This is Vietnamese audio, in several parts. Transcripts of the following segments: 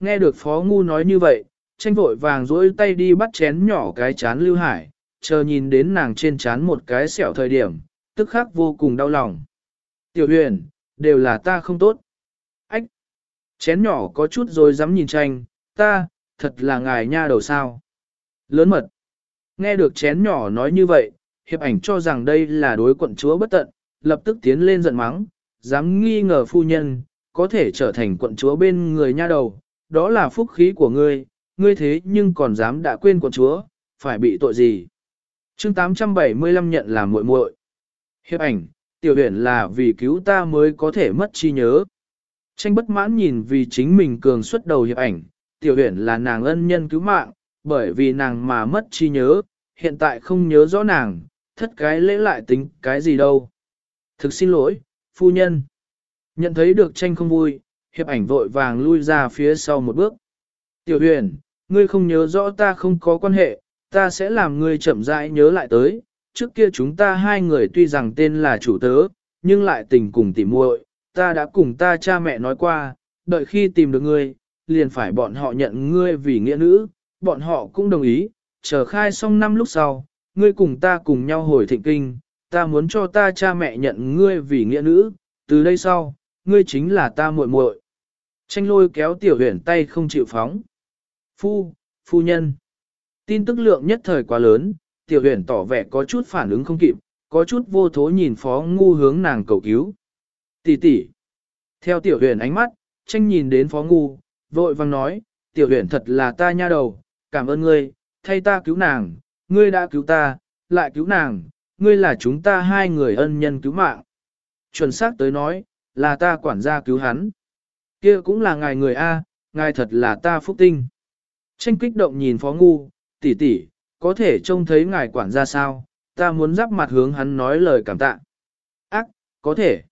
Nghe được Phó Ngu nói như vậy, tranh vội vàng dỗi tay đi bắt chén nhỏ cái chán Lưu Hải, chờ nhìn đến nàng trên chán một cái sẹo thời điểm, tức khắc vô cùng đau lòng. Tiểu huyền, đều là ta không tốt. Ách! Chén nhỏ có chút rồi dám nhìn tranh, ta, thật là ngài nha đầu sao. Lớn mật! Nghe được chén nhỏ nói như vậy, hiệp ảnh cho rằng đây là đối quận chúa bất tận, lập tức tiến lên giận mắng, dám nghi ngờ phu nhân, có thể trở thành quận chúa bên người nha đầu, đó là phúc khí của ngươi, ngươi thế nhưng còn dám đã quên quận chúa, phải bị tội gì? chương 875 nhận là muội muội. Hiệp ảnh, tiểu huyền là vì cứu ta mới có thể mất trí nhớ. Tranh bất mãn nhìn vì chính mình cường xuất đầu hiệp ảnh, tiểu huyền là nàng ân nhân cứu mạng, bởi vì nàng mà mất trí nhớ, hiện tại không nhớ rõ nàng, thất cái lễ lại tính cái gì đâu. Thực xin lỗi, phu nhân. Nhận thấy được tranh không vui, hiệp ảnh vội vàng lui ra phía sau một bước. Tiểu huyền, ngươi không nhớ rõ ta không có quan hệ, ta sẽ làm ngươi chậm rãi nhớ lại tới. Trước kia chúng ta hai người tuy rằng tên là chủ tớ, nhưng lại tình cùng tỉ muội. ta đã cùng ta cha mẹ nói qua, đợi khi tìm được ngươi, liền phải bọn họ nhận ngươi vì nghĩa nữ, bọn họ cũng đồng ý, chờ khai xong năm lúc sau, ngươi cùng ta cùng nhau hồi thịnh kinh, ta muốn cho ta cha mẹ nhận ngươi vì nghĩa nữ, từ đây sau, ngươi chính là ta muội muội. Tranh lôi kéo tiểu huyền tay không chịu phóng. Phu, phu nhân. Tin tức lượng nhất thời quá lớn, tiểu huyền tỏ vẻ có chút phản ứng không kịp, có chút vô thố nhìn phó ngu hướng nàng cầu cứu. Tỷ tỷ. Theo tiểu huyền ánh mắt, tranh nhìn đến phó ngu, vội vang nói, tiểu huyền thật là ta nha đầu, cảm ơn ngươi, thay ta cứu nàng, ngươi đã cứu ta, lại cứu nàng, ngươi là chúng ta hai người ân nhân cứu mạng. Chuẩn xác tới nói, là ta quản gia cứu hắn. Kia cũng là ngài người A, ngài thật là ta phúc tinh. Tranh kích động nhìn phó ngu, tỷ tỷ, có thể trông thấy ngài quản gia sao, ta muốn giáp mặt hướng hắn nói lời cảm tạ. Ác, có thể.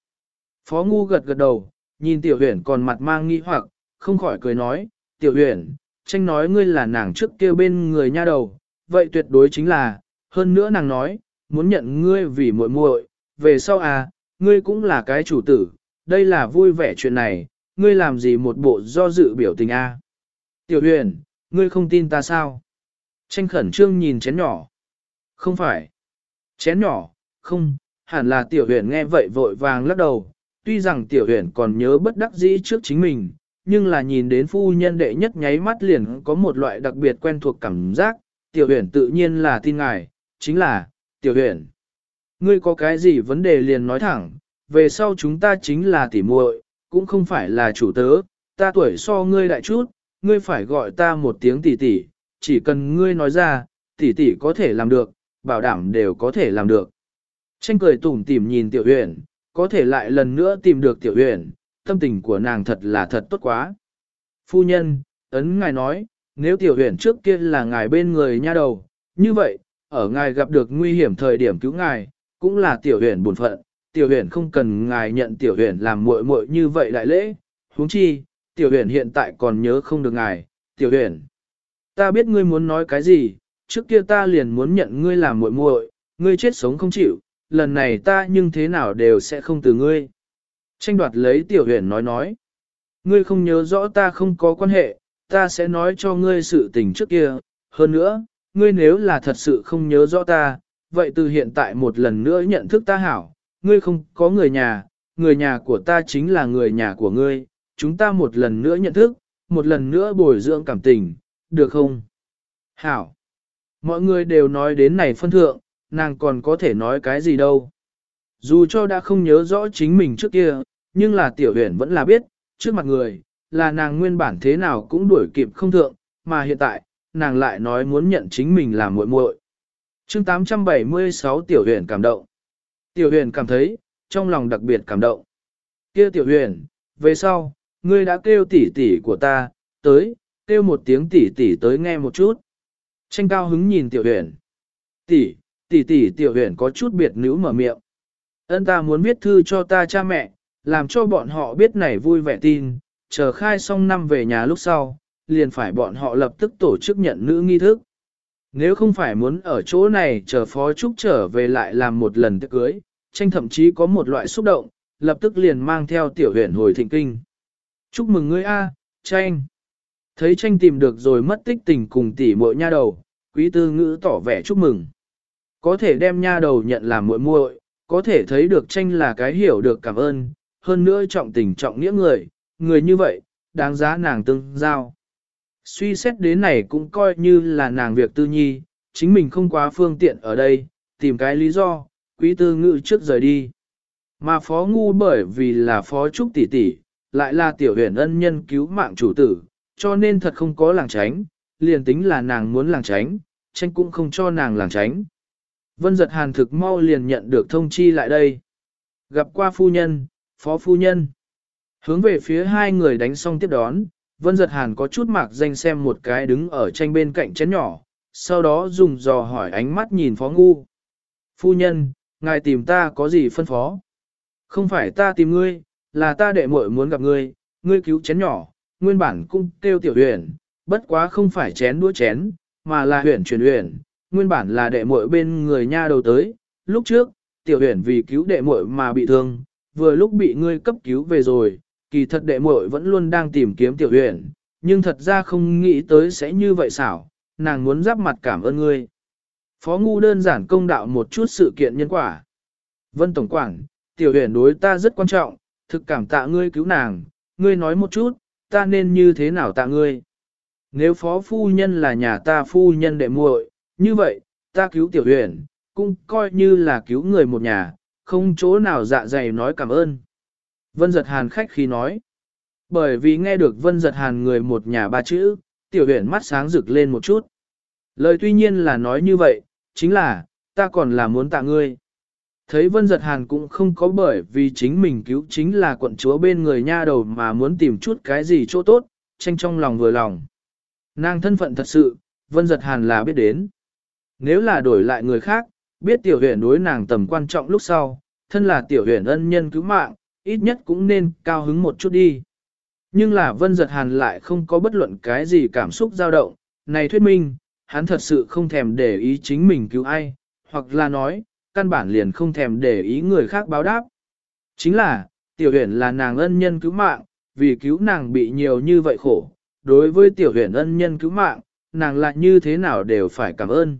Phó ngu gật gật đầu, nhìn tiểu huyền còn mặt mang nghi hoặc, không khỏi cười nói, tiểu huyền, tranh nói ngươi là nàng trước kia bên người nha đầu, vậy tuyệt đối chính là, hơn nữa nàng nói, muốn nhận ngươi vì muội muội, về sau à, ngươi cũng là cái chủ tử, đây là vui vẻ chuyện này, ngươi làm gì một bộ do dự biểu tình a? À? Tiểu huyền, ngươi không tin ta sao? Tranh khẩn trương nhìn chén nhỏ. Không phải. Chén nhỏ, không, hẳn là tiểu huyền nghe vậy vội vàng lắc đầu. Tuy rằng tiểu huyền còn nhớ bất đắc dĩ trước chính mình, nhưng là nhìn đến phu nhân đệ nhất nháy mắt liền có một loại đặc biệt quen thuộc cảm giác, tiểu huyền tự nhiên là tin ngài, chính là, tiểu huyền. Ngươi có cái gì vấn đề liền nói thẳng, về sau chúng ta chính là tỉ muội, cũng không phải là chủ tớ, ta tuổi so ngươi đại chút, ngươi phải gọi ta một tiếng tỷ tỷ, chỉ cần ngươi nói ra, tỷ tỷ có thể làm được, bảo đảm đều có thể làm được. Tranh cười tủm tỉm nhìn tiểu huyền, có thể lại lần nữa tìm được tiểu huyền, tâm tình của nàng thật là thật tốt quá. Phu nhân, ấn ngài nói, nếu tiểu huyền trước kia là ngài bên người nha đầu, như vậy, ở ngài gặp được nguy hiểm thời điểm cứu ngài, cũng là tiểu huyền buồn phận, tiểu huyền không cần ngài nhận tiểu huyền làm muội muội như vậy đại lễ, huống chi, tiểu huyền hiện tại còn nhớ không được ngài, tiểu huyền. Ta biết ngươi muốn nói cái gì, trước kia ta liền muốn nhận ngươi làm muội muội, ngươi chết sống không chịu, lần này ta nhưng thế nào đều sẽ không từ ngươi. Tranh đoạt lấy tiểu huyền nói nói. Ngươi không nhớ rõ ta không có quan hệ, ta sẽ nói cho ngươi sự tình trước kia. Hơn nữa, ngươi nếu là thật sự không nhớ rõ ta, vậy từ hiện tại một lần nữa nhận thức ta hảo, ngươi không có người nhà, người nhà của ta chính là người nhà của ngươi, chúng ta một lần nữa nhận thức, một lần nữa bồi dưỡng cảm tình, được không? Hảo! Mọi người đều nói đến này phân thượng, nàng còn có thể nói cái gì đâu. Dù cho đã không nhớ rõ chính mình trước kia, nhưng là tiểu huyền vẫn là biết, trước mặt người, là nàng nguyên bản thế nào cũng đuổi kịp không thượng, mà hiện tại, nàng lại nói muốn nhận chính mình làm muội muội. Chương 876 Tiểu Huyền cảm động. Tiểu Huyền cảm thấy, trong lòng đặc biệt cảm động. Kia Tiểu Huyền, về sau, ngươi đã kêu tỷ tỷ của ta, tới, kêu một tiếng tỷ tỷ tới nghe một chút. Tranh cao hứng nhìn Tiểu Huyền. Tỷ, tỷ tỷ Tiểu Huyền có chút biệt nữ mở miệng. Ân ta muốn viết thư cho ta cha mẹ, làm cho bọn họ biết này vui vẻ tin, chờ khai xong năm về nhà lúc sau, liền phải bọn họ lập tức tổ chức nhận nữ nghi thức. Nếu không phải muốn ở chỗ này chờ Phó Trúc trở về lại làm một lần tiệc cưới, tranh thậm chí có một loại xúc động, lập tức liền mang theo tiểu huyền hồi thịnh kinh. Chúc mừng ngươi A, tranh. Thấy tranh tìm được rồi mất tích tình cùng tỷ muội nha đầu, quý tư ngữ tỏ vẻ chúc mừng. Có thể đem nha đầu nhận làm muội muội, có thể thấy được tranh là cái hiểu được cảm ơn, hơn nữa trọng tình trọng nghĩa người, người như vậy, đáng giá nàng tương giao. Suy xét đến này cũng coi như là nàng việc tư nhi, chính mình không quá phương tiện ở đây, tìm cái lý do, quý tư ngự trước rời đi. Mà phó ngu bởi vì là phó trúc tỷ tỷ, lại là tiểu huyền ân nhân cứu mạng chủ tử, cho nên thật không có làng tránh, liền tính là nàng muốn làng tránh, tranh cũng không cho nàng làng tránh. Vân giật hàn thực mau liền nhận được thông chi lại đây. Gặp qua phu nhân, phó phu nhân. Hướng về phía hai người đánh xong tiếp đón, Vân giật hàn có chút mạc danh xem một cái đứng ở tranh bên cạnh chén nhỏ, sau đó dùng dò hỏi ánh mắt nhìn phó ngu. Phu nhân, ngài tìm ta có gì phân phó? Không phải ta tìm ngươi, là ta đệ muội muốn gặp ngươi, ngươi cứu chén nhỏ, nguyên bản cung tiêu tiểu huyền, bất quá không phải chén đũa chén, mà là huyền chuyển huyền, nguyên bản là đệ muội bên người nha đầu tới, lúc trước, tiểu huyền vì cứu đệ muội mà bị thương, vừa lúc bị ngươi cấp cứu về rồi, kỳ thật đệ muội vẫn luôn đang tìm kiếm tiểu huyền, nhưng thật ra không nghĩ tới sẽ như vậy xảo, nàng muốn giáp mặt cảm ơn ngươi. Phó ngu đơn giản công đạo một chút sự kiện nhân quả. Vân Tổng quảng, tiểu huyền đối ta rất quan trọng, thực cảm tạ ngươi cứu nàng, ngươi nói một chút, ta nên như thế nào tạ ngươi. Nếu phó phu nhân là nhà ta phu nhân đệ muội, như vậy, ta cứu tiểu huyền, cũng coi như là cứu người một nhà, không chỗ nào dạ dày nói cảm ơn. Vân giật hàn khách khi nói, bởi vì nghe được vân giật hàn người một nhà ba chữ, tiểu huyền mắt sáng rực lên một chút. Lời tuy nhiên là nói như vậy, chính là, ta còn là muốn tạ ngươi. Thấy vân giật hàn cũng không có bởi vì chính mình cứu chính là quận chúa bên người nha đầu mà muốn tìm chút cái gì chỗ tốt, tranh trong lòng vừa lòng. Nàng thân phận thật sự, vân giật hàn là biết đến. Nếu là đổi lại người khác, biết tiểu huyền đối nàng tầm quan trọng lúc sau, thân là tiểu huyền ân nhân cứu mạng, ít nhất cũng nên cao hứng một chút đi. Nhưng là vân giật hàn lại không có bất luận cái gì cảm xúc dao động, này thuyết minh, hắn thật sự không thèm để ý chính mình cứu ai, hoặc là nói, căn bản liền không thèm để ý người khác báo đáp. Chính là, tiểu huyền là nàng ân nhân cứu mạng, vì cứu nàng bị nhiều như vậy khổ, đối với tiểu huyền ân nhân cứu mạng, nàng lại như thế nào đều phải cảm ơn.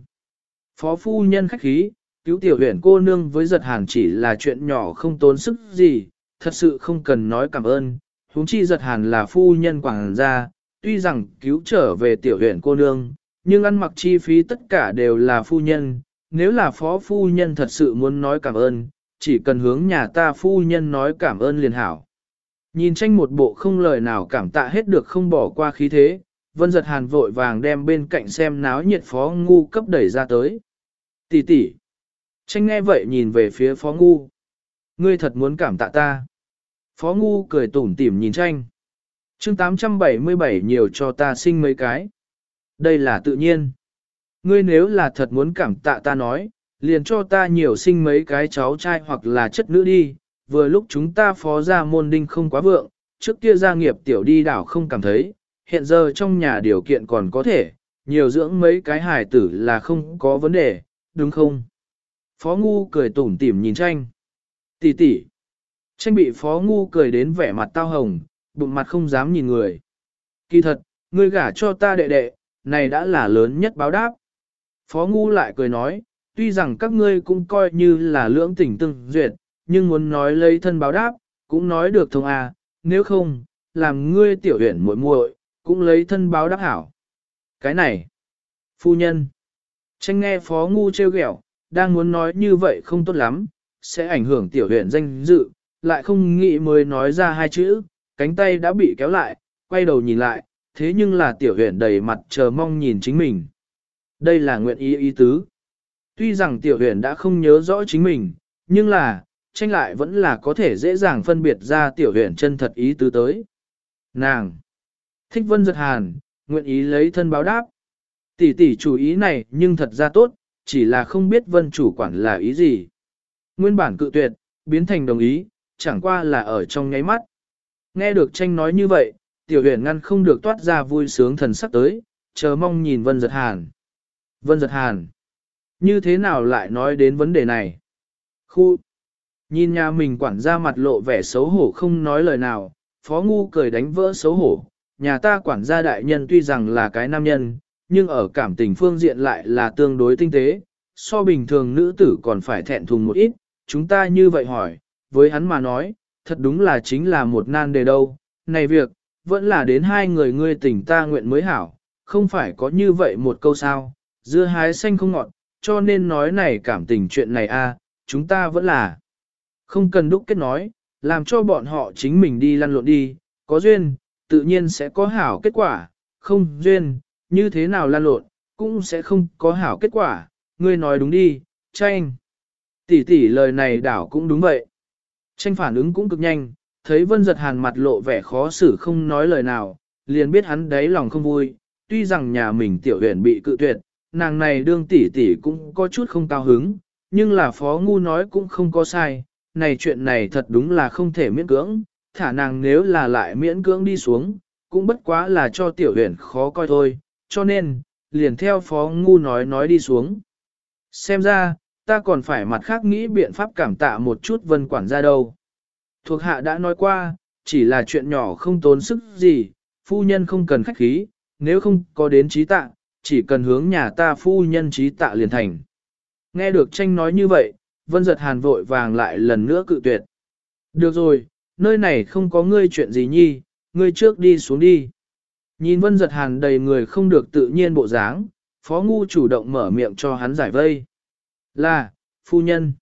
Phó phu nhân khách khí, cứu tiểu huyền cô nương với giật hàn chỉ là chuyện nhỏ không tốn sức gì, thật sự không cần nói cảm ơn, huống chi giật hàn là phu nhân quảng gia, tuy rằng cứu trở về tiểu huyện cô nương, nhưng ăn mặc chi phí tất cả đều là phu nhân, nếu là phó phu nhân thật sự muốn nói cảm ơn, chỉ cần hướng nhà ta phu nhân nói cảm ơn liền hảo. Nhìn tranh một bộ không lời nào cảm tạ hết được không bỏ qua khí thế, vân giật hàn vội vàng đem bên cạnh xem náo nhiệt phó ngu cấp đẩy ra tới. Tỷ tỷ. Tranh nghe vậy nhìn về phía phó ngu. Ngươi thật muốn cảm tạ ta. Phó ngu cười tủm tỉm nhìn tranh. chương 877 nhiều cho ta sinh mấy cái. Đây là tự nhiên. Ngươi nếu là thật muốn cảm tạ ta nói, liền cho ta nhiều sinh mấy cái cháu trai hoặc là chất nữ đi, vừa lúc chúng ta phó ra môn đinh không quá vượng, trước kia gia nghiệp tiểu đi đảo không cảm thấy, hiện giờ trong nhà điều kiện còn có thể, nhiều dưỡng mấy cái hài tử là không có vấn đề, đúng không? Phó Ngu cười tủm tỉm nhìn tranh. Tỷ tỷ. Tranh bị Phó Ngu cười đến vẻ mặt tao hồng, bụng mặt không dám nhìn người. Kỳ thật, ngươi gả cho ta đệ đệ, này đã là lớn nhất báo đáp. Phó Ngu lại cười nói, tuy rằng các ngươi cũng coi như là lưỡng tình tương duyệt, nhưng muốn nói lấy thân báo đáp, cũng nói được thông à, nếu không, làm ngươi tiểu huyển muội muội, cũng lấy thân báo đáp hảo. Cái này, phu nhân, tranh nghe phó ngu trêu ghẹo, đang muốn nói như vậy không tốt lắm, sẽ ảnh hưởng tiểu huyện danh dự, lại không nghĩ mới nói ra hai chữ, cánh tay đã bị kéo lại, quay đầu nhìn lại, thế nhưng là tiểu huyện đầy mặt chờ mong nhìn chính mình. Đây là nguyện ý ý tứ. Tuy rằng tiểu huyện đã không nhớ rõ chính mình, nhưng là, tranh lại vẫn là có thể dễ dàng phân biệt ra tiểu huyện chân thật ý tứ tới. Nàng! Thích vân giật hàn, nguyện ý lấy thân báo đáp. Tỷ tỷ chủ ý này nhưng thật ra tốt, chỉ là không biết vân chủ quản là ý gì. Nguyên bản cự tuyệt, biến thành đồng ý, chẳng qua là ở trong nháy mắt. Nghe được tranh nói như vậy, tiểu huyền ngăn không được toát ra vui sướng thần sắc tới, chờ mong nhìn vân giật hàn. Vân giật hàn, như thế nào lại nói đến vấn đề này? Khu, nhìn nhà mình quản gia mặt lộ vẻ xấu hổ không nói lời nào, phó ngu cười đánh vỡ xấu hổ, nhà ta quản gia đại nhân tuy rằng là cái nam nhân, nhưng ở cảm tình phương diện lại là tương đối tinh tế, so bình thường nữ tử còn phải thẹn thùng một ít, chúng ta như vậy hỏi, với hắn mà nói, thật đúng là chính là một nan đề đâu, này việc, vẫn là đến hai người ngươi tỉnh ta nguyện mới hảo, không phải có như vậy một câu sao, dưa hái xanh không ngọt, cho nên nói này cảm tình chuyện này a, chúng ta vẫn là không cần đúc kết nói, làm cho bọn họ chính mình đi lăn lộn đi, có duyên, tự nhiên sẽ có hảo kết quả, không duyên, như thế nào lăn lộn, cũng sẽ không có hảo kết quả, ngươi nói đúng đi, tranh. Tỷ tỷ lời này đảo cũng đúng vậy. Tranh phản ứng cũng cực nhanh, thấy vân giật hàn mặt lộ vẻ khó xử không nói lời nào, liền biết hắn đáy lòng không vui, tuy rằng nhà mình tiểu huyền bị cự tuyệt, nàng này đương tỷ tỷ cũng có chút không cao hứng, nhưng là phó ngu nói cũng không có sai, này chuyện này thật đúng là không thể miễn cưỡng, thả nàng nếu là lại miễn cưỡng đi xuống, cũng bất quá là cho tiểu huyền khó coi thôi, cho nên, liền theo phó ngu nói nói đi xuống. Xem ra, ta còn phải mặt khác nghĩ biện pháp cảm tạ một chút vân quản gia đâu. Thuộc hạ đã nói qua, chỉ là chuyện nhỏ không tốn sức gì, phu nhân không cần khách khí, nếu không có đến trí tạ, chỉ cần hướng nhà ta phu nhân trí tạ liền thành. Nghe được tranh nói như vậy, vân giật hàn vội vàng lại lần nữa cự tuyệt. Được rồi, nơi này không có ngươi chuyện gì nhi, ngươi trước đi xuống đi. Nhìn vân giật hàn đầy người không được tự nhiên bộ dáng, phó ngu chủ động mở miệng cho hắn giải vây. Là, phu nhân.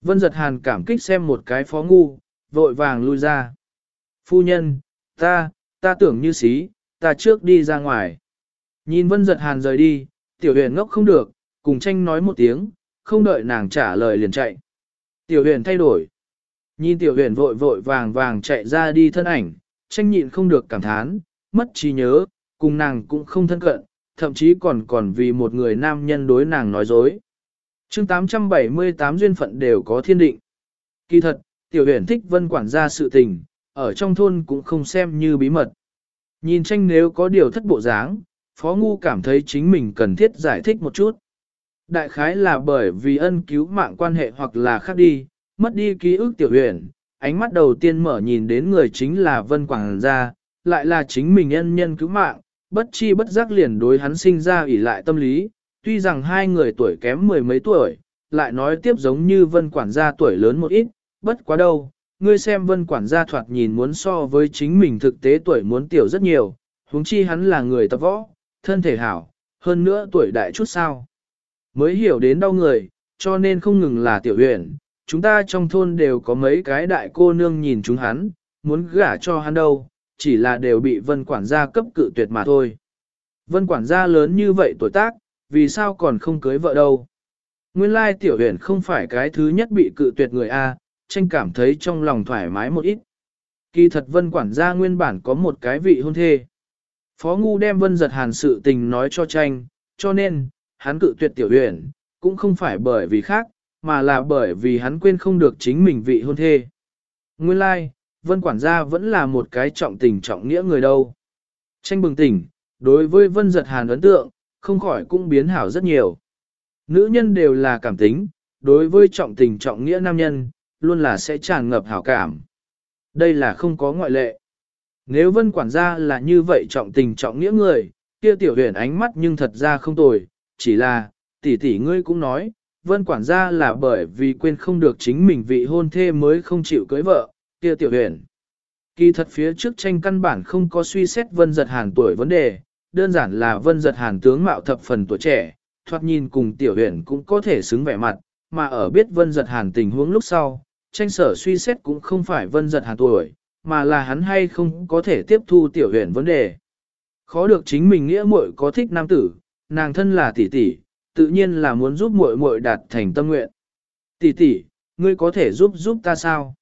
Vân giật hàn cảm kích xem một cái phó ngu, vội vàng lui ra. Phu nhân, ta, ta tưởng như xí, ta trước đi ra ngoài. Nhìn vân giật hàn rời đi, tiểu huyền ngốc không được, cùng tranh nói một tiếng, không đợi nàng trả lời liền chạy. Tiểu huyền thay đổi. Nhìn tiểu huyền vội vội vàng vàng chạy ra đi thân ảnh, tranh nhịn không được cảm thán, mất trí nhớ, cùng nàng cũng không thân cận, thậm chí còn còn vì một người nam nhân đối nàng nói dối chương 878 duyên phận đều có thiên định. Kỳ thật, tiểu huyền thích vân quản gia sự tình, ở trong thôn cũng không xem như bí mật. Nhìn tranh nếu có điều thất bộ dáng, Phó Ngu cảm thấy chính mình cần thiết giải thích một chút. Đại khái là bởi vì ân cứu mạng quan hệ hoặc là khác đi, mất đi ký ức tiểu huyền, ánh mắt đầu tiên mở nhìn đến người chính là Vân Quảng Gia, lại là chính mình ân nhân cứu mạng, bất chi bất giác liền đối hắn sinh ra ủy lại tâm lý, tuy rằng hai người tuổi kém mười mấy tuổi, lại nói tiếp giống như Vân Quản gia tuổi lớn một ít, bất quá đâu, ngươi xem Vân Quản gia thoạt nhìn muốn so với chính mình thực tế tuổi muốn tiểu rất nhiều, huống chi hắn là người tập võ, thân thể hảo, hơn nữa tuổi đại chút sao. Mới hiểu đến đau người, cho nên không ngừng là tiểu huyện, chúng ta trong thôn đều có mấy cái đại cô nương nhìn chúng hắn, muốn gả cho hắn đâu, chỉ là đều bị vân quản gia cấp cự tuyệt mà thôi. Vân quản gia lớn như vậy tuổi tác, vì sao còn không cưới vợ đâu. Nguyên lai tiểu huyền không phải cái thứ nhất bị cự tuyệt người A, tranh cảm thấy trong lòng thoải mái một ít. Kỳ thật vân quản gia nguyên bản có một cái vị hôn thê. Phó Ngu đem vân giật hàn sự tình nói cho tranh, cho nên, hắn cự tuyệt tiểu huyền, cũng không phải bởi vì khác, mà là bởi vì hắn quên không được chính mình vị hôn thê. Nguyên lai, like, vân quản gia vẫn là một cái trọng tình trọng nghĩa người đâu. Tranh bừng tỉnh, đối với vân giật hàn ấn tượng, không khỏi cũng biến hảo rất nhiều. Nữ nhân đều là cảm tính, đối với trọng tình trọng nghĩa nam nhân, luôn là sẽ tràn ngập hảo cảm. Đây là không có ngoại lệ. Nếu vân quản gia là như vậy trọng tình trọng nghĩa người, kia tiểu huyền ánh mắt nhưng thật ra không tồi, chỉ là, tỷ tỷ ngươi cũng nói, vân quản gia là bởi vì quên không được chính mình vị hôn thê mới không chịu cưới vợ, kia tiểu huyền. Kỳ thật phía trước tranh căn bản không có suy xét vân giật hàn tuổi vấn đề, đơn giản là vân giật hàn tướng mạo thập phần tuổi trẻ, thoạt nhìn cùng tiểu huyền cũng có thể xứng vẻ mặt, mà ở biết vân giật hàn tình huống lúc sau, tranh sở suy xét cũng không phải vân giật hàn tuổi, mà là hắn hay không có thể tiếp thu tiểu huyền vấn đề. Khó được chính mình nghĩa muội có thích nam tử, nàng thân là tỷ tỷ, tự nhiên là muốn giúp muội muội đạt thành tâm nguyện. Tỷ tỷ, ngươi có thể giúp giúp ta sao?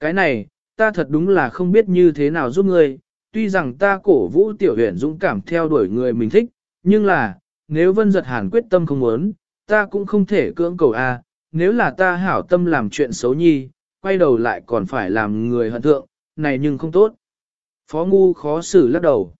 Cái này, ta thật đúng là không biết như thế nào giúp ngươi, tuy rằng ta cổ vũ tiểu huyền dũng cảm theo đuổi người mình thích, nhưng là, nếu vân giật hàn quyết tâm không muốn, ta cũng không thể cưỡng cầu a. nếu là ta hảo tâm làm chuyện xấu nhi, quay đầu lại còn phải làm người hận thượng, này nhưng không tốt. Phó ngu khó xử lắc đầu.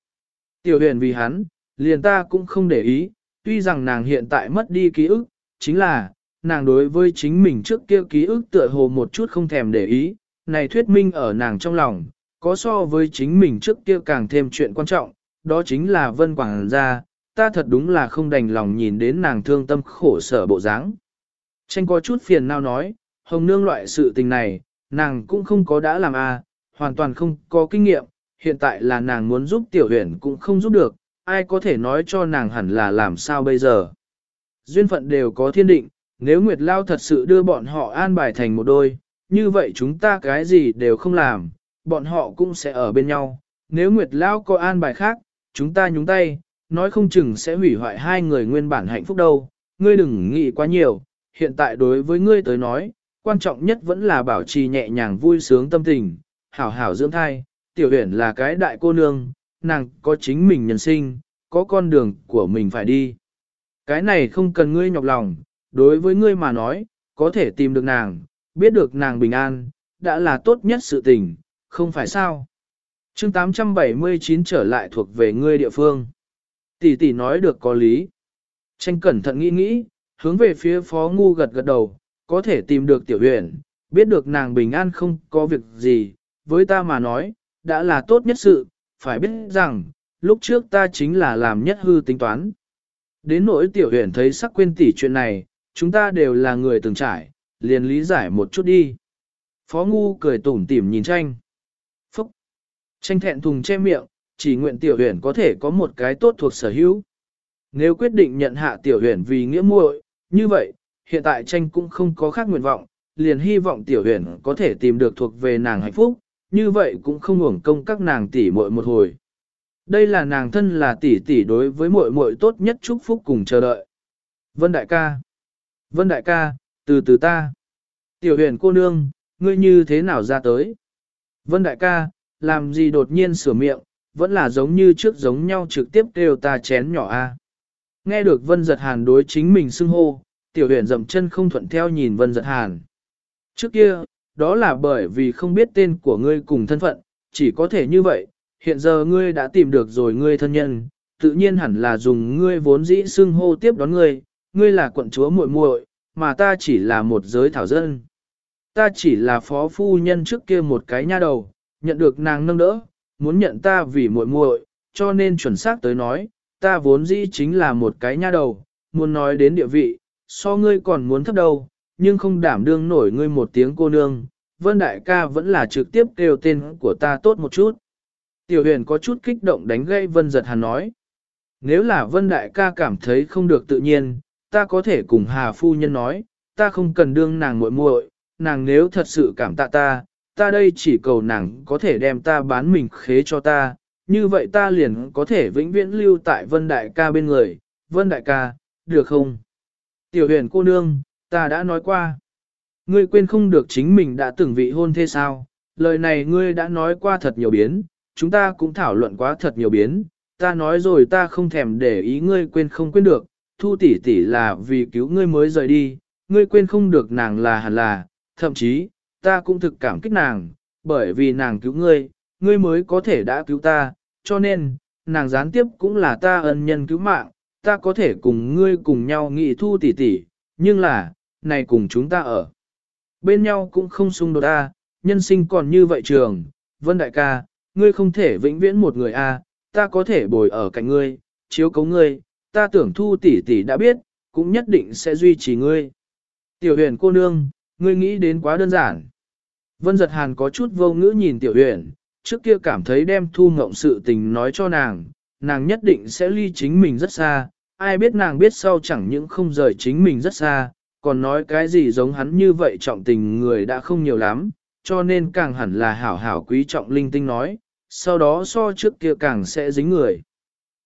Tiểu huyền vì hắn, liền ta cũng không để ý, tuy rằng nàng hiện tại mất đi ký ức, chính là, nàng đối với chính mình trước kia ký ức tựa hồ một chút không thèm để ý, này thuyết minh ở nàng trong lòng, có so với chính mình trước kia càng thêm chuyện quan trọng, đó chính là Vân Quảng gia, ta thật đúng là không đành lòng nhìn đến nàng thương tâm khổ sở bộ dáng. Tranh có chút phiền nào nói, hồng nương loại sự tình này, nàng cũng không có đã làm a, à, hoàn toàn không có kinh nghiệm, hiện tại là nàng muốn giúp tiểu huyền cũng không giúp được, ai có thể nói cho nàng hẳn là làm sao bây giờ. Duyên phận đều có thiên định, nếu Nguyệt Lao thật sự đưa bọn họ an bài thành một đôi, như vậy chúng ta cái gì đều không làm, bọn họ cũng sẽ ở bên nhau. Nếu Nguyệt Lao có an bài khác, chúng ta nhúng tay, nói không chừng sẽ hủy hoại hai người nguyên bản hạnh phúc đâu. Ngươi đừng nghĩ quá nhiều, hiện tại đối với ngươi tới nói, quan trọng nhất vẫn là bảo trì nhẹ nhàng vui sướng tâm tình, hảo hảo dưỡng thai, tiểu huyển là cái đại cô nương, nàng có chính mình nhân sinh, có con đường của mình phải đi. Cái này không cần ngươi nhọc lòng, đối với ngươi mà nói, có thể tìm được nàng, biết được nàng bình an, đã là tốt nhất sự tình, không phải sao. chương 879 trở lại thuộc về ngươi địa phương. Tỷ tỷ nói được có lý. Tranh cẩn thận nghĩ nghĩ, hướng về phía phó ngu gật gật đầu, có thể tìm được tiểu huyền, biết được nàng bình an không có việc gì, với ta mà nói, đã là tốt nhất sự, phải biết rằng, lúc trước ta chính là làm nhất hư tính toán. Đến nỗi tiểu huyền thấy sắc quên tỷ chuyện này, chúng ta đều là người từng trải, liền lý giải một chút đi. Phó ngu cười tủm tỉm nhìn tranh. Tranh thẹn thùng che miệng, chỉ nguyện tiểu huyền có thể có một cái tốt thuộc sở hữu. Nếu quyết định nhận hạ tiểu huyền vì nghĩa muội, như vậy, hiện tại tranh cũng không có khác nguyện vọng, liền hy vọng tiểu huyền có thể tìm được thuộc về nàng hạnh phúc, như vậy cũng không uổng công các nàng tỷ muội một hồi. Đây là nàng thân là tỷ tỷ đối với muội muội tốt nhất chúc phúc cùng chờ đợi. Vân đại ca. Vân đại ca, từ từ ta. Tiểu huyền cô nương, ngươi như thế nào ra tới? Vân đại ca, làm gì đột nhiên sửa miệng, vẫn là giống như trước giống nhau trực tiếp kêu ta chén nhỏ a. Nghe được vân giật hàn đối chính mình xưng hô, tiểu huyền dậm chân không thuận theo nhìn vân giật hàn. Trước kia, đó là bởi vì không biết tên của ngươi cùng thân phận, chỉ có thể như vậy, hiện giờ ngươi đã tìm được rồi ngươi thân nhân, tự nhiên hẳn là dùng ngươi vốn dĩ xưng hô tiếp đón ngươi, ngươi là quận chúa muội muội, mà ta chỉ là một giới thảo dân. Ta chỉ là phó phu nhân trước kia một cái nha đầu, nhận được nàng nâng đỡ, muốn nhận ta vì muội muội, cho nên chuẩn xác tới nói, ta vốn dĩ chính là một cái nha đầu, muốn nói đến địa vị, so ngươi còn muốn thấp đâu, nhưng không đảm đương nổi ngươi một tiếng cô nương, Vân Đại ca vẫn là trực tiếp kêu tên của ta tốt một chút. Tiểu huyền có chút kích động đánh gây Vân Giật Hàn nói. Nếu là Vân Đại ca cảm thấy không được tự nhiên, ta có thể cùng Hà Phu Nhân nói, ta không cần đương nàng muội muội, nàng nếu thật sự cảm tạ ta, ta đây chỉ cầu nàng có thể đem ta bán mình khế cho ta, như vậy ta liền có thể vĩnh viễn lưu tại Vân Đại ca bên người, Vân Đại ca, được không? Tiểu huyền cô nương, ta đã nói qua. Ngươi quên không được chính mình đã từng vị hôn thế sao, lời này ngươi đã nói qua thật nhiều biến, chúng ta cũng thảo luận quá thật nhiều biến, ta nói rồi ta không thèm để ý ngươi quên không quên được, thu tỷ tỷ là vì cứu ngươi mới rời đi, ngươi quên không được nàng là hẳn là, thậm chí, ta cũng thực cảm kích nàng, bởi vì nàng cứu ngươi, ngươi mới có thể đã cứu ta, cho nên, nàng gián tiếp cũng là ta ân nhân cứu mạng, ta có thể cùng ngươi cùng nhau nghị thu tỷ tỷ, nhưng là, này cùng chúng ta ở. Bên nhau cũng không xung đột a, nhân sinh còn như vậy trường, vân đại ca, ngươi không thể vĩnh viễn một người a, ta có thể bồi ở cạnh ngươi, chiếu cấu ngươi, ta tưởng thu tỷ tỷ đã biết, cũng nhất định sẽ duy trì ngươi. Tiểu huyền cô nương, ngươi nghĩ đến quá đơn giản. Vân giật hàn có chút vô ngữ nhìn tiểu huyền, trước kia cảm thấy đem thu ngộng sự tình nói cho nàng, nàng nhất định sẽ ly chính mình rất xa, ai biết nàng biết sau chẳng những không rời chính mình rất xa, còn nói cái gì giống hắn như vậy trọng tình người đã không nhiều lắm, cho nên càng hẳn là hảo hảo quý trọng linh tinh nói, sau đó so trước kia càng sẽ dính người.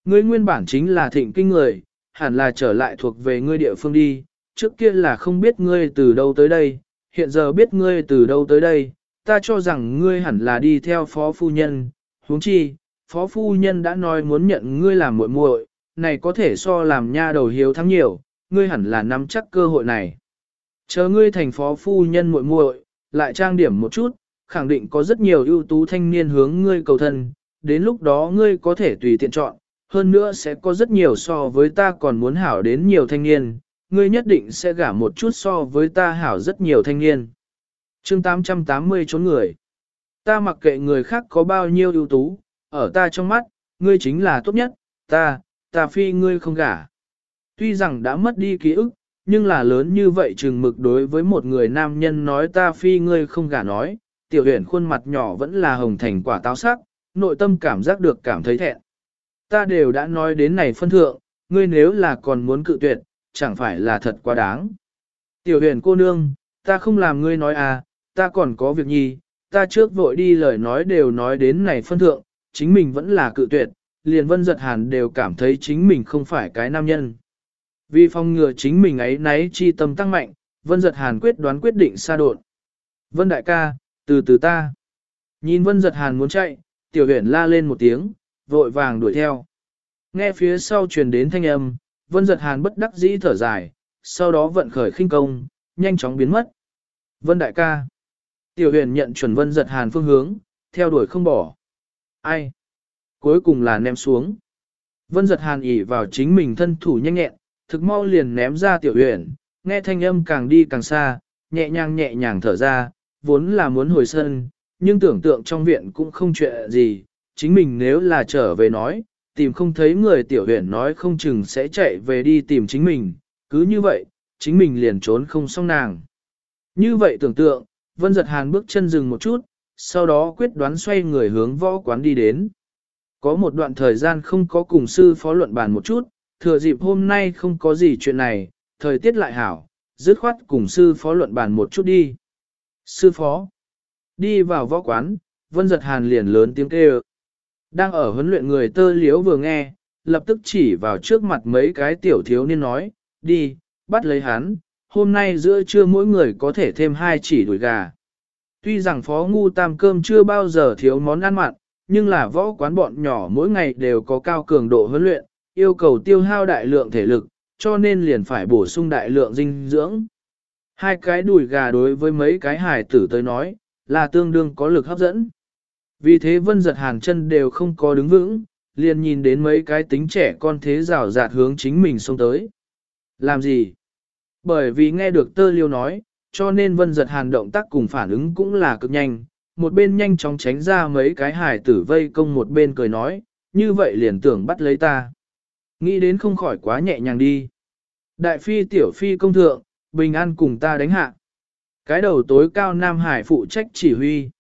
Ngươi nguyên bản chính là thịnh kinh người, hẳn là trở lại thuộc về ngươi địa phương đi, trước kia là không biết ngươi từ đâu tới đây, hiện giờ biết ngươi từ đâu tới đây, ta cho rằng ngươi hẳn là đi theo phó phu nhân, huống chi, phó phu nhân đã nói muốn nhận ngươi làm muội muội, này có thể so làm nha đầu hiếu thắng nhiều, ngươi hẳn là nắm chắc cơ hội này. Chờ ngươi thành phó phu nhân muội muội, lại trang điểm một chút, khẳng định có rất nhiều ưu tú thanh niên hướng ngươi cầu thân, đến lúc đó ngươi có thể tùy tiện chọn, hơn nữa sẽ có rất nhiều so với ta còn muốn hảo đến nhiều thanh niên, ngươi nhất định sẽ gả một chút so với ta hảo rất nhiều thanh niên. chương 880 trốn người. Ta mặc kệ người khác có bao nhiêu ưu tú, ở ta trong mắt, ngươi chính là tốt nhất, ta, ta phi ngươi không gả. Tuy rằng đã mất đi ký ức, nhưng là lớn như vậy chừng mực đối với một người nam nhân nói ta phi ngươi không gả nói, tiểu huyền khuôn mặt nhỏ vẫn là hồng thành quả táo sắc, nội tâm cảm giác được cảm thấy thẹn. Ta đều đã nói đến này phân thượng, ngươi nếu là còn muốn cự tuyệt, chẳng phải là thật quá đáng. Tiểu huyền cô nương, ta không làm ngươi nói à, ta còn có việc nhi, ta trước vội đi lời nói đều nói đến này phân thượng, chính mình vẫn là cự tuyệt, liền vân giật hàn đều cảm thấy chính mình không phải cái nam nhân. Vì phòng ngừa chính mình ấy náy chi tâm tăng mạnh, vân giật hàn quyết đoán quyết định xa đột. Vân đại ca, từ từ ta. Nhìn vân giật hàn muốn chạy, tiểu huyền la lên một tiếng, vội vàng đuổi theo. Nghe phía sau truyền đến thanh âm, vân giật hàn bất đắc dĩ thở dài, sau đó vận khởi khinh công, nhanh chóng biến mất. Vân đại ca. Tiểu huyền nhận chuẩn vân giật hàn phương hướng, theo đuổi không bỏ. Ai? Cuối cùng là ném xuống. Vân giật hàn ỉ vào chính mình thân thủ nhanh nhẹn, thực mau liền ném ra tiểu huyền, nghe thanh âm càng đi càng xa, nhẹ nhàng nhẹ nhàng thở ra, vốn là muốn hồi sân, nhưng tưởng tượng trong viện cũng không chuyện gì, chính mình nếu là trở về nói, tìm không thấy người tiểu huyền nói không chừng sẽ chạy về đi tìm chính mình, cứ như vậy, chính mình liền trốn không xong nàng. Như vậy tưởng tượng, Vân Giật Hàn bước chân dừng một chút, sau đó quyết đoán xoay người hướng võ quán đi đến. Có một đoạn thời gian không có cùng sư phó luận bàn một chút, thừa dịp hôm nay không có gì chuyện này, thời tiết lại hảo, dứt khoát cùng sư phó luận bàn một chút đi. Sư phó, đi vào võ quán, Vân Giật Hàn liền lớn tiếng kêu. Đang ở huấn luyện người tơ liếu vừa nghe, lập tức chỉ vào trước mặt mấy cái tiểu thiếu niên nói, đi, bắt lấy hắn, hôm nay giữa trưa mỗi người có thể thêm hai chỉ đùi gà. Tuy rằng phó ngu tam cơm chưa bao giờ thiếu món ăn mặn, nhưng là võ quán bọn nhỏ mỗi ngày đều có cao cường độ huấn luyện, yêu cầu tiêu hao đại lượng thể lực, cho nên liền phải bổ sung đại lượng dinh dưỡng. Hai cái đùi gà đối với mấy cái hài tử tới nói, là tương đương có lực hấp dẫn. Vì thế vân giật hàng chân đều không có đứng vững, liền nhìn đến mấy cái tính trẻ con thế rào rạt hướng chính mình xông tới. Làm gì? Bởi vì nghe được tơ liêu nói, cho nên vân giật hàn động tác cùng phản ứng cũng là cực nhanh, một bên nhanh chóng tránh ra mấy cái hải tử vây công một bên cười nói, như vậy liền tưởng bắt lấy ta. Nghĩ đến không khỏi quá nhẹ nhàng đi. Đại phi tiểu phi công thượng, bình an cùng ta đánh hạ. Cái đầu tối cao Nam Hải phụ trách chỉ huy.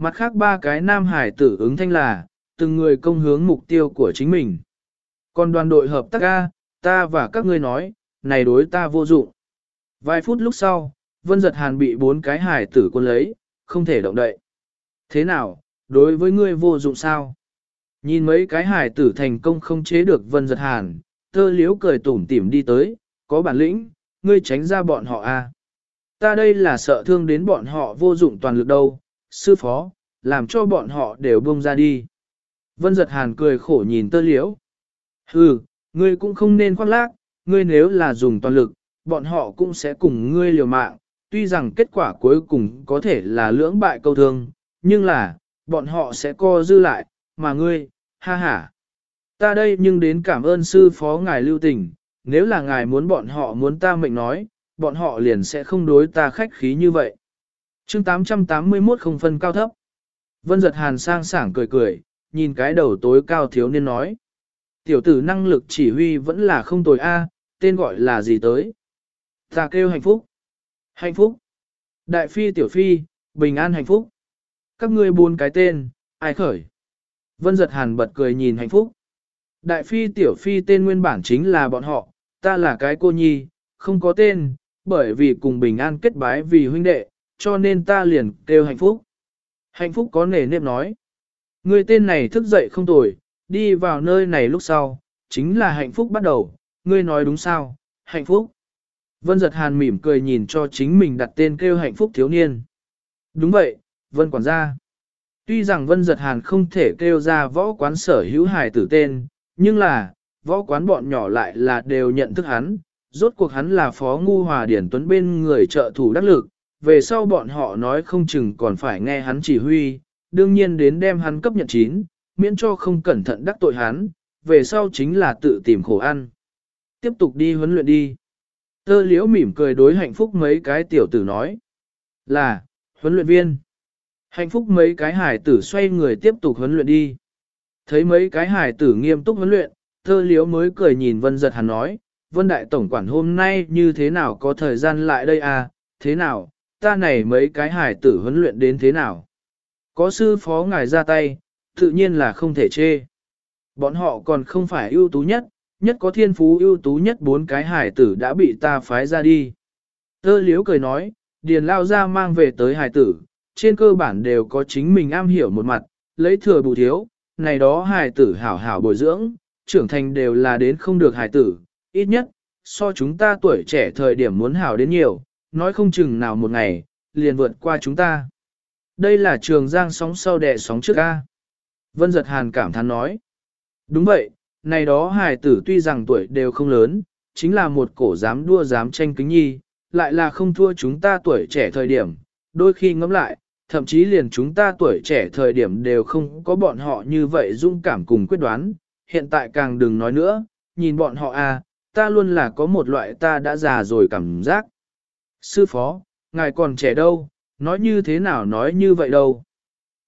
Mặt khác ba cái Nam Hải tử ứng thanh là, từng người công hướng mục tiêu của chính mình. Còn đoàn đội hợp tác ca, ta và các ngươi nói, này đối ta vô dụng. Vài phút lúc sau, Vân Giật Hàn bị bốn cái hải tử quân lấy, không thể động đậy. Thế nào, đối với ngươi vô dụng sao? Nhìn mấy cái hải tử thành công không chế được Vân Giật Hàn, tơ liếu cười tủm tỉm đi tới, có bản lĩnh, ngươi tránh ra bọn họ a. À? Ta đây là sợ thương đến bọn họ vô dụng toàn lực đâu, sư phó, làm cho bọn họ đều buông ra đi. Vân Giật Hàn cười khổ nhìn tơ Liễu. Hừ, ngươi cũng không nên khoác lác, ngươi nếu là dùng toàn lực, bọn họ cũng sẽ cùng ngươi liều mạng, tuy rằng kết quả cuối cùng có thể là lưỡng bại câu thương, nhưng là, bọn họ sẽ co dư lại, mà ngươi, ha ha. Ta đây nhưng đến cảm ơn sư phó ngài lưu tình, nếu là ngài muốn bọn họ muốn ta mệnh nói, bọn họ liền sẽ không đối ta khách khí như vậy chương 881 không phân cao thấp. Vân giật hàn sang sảng cười cười, nhìn cái đầu tối cao thiếu niên nói. Tiểu tử năng lực chỉ huy vẫn là không tồi A, tên gọi là gì tới? Ta kêu hạnh phúc. Hạnh phúc. Đại phi tiểu phi, bình an hạnh phúc. Các ngươi buôn cái tên, ai khởi? Vân giật hàn bật cười nhìn hạnh phúc. Đại phi tiểu phi tên nguyên bản chính là bọn họ, ta là cái cô nhi, không có tên, bởi vì cùng bình an kết bái vì huynh đệ, cho nên ta liền kêu hạnh phúc. Hạnh phúc có nề nếp nói. Người tên này thức dậy không tồi, đi vào nơi này lúc sau, chính là hạnh phúc bắt đầu, ngươi nói đúng sao, hạnh phúc. Vân giật hàn mỉm cười nhìn cho chính mình đặt tên kêu hạnh phúc thiếu niên. Đúng vậy, Vân quản gia. Tuy rằng Vân giật hàn không thể kêu ra võ quán sở hữu hài tử tên, nhưng là, võ quán bọn nhỏ lại là đều nhận thức hắn, rốt cuộc hắn là phó ngu hòa điển tuấn bên người trợ thủ đắc lực, về sau bọn họ nói không chừng còn phải nghe hắn chỉ huy, đương nhiên đến đem hắn cấp nhận chín, miễn cho không cẩn thận đắc tội hắn, về sau chính là tự tìm khổ ăn. Tiếp tục đi huấn luyện đi. Tơ liễu mỉm cười đối hạnh phúc mấy cái tiểu tử nói. Là, huấn luyện viên. Hạnh phúc mấy cái hải tử xoay người tiếp tục huấn luyện đi. Thấy mấy cái hải tử nghiêm túc huấn luyện, thơ liếu mới cười nhìn Vân giật hàn nói, Vân Đại Tổng quản hôm nay như thế nào có thời gian lại đây à, thế nào, ta này mấy cái hải tử huấn luyện đến thế nào. Có sư phó ngài ra tay, tự nhiên là không thể chê. Bọn họ còn không phải ưu tú nhất, nhất có thiên phú ưu tú nhất bốn cái hải tử đã bị ta phái ra đi. Tơ liếu cười nói, điền lao ra mang về tới hải tử, trên cơ bản đều có chính mình am hiểu một mặt, lấy thừa bù thiếu, này đó hải tử hảo hảo bồi dưỡng, trưởng thành đều là đến không được hải tử, ít nhất, so chúng ta tuổi trẻ thời điểm muốn hảo đến nhiều, nói không chừng nào một ngày, liền vượt qua chúng ta. Đây là trường giang sóng sau đẻ sóng trước A. Vân giật hàn cảm thán nói. Đúng vậy, này đó hài tử tuy rằng tuổi đều không lớn, chính là một cổ dám đua dám tranh kính nhi, lại là không thua chúng ta tuổi trẻ thời điểm, đôi khi ngẫm lại, thậm chí liền chúng ta tuổi trẻ thời điểm đều không có bọn họ như vậy dung cảm cùng quyết đoán, hiện tại càng đừng nói nữa, nhìn bọn họ à, ta luôn là có một loại ta đã già rồi cảm giác. Sư phó, ngài còn trẻ đâu, nói như thế nào nói như vậy đâu.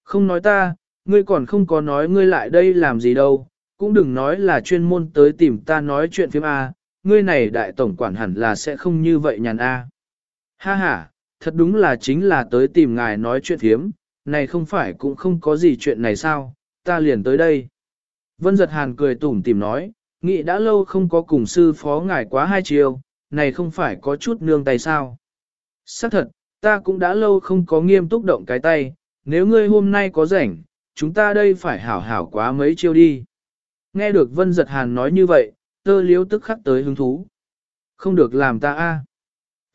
Không nói ta, ngươi còn không có nói ngươi lại đây làm gì đâu, cũng đừng nói là chuyên môn tới tìm ta nói chuyện phim A, ngươi này đại tổng quản hẳn là sẽ không như vậy nhàn A. Ha ha, thật đúng là chính là tới tìm ngài nói chuyện phiếm, này không phải cũng không có gì chuyện này sao, ta liền tới đây. Vân giật hàn cười tủm tìm nói, nghĩ đã lâu không có cùng sư phó ngài quá hai chiều, này không phải có chút nương tay sao. Xác thật, ta cũng đã lâu không có nghiêm túc động cái tay, nếu ngươi hôm nay có rảnh, chúng ta đây phải hảo hảo quá mấy chiêu đi. Nghe được Vân Giật Hàn nói như vậy, tơ liếu tức khắc tới hứng thú. Không được làm ta a.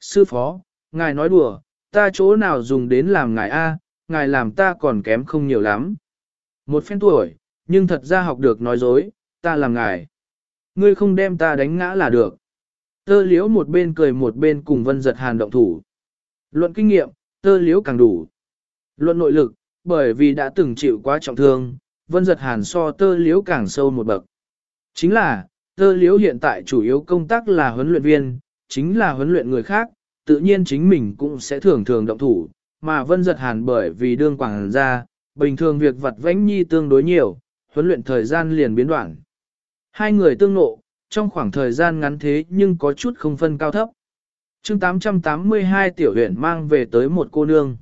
Sư phó, ngài nói đùa, ta chỗ nào dùng đến làm ngài a, ngài làm ta còn kém không nhiều lắm. Một phen tuổi, nhưng thật ra học được nói dối, ta làm ngài. Ngươi không đem ta đánh ngã là được. Tơ liếu một bên cười một bên cùng Vân Giật Hàn động thủ. Luận kinh nghiệm, tơ liếu càng đủ. Luận nội lực, bởi vì đã từng chịu quá trọng thương, vân giật hàn so tơ liếu càng sâu một bậc. Chính là, tơ liếu hiện tại chủ yếu công tác là huấn luyện viên, chính là huấn luyện người khác, tự nhiên chính mình cũng sẽ thường thường động thủ, mà vân giật hàn bởi vì đương quảng ra, bình thường việc vật vãnh nhi tương đối nhiều, huấn luyện thời gian liền biến đoạn. Hai người tương nộ, trong khoảng thời gian ngắn thế nhưng có chút không phân cao thấp chương 882 tiểu huyện mang về tới một cô nương.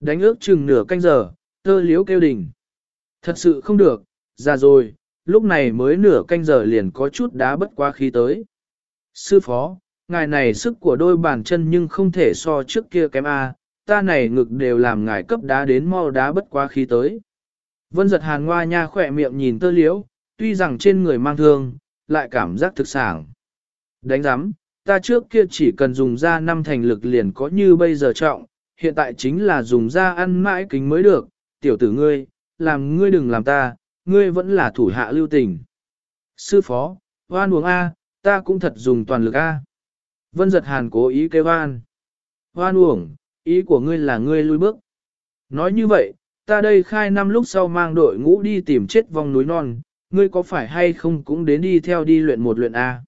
Đánh ước chừng nửa canh giờ, tơ liếu kêu đỉnh. Thật sự không được, ra rồi, lúc này mới nửa canh giờ liền có chút đá bất quá khí tới. Sư phó, ngài này sức của đôi bàn chân nhưng không thể so trước kia kém A, ta này ngực đều làm ngài cấp đá đến mau đá bất quá khí tới. Vân giật hàn hoa nha khỏe miệng nhìn tơ liếu, tuy rằng trên người mang thương, lại cảm giác thực sản. Đánh giám, ta trước kia chỉ cần dùng ra năm thành lực liền có như bây giờ trọng, hiện tại chính là dùng ra ăn mãi kính mới được, tiểu tử ngươi, làm ngươi đừng làm ta, ngươi vẫn là thủ hạ lưu tình. Sư phó, hoan uống A, ta cũng thật dùng toàn lực A. Vân giật hàn cố ý kêu hoan. Hoan uổng, ý của ngươi là ngươi lui bước. Nói như vậy, ta đây khai năm lúc sau mang đội ngũ đi tìm chết vòng núi non, ngươi có phải hay không cũng đến đi theo đi luyện một luyện A.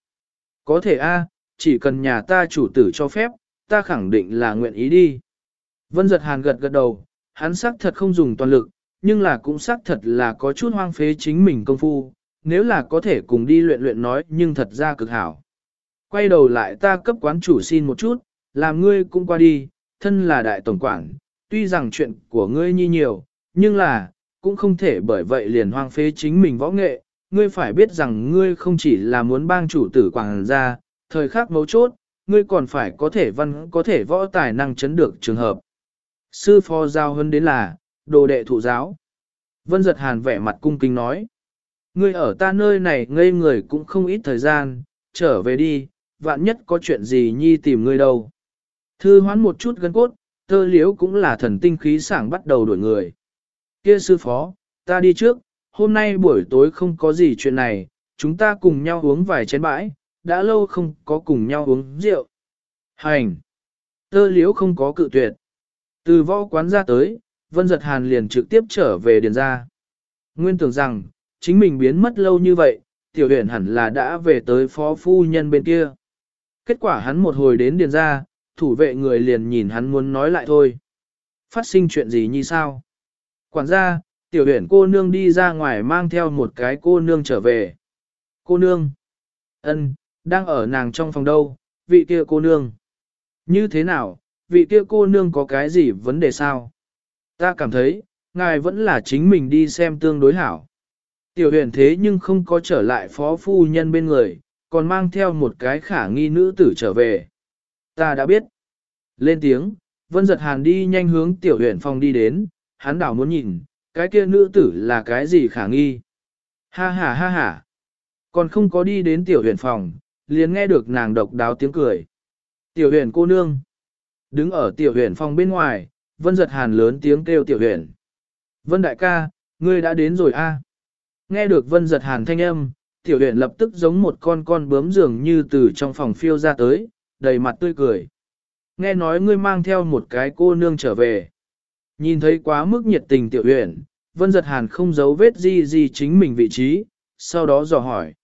Có thể A, chỉ cần nhà ta chủ tử cho phép, ta khẳng định là nguyện ý đi. Vân giật hàn gật gật đầu, hắn xác thật không dùng toàn lực, nhưng là cũng xác thật là có chút hoang phế chính mình công phu, nếu là có thể cùng đi luyện luyện nói nhưng thật ra cực hảo. Quay đầu lại ta cấp quán chủ xin một chút, làm ngươi cũng qua đi, thân là đại tổng quản, tuy rằng chuyện của ngươi nhi nhiều, nhưng là, cũng không thể bởi vậy liền hoang phế chính mình võ nghệ, ngươi phải biết rằng ngươi không chỉ là muốn bang chủ tử quảng ra, thời khắc mấu chốt, ngươi còn phải có thể văn có thể võ tài năng chấn được trường hợp. Sư phó giao hơn đến là, đồ đệ thụ giáo. Vân giật hàn vẻ mặt cung kính nói. Ngươi ở ta nơi này ngây người cũng không ít thời gian, trở về đi, vạn nhất có chuyện gì nhi tìm ngươi đâu. Thư hoán một chút gân cốt, tơ liếu cũng là thần tinh khí sảng bắt đầu đuổi người. Kia sư phó, ta đi trước, hôm nay buổi tối không có gì chuyện này, chúng ta cùng nhau uống vài chén bãi, đã lâu không có cùng nhau uống rượu. Hành! Tơ liếu không có cự tuyệt. Từ võ quán ra tới, Vân Giật Hàn liền trực tiếp trở về điền ra. Nguyên tưởng rằng, chính mình biến mất lâu như vậy, tiểu huyền hẳn là đã về tới phó phu nhân bên kia. Kết quả hắn một hồi đến điền ra, thủ vệ người liền nhìn hắn muốn nói lại thôi. Phát sinh chuyện gì như sao? Quản gia, tiểu huyền cô nương đi ra ngoài mang theo một cái cô nương trở về. Cô nương? ân, đang ở nàng trong phòng đâu, vị kia cô nương. Như thế nào, vị kia cô nương có cái gì vấn đề sao? Ta cảm thấy, ngài vẫn là chính mình đi xem tương đối hảo. Tiểu huyền thế nhưng không có trở lại phó phu nhân bên người, còn mang theo một cái khả nghi nữ tử trở về. Ta đã biết. Lên tiếng, vân giật hàn đi nhanh hướng tiểu huyền phòng đi đến, hắn đảo muốn nhìn, cái kia nữ tử là cái gì khả nghi. Ha ha ha ha. Còn không có đi đến tiểu huyền phòng, liền nghe được nàng độc đáo tiếng cười. Tiểu huyền cô nương. Đứng ở tiểu huyền phòng bên ngoài, vân giật hàn lớn tiếng kêu tiểu huyền. Vân đại ca, ngươi đã đến rồi a. Nghe được vân giật hàn thanh âm, tiểu huyền lập tức giống một con con bướm dường như từ trong phòng phiêu ra tới, đầy mặt tươi cười. Nghe nói ngươi mang theo một cái cô nương trở về. Nhìn thấy quá mức nhiệt tình tiểu huyền, vân giật hàn không giấu vết gì gì chính mình vị trí, sau đó dò hỏi.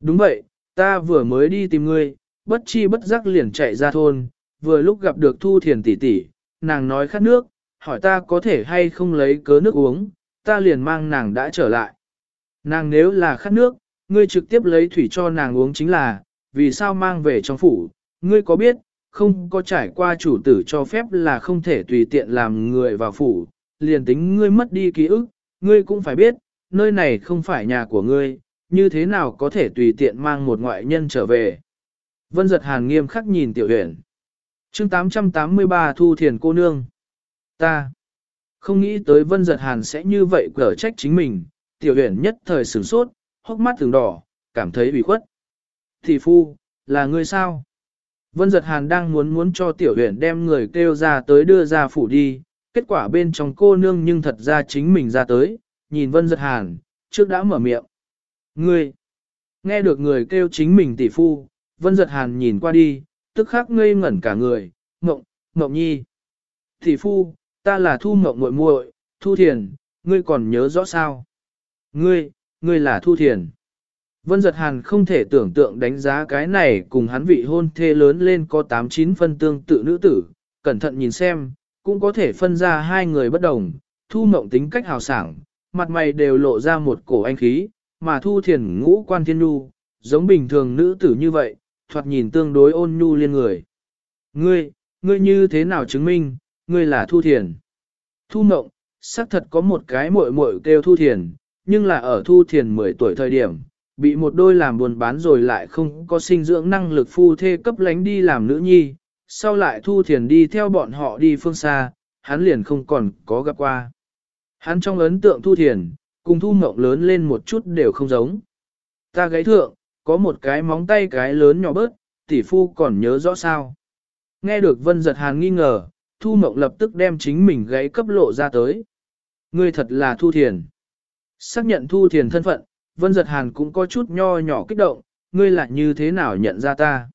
Đúng vậy, ta vừa mới đi tìm ngươi, bất chi bất giác liền chạy ra thôn, vừa lúc gặp được thu thiền tỷ tỷ, nàng nói khát nước, hỏi ta có thể hay không lấy cớ nước uống, ta liền mang nàng đã trở lại. Nàng nếu là khát nước, ngươi trực tiếp lấy thủy cho nàng uống chính là, vì sao mang về trong phủ, ngươi có biết, không có trải qua chủ tử cho phép là không thể tùy tiện làm người vào phủ, liền tính ngươi mất đi ký ức, ngươi cũng phải biết, nơi này không phải nhà của ngươi, như thế nào có thể tùy tiện mang một ngoại nhân trở về. Vân giật hàn nghiêm khắc nhìn tiểu huyền. chương 883 Thu Thiền cô nương. Ta không nghĩ tới vân giật hàn sẽ như vậy cở trách chính mình, tiểu huyền nhất thời sửng sốt, hốc mắt thường đỏ, cảm thấy bị khuất. Thì phu, là người sao? Vân giật hàn đang muốn muốn cho tiểu huyền đem người kêu ra tới đưa ra phủ đi, kết quả bên trong cô nương nhưng thật ra chính mình ra tới, nhìn vân giật hàn, trước đã mở miệng. Ngươi, nghe được người kêu chính mình tỷ phu, vân giật hàn nhìn qua đi, tức khắc ngây ngẩn cả người, mộng, mộng nhi. Tỷ phu, ta là thu mộng muội muội, thu thiền, ngươi còn nhớ rõ sao? Ngươi, ngươi là thu thiền. Vân giật hàn không thể tưởng tượng đánh giá cái này cùng hắn vị hôn thê lớn lên có 8-9 phân tương tự nữ tử, cẩn thận nhìn xem, cũng có thể phân ra hai người bất đồng, thu mộng tính cách hào sảng, mặt mày đều lộ ra một cổ anh khí, mà thu thiền ngũ quan thiên nhu, giống bình thường nữ tử như vậy, thoạt nhìn tương đối ôn nhu liên người. Ngươi, ngươi như thế nào chứng minh, ngươi là thu thiền? Thu mộng, xác thật có một cái muội muội kêu thu thiền, nhưng là ở thu thiền 10 tuổi thời điểm, bị một đôi làm buồn bán rồi lại không có sinh dưỡng năng lực phu thê cấp lánh đi làm nữ nhi, sau lại thu thiền đi theo bọn họ đi phương xa, hắn liền không còn có gặp qua. Hắn trong ấn tượng thu thiền, cùng thu mộng lớn lên một chút đều không giống. Ta gáy thượng, có một cái móng tay cái lớn nhỏ bớt, tỷ phu còn nhớ rõ sao. Nghe được vân giật hàn nghi ngờ, thu mộng lập tức đem chính mình gáy cấp lộ ra tới. Ngươi thật là thu thiền. Xác nhận thu thiền thân phận, vân giật hàn cũng có chút nho nhỏ kích động, ngươi lại như thế nào nhận ra ta.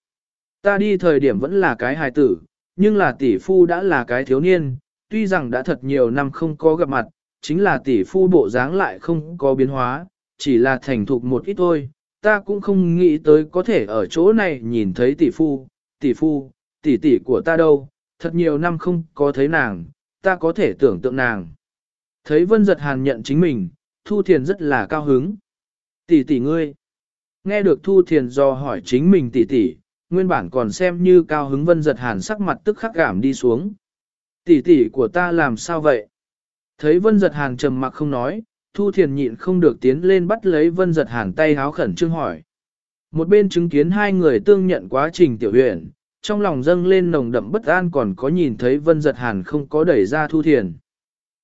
Ta đi thời điểm vẫn là cái hài tử, nhưng là tỷ phu đã là cái thiếu niên, tuy rằng đã thật nhiều năm không có gặp mặt, chính là tỷ phu bộ dáng lại không có biến hóa, chỉ là thành thục một ít thôi. Ta cũng không nghĩ tới có thể ở chỗ này nhìn thấy tỷ phu, tỷ phu, tỷ tỷ của ta đâu, thật nhiều năm không có thấy nàng, ta có thể tưởng tượng nàng. Thấy vân giật hàn nhận chính mình, Thu Thiền rất là cao hứng. Tỷ tỷ ngươi. Nghe được Thu Thiền do hỏi chính mình tỷ tỷ, nguyên bản còn xem như cao hứng vân giật hàn sắc mặt tức khắc cảm đi xuống. Tỷ tỷ của ta làm sao vậy? Thấy vân giật hàn trầm mặc không nói, Thu Thiền nhịn không được tiến lên bắt lấy vân giật hàn tay háo khẩn trương hỏi. Một bên chứng kiến hai người tương nhận quá trình tiểu huyện, trong lòng dâng lên nồng đậm bất an còn có nhìn thấy vân giật hàn không có đẩy ra Thu Thiền.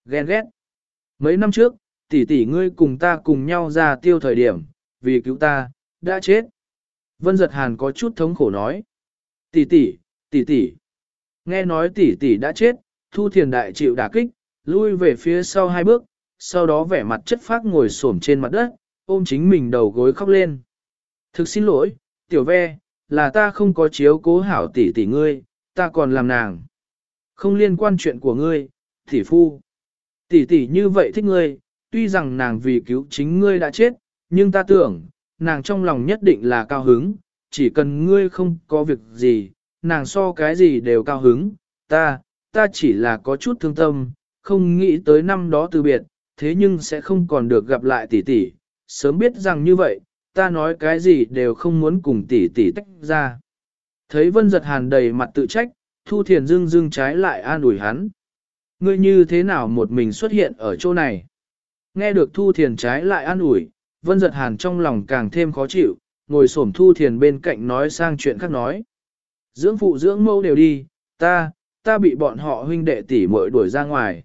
Ghen ghét. Mấy năm trước, tỷ tỷ ngươi cùng ta cùng nhau ra tiêu thời điểm, vì cứu ta, đã chết. Vân giật hàn có chút thống khổ nói. Tỷ tỷ, tỷ tỷ. Nghe nói tỷ tỷ đã chết, Thu Thiền đại chịu đả kích, lui về phía sau hai bước, sau đó vẻ mặt chất phác ngồi xổm trên mặt đất, ôm chính mình đầu gối khóc lên. Thực xin lỗi, tiểu ve, là ta không có chiếu cố hảo tỷ tỷ ngươi, ta còn làm nàng. Không liên quan chuyện của ngươi, tỷ phu. Tỷ tỷ như vậy thích ngươi, tuy rằng nàng vì cứu chính ngươi đã chết, nhưng ta tưởng, nàng trong lòng nhất định là cao hứng, chỉ cần ngươi không có việc gì, nàng so cái gì đều cao hứng, ta, ta chỉ là có chút thương tâm, không nghĩ tới năm đó từ biệt, thế nhưng sẽ không còn được gặp lại tỷ tỷ, sớm biết rằng như vậy, ta nói cái gì đều không muốn cùng tỷ tỷ tách ra. Thấy vân giật hàn đầy mặt tự trách, thu thiền dương dương trái lại an ủi hắn. Ngươi như thế nào một mình xuất hiện ở chỗ này? Nghe được thu thiền trái lại an ủi, vân giật hàn trong lòng càng thêm khó chịu, ngồi xổm thu thiền bên cạnh nói sang chuyện khác nói. Dưỡng phụ dưỡng mẫu đều đi, ta, ta bị bọn họ huynh đệ tỷ muội đuổi ra ngoài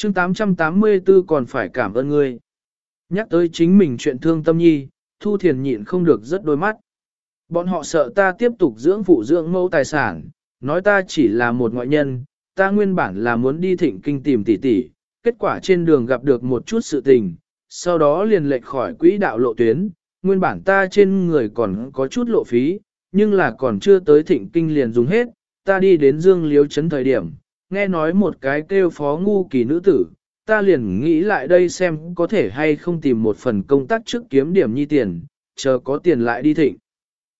chương 884 còn phải cảm ơn ngươi. Nhắc tới chính mình chuyện thương tâm nhi, thu thiền nhịn không được rất đôi mắt. Bọn họ sợ ta tiếp tục dưỡng phụ dưỡng mẫu tài sản, nói ta chỉ là một ngoại nhân, ta nguyên bản là muốn đi thịnh kinh tìm tỷ tỷ, kết quả trên đường gặp được một chút sự tình, sau đó liền lệch khỏi quỹ đạo lộ tuyến, nguyên bản ta trên người còn có chút lộ phí, nhưng là còn chưa tới thịnh kinh liền dùng hết, ta đi đến dương liếu chấn thời điểm, nghe nói một cái kêu phó ngu kỳ nữ tử, ta liền nghĩ lại đây xem có thể hay không tìm một phần công tác trước kiếm điểm nhi tiền, chờ có tiền lại đi thịnh.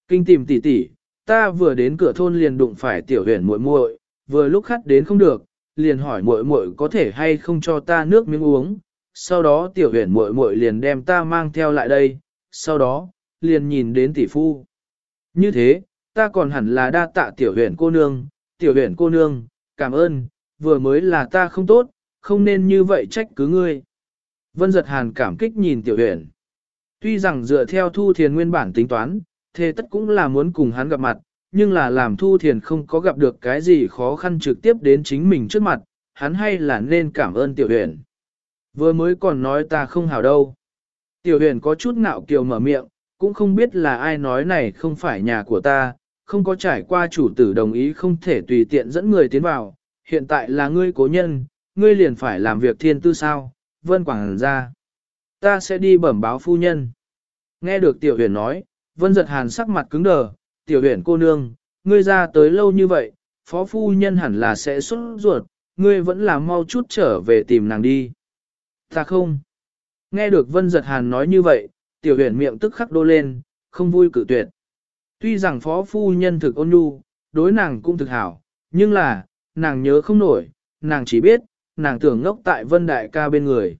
Kinh tìm tỷ tỷ, ta vừa đến cửa thôn liền đụng phải tiểu huyền muội muội, vừa lúc khát đến không được, liền hỏi muội muội có thể hay không cho ta nước miếng uống. Sau đó tiểu huyền muội muội liền đem ta mang theo lại đây, sau đó, liền nhìn đến tỷ phu. Như thế, ta còn hẳn là đa tạ tiểu huyền cô nương, tiểu huyền cô nương, cảm ơn, vừa mới là ta không tốt, không nên như vậy trách cứ ngươi. Vân giật hàn cảm kích nhìn tiểu huyền. Tuy rằng dựa theo thu thiền nguyên bản tính toán, thế tất cũng là muốn cùng hắn gặp mặt, nhưng là làm thu thiền không có gặp được cái gì khó khăn trực tiếp đến chính mình trước mặt, hắn hay là nên cảm ơn tiểu huyền. Vừa mới còn nói ta không hảo đâu. Tiểu huyền có chút ngạo kiều mở miệng, cũng không biết là ai nói này không phải nhà của ta, không có trải qua chủ tử đồng ý không thể tùy tiện dẫn người tiến vào, hiện tại là ngươi cố nhân, ngươi liền phải làm việc thiên tư sao, vân quảng ra. Ta sẽ đi bẩm báo phu nhân. Nghe được tiểu huyền nói, vân giật hàn sắc mặt cứng đờ, tiểu huyền cô nương, ngươi ra tới lâu như vậy, phó phu nhân hẳn là sẽ xuất ruột, ngươi vẫn là mau chút trở về tìm nàng đi. Ta không. Nghe được vân giật hàn nói như vậy, tiểu huyền miệng tức khắc đô lên, không vui cử tuyệt. Tuy rằng phó phu nhân thực ôn nhu, đối nàng cũng thực hảo, nhưng là, nàng nhớ không nổi, nàng chỉ biết, nàng tưởng ngốc tại vân đại ca bên người.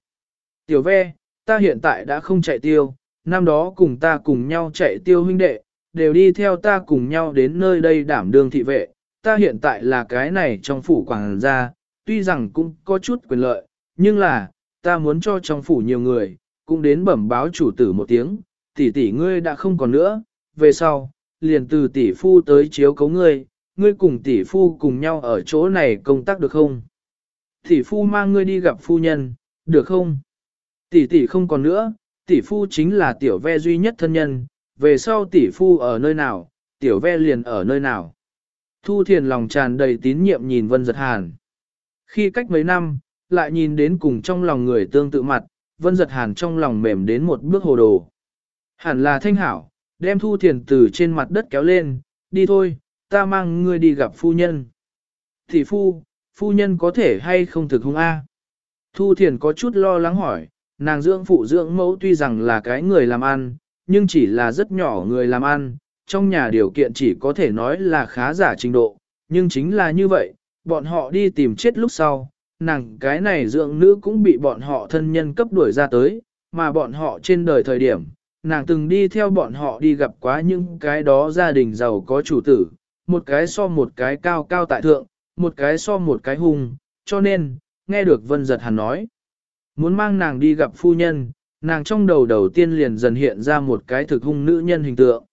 Tiểu ve, ta hiện tại đã không chạy tiêu, năm đó cùng ta cùng nhau chạy tiêu huynh đệ, đều đi theo ta cùng nhau đến nơi đây đảm đương thị vệ, ta hiện tại là cái này trong phủ quảng gia, tuy rằng cũng có chút quyền lợi, nhưng là, ta muốn cho trong phủ nhiều người, cũng đến bẩm báo chủ tử một tiếng, tỷ tỷ ngươi đã không còn nữa, về sau, liền từ tỷ phu tới chiếu cấu ngươi, ngươi cùng tỷ phu cùng nhau ở chỗ này công tác được không? Tỷ phu mang ngươi đi gặp phu nhân, được không? Tỷ tỷ không còn nữa, tỷ phu chính là tiểu ve duy nhất thân nhân, về sau tỷ phu ở nơi nào, tiểu ve liền ở nơi nào. Thu thiền lòng tràn đầy tín nhiệm nhìn vân giật hàn. Khi cách mấy năm, lại nhìn đến cùng trong lòng người tương tự mặt, vân giật hàn trong lòng mềm đến một bước hồ đồ. Hẳn là thanh hảo, đem thu thiền từ trên mặt đất kéo lên, đi thôi, ta mang ngươi đi gặp phu nhân. Thì phu, phu nhân có thể hay không thực hung a? Thu thiền có chút lo lắng hỏi, nàng dưỡng phụ dưỡng mẫu tuy rằng là cái người làm ăn, nhưng chỉ là rất nhỏ người làm ăn, trong nhà điều kiện chỉ có thể nói là khá giả trình độ, nhưng chính là như vậy, bọn họ đi tìm chết lúc sau, nàng cái này dưỡng nữ cũng bị bọn họ thân nhân cấp đuổi ra tới, mà bọn họ trên đời thời điểm, nàng từng đi theo bọn họ đi gặp quá những cái đó gia đình giàu có chủ tử, một cái so một cái cao cao tại thượng, một cái so một cái hung, cho nên, nghe được Vân Giật Hàn nói, muốn mang nàng đi gặp phu nhân, nàng trong đầu đầu tiên liền dần hiện ra một cái thực hung nữ nhân hình tượng.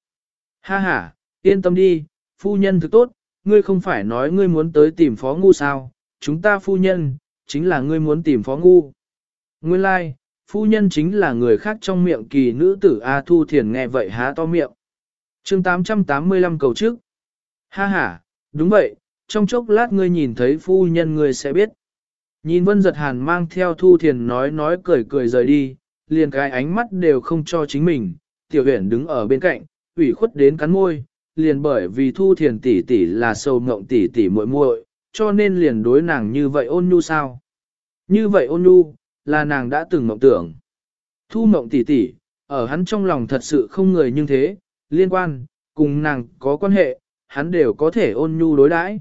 Ha ha, yên tâm đi, phu nhân thực tốt, ngươi không phải nói ngươi muốn tới tìm phó ngu sao, chúng ta phu nhân, chính là ngươi muốn tìm phó ngu. Nguyên lai, like, phu nhân chính là người khác trong miệng kỳ nữ tử A Thu Thiền nghe vậy há to miệng. chương 885 cầu trước. Ha ha, đúng vậy, trong chốc lát ngươi nhìn thấy phu nhân ngươi sẽ biết. Nhìn vân giật hàn mang theo Thu Thiền nói nói cười cười rời đi, liền cái ánh mắt đều không cho chính mình, tiểu huyển đứng ở bên cạnh, ủy khuất đến cắn môi, liền bởi vì Thu Thiền tỷ tỷ là sâu ngộng tỷ tỷ muội muội, cho nên liền đối nàng như vậy ôn nhu sao. Như vậy ôn nhu, là nàng đã từng mộng tưởng. Thu mộng tỷ tỷ, ở hắn trong lòng thật sự không người như thế, liên quan, cùng nàng có quan hệ, hắn đều có thể ôn nhu đối đãi.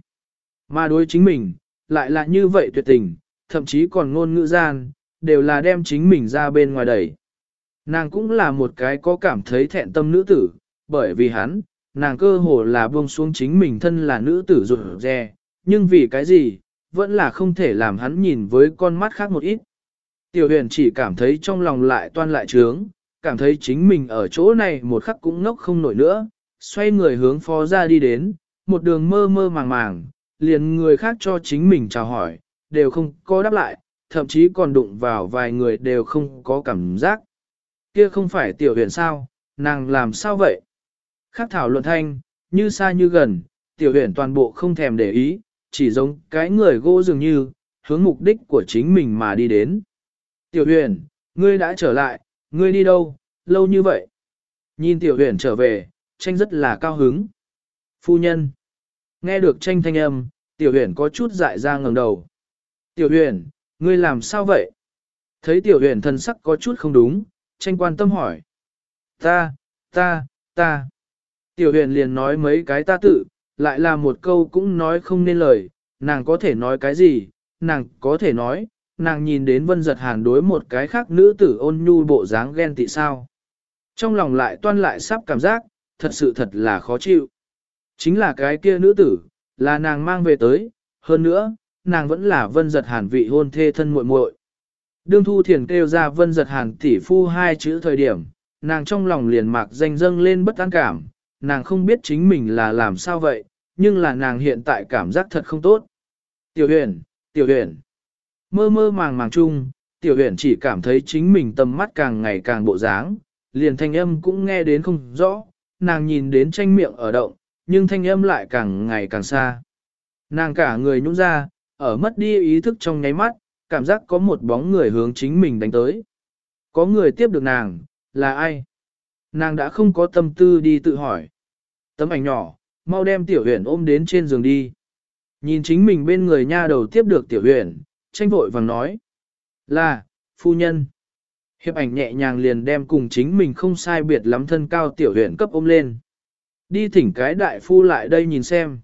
Mà đối chính mình, lại là như vậy tuyệt tình, thậm chí còn ngôn ngữ gian, đều là đem chính mình ra bên ngoài đẩy. Nàng cũng là một cái có cảm thấy thẹn tâm nữ tử, bởi vì hắn, nàng cơ hồ là buông xuống chính mình thân là nữ tử rụt rè, nhưng vì cái gì, vẫn là không thể làm hắn nhìn với con mắt khác một ít. Tiểu huyền chỉ cảm thấy trong lòng lại toan lại trướng, cảm thấy chính mình ở chỗ này một khắc cũng ngốc không nổi nữa, xoay người hướng phó ra đi đến, một đường mơ mơ màng màng, liền người khác cho chính mình chào hỏi, đều không có đáp lại, thậm chí còn đụng vào vài người đều không có cảm giác. Kia không phải tiểu huyền sao, nàng làm sao vậy? Khác thảo luận thanh, như xa như gần, tiểu huyền toàn bộ không thèm để ý, chỉ giống cái người gỗ dường như, hướng mục đích của chính mình mà đi đến. Tiểu huyền, ngươi đã trở lại, ngươi đi đâu, lâu như vậy? Nhìn tiểu huyền trở về, tranh rất là cao hứng. Phu nhân. Nghe được tranh thanh âm, tiểu huyền có chút dại ra ngẩng đầu. Tiểu huyền, ngươi làm sao vậy? Thấy tiểu huyền thân sắc có chút không đúng, tranh quan tâm hỏi. Ta, ta, ta. Tiểu huyền liền nói mấy cái ta tự, lại là một câu cũng nói không nên lời, nàng có thể nói cái gì, nàng có thể nói, nàng nhìn đến vân giật hàn đối một cái khác nữ tử ôn nhu bộ dáng ghen tị sao. Trong lòng lại toan lại sắp cảm giác, thật sự thật là khó chịu. Chính là cái kia nữ tử, là nàng mang về tới, hơn nữa, nàng vẫn là vân giật hàn vị hôn thê thân muội muội. Đương thu thiền kêu ra vân giật hàn tỷ phu hai chữ thời điểm, nàng trong lòng liền mạc danh dâng lên bất an cảm, nàng không biết chính mình là làm sao vậy, nhưng là nàng hiện tại cảm giác thật không tốt. Tiểu huyền, tiểu huyền, mơ mơ màng màng chung, tiểu huyền chỉ cảm thấy chính mình tầm mắt càng ngày càng bộ dáng, liền thanh âm cũng nghe đến không rõ, nàng nhìn đến tranh miệng ở động, nhưng thanh âm lại càng ngày càng xa. Nàng cả người nhũng ra, ở mất đi ý thức trong nháy mắt, cảm giác có một bóng người hướng chính mình đánh tới. Có người tiếp được nàng, là ai? Nàng đã không có tâm tư đi tự hỏi. Tấm ảnh nhỏ, mau đem tiểu huyền ôm đến trên giường đi. Nhìn chính mình bên người nha đầu tiếp được tiểu huyền, tranh vội vàng nói. Là, phu nhân. Hiệp ảnh nhẹ nhàng liền đem cùng chính mình không sai biệt lắm thân cao tiểu huyện cấp ôm lên. Đi thỉnh cái đại phu lại đây nhìn xem.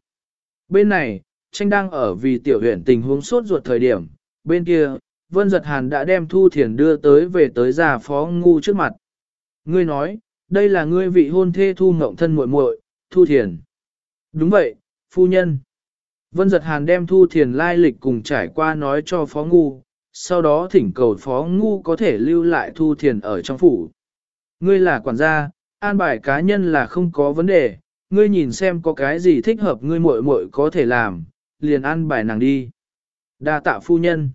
Bên này, tranh đang ở vì tiểu huyện tình huống sốt ruột thời điểm. Bên kia, Vân Giật Hàn đã đem Thu Thiền đưa tới về tới già phó ngu trước mặt. Ngươi nói, đây là ngươi vị hôn thê Thu Ngộng thân muội muội, Thu Thiền. Đúng vậy, phu nhân. Vân Giật Hàn đem Thu Thiền lai lịch cùng trải qua nói cho phó ngu, sau đó thỉnh cầu phó ngu có thể lưu lại Thu Thiền ở trong phủ. Ngươi là quản gia, an bài cá nhân là không có vấn đề, ngươi nhìn xem có cái gì thích hợp ngươi muội muội có thể làm, liền an bài nàng đi. Đa tạ phu nhân.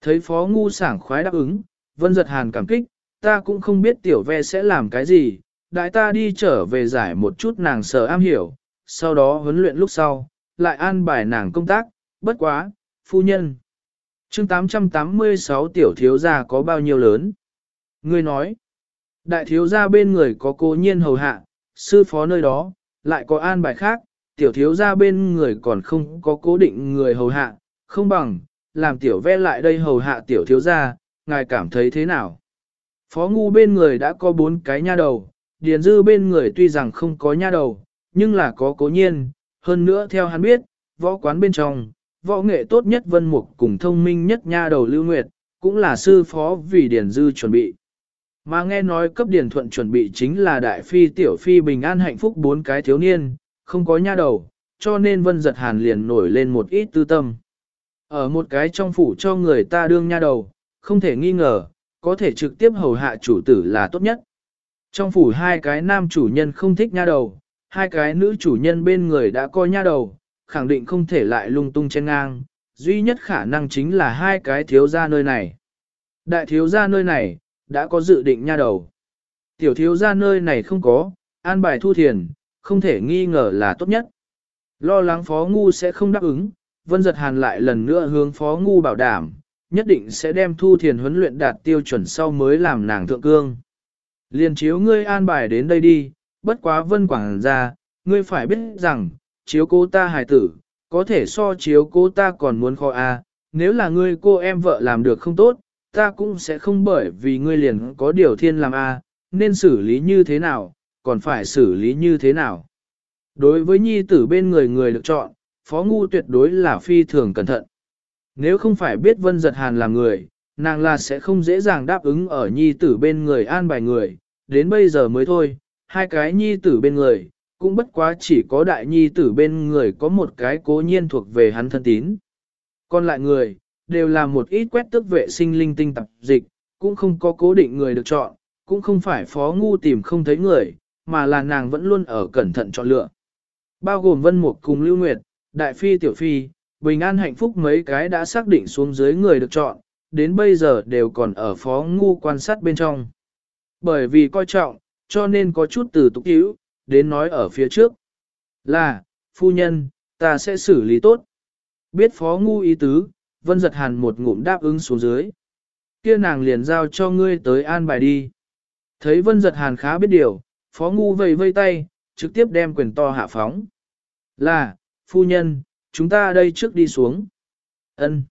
Thấy phó ngu sảng khoái đáp ứng, vân giật hàn cảm kích, ta cũng không biết tiểu ve sẽ làm cái gì, đại ta đi trở về giải một chút nàng sở am hiểu, sau đó huấn luyện lúc sau, lại an bài nàng công tác, bất quá, phu nhân. chương 886 tiểu thiếu gia có bao nhiêu lớn? Ngươi nói, đại thiếu gia bên người có cô nhiên hầu hạ, sư phó nơi đó, lại có an bài khác, tiểu thiếu gia bên người còn không có cố định người hầu hạ, không bằng, làm tiểu ve lại đây hầu hạ tiểu thiếu gia, ngài cảm thấy thế nào? Phó ngu bên người đã có bốn cái nha đầu, điền dư bên người tuy rằng không có nha đầu, nhưng là có cố nhiên, hơn nữa theo hắn biết, võ quán bên trong, võ nghệ tốt nhất vân mục cùng thông minh nhất nha đầu lưu nguyệt, cũng là sư phó vì điền dư chuẩn bị. Mà nghe nói cấp điền thuận chuẩn bị chính là đại phi tiểu phi bình an hạnh phúc bốn cái thiếu niên, không có nha đầu, cho nên vân giật hàn liền nổi lên một ít tư tâm. Ở một cái trong phủ cho người ta đương nha đầu, không thể nghi ngờ, có thể trực tiếp hầu hạ chủ tử là tốt nhất. Trong phủ hai cái nam chủ nhân không thích nha đầu, hai cái nữ chủ nhân bên người đã coi nha đầu, khẳng định không thể lại lung tung trên ngang, duy nhất khả năng chính là hai cái thiếu gia nơi này. Đại thiếu gia nơi này, đã có dự định nha đầu. Tiểu thiếu gia nơi này không có, an bài thu thiền, không thể nghi ngờ là tốt nhất. Lo lắng phó ngu sẽ không đáp ứng, vân giật hàn lại lần nữa hướng phó ngu bảo đảm, nhất định sẽ đem thu thiền huấn luyện đạt tiêu chuẩn sau mới làm nàng thượng cương. Liền chiếu ngươi an bài đến đây đi, bất quá vân quảng ra, ngươi phải biết rằng, chiếu cô ta hài tử, có thể so chiếu cô ta còn muốn khó a. nếu là ngươi cô em vợ làm được không tốt, ta cũng sẽ không bởi vì ngươi liền có điều thiên làm a, nên xử lý như thế nào, còn phải xử lý như thế nào. Đối với nhi tử bên người người được chọn, phó ngu tuyệt đối là phi thường cẩn thận. Nếu không phải biết vân giật hàn là người, nàng là sẽ không dễ dàng đáp ứng ở nhi tử bên người an bài người, đến bây giờ mới thôi, hai cái nhi tử bên người, cũng bất quá chỉ có đại nhi tử bên người có một cái cố nhiên thuộc về hắn thân tín. Còn lại người, đều là một ít quét tức vệ sinh linh tinh tập dịch, cũng không có cố định người được chọn, cũng không phải phó ngu tìm không thấy người, mà là nàng vẫn luôn ở cẩn thận chọn lựa. Bao gồm Vân Mục cùng Lưu Nguyệt, Đại Phi Tiểu Phi, Bình An Hạnh Phúc mấy cái đã xác định xuống dưới người được chọn, đến bây giờ đều còn ở phó ngu quan sát bên trong. Bởi vì coi trọng, cho nên có chút từ tục hữu, đến nói ở phía trước. Là, phu nhân, ta sẽ xử lý tốt. Biết phó ngu ý tứ, vân giật hàn một ngụm đáp ứng xuống dưới. kia nàng liền giao cho ngươi tới an bài đi. Thấy vân giật hàn khá biết điều, phó ngu vây vây tay, trực tiếp đem quyền to hạ phóng. Là, phu nhân, chúng ta đây trước đi xuống. ân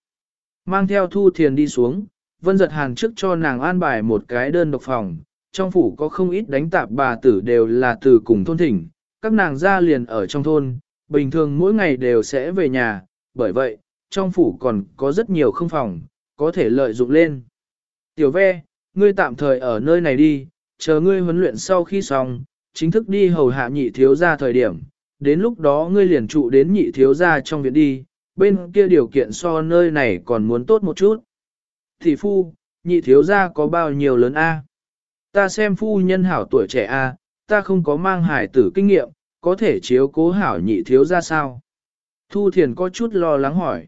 Mang theo thu thiền đi xuống, vân giật hàn trước cho nàng an bài một cái đơn độc phòng, trong phủ có không ít đánh tạp bà tử đều là từ cùng thôn thỉnh, các nàng ra liền ở trong thôn, bình thường mỗi ngày đều sẽ về nhà, bởi vậy, trong phủ còn có rất nhiều không phòng, có thể lợi dụng lên. Tiểu ve, ngươi tạm thời ở nơi này đi, chờ ngươi huấn luyện sau khi xong, chính thức đi hầu hạ nhị thiếu ra thời điểm, đến lúc đó ngươi liền trụ đến nhị thiếu ra trong viện đi, bên kia điều kiện so nơi này còn muốn tốt một chút. Thị phu, nhị thiếu ra có bao nhiêu lớn A? Ta xem phu nhân hảo tuổi trẻ A, ta không có mang hải tử kinh nghiệm, có thể chiếu cố hảo nhị thiếu ra sao? Thu Thiền có chút lo lắng hỏi.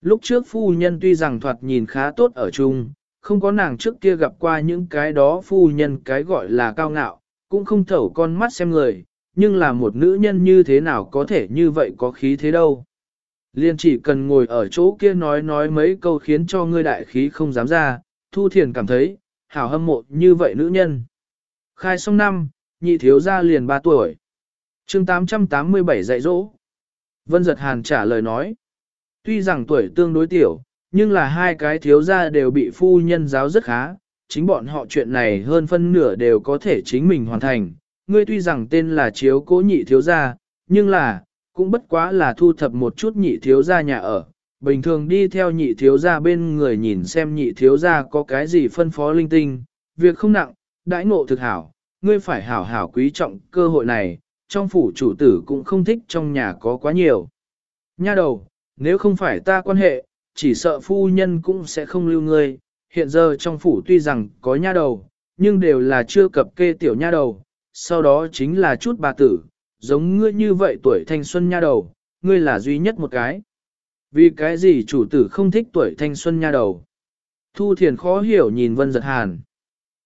Lúc trước phu nhân tuy rằng thoạt nhìn khá tốt ở chung, không có nàng trước kia gặp qua những cái đó phu nhân cái gọi là cao ngạo, cũng không thẩu con mắt xem người, nhưng là một nữ nhân như thế nào có thể như vậy có khí thế đâu. Liên chỉ cần ngồi ở chỗ kia nói nói mấy câu khiến cho ngươi đại khí không dám ra, Thu Thiền cảm thấy, hảo hâm mộ như vậy nữ nhân. Khai xong năm, nhị thiếu gia liền 3 tuổi. chương 887 dạy dỗ. Vân Giật Hàn trả lời nói. Tuy rằng tuổi tương đối tiểu, nhưng là hai cái thiếu gia đều bị phu nhân giáo rất khá, chính bọn họ chuyện này hơn phân nửa đều có thể chính mình hoàn thành. Ngươi tuy rằng tên là chiếu cố nhị thiếu gia, nhưng là, cũng bất quá là thu thập một chút nhị thiếu gia nhà ở. Bình thường đi theo nhị thiếu gia bên người nhìn xem nhị thiếu gia có cái gì phân phó linh tinh, việc không nặng, đãi ngộ thực hảo, ngươi phải hảo hảo quý trọng cơ hội này, trong phủ chủ tử cũng không thích trong nhà có quá nhiều. Nha đầu, nếu không phải ta quan hệ, chỉ sợ phu nhân cũng sẽ không lưu ngươi, hiện giờ trong phủ tuy rằng có nha đầu, nhưng đều là chưa cập kê tiểu nha đầu, sau đó chính là chút bà tử, giống ngươi như vậy tuổi thanh xuân nha đầu, ngươi là duy nhất một cái. Vì cái gì chủ tử không thích tuổi thanh xuân nha đầu? Thu thiền khó hiểu nhìn Vân Giật Hàn.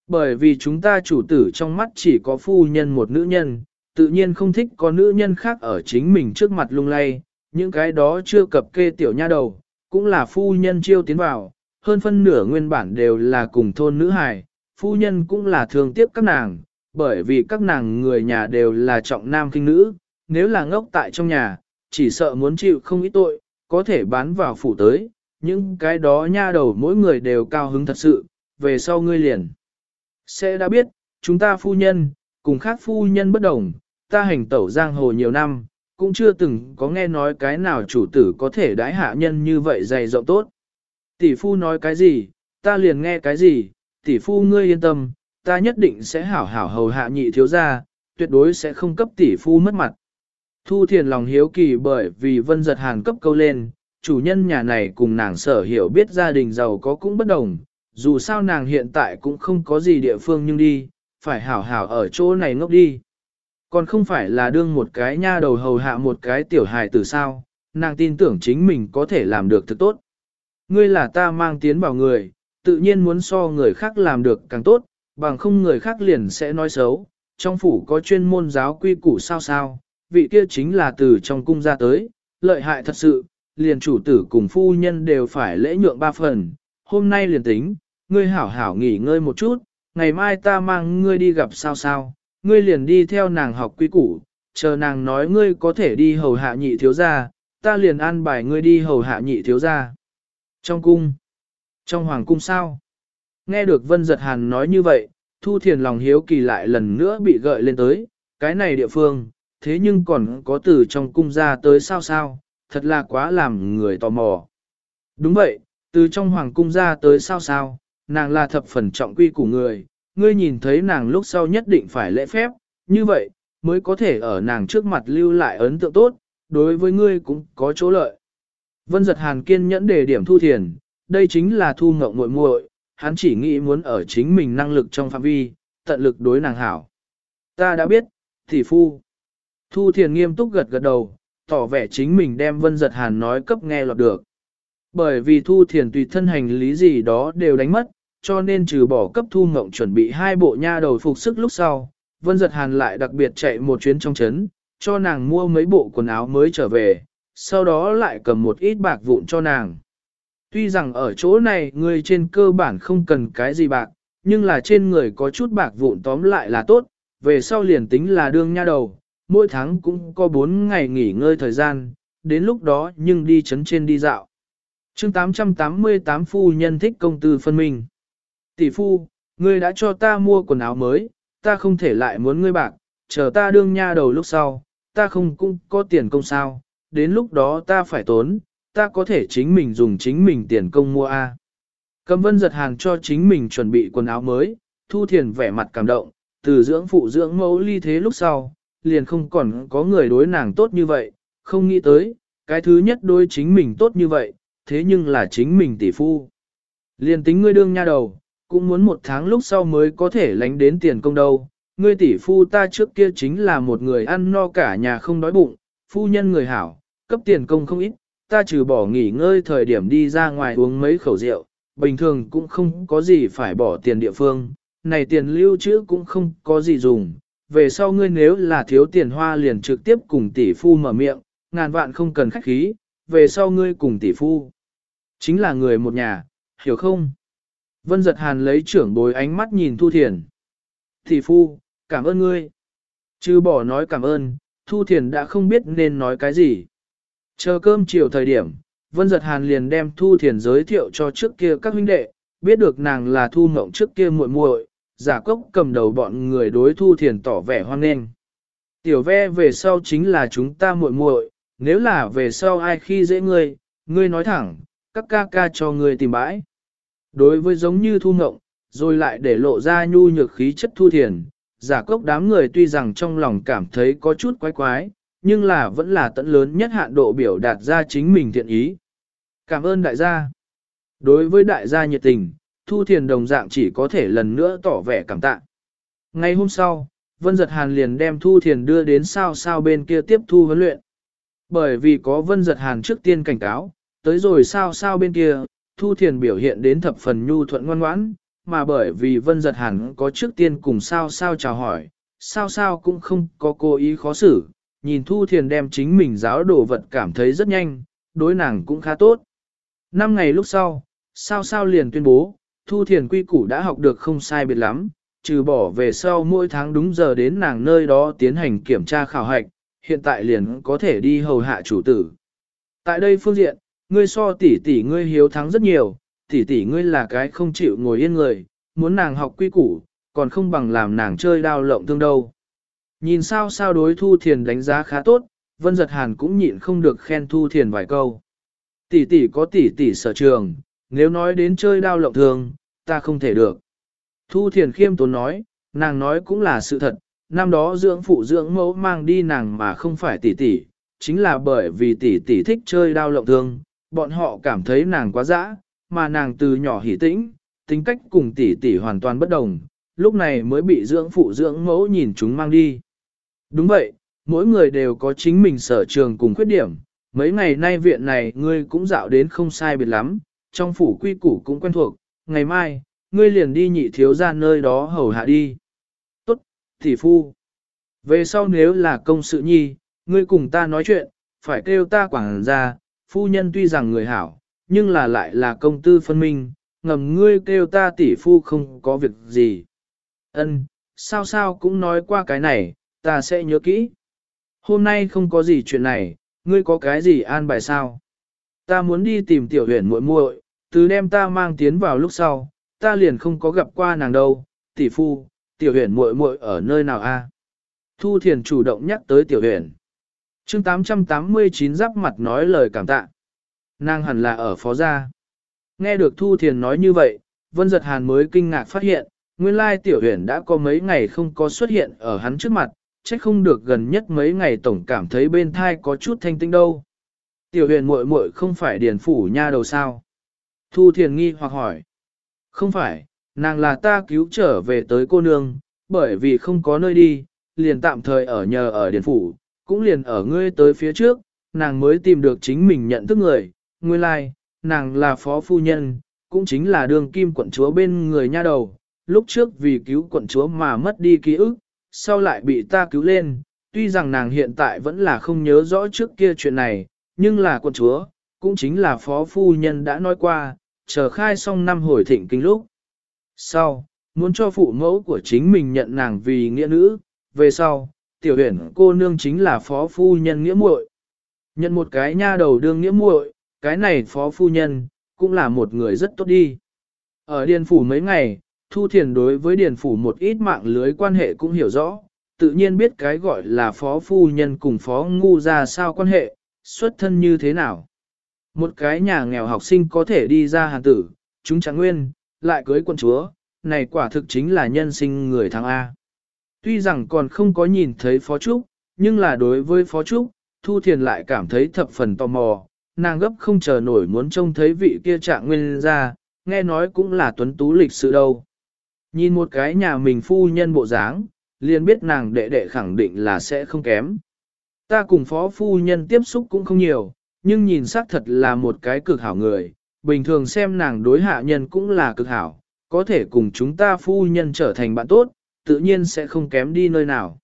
Bởi vì chúng ta chủ tử trong mắt chỉ có phu nhân một nữ nhân, tự nhiên không thích có nữ nhân khác ở chính mình trước mặt lung lay, những cái đó chưa cập kê tiểu nha đầu, cũng là phu nhân chiêu tiến vào, hơn phân nửa nguyên bản đều là cùng thôn nữ hài, phu nhân cũng là thường tiếp các nàng, bởi vì các nàng người nhà đều là trọng nam kinh nữ, nếu là ngốc tại trong nhà, chỉ sợ muốn chịu không ít tội, có thể bán vào phủ tới, những cái đó nha đầu mỗi người đều cao hứng thật sự, về sau ngươi liền. Sẽ đã biết, chúng ta phu nhân, cùng khác phu nhân bất đồng, ta hành tẩu giang hồ nhiều năm, cũng chưa từng có nghe nói cái nào chủ tử có thể đái hạ nhân như vậy dày rộng tốt. Tỷ phu nói cái gì, ta liền nghe cái gì, tỷ phu ngươi yên tâm, ta nhất định sẽ hảo hảo hầu hạ nhị thiếu gia, tuyệt đối sẽ không cấp tỷ phu mất mặt. Thu thiền lòng hiếu kỳ bởi vì vân giật hàn cấp câu lên, chủ nhân nhà này cùng nàng sở hiểu biết gia đình giàu có cũng bất đồng, dù sao nàng hiện tại cũng không có gì địa phương nhưng đi, phải hảo hảo ở chỗ này ngốc đi. Còn không phải là đương một cái nha đầu hầu hạ một cái tiểu hài từ sao, nàng tin tưởng chính mình có thể làm được thực tốt. Ngươi là ta mang tiến vào người, tự nhiên muốn so người khác làm được càng tốt, bằng không người khác liền sẽ nói xấu. Trong phủ có chuyên môn giáo quy củ sao sao, vị kia chính là từ trong cung ra tới, lợi hại thật sự, liền chủ tử cùng phu nhân đều phải lễ nhượng ba phần. Hôm nay liền tính, ngươi hảo hảo nghỉ ngơi một chút, ngày mai ta mang ngươi đi gặp sao sao, ngươi liền đi theo nàng học quy củ, chờ nàng nói ngươi có thể đi hầu hạ nhị thiếu gia, ta liền an bài ngươi đi hầu hạ nhị thiếu gia. Trong cung, trong hoàng cung sao? Nghe được Vân Giật Hàn nói như vậy, Thu Thiền lòng hiếu kỳ lại lần nữa bị gợi lên tới, cái này địa phương, thế nhưng còn có từ trong cung ra tới sao sao, thật là quá làm người tò mò. Đúng vậy, từ trong hoàng cung ra tới sao sao, nàng là thập phần trọng quy của người, ngươi nhìn thấy nàng lúc sau nhất định phải lễ phép, như vậy, mới có thể ở nàng trước mặt lưu lại ấn tượng tốt, đối với ngươi cũng có chỗ lợi. Vân giật hàn kiên nhẫn đề điểm thu thiền, đây chính là thu ngộng muội muội, hắn chỉ nghĩ muốn ở chính mình năng lực trong phạm vi, tận lực đối nàng hảo. Ta đã biết, thị phu. Thu thiền nghiêm túc gật gật đầu, tỏ vẻ chính mình đem vân giật hàn nói cấp nghe lọt được. Bởi vì thu thiền tùy thân hành lý gì đó đều đánh mất, cho nên trừ bỏ cấp thu ngộng chuẩn bị hai bộ nha đầu phục sức lúc sau, vân giật hàn lại đặc biệt chạy một chuyến trong trấn, cho nàng mua mấy bộ quần áo mới trở về, sau đó lại cầm một ít bạc vụn cho nàng. Tuy rằng ở chỗ này người trên cơ bản không cần cái gì bạc, nhưng là trên người có chút bạc vụn tóm lại là tốt, về sau liền tính là đương nha đầu, mỗi tháng cũng có 4 ngày nghỉ ngơi thời gian, đến lúc đó nhưng đi chấn trên đi dạo. chương 888 phu nhân thích công tư phân minh. Tỷ phu, ngươi đã cho ta mua quần áo mới, ta không thể lại muốn ngươi bạc, chờ ta đương nha đầu lúc sau, ta không cũng có tiền công sao, đến lúc đó ta phải tốn, ta có thể chính mình dùng chính mình tiền công mua A. Cầm vân giật hàng cho chính mình chuẩn bị quần áo mới, thu thiền vẻ mặt cảm động, từ dưỡng phụ dưỡng mẫu ly thế lúc sau, liền không còn có người đối nàng tốt như vậy, không nghĩ tới, cái thứ nhất đối chính mình tốt như vậy, thế nhưng là chính mình tỷ phu. Liền tính ngươi đương nha đầu, cũng muốn một tháng lúc sau mới có thể lánh đến tiền công đâu. Ngươi tỷ phu ta trước kia chính là một người ăn no cả nhà không đói bụng, phu nhân người hảo, cấp tiền công không ít, ta trừ bỏ nghỉ ngơi thời điểm đi ra ngoài uống mấy khẩu rượu, bình thường cũng không có gì phải bỏ tiền địa phương, này tiền lưu trữ cũng không có gì dùng, về sau ngươi nếu là thiếu tiền hoa liền trực tiếp cùng tỷ phu mở miệng, ngàn vạn không cần khách khí, về sau ngươi cùng tỷ phu. Chính là người một nhà, hiểu không? Vân giật hàn lấy trưởng bối ánh mắt nhìn Thu Thiền. Tỷ phu, cảm ơn ngươi. Chứ bỏ nói cảm ơn, Thu Thiền đã không biết nên nói cái gì. Chờ cơm chiều thời điểm, Vân giật hàn liền đem Thu Thiền giới thiệu cho trước kia các huynh đệ, biết được nàng là Thu Mộng trước kia muội muội, giả cốc cầm đầu bọn người đối Thu Thiền tỏ vẻ hoan nghênh. Tiểu ve về sau chính là chúng ta muội muội, nếu là về sau ai khi dễ ngươi, ngươi nói thẳng, các ca ca cho ngươi tìm bãi. Đối với giống như Thu Ngộng, rồi lại để lộ ra nhu nhược khí chất Thu Thiền, giả cốc đám người tuy rằng trong lòng cảm thấy có chút quái quái, nhưng là vẫn là tận lớn nhất hạn độ biểu đạt ra chính mình thiện ý. Cảm ơn đại gia. Đối với đại gia nhiệt tình, Thu Thiền đồng dạng chỉ có thể lần nữa tỏ vẻ cảm tạ. Ngay hôm sau, Vân Giật Hàn liền đem Thu Thiền đưa đến sao sao bên kia tiếp thu huấn luyện. Bởi vì có Vân Giật Hàn trước tiên cảnh cáo, tới rồi sao sao bên kia, Thu Thiền biểu hiện đến thập phần nhu thuận ngoan ngoãn, mà bởi vì Vân Giật Hàn có trước tiên cùng sao sao chào hỏi, sao sao cũng không có cố ý khó xử, nhìn Thu Thiền đem chính mình giáo đồ vật cảm thấy rất nhanh, đối nàng cũng khá tốt. Năm ngày lúc sau, sao sao liền tuyên bố, Thu Thiền quy củ đã học được không sai biệt lắm, trừ bỏ về sau mỗi tháng đúng giờ đến nàng nơi đó tiến hành kiểm tra khảo hạch, hiện tại liền có thể đi hầu hạ chủ tử. Tại đây phương diện, ngươi so tỷ tỷ ngươi hiếu thắng rất nhiều, tỷ tỷ ngươi là cái không chịu ngồi yên người, muốn nàng học quy củ, còn không bằng làm nàng chơi đao lộng thương đâu. Nhìn sao sao đối Thu Thiền đánh giá khá tốt, Vân Giật Hàn cũng nhịn không được khen Thu Thiền vài câu. Tỷ tỷ có tỷ tỷ sở trường, nếu nói đến chơi đao lộng thường, ta không thể được. Thu Thiền khiêm tốn nói, nàng nói cũng là sự thật, năm đó dưỡng phụ dưỡng mẫu mang đi nàng mà không phải tỷ tỷ, chính là bởi vì tỷ tỷ thích chơi đao lộng thương, bọn họ cảm thấy nàng quá dã, mà nàng từ nhỏ hỉ tĩnh, tính cách cùng tỷ tỷ hoàn toàn bất đồng, lúc này mới bị dưỡng phụ dưỡng mẫu nhìn chúng mang đi. Đúng vậy, mỗi người đều có chính mình sở trường cùng khuyết điểm, mấy ngày nay viện này ngươi cũng dạo đến không sai biệt lắm, trong phủ quy củ cũng quen thuộc, ngày mai, ngươi liền đi nhị thiếu ra nơi đó hầu hạ đi. Tốt, tỷ phu. Về sau nếu là công sự nhi, ngươi cùng ta nói chuyện, phải kêu ta quảng ra, phu nhân tuy rằng người hảo, nhưng là lại là công tư phân minh, ngầm ngươi kêu ta tỷ phu không có việc gì. Ân, sao sao cũng nói qua cái này, ta sẽ nhớ kỹ. Hôm nay không có gì chuyện này, ngươi có cái gì an bài sao? Ta muốn đi tìm tiểu huyền muội muội, từ đem ta mang tiến vào lúc sau, ta liền không có gặp qua nàng đâu, tỷ phu, tiểu huyền muội muội ở nơi nào a? Thu Thiền chủ động nhắc tới tiểu huyền. chương 889 giáp mặt nói lời cảm tạ. nàng hẳn là ở phó gia. Nghe được Thu Thiền nói như vậy, Vân Giật Hàn mới kinh ngạc phát hiện, nguyên lai tiểu huyền đã có mấy ngày không có xuất hiện ở hắn trước mặt, trách không được gần nhất mấy ngày tổng cảm thấy bên thai có chút thanh tinh đâu. Tiểu huyền muội muội không phải điền phủ nha đầu sao? Thu Thiền nghi hoặc hỏi. Không phải, nàng là ta cứu trở về tới cô nương, bởi vì không có nơi đi, liền tạm thời ở nhờ ở điền phủ, cũng liền ở ngươi tới phía trước, nàng mới tìm được chính mình nhận thức người, nguyên lai, like, nàng là phó phu nhân, cũng chính là đường kim quận chúa bên người nha đầu, lúc trước vì cứu quận chúa mà mất đi ký ức, sau lại bị ta cứu lên, tuy rằng nàng hiện tại vẫn là không nhớ rõ trước kia chuyện này, nhưng là quận chúa, cũng chính là phó phu nhân đã nói qua, chờ khai xong năm hồi thịnh kinh lúc. Sau, muốn cho phụ mẫu của chính mình nhận nàng vì nghĩa nữ, về sau, tiểu huyền cô nương chính là phó phu nhân nghĩa muội. Nhận một cái nha đầu đương nghĩa muội, cái này phó phu nhân, cũng là một người rất tốt đi. Ở Điền Phủ mấy ngày, Thu Thiền đối với Điền Phủ một ít mạng lưới quan hệ cũng hiểu rõ, tự nhiên biết cái gọi là phó phu nhân cùng phó ngu ra sao quan hệ, xuất thân như thế nào. Một cái nhà nghèo học sinh có thể đi ra hàng tử, chúng chẳng nguyên, lại cưới quân chúa, này quả thực chính là nhân sinh người thắng A. Tuy rằng còn không có nhìn thấy Phó Trúc, nhưng là đối với Phó Trúc, Thu Thiền lại cảm thấy thập phần tò mò, nàng gấp không chờ nổi muốn trông thấy vị kia trạng nguyên ra, nghe nói cũng là tuấn tú lịch sự đâu. Nhìn một cái nhà mình phu nhân bộ dáng, liền biết nàng đệ đệ khẳng định là sẽ không kém. Ta cùng phó phu nhân tiếp xúc cũng không nhiều, nhưng nhìn xác thật là một cái cực hảo người, bình thường xem nàng đối hạ nhân cũng là cực hảo, có thể cùng chúng ta phu nhân trở thành bạn tốt, tự nhiên sẽ không kém đi nơi nào.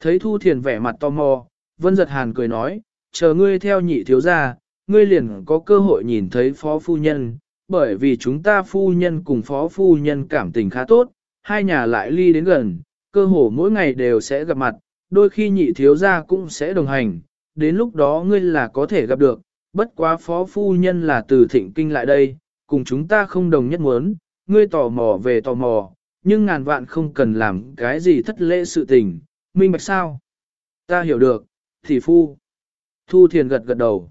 Thấy Thu Thiền vẻ mặt tò mò, Vân Giật Hàn cười nói, chờ ngươi theo nhị thiếu gia, ngươi liền có cơ hội nhìn thấy phó phu nhân, bởi vì chúng ta phu nhân cùng phó phu nhân cảm tình khá tốt, hai nhà lại ly đến gần, cơ hồ mỗi ngày đều sẽ gặp mặt, đôi khi nhị thiếu gia cũng sẽ đồng hành, đến lúc đó ngươi là có thể gặp được, bất quá phó phu nhân là từ thịnh kinh lại đây, cùng chúng ta không đồng nhất muốn, ngươi tò mò về tò mò, nhưng ngàn vạn không cần làm cái gì thất lễ sự tình, minh bạch sao? Ta hiểu được, thì phu. Thu Thiền gật gật đầu.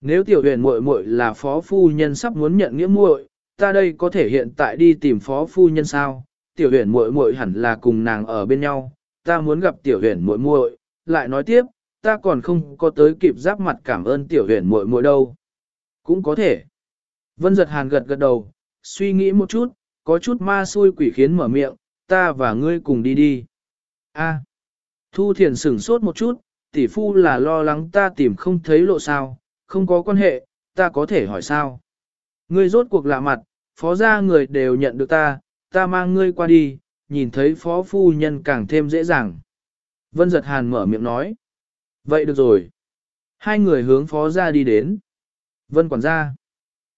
Nếu tiểu huyền muội muội là phó phu nhân sắp muốn nhận nghĩa muội, ta đây có thể hiện tại đi tìm phó phu nhân sao? Tiểu huyền muội muội hẳn là cùng nàng ở bên nhau, ta muốn gặp tiểu huyền muội muội, lại nói tiếp, ta còn không có tới kịp giáp mặt cảm ơn tiểu huyền muội muội đâu. Cũng có thể. Vân giật hàn gật gật đầu, suy nghĩ một chút, có chút ma xui quỷ khiến mở miệng, ta và ngươi cùng đi đi. A. Thu thiền sửng sốt một chút, tỷ phu là lo lắng ta tìm không thấy lộ sao, không có quan hệ, ta có thể hỏi sao. Ngươi rốt cuộc lạ mặt, phó gia người đều nhận được ta, ta mang ngươi qua đi, nhìn thấy phó phu nhân càng thêm dễ dàng. Vân giật hàn mở miệng nói. Vậy được rồi. Hai người hướng phó ra đi đến. Vân quản gia.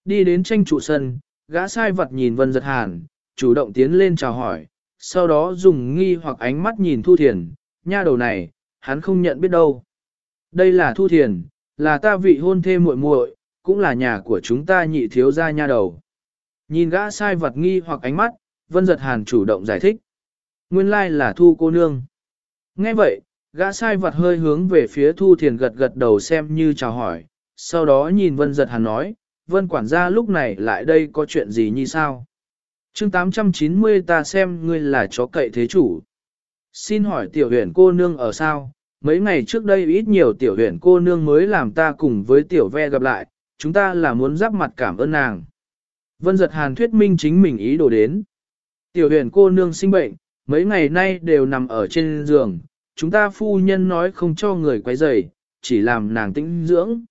Đi đến tranh trụ sân, gã sai vật nhìn Vân Giật Hàn, chủ động tiến lên chào hỏi, sau đó dùng nghi hoặc ánh mắt nhìn Thu Thiền, nha đầu này, hắn không nhận biết đâu. Đây là Thu Thiền, là ta vị hôn thê muội muội, cũng là nhà của chúng ta nhị thiếu gia nha đầu. Nhìn gã sai vật nghi hoặc ánh mắt, Vân Giật Hàn chủ động giải thích. Nguyên lai là Thu cô nương. Nghe vậy, gã sai vật hơi hướng về phía Thu Thiền gật gật đầu xem như chào hỏi, sau đó nhìn Vân Giật Hàn nói, vân quản gia lúc này lại đây có chuyện gì như sao? chương 890 ta xem ngươi là chó cậy thế chủ. Xin hỏi tiểu huyền cô nương ở sao? Mấy ngày trước đây ít nhiều tiểu huyền cô nương mới làm ta cùng với tiểu ve gặp lại, chúng ta là muốn giáp mặt cảm ơn nàng. Vân giật hàn thuyết minh chính mình ý đồ đến. Tiểu huyền cô nương sinh bệnh, mấy ngày nay đều nằm ở trên giường, chúng ta phu nhân nói không cho người quấy rầy, chỉ làm nàng tĩnh dưỡng.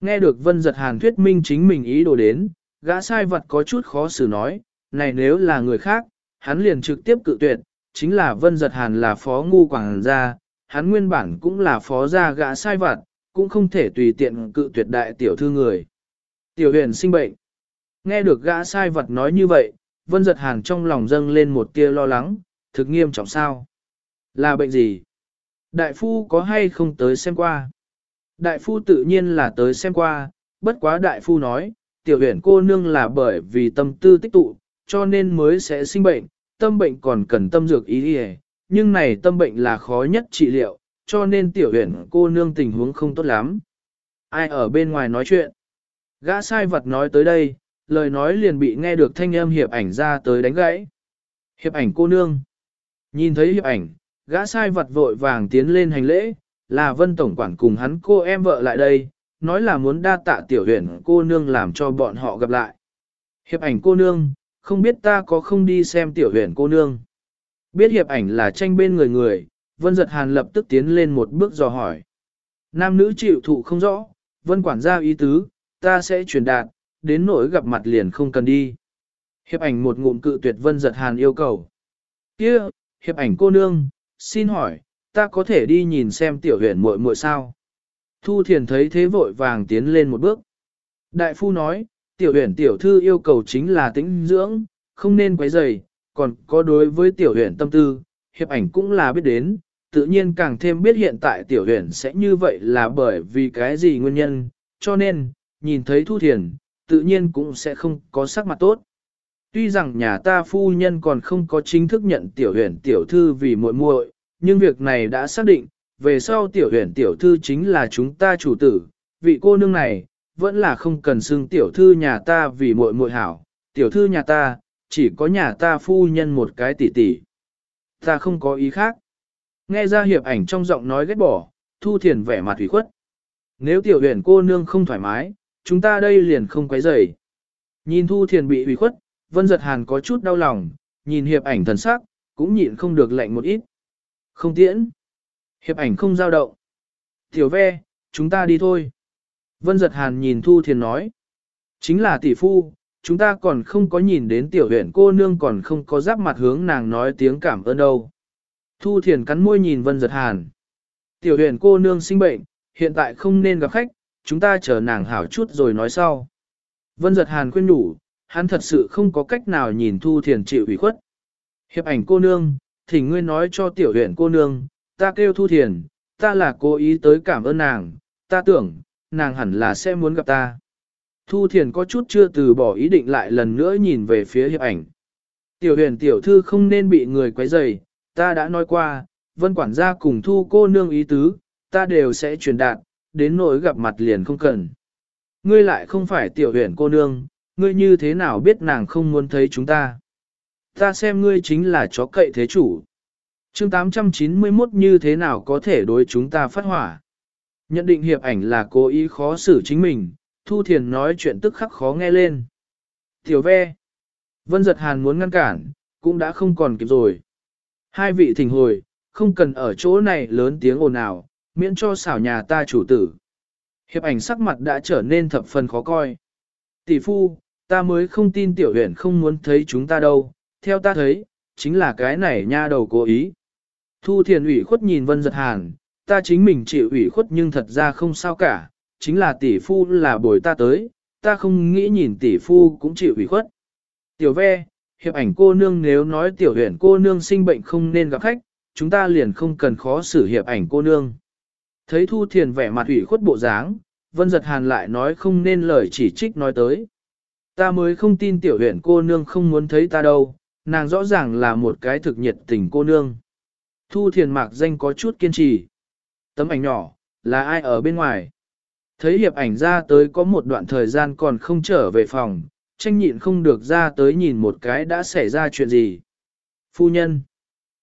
Nghe được vân giật hàn thuyết minh chính mình ý đồ đến, gã sai vật có chút khó xử nói, này nếu là người khác, hắn liền trực tiếp cự tuyệt, chính là vân giật hàn là phó ngu quảng gia, hắn nguyên bản cũng là phó gia gã sai vật, cũng không thể tùy tiện cự tuyệt đại tiểu thư người. Tiểu huyền sinh bệnh. Nghe được gã sai vật nói như vậy, vân giật hàn trong lòng dâng lên một tia lo lắng, thực nghiêm trọng sao? Là bệnh gì? Đại phu có hay không tới xem qua? Đại phu tự nhiên là tới xem qua, bất quá đại phu nói, tiểu huyền cô nương là bởi vì tâm tư tích tụ, cho nên mới sẽ sinh bệnh, tâm bệnh còn cần tâm dược ý đi nhưng này tâm bệnh là khó nhất trị liệu, cho nên tiểu huyền cô nương tình huống không tốt lắm. Ai ở bên ngoài nói chuyện? Gã sai vật nói tới đây, lời nói liền bị nghe được thanh âm hiệp ảnh ra tới đánh gãy. Hiệp ảnh cô nương. Nhìn thấy hiệp ảnh, gã sai vật vội vàng tiến lên hành lễ, là vân tổng quản cùng hắn cô em vợ lại đây, nói là muốn đa tạ tiểu huyền cô nương làm cho bọn họ gặp lại. Hiệp ảnh cô nương, không biết ta có không đi xem tiểu huyền cô nương. Biết hiệp ảnh là tranh bên người người, vân giật hàn lập tức tiến lên một bước dò hỏi. Nam nữ chịu thụ không rõ, vân quản gia ý tứ, ta sẽ truyền đạt, đến nỗi gặp mặt liền không cần đi. Hiệp ảnh một ngụm cự tuyệt vân giật hàn yêu cầu. kia hiệp ảnh cô nương, xin hỏi, ta có thể đi nhìn xem tiểu huyền muội muội sao? Thu thiền thấy thế vội vàng tiến lên một bước. Đại phu nói, tiểu huyền tiểu thư yêu cầu chính là tĩnh dưỡng, không nên quấy rầy, còn có đối với tiểu huyền tâm tư, hiệp ảnh cũng là biết đến, tự nhiên càng thêm biết hiện tại tiểu huyền sẽ như vậy là bởi vì cái gì nguyên nhân, cho nên, nhìn thấy thu thiền, tự nhiên cũng sẽ không có sắc mặt tốt. Tuy rằng nhà ta phu nhân còn không có chính thức nhận tiểu huyền tiểu thư vì muội muội, nhưng việc này đã xác định, về sau tiểu huyền tiểu thư chính là chúng ta chủ tử, vị cô nương này, vẫn là không cần xưng tiểu thư nhà ta vì muội muội hảo, tiểu thư nhà ta, chỉ có nhà ta phu nhân một cái tỷ tỷ. Ta không có ý khác. Nghe ra hiệp ảnh trong giọng nói ghét bỏ, thu thiền vẻ mặt thủy khuất. Nếu tiểu huyền cô nương không thoải mái, chúng ta đây liền không quấy rầy. Nhìn thu thiền bị ủy khuất, vân giật hàn có chút đau lòng, nhìn hiệp ảnh thần sắc, cũng nhịn không được lạnh một ít. Không tiễn. Hiệp ảnh không giao động. Tiểu ve, chúng ta đi thôi. Vân giật hàn nhìn Thu Thiền nói. Chính là tỷ phu, chúng ta còn không có nhìn đến tiểu huyện cô nương còn không có giáp mặt hướng nàng nói tiếng cảm ơn đâu. Thu Thiền cắn môi nhìn Vân giật hàn. Tiểu huyện cô nương sinh bệnh, hiện tại không nên gặp khách, chúng ta chờ nàng hảo chút rồi nói sau. Vân giật hàn khuyên đủ, hắn thật sự không có cách nào nhìn Thu Thiền chịu ủy khuất. Hiệp ảnh cô nương, thỉnh ngươi nói cho tiểu huyện cô nương, ta kêu Thu Thiền, ta là cố ý tới cảm ơn nàng, ta tưởng, nàng hẳn là sẽ muốn gặp ta. Thu Thiền có chút chưa từ bỏ ý định lại lần nữa nhìn về phía hiệp ảnh. Tiểu huyền tiểu thư không nên bị người quấy rầy, ta đã nói qua, vân quản gia cùng thu cô nương ý tứ, ta đều sẽ truyền đạt, đến nỗi gặp mặt liền không cần. Ngươi lại không phải tiểu huyền cô nương, ngươi như thế nào biết nàng không muốn thấy chúng ta. Ta xem ngươi chính là chó cậy thế chủ. chương 891 như thế nào có thể đối chúng ta phát hỏa. Nhận định hiệp ảnh là cố ý khó xử chính mình, Thu Thiền nói chuyện tức khắc khó nghe lên. Tiểu ve. Vân giật hàn muốn ngăn cản, cũng đã không còn kịp rồi. Hai vị thỉnh hồi, không cần ở chỗ này lớn tiếng ồn ào, miễn cho xảo nhà ta chủ tử. Hiệp ảnh sắc mặt đã trở nên thập phần khó coi. Tỷ phu, ta mới không tin tiểu huyện không muốn thấy chúng ta đâu, theo ta thấy, chính là cái này nha đầu cố ý. Thu thiền ủy khuất nhìn vân giật hàn, ta chính mình chịu ủy khuất nhưng thật ra không sao cả, chính là tỷ phu là bồi ta tới, ta không nghĩ nhìn tỷ phu cũng chịu ủy khuất. Tiểu ve, hiệp ảnh cô nương nếu nói tiểu huyện cô nương sinh bệnh không nên gặp khách, chúng ta liền không cần khó xử hiệp ảnh cô nương. Thấy Thu Thiền vẻ mặt ủy khuất bộ dáng, Vân Giật Hàn lại nói không nên lời chỉ trích nói tới. Ta mới không tin tiểu huyện cô nương không muốn thấy ta đâu, nàng rõ ràng là một cái thực nhiệt tình cô nương. Thu Thiền mạc danh có chút kiên trì. Tấm ảnh nhỏ, là ai ở bên ngoài? Thấy hiệp ảnh ra tới có một đoạn thời gian còn không trở về phòng, tranh nhịn không được ra tới nhìn một cái đã xảy ra chuyện gì. Phu nhân.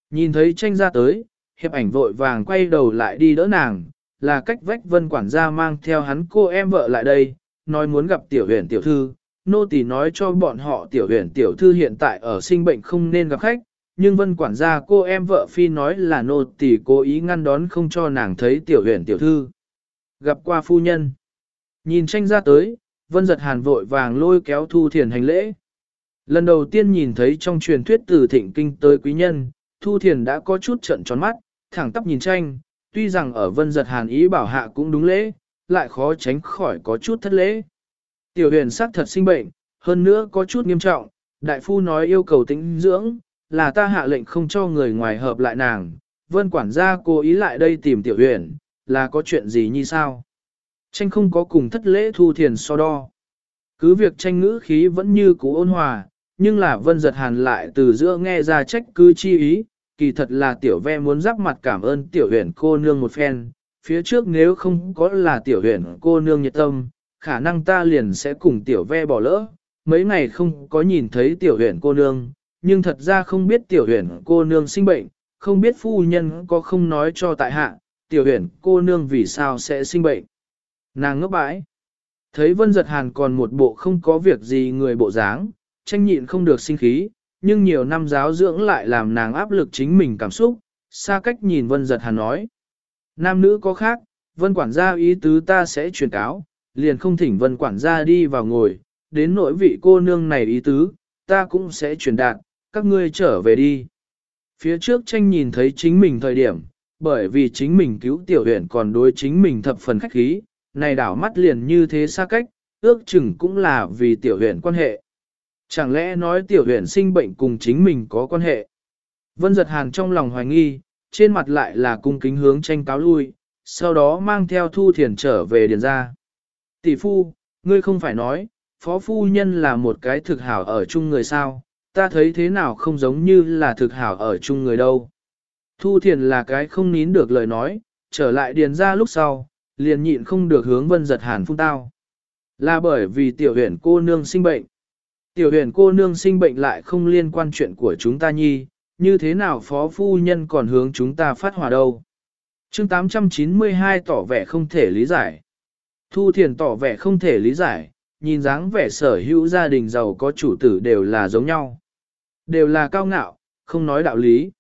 Nhìn thấy tranh ra tới, hiệp ảnh vội vàng quay đầu lại đi đỡ nàng, là cách vách vân quản gia mang theo hắn cô em vợ lại đây, nói muốn gặp tiểu huyền tiểu thư. Nô tỳ nói cho bọn họ tiểu huyền tiểu thư hiện tại ở sinh bệnh không nên gặp khách, nhưng vân quản gia cô em vợ phi nói là nô tỳ cố ý ngăn đón không cho nàng thấy tiểu huyền tiểu thư. Gặp qua phu nhân. Nhìn tranh ra tới, vân giật hàn vội vàng lôi kéo thu thiền hành lễ. Lần đầu tiên nhìn thấy trong truyền thuyết từ thịnh kinh tới quý nhân, thu thiền đã có chút trận tròn mắt, thẳng tắp nhìn tranh, tuy rằng ở vân giật hàn ý bảo hạ cũng đúng lễ, lại khó tránh khỏi có chút thất lễ. Tiểu huyền sắc thật sinh bệnh, hơn nữa có chút nghiêm trọng, đại phu nói yêu cầu tĩnh dưỡng, là ta hạ lệnh không cho người ngoài hợp lại nàng, vân quản gia cố ý lại đây tìm tiểu huyền, là có chuyện gì như sao? Tranh không có cùng thất lễ thu thiền so đo. Cứ việc tranh ngữ khí vẫn như cũ ôn hòa, nhưng là vân giật hàn lại từ giữa nghe ra trách cứ chi ý, kỳ thật là tiểu ve muốn giáp mặt cảm ơn tiểu huyền cô nương một phen, phía trước nếu không có là tiểu huyền cô nương nhiệt tâm, khả năng ta liền sẽ cùng tiểu ve bỏ lỡ, mấy ngày không có nhìn thấy tiểu huyền cô nương, nhưng thật ra không biết tiểu huyền cô nương sinh bệnh, không biết phu nhân có không nói cho tại hạ, tiểu huyền cô nương vì sao sẽ sinh bệnh. Nàng ngốc bãi. Thấy vân giật hàn còn một bộ không có việc gì người bộ dáng, tranh nhịn không được sinh khí, nhưng nhiều năm giáo dưỡng lại làm nàng áp lực chính mình cảm xúc, xa cách nhìn vân giật hàn nói. Nam nữ có khác, vân quản gia ý tứ ta sẽ truyền cáo, liền không thỉnh vân quản gia đi vào ngồi, đến nỗi vị cô nương này ý tứ, ta cũng sẽ truyền đạt, các ngươi trở về đi. Phía trước tranh nhìn thấy chính mình thời điểm, bởi vì chính mình cứu tiểu huyện còn đối chính mình thập phần khách khí, này đảo mắt liền như thế xa cách, ước chừng cũng là vì tiểu huyện quan hệ. Chẳng lẽ nói tiểu huyền sinh bệnh cùng chính mình có quan hệ? Vân giật hàn trong lòng hoài nghi, trên mặt lại là cung kính hướng tranh cáo lui, sau đó mang theo thu thiền trở về điền ra. Tỷ phu, ngươi không phải nói, phó phu nhân là một cái thực hảo ở chung người sao, ta thấy thế nào không giống như là thực hảo ở chung người đâu. Thu thiền là cái không nín được lời nói, trở lại điền ra lúc sau, liền nhịn không được hướng vân giật hàn phung tao. Là bởi vì tiểu huyền cô nương sinh bệnh. Tiểu huyền cô nương sinh bệnh lại không liên quan chuyện của chúng ta nhi, như thế nào phó phu nhân còn hướng chúng ta phát hỏa đâu. chương 892 tỏ vẻ không thể lý giải. Thu thiền tỏ vẻ không thể lý giải, nhìn dáng vẻ sở hữu gia đình giàu có chủ tử đều là giống nhau. Đều là cao ngạo, không nói đạo lý.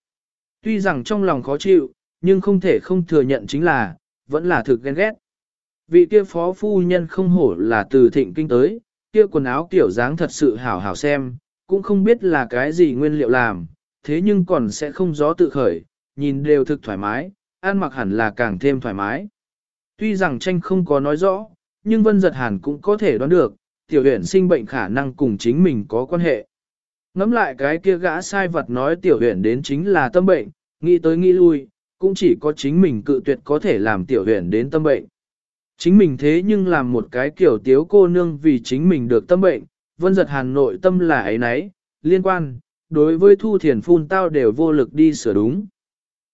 Tuy rằng trong lòng khó chịu, nhưng không thể không thừa nhận chính là, vẫn là thực ghen ghét. Vị kia phó phu nhân không hổ là từ thịnh kinh tới, kia quần áo kiểu dáng thật sự hảo hảo xem, cũng không biết là cái gì nguyên liệu làm, thế nhưng còn sẽ không gió tự khởi, nhìn đều thực thoải mái, ăn mặc hẳn là càng thêm thoải mái. Tuy rằng tranh không có nói rõ, nhưng Vân Giật Hàn cũng có thể đoán được, tiểu huyển sinh bệnh khả năng cùng chính mình có quan hệ. Ngắm lại cái kia gã sai vật nói tiểu huyển đến chính là tâm bệnh, nghĩ tới nghĩ lui, cũng chỉ có chính mình cự tuyệt có thể làm tiểu huyển đến tâm bệnh. Chính mình thế nhưng làm một cái kiểu tiếu cô nương vì chính mình được tâm bệnh, Vân Giật Hàn nội tâm là ấy nấy, liên quan, đối với thu thiền phun tao đều vô lực đi sửa đúng.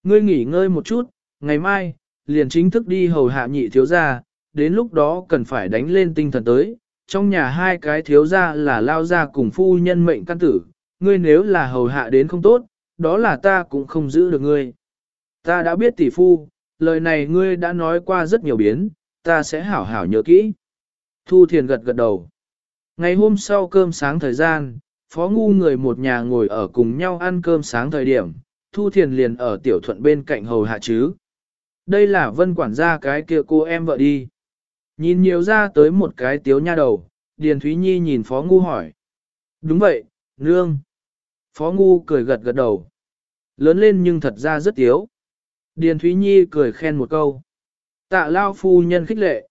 Ngươi nghỉ ngơi một chút, ngày mai, liền chính thức đi hầu hạ nhị thiếu gia, đến lúc đó cần phải đánh lên tinh thần tới. Trong nhà hai cái thiếu gia là lao gia cùng phu nhân mệnh căn tử, ngươi nếu là hầu hạ đến không tốt, đó là ta cũng không giữ được ngươi. Ta đã biết tỷ phu, lời này ngươi đã nói qua rất nhiều biến, ta sẽ hảo hảo nhớ kỹ. Thu Thiền gật gật đầu. Ngày hôm sau cơm sáng thời gian, phó ngu người một nhà ngồi ở cùng nhau ăn cơm sáng thời điểm, Thu Thiền liền ở tiểu thuận bên cạnh hầu hạ chứ. Đây là vân quản gia cái kia cô em vợ đi. Nhìn nhiều ra tới một cái tiếu nha đầu, Điền Thúy Nhi nhìn Phó Ngu hỏi. Đúng vậy, nương. Phó Ngu cười gật gật đầu. Lớn lên nhưng thật ra rất tiếu. Điền Thúy Nhi cười khen một câu. Tạ lao phu nhân khích lệ.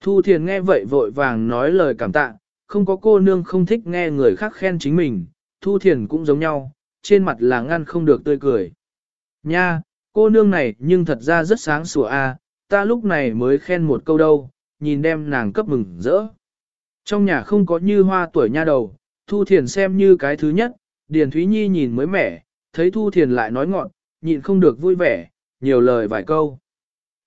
Thu Thiền nghe vậy vội vàng nói lời cảm tạ, không có cô nương không thích nghe người khác khen chính mình, Thu Thiền cũng giống nhau, trên mặt là ngăn không được tươi cười. Nha, cô nương này nhưng thật ra rất sáng sủa a, ta lúc này mới khen một câu đâu, nhìn đem nàng cấp mừng rỡ. Trong nhà không có như hoa tuổi nha đầu, Thu Thiền xem như cái thứ nhất, Điền Thúy Nhi nhìn mới mẻ, thấy Thu Thiền lại nói ngọn, nhịn không được vui vẻ, nhiều lời vài câu.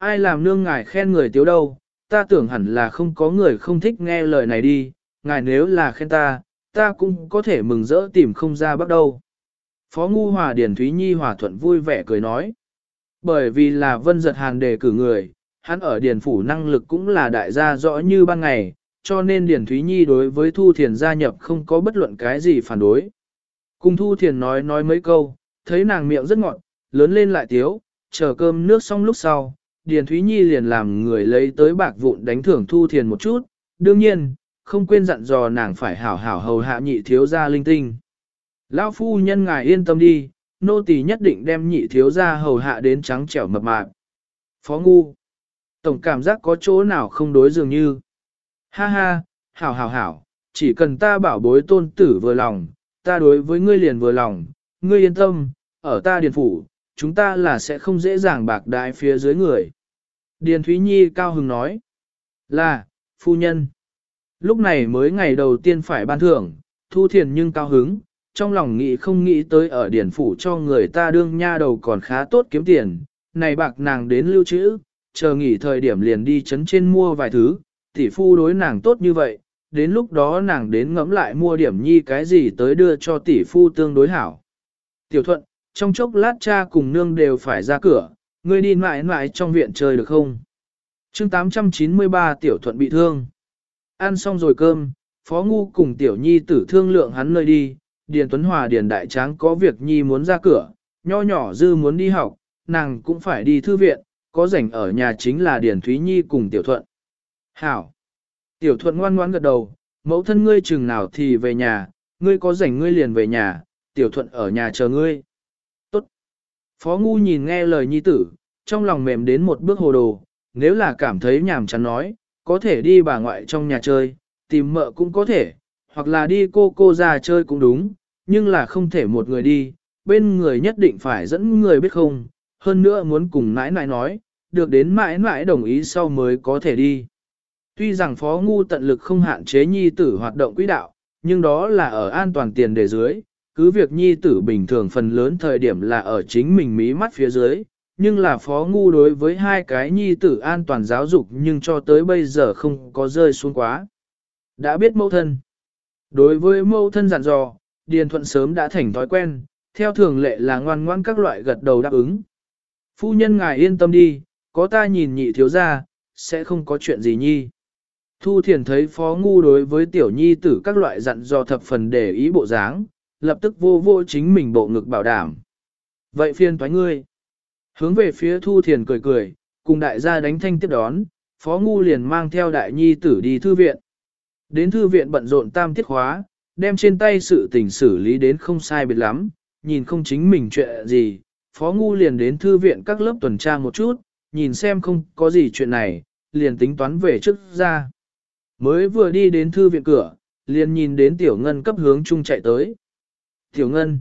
Ai làm nương ngài khen người tiếu đâu, ta tưởng hẳn là không có người không thích nghe lời này đi, ngài nếu là khen ta, ta cũng có thể mừng rỡ tìm không ra bắt đầu. Phó Ngu Hòa Điền Thúy Nhi hòa thuận vui vẻ cười nói. Bởi vì là vân giật hàn đề cử người, hắn ở Điền Phủ năng lực cũng là đại gia rõ như ban ngày, cho nên Điền Thúy Nhi đối với Thu Thiền gia nhập không có bất luận cái gì phản đối. Cùng Thu Thiền nói nói mấy câu, thấy nàng miệng rất ngọt, lớn lên lại tiếu, chờ cơm nước xong lúc sau, Điền Thúy Nhi liền làm người lấy tới bạc vụn đánh thưởng Thu Thiền một chút, đương nhiên, không quên dặn dò nàng phải hảo hảo hầu hạ nhị thiếu gia linh tinh. Lão phu nhân ngài yên tâm đi, nô tỳ nhất định đem nhị thiếu gia hầu hạ đến trắng trẻo mập mạp. Phó ngu. Tổng cảm giác có chỗ nào không đối dường như. Ha ha, hảo hảo hảo, chỉ cần ta bảo bối tôn tử vừa lòng, ta đối với ngươi liền vừa lòng, ngươi yên tâm, ở ta điền phủ, chúng ta là sẽ không dễ dàng bạc đại phía dưới người. Điền Thúy Nhi cao hứng nói. Là, phu nhân. Lúc này mới ngày đầu tiên phải ban thưởng, thu thiền nhưng cao hứng, trong lòng nghĩ không nghĩ tới ở điển phủ cho người ta đương nha đầu còn khá tốt kiếm tiền, này bạc nàng đến lưu trữ, chờ nghỉ thời điểm liền đi chấn trên mua vài thứ, tỷ phu đối nàng tốt như vậy, đến lúc đó nàng đến ngẫm lại mua điểm nhi cái gì tới đưa cho tỷ phu tương đối hảo. Tiểu thuận, trong chốc lát cha cùng nương đều phải ra cửa, ngươi đi mãi mãi trong viện chơi được không? chương 893 tiểu thuận bị thương. Ăn xong rồi cơm, Phó Ngu cùng tiểu nhi tử thương lượng hắn nơi đi, Điền Tuấn Hòa Điền Đại Tráng có việc nhi muốn ra cửa, nho nhỏ dư muốn đi học, nàng cũng phải đi thư viện, có rảnh ở nhà chính là Điền Thúy Nhi cùng tiểu thuận. Hảo! Tiểu thuận ngoan ngoãn gật đầu, mẫu thân ngươi chừng nào thì về nhà, ngươi có rảnh ngươi liền về nhà, tiểu thuận ở nhà chờ ngươi. Phó Ngu nhìn nghe lời nhi tử, trong lòng mềm đến một bước hồ đồ, nếu là cảm thấy nhàm chán nói, có thể đi bà ngoại trong nhà chơi, tìm mợ cũng có thể, hoặc là đi cô cô ra chơi cũng đúng, nhưng là không thể một người đi, bên người nhất định phải dẫn người biết không, hơn nữa muốn cùng nãi nãi nói, được đến mãi mãi đồng ý sau mới có thể đi. Tuy rằng phó ngu tận lực không hạn chế nhi tử hoạt động quỹ đạo, nhưng đó là ở an toàn tiền đề dưới, cứ việc nhi tử bình thường phần lớn thời điểm là ở chính mình mí mắt phía dưới, nhưng là phó ngu đối với hai cái nhi tử an toàn giáo dục nhưng cho tới bây giờ không có rơi xuống quá. Đã biết mẫu thân. Đối với mẫu thân dặn dò, Điền Thuận sớm đã thành thói quen, theo thường lệ là ngoan ngoãn các loại gật đầu đáp ứng. Phu nhân ngài yên tâm đi, có ta nhìn nhị thiếu ra, sẽ không có chuyện gì nhi. Thu thiền thấy phó ngu đối với tiểu nhi tử các loại dặn dò thập phần để ý bộ dáng, lập tức vô vô chính mình bộ ngực bảo đảm. Vậy phiên thoái ngươi. Hướng về phía thu thiền cười cười, cùng đại gia đánh thanh tiếp đón, phó ngu liền mang theo đại nhi tử đi thư viện. Đến thư viện bận rộn tam tiết khóa, đem trên tay sự tình xử lý đến không sai biệt lắm, nhìn không chính mình chuyện gì, phó ngu liền đến thư viện các lớp tuần tra một chút, nhìn xem không có gì chuyện này, liền tính toán về trước ra. Mới vừa đi đến thư viện cửa, liền nhìn đến tiểu ngân cấp hướng chung chạy tới. Tiểu ngân,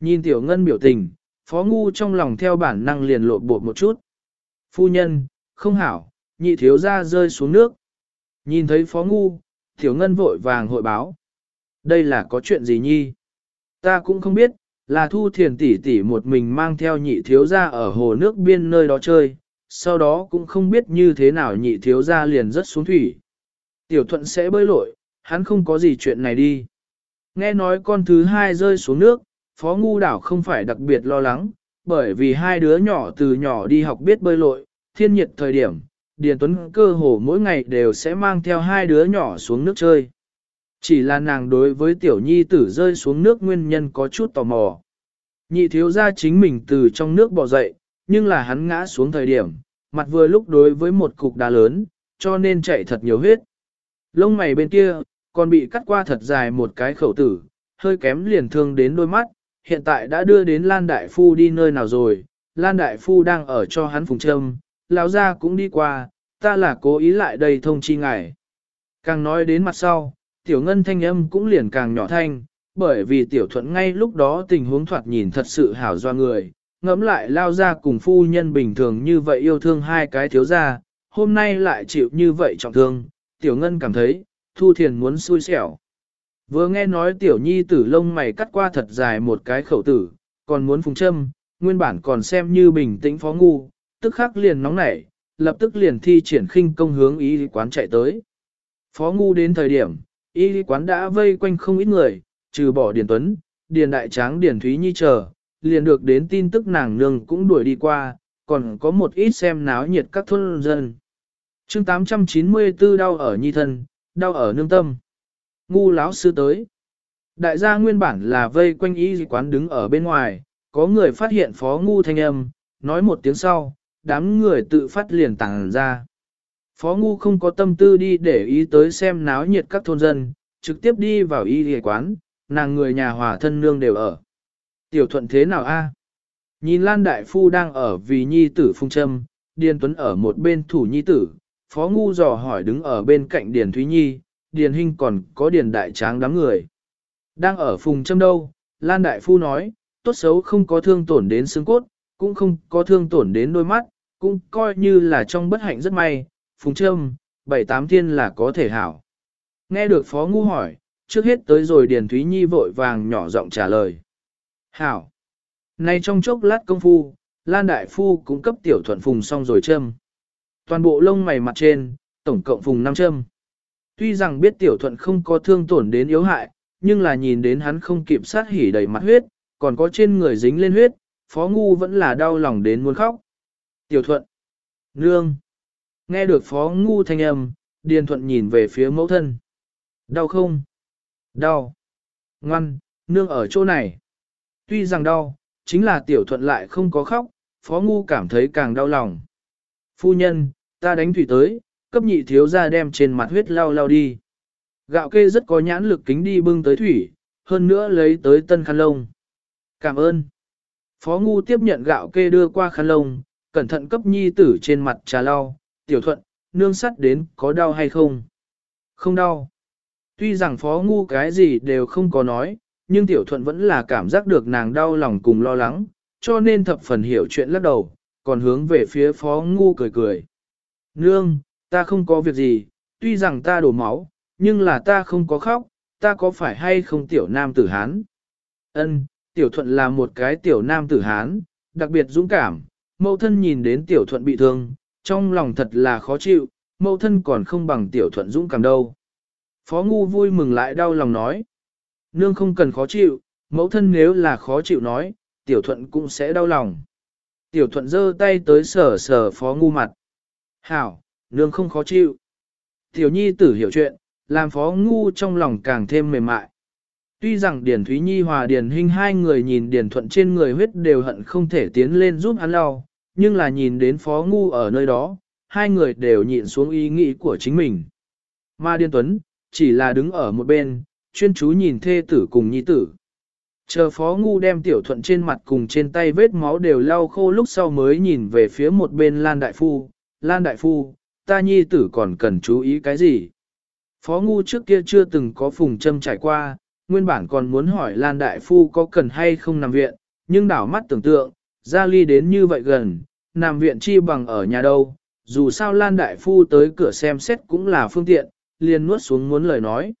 nhìn tiểu ngân biểu tình, phó ngu trong lòng theo bản năng liền lộn bột một chút. Phu nhân, không hảo, nhị thiếu ra rơi xuống nước. Nhìn thấy phó ngu, tiểu ngân vội vàng hội báo. Đây là có chuyện gì nhi? Ta cũng không biết, là thu thiền tỷ tỷ một mình mang theo nhị thiếu ra ở hồ nước biên nơi đó chơi, sau đó cũng không biết như thế nào nhị thiếu ra liền rất xuống thủy. Tiểu thuận sẽ bơi lội, hắn không có gì chuyện này đi. Nghe nói con thứ hai rơi xuống nước, phó ngu đảo không phải đặc biệt lo lắng, bởi vì hai đứa nhỏ từ nhỏ đi học biết bơi lội, thiên nhiệt thời điểm, Điền Tuấn cơ hồ mỗi ngày đều sẽ mang theo hai đứa nhỏ xuống nước chơi. Chỉ là nàng đối với tiểu nhi tử rơi xuống nước nguyên nhân có chút tò mò. Nhị thiếu ra chính mình từ trong nước bò dậy, nhưng là hắn ngã xuống thời điểm, mặt vừa lúc đối với một cục đá lớn, cho nên chạy thật nhiều huyết. Lông mày bên kia, còn bị cắt qua thật dài một cái khẩu tử, hơi kém liền thương đến đôi mắt, hiện tại đã đưa đến Lan Đại Phu đi nơi nào rồi, Lan Đại Phu đang ở cho hắn phùng trâm, lão gia cũng đi qua, ta là cố ý lại đây thông chi ngài. Càng nói đến mặt sau, tiểu ngân thanh âm cũng liền càng nhỏ thanh, bởi vì tiểu thuận ngay lúc đó tình huống thoạt nhìn thật sự hảo doa người, ngẫm lại lao ra cùng phu nhân bình thường như vậy yêu thương hai cái thiếu gia, hôm nay lại chịu như vậy trọng thương, tiểu ngân cảm thấy, thu thiền muốn xui xẻo. Vừa nghe nói tiểu nhi tử lông mày cắt qua thật dài một cái khẩu tử, còn muốn phùng châm, nguyên bản còn xem như bình tĩnh phó ngu, tức khắc liền nóng nảy, lập tức liền thi triển khinh công hướng y quán chạy tới. Phó ngu đến thời điểm, y quán đã vây quanh không ít người, trừ bỏ Điền Tuấn, Điền Đại Tráng Điền Thúy Nhi chờ, liền được đến tin tức nàng nương cũng đuổi đi qua, còn có một ít xem náo nhiệt các thôn dân. chương 894 đau ở nhi thân, đau ở nương tâm. Ngu lão sư tới. Đại gia nguyên bản là vây quanh y quán đứng ở bên ngoài, có người phát hiện phó ngu thanh âm, nói một tiếng sau, đám người tự phát liền tàng ra. Phó ngu không có tâm tư đi để ý tới xem náo nhiệt các thôn dân, trực tiếp đi vào y y quán, nàng người nhà hòa thân nương đều ở. Tiểu thuận thế nào a? Nhìn Lan Đại Phu đang ở vì nhi tử phung châm, Điền Tuấn ở một bên thủ nhi tử, Phó Ngu dò hỏi đứng ở bên cạnh Điền Thúy Nhi, Điền Hinh còn có Điền Đại Tráng đám người. Đang ở phùng châm đâu, Lan Đại Phu nói, tốt xấu không có thương tổn đến xương cốt, cũng không có thương tổn đến đôi mắt, cũng coi như là trong bất hạnh rất may, phùng châm, bảy tám thiên là có thể hảo. Nghe được Phó Ngu hỏi, trước hết tới rồi Điền Thúy Nhi vội vàng nhỏ giọng trả lời. Hảo! Nay trong chốc lát công phu, Lan Đại Phu cũng cấp tiểu thuận phùng xong rồi châm. Toàn bộ lông mày mặt trên, tổng cộng vùng năm châm. Tuy rằng biết tiểu thuận không có thương tổn đến yếu hại, nhưng là nhìn đến hắn không kịp sát hỉ đầy mặt huyết, còn có trên người dính lên huyết, phó ngu vẫn là đau lòng đến muốn khóc. Tiểu thuận, nương, nghe được phó ngu thanh âm, điền thuận nhìn về phía mẫu thân. Đau không? Đau. Ngoan, nương ở chỗ này. Tuy rằng đau, chính là tiểu thuận lại không có khóc, phó ngu cảm thấy càng đau lòng. Phu nhân, ta đánh thủy tới, cấp nhị thiếu ra đem trên mặt huyết lau lau đi. Gạo kê rất có nhãn lực kính đi bưng tới thủy, hơn nữa lấy tới tân khăn lông. Cảm ơn. Phó ngu tiếp nhận gạo kê đưa qua khăn lông, cẩn thận cấp nhi tử trên mặt trà lau, tiểu thuận, nương sắt đến có đau hay không? Không đau. Tuy rằng phó ngu cái gì đều không có nói, nhưng tiểu thuận vẫn là cảm giác được nàng đau lòng cùng lo lắng, cho nên thập phần hiểu chuyện lắc đầu, còn hướng về phía phó ngu cười cười. Nương, ta không có việc gì, tuy rằng ta đổ máu, nhưng là ta không có khóc, ta có phải hay không tiểu nam tử Hán? Ân, tiểu thuận là một cái tiểu nam tử Hán, đặc biệt dũng cảm, mẫu thân nhìn đến tiểu thuận bị thương, trong lòng thật là khó chịu, mẫu thân còn không bằng tiểu thuận dũng cảm đâu. Phó ngu vui mừng lại đau lòng nói. Nương không cần khó chịu, mẫu thân nếu là khó chịu nói, tiểu thuận cũng sẽ đau lòng. Tiểu thuận giơ tay tới sờ sờ phó ngu mặt. Hảo, nương không khó chịu. Tiểu nhi tử hiểu chuyện, làm phó ngu trong lòng càng thêm mềm mại. Tuy rằng Điền Thúy Nhi hòa Điền Hinh hai người nhìn Điền Thuận trên người huyết đều hận không thể tiến lên giúp hắn lau, nhưng là nhìn đến phó ngu ở nơi đó, hai người đều nhịn xuống ý nghĩ của chính mình. Mà Điền Tuấn, chỉ là đứng ở một bên, chuyên chú nhìn thê tử cùng nhi tử. Chờ phó ngu đem tiểu thuận trên mặt cùng trên tay vết máu đều lau khô lúc sau mới nhìn về phía một bên Lan Đại Phu. Lan Đại Phu, ta nhi tử còn cần chú ý cái gì? Phó ngu trước kia chưa từng có phùng châm trải qua, nguyên bản còn muốn hỏi Lan Đại Phu có cần hay không nằm viện, nhưng đảo mắt tưởng tượng, ra ly đến như vậy gần, nằm viện chi bằng ở nhà đâu, dù sao Lan Đại Phu tới cửa xem xét cũng là phương tiện, liền nuốt xuống muốn lời nói.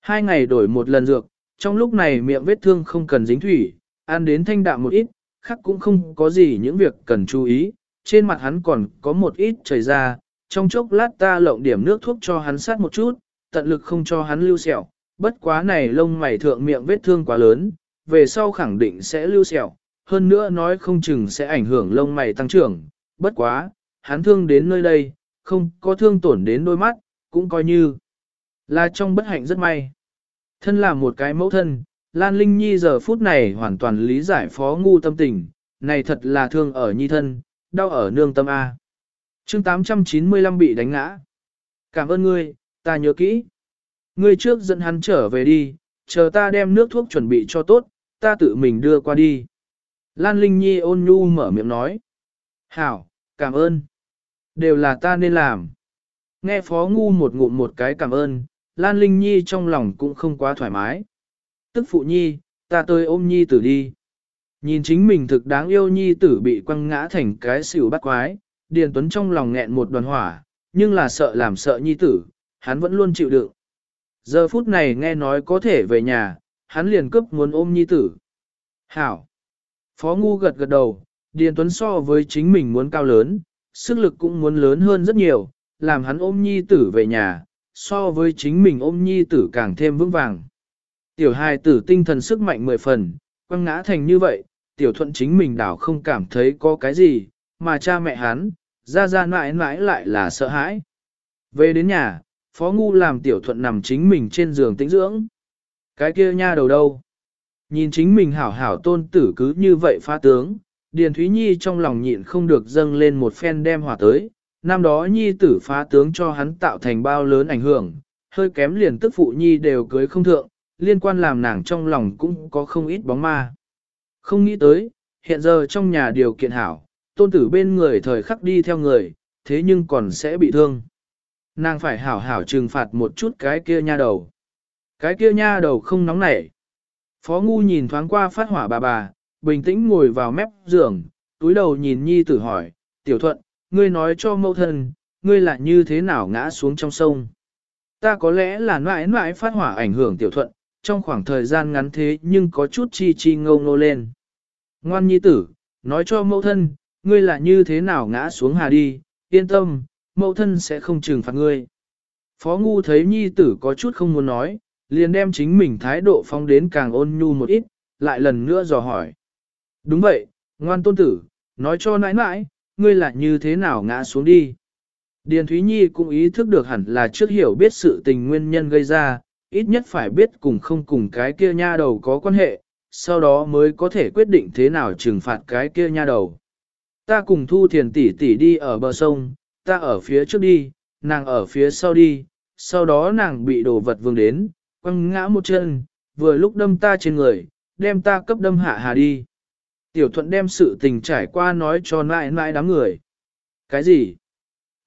Hai ngày đổi một lần dược, trong lúc này miệng vết thương không cần dính thủy, ăn đến thanh đạm một ít, khác cũng không có gì những việc cần chú ý, trên mặt hắn còn có một ít chảy ra, trong chốc lát ta lộng điểm nước thuốc cho hắn sát một chút, tận lực không cho hắn lưu sẹo, bất quá này lông mày thượng miệng vết thương quá lớn, về sau khẳng định sẽ lưu sẹo, hơn nữa nói không chừng sẽ ảnh hưởng lông mày tăng trưởng, bất quá, hắn thương đến nơi đây, không có thương tổn đến đôi mắt, cũng coi như là trong bất hạnh rất may. Thân là một cái mẫu thân, Lan Linh Nhi giờ phút này hoàn toàn lý giải phó ngu tâm tình, này thật là thương ở nhi thân, đau ở nương tâm A. chương 895 bị đánh ngã. Cảm ơn ngươi, ta nhớ kỹ. Ngươi trước dẫn hắn trở về đi, chờ ta đem nước thuốc chuẩn bị cho tốt, ta tự mình đưa qua đi. Lan Linh Nhi ôn nhu mở miệng nói. Hảo, cảm ơn. Đều là ta nên làm. Nghe Phó Ngu một ngụm một cái cảm ơn, Lan Linh Nhi trong lòng cũng không quá thoải mái. Tức phụ Nhi, ta tới ôm Nhi tử đi. Nhìn chính mình thực đáng yêu Nhi tử bị quăng ngã thành cái xỉu bắt quái, Điền Tuấn trong lòng nghẹn một đoàn hỏa, nhưng là sợ làm sợ Nhi tử, hắn vẫn luôn chịu đựng. Giờ phút này nghe nói có thể về nhà, hắn liền cướp muốn ôm Nhi tử. Hảo! Phó Ngu gật gật đầu, Điền Tuấn so với chính mình muốn cao lớn, sức lực cũng muốn lớn hơn rất nhiều, làm hắn ôm nhi tử về nhà, so với chính mình ôm nhi tử càng thêm vững vàng. Tiểu hài tử tinh thần sức mạnh mười phần, quăng ngã thành như vậy, tiểu thuận chính mình đảo không cảm thấy có cái gì, mà cha mẹ hắn, ra ra mãi mãi lại là sợ hãi. Về đến nhà, phó ngu làm tiểu thuận nằm chính mình trên giường tĩnh dưỡng. Cái kia nha đầu đâu? Nhìn chính mình hảo hảo tôn tử cứ như vậy pha tướng, Điền Thúy Nhi trong lòng nhịn không được dâng lên một phen đem hỏa tới, năm đó nhi tử phá tướng cho hắn tạo thành bao lớn ảnh hưởng, hơi kém liền tức phụ nhi đều cưới không thượng, liên quan làm nàng trong lòng cũng có không ít bóng ma. Không nghĩ tới, hiện giờ trong nhà điều kiện hảo, tôn tử bên người thời khắc đi theo người, thế nhưng còn sẽ bị thương. Nàng phải hảo hảo trừng phạt một chút cái kia nha đầu. Cái kia nha đầu không nóng nảy. Phó ngu nhìn thoáng qua phát hỏa bà bà, bình tĩnh ngồi vào mép giường, túi đầu nhìn nhi tử hỏi, tiểu thuận, ngươi nói cho mẫu thân, ngươi là như thế nào ngã xuống trong sông. Ta có lẽ là mãi mãi phát hỏa ảnh hưởng tiểu thuận, trong khoảng thời gian ngắn thế nhưng có chút chi chi ngâu ngô lên. Ngoan nhi tử, nói cho mẫu thân, ngươi là như thế nào ngã xuống hà đi, yên tâm, mẫu thân sẽ không trừng phạt ngươi. Phó ngu thấy nhi tử có chút không muốn nói, liền đem chính mình thái độ phong đến càng ôn nhu một ít, lại lần nữa dò hỏi. Đúng vậy, ngoan tôn tử, nói cho nãi nãi, ngươi là như thế nào ngã xuống đi. Điền Thúy Nhi cũng ý thức được hẳn là trước hiểu biết sự tình nguyên nhân gây ra, ít nhất phải biết cùng không cùng cái kia nha đầu có quan hệ, sau đó mới có thể quyết định thế nào trừng phạt cái kia nha đầu. Ta cùng thu thiền tỷ tỷ đi ở bờ sông, ta ở phía trước đi, nàng ở phía sau đi, sau đó nàng bị đồ vật vương đến, quăng ngã một chân, vừa lúc đâm ta trên người, đem ta cấp đâm hạ hà đi. Tiểu thuận đem sự tình trải qua nói cho nãi nãi đám người. Cái gì?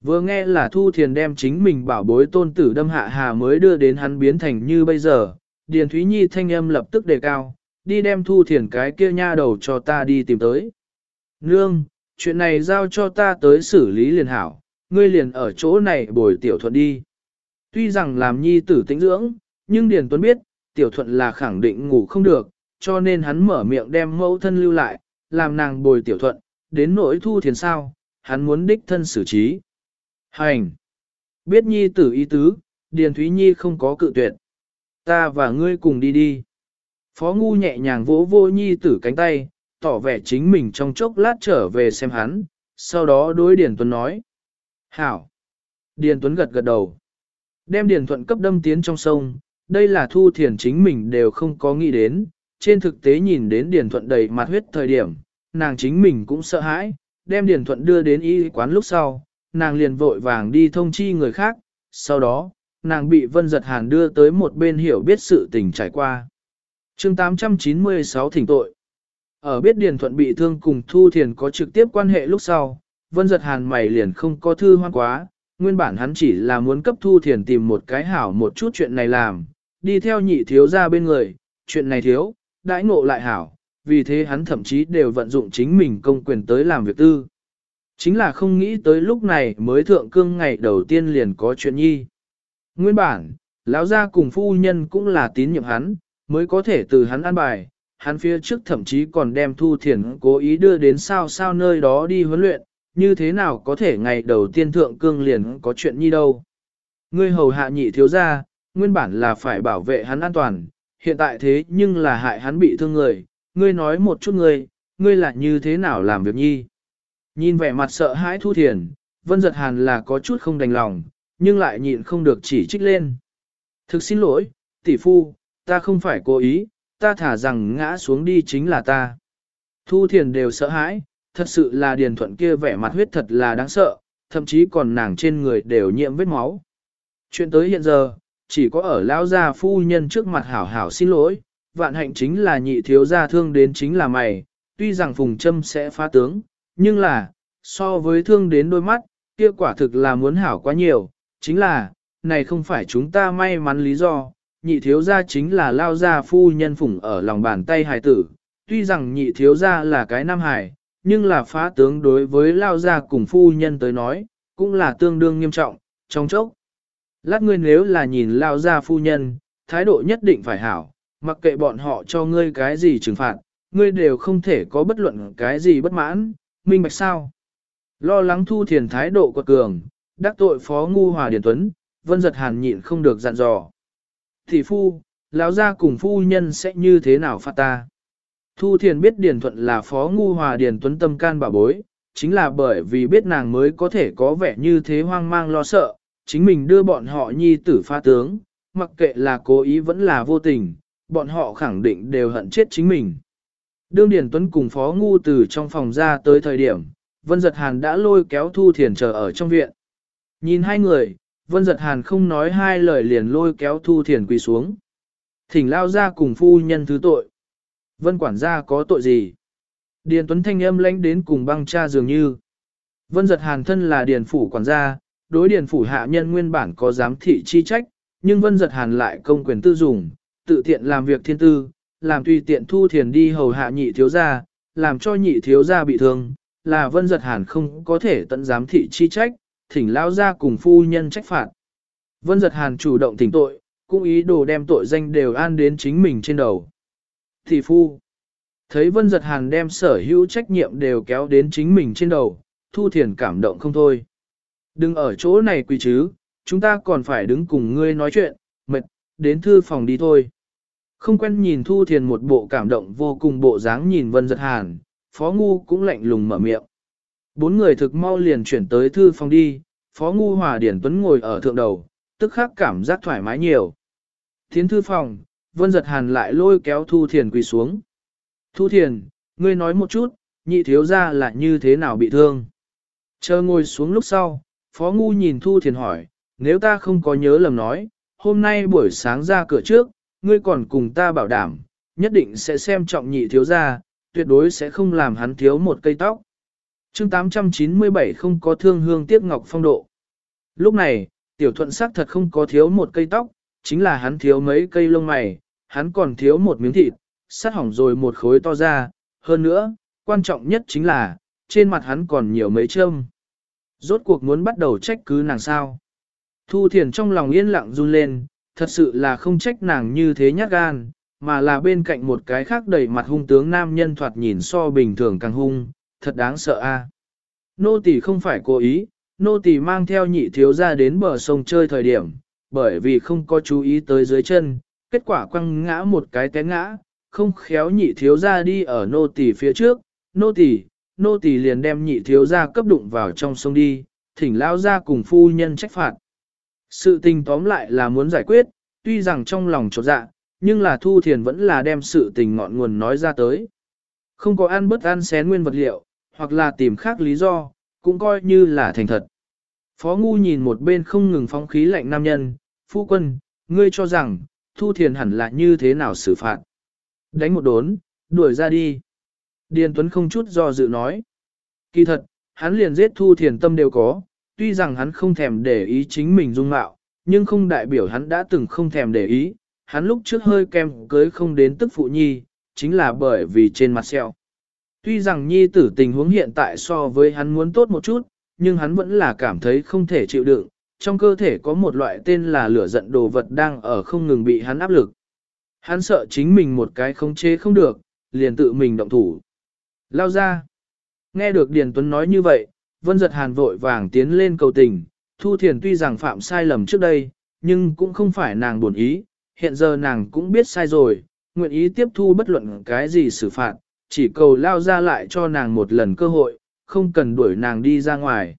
Vừa nghe là Thu Thiền đem chính mình bảo bối tôn tử đâm hạ hà mới đưa đến hắn biến thành như bây giờ, Điền Thúy Nhi thanh âm lập tức đề cao, đi đem Thu Thiền cái kia nha đầu cho ta đi tìm tới. Nương, chuyện này giao cho ta tới xử lý liền hảo, ngươi liền ở chỗ này bồi tiểu thuận đi. Tuy rằng làm nhi tử tĩnh dưỡng, nhưng Điền Tuấn biết, tiểu thuận là khẳng định ngủ không được, cho nên hắn mở miệng đem mẫu thân lưu lại, làm nàng bồi tiểu thuận, đến nỗi thu thiền sao, hắn muốn đích thân xử trí. Hành! Biết nhi tử ý tứ, Điền Thúy Nhi không có cự tuyệt. Ta và ngươi cùng đi đi. Phó Ngu nhẹ nhàng vỗ vô nhi tử cánh tay, tỏ vẻ chính mình trong chốc lát trở về xem hắn, sau đó đối Điền Tuấn nói. Hảo! Điền Tuấn gật gật đầu. Đem Điền Thuận cấp đâm tiến trong sông, đây là thu thiền chính mình đều không có nghĩ đến, trên thực tế nhìn đến Điền Thuận đầy mặt huyết thời điểm, nàng chính mình cũng sợ hãi, đem Điền Thuận đưa đến y quán lúc sau, nàng liền vội vàng đi thông chi người khác, sau đó, nàng bị Vân Giật Hàn đưa tới một bên hiểu biết sự tình trải qua. chương 896 thỉnh tội Ở biết Điền Thuận bị thương cùng Thu Thiền có trực tiếp quan hệ lúc sau, Vân Giật Hàn mày liền không có thư hoan quá, nguyên bản hắn chỉ là muốn cấp Thu Thiền tìm một cái hảo một chút chuyện này làm, đi theo nhị thiếu ra bên người, chuyện này thiếu, đãi ngộ lại hảo, vì thế hắn thậm chí đều vận dụng chính mình công quyền tới làm việc tư. Chính là không nghĩ tới lúc này mới thượng cương ngày đầu tiên liền có chuyện nhi. Nguyên bản, lão gia cùng phu nhân cũng là tín nhiệm hắn, mới có thể từ hắn an bài, hắn phía trước thậm chí còn đem thu thiền cố ý đưa đến sao sao nơi đó đi huấn luyện, như thế nào có thể ngày đầu tiên thượng cương liền có chuyện nhi đâu. Ngươi hầu hạ nhị thiếu gia, nguyên bản là phải bảo vệ hắn an toàn, hiện tại thế nhưng là hại hắn bị thương người, ngươi nói một chút ngươi, ngươi là như thế nào làm việc nhi. Nhìn vẻ mặt sợ hãi thu thiền, vân giật hàn là có chút không đành lòng, nhưng lại nhịn không được chỉ trích lên. Thực xin lỗi, tỷ phu, ta không phải cố ý, ta thả rằng ngã xuống đi chính là ta. Thu thiền đều sợ hãi, thật sự là điền thuận kia vẻ mặt huyết thật là đáng sợ, thậm chí còn nàng trên người đều nhiễm vết máu. Chuyện tới hiện giờ, chỉ có ở lão gia phu nhân trước mặt hảo hảo xin lỗi, vạn hạnh chính là nhị thiếu gia thương đến chính là mày, tuy rằng phùng châm sẽ phá tướng, nhưng là, so với thương đến đôi mắt, kia quả thực là muốn hảo quá nhiều, chính là, này không phải chúng ta may mắn lý do, nhị thiếu gia chính là lao gia phu nhân phủng ở lòng bàn tay hài tử, tuy rằng nhị thiếu gia là cái nam hài, nhưng là phá tướng đối với lao gia cùng phu nhân tới nói, cũng là tương đương nghiêm trọng, trong chốc. Lát ngươi nếu là nhìn lao gia phu nhân, thái độ nhất định phải hảo, mặc kệ bọn họ cho ngươi cái gì trừng phạt, ngươi đều không thể có bất luận cái gì bất mãn, minh bạch sao. Lo lắng thu thiền thái độ quật cường, đắc tội phó ngu hòa điển tuấn, vân giật hàn nhịn không được dặn dò. Thị phu, lão gia cùng phu nhân sẽ như thế nào phạt ta? Thu thiền biết điển thuận là phó ngu hòa điển tuấn tâm can bà bối, chính là bởi vì biết nàng mới có thể có vẻ như thế hoang mang lo sợ, chính mình đưa bọn họ nhi tử pha tướng, mặc kệ là cố ý vẫn là vô tình, bọn họ khẳng định đều hận chết chính mình. Đương Điền Tuấn cùng Phó Ngu từ trong phòng ra tới thời điểm, Vân Giật Hàn đã lôi kéo Thu Thiền chờ ở trong viện. Nhìn hai người, Vân Giật Hàn không nói hai lời liền lôi kéo Thu Thiền quỳ xuống. Thỉnh lao ra cùng phu nhân thứ tội. Vân quản gia có tội gì? Điền Tuấn thanh âm lãnh đến cùng băng cha dường như. Vân Giật Hàn thân là Điền Phủ quản gia, đối Điền Phủ hạ nhân nguyên bản có giám thị chi trách, nhưng Vân Giật Hàn lại công quyền tư dùng, tự tiện làm việc thiên tư, làm tùy tiện thu thiền đi hầu hạ nhị thiếu gia, làm cho nhị thiếu gia bị thương, là vân giật hàn không có thể tận giám thị chi trách, thỉnh lao ra cùng phu nhân trách phạt. Vân giật hàn chủ động thỉnh tội, cũng ý đồ đem tội danh đều an đến chính mình trên đầu. Thị phu, thấy vân giật hàn đem sở hữu trách nhiệm đều kéo đến chính mình trên đầu, thu thiền cảm động không thôi. Đừng ở chỗ này quỳ chứ, chúng ta còn phải đứng cùng ngươi nói chuyện, mệt, đến thư phòng đi thôi. Không quen nhìn Thu Thiền một bộ cảm động vô cùng bộ dáng nhìn Vân Giật Hàn, Phó Ngu cũng lạnh lùng mở miệng. Bốn người thực mau liền chuyển tới thư phòng đi, Phó Ngu Hòa Điển Tuấn ngồi ở thượng đầu, tức khắc cảm giác thoải mái nhiều. Thiến thư phòng, Vân Giật Hàn lại lôi kéo Thu Thiền quỳ xuống. Thu Thiền, ngươi nói một chút, nhị thiếu ra là như thế nào bị thương. Chờ ngồi xuống lúc sau, Phó Ngu nhìn Thu Thiền hỏi, nếu ta không có nhớ lầm nói, hôm nay buổi sáng ra cửa trước, ngươi còn cùng ta bảo đảm, nhất định sẽ xem trọng nhị thiếu gia, tuyệt đối sẽ không làm hắn thiếu một cây tóc. chương 897 không có thương hương tiếc ngọc phong độ. Lúc này, tiểu thuận sắc thật không có thiếu một cây tóc, chính là hắn thiếu mấy cây lông mày, hắn còn thiếu một miếng thịt, sát hỏng rồi một khối to ra, hơn nữa, quan trọng nhất chính là, trên mặt hắn còn nhiều mấy châm. Rốt cuộc muốn bắt đầu trách cứ nàng sao. Thu thiền trong lòng yên lặng run lên, thật sự là không trách nàng như thế nhát gan, mà là bên cạnh một cái khác đầy mặt hung tướng nam nhân thoạt nhìn so bình thường càng hung, thật đáng sợ a. Nô tỳ không phải cố ý, nô tỳ mang theo nhị thiếu ra đến bờ sông chơi thời điểm, bởi vì không có chú ý tới dưới chân, kết quả quăng ngã một cái té ngã, không khéo nhị thiếu ra đi ở nô tỳ phía trước, nô tỳ, nô tỳ liền đem nhị thiếu ra cấp đụng vào trong sông đi, thỉnh lao ra cùng phu nhân trách phạt. Sự tình tóm lại là muốn giải quyết, tuy rằng trong lòng chột dạ, nhưng là Thu Thiền vẫn là đem sự tình ngọn nguồn nói ra tới. Không có ăn bất ăn xén nguyên vật liệu, hoặc là tìm khác lý do, cũng coi như là thành thật. Phó Ngu nhìn một bên không ngừng phóng khí lạnh nam nhân, phu quân, ngươi cho rằng, Thu Thiền hẳn là như thế nào xử phạt. Đánh một đốn, đuổi ra đi. Điền Tuấn không chút do dự nói. Kỳ thật, hắn liền giết Thu Thiền tâm đều có, tuy rằng hắn không thèm để ý chính mình dung mạo, nhưng không đại biểu hắn đã từng không thèm để ý, hắn lúc trước hơi kem cưới không đến tức phụ nhi, chính là bởi vì trên mặt sẹo. Tuy rằng nhi tử tình huống hiện tại so với hắn muốn tốt một chút, nhưng hắn vẫn là cảm thấy không thể chịu đựng, trong cơ thể có một loại tên là lửa giận đồ vật đang ở không ngừng bị hắn áp lực. Hắn sợ chính mình một cái không chế không được, liền tự mình động thủ. Lao ra. Nghe được Điền Tuấn nói như vậy, Vân giật hàn vội vàng tiến lên cầu tình, Thu Thiền tuy rằng phạm sai lầm trước đây, nhưng cũng không phải nàng buồn ý, hiện giờ nàng cũng biết sai rồi, nguyện ý tiếp thu bất luận cái gì xử phạt, chỉ cầu lao ra lại cho nàng một lần cơ hội, không cần đuổi nàng đi ra ngoài.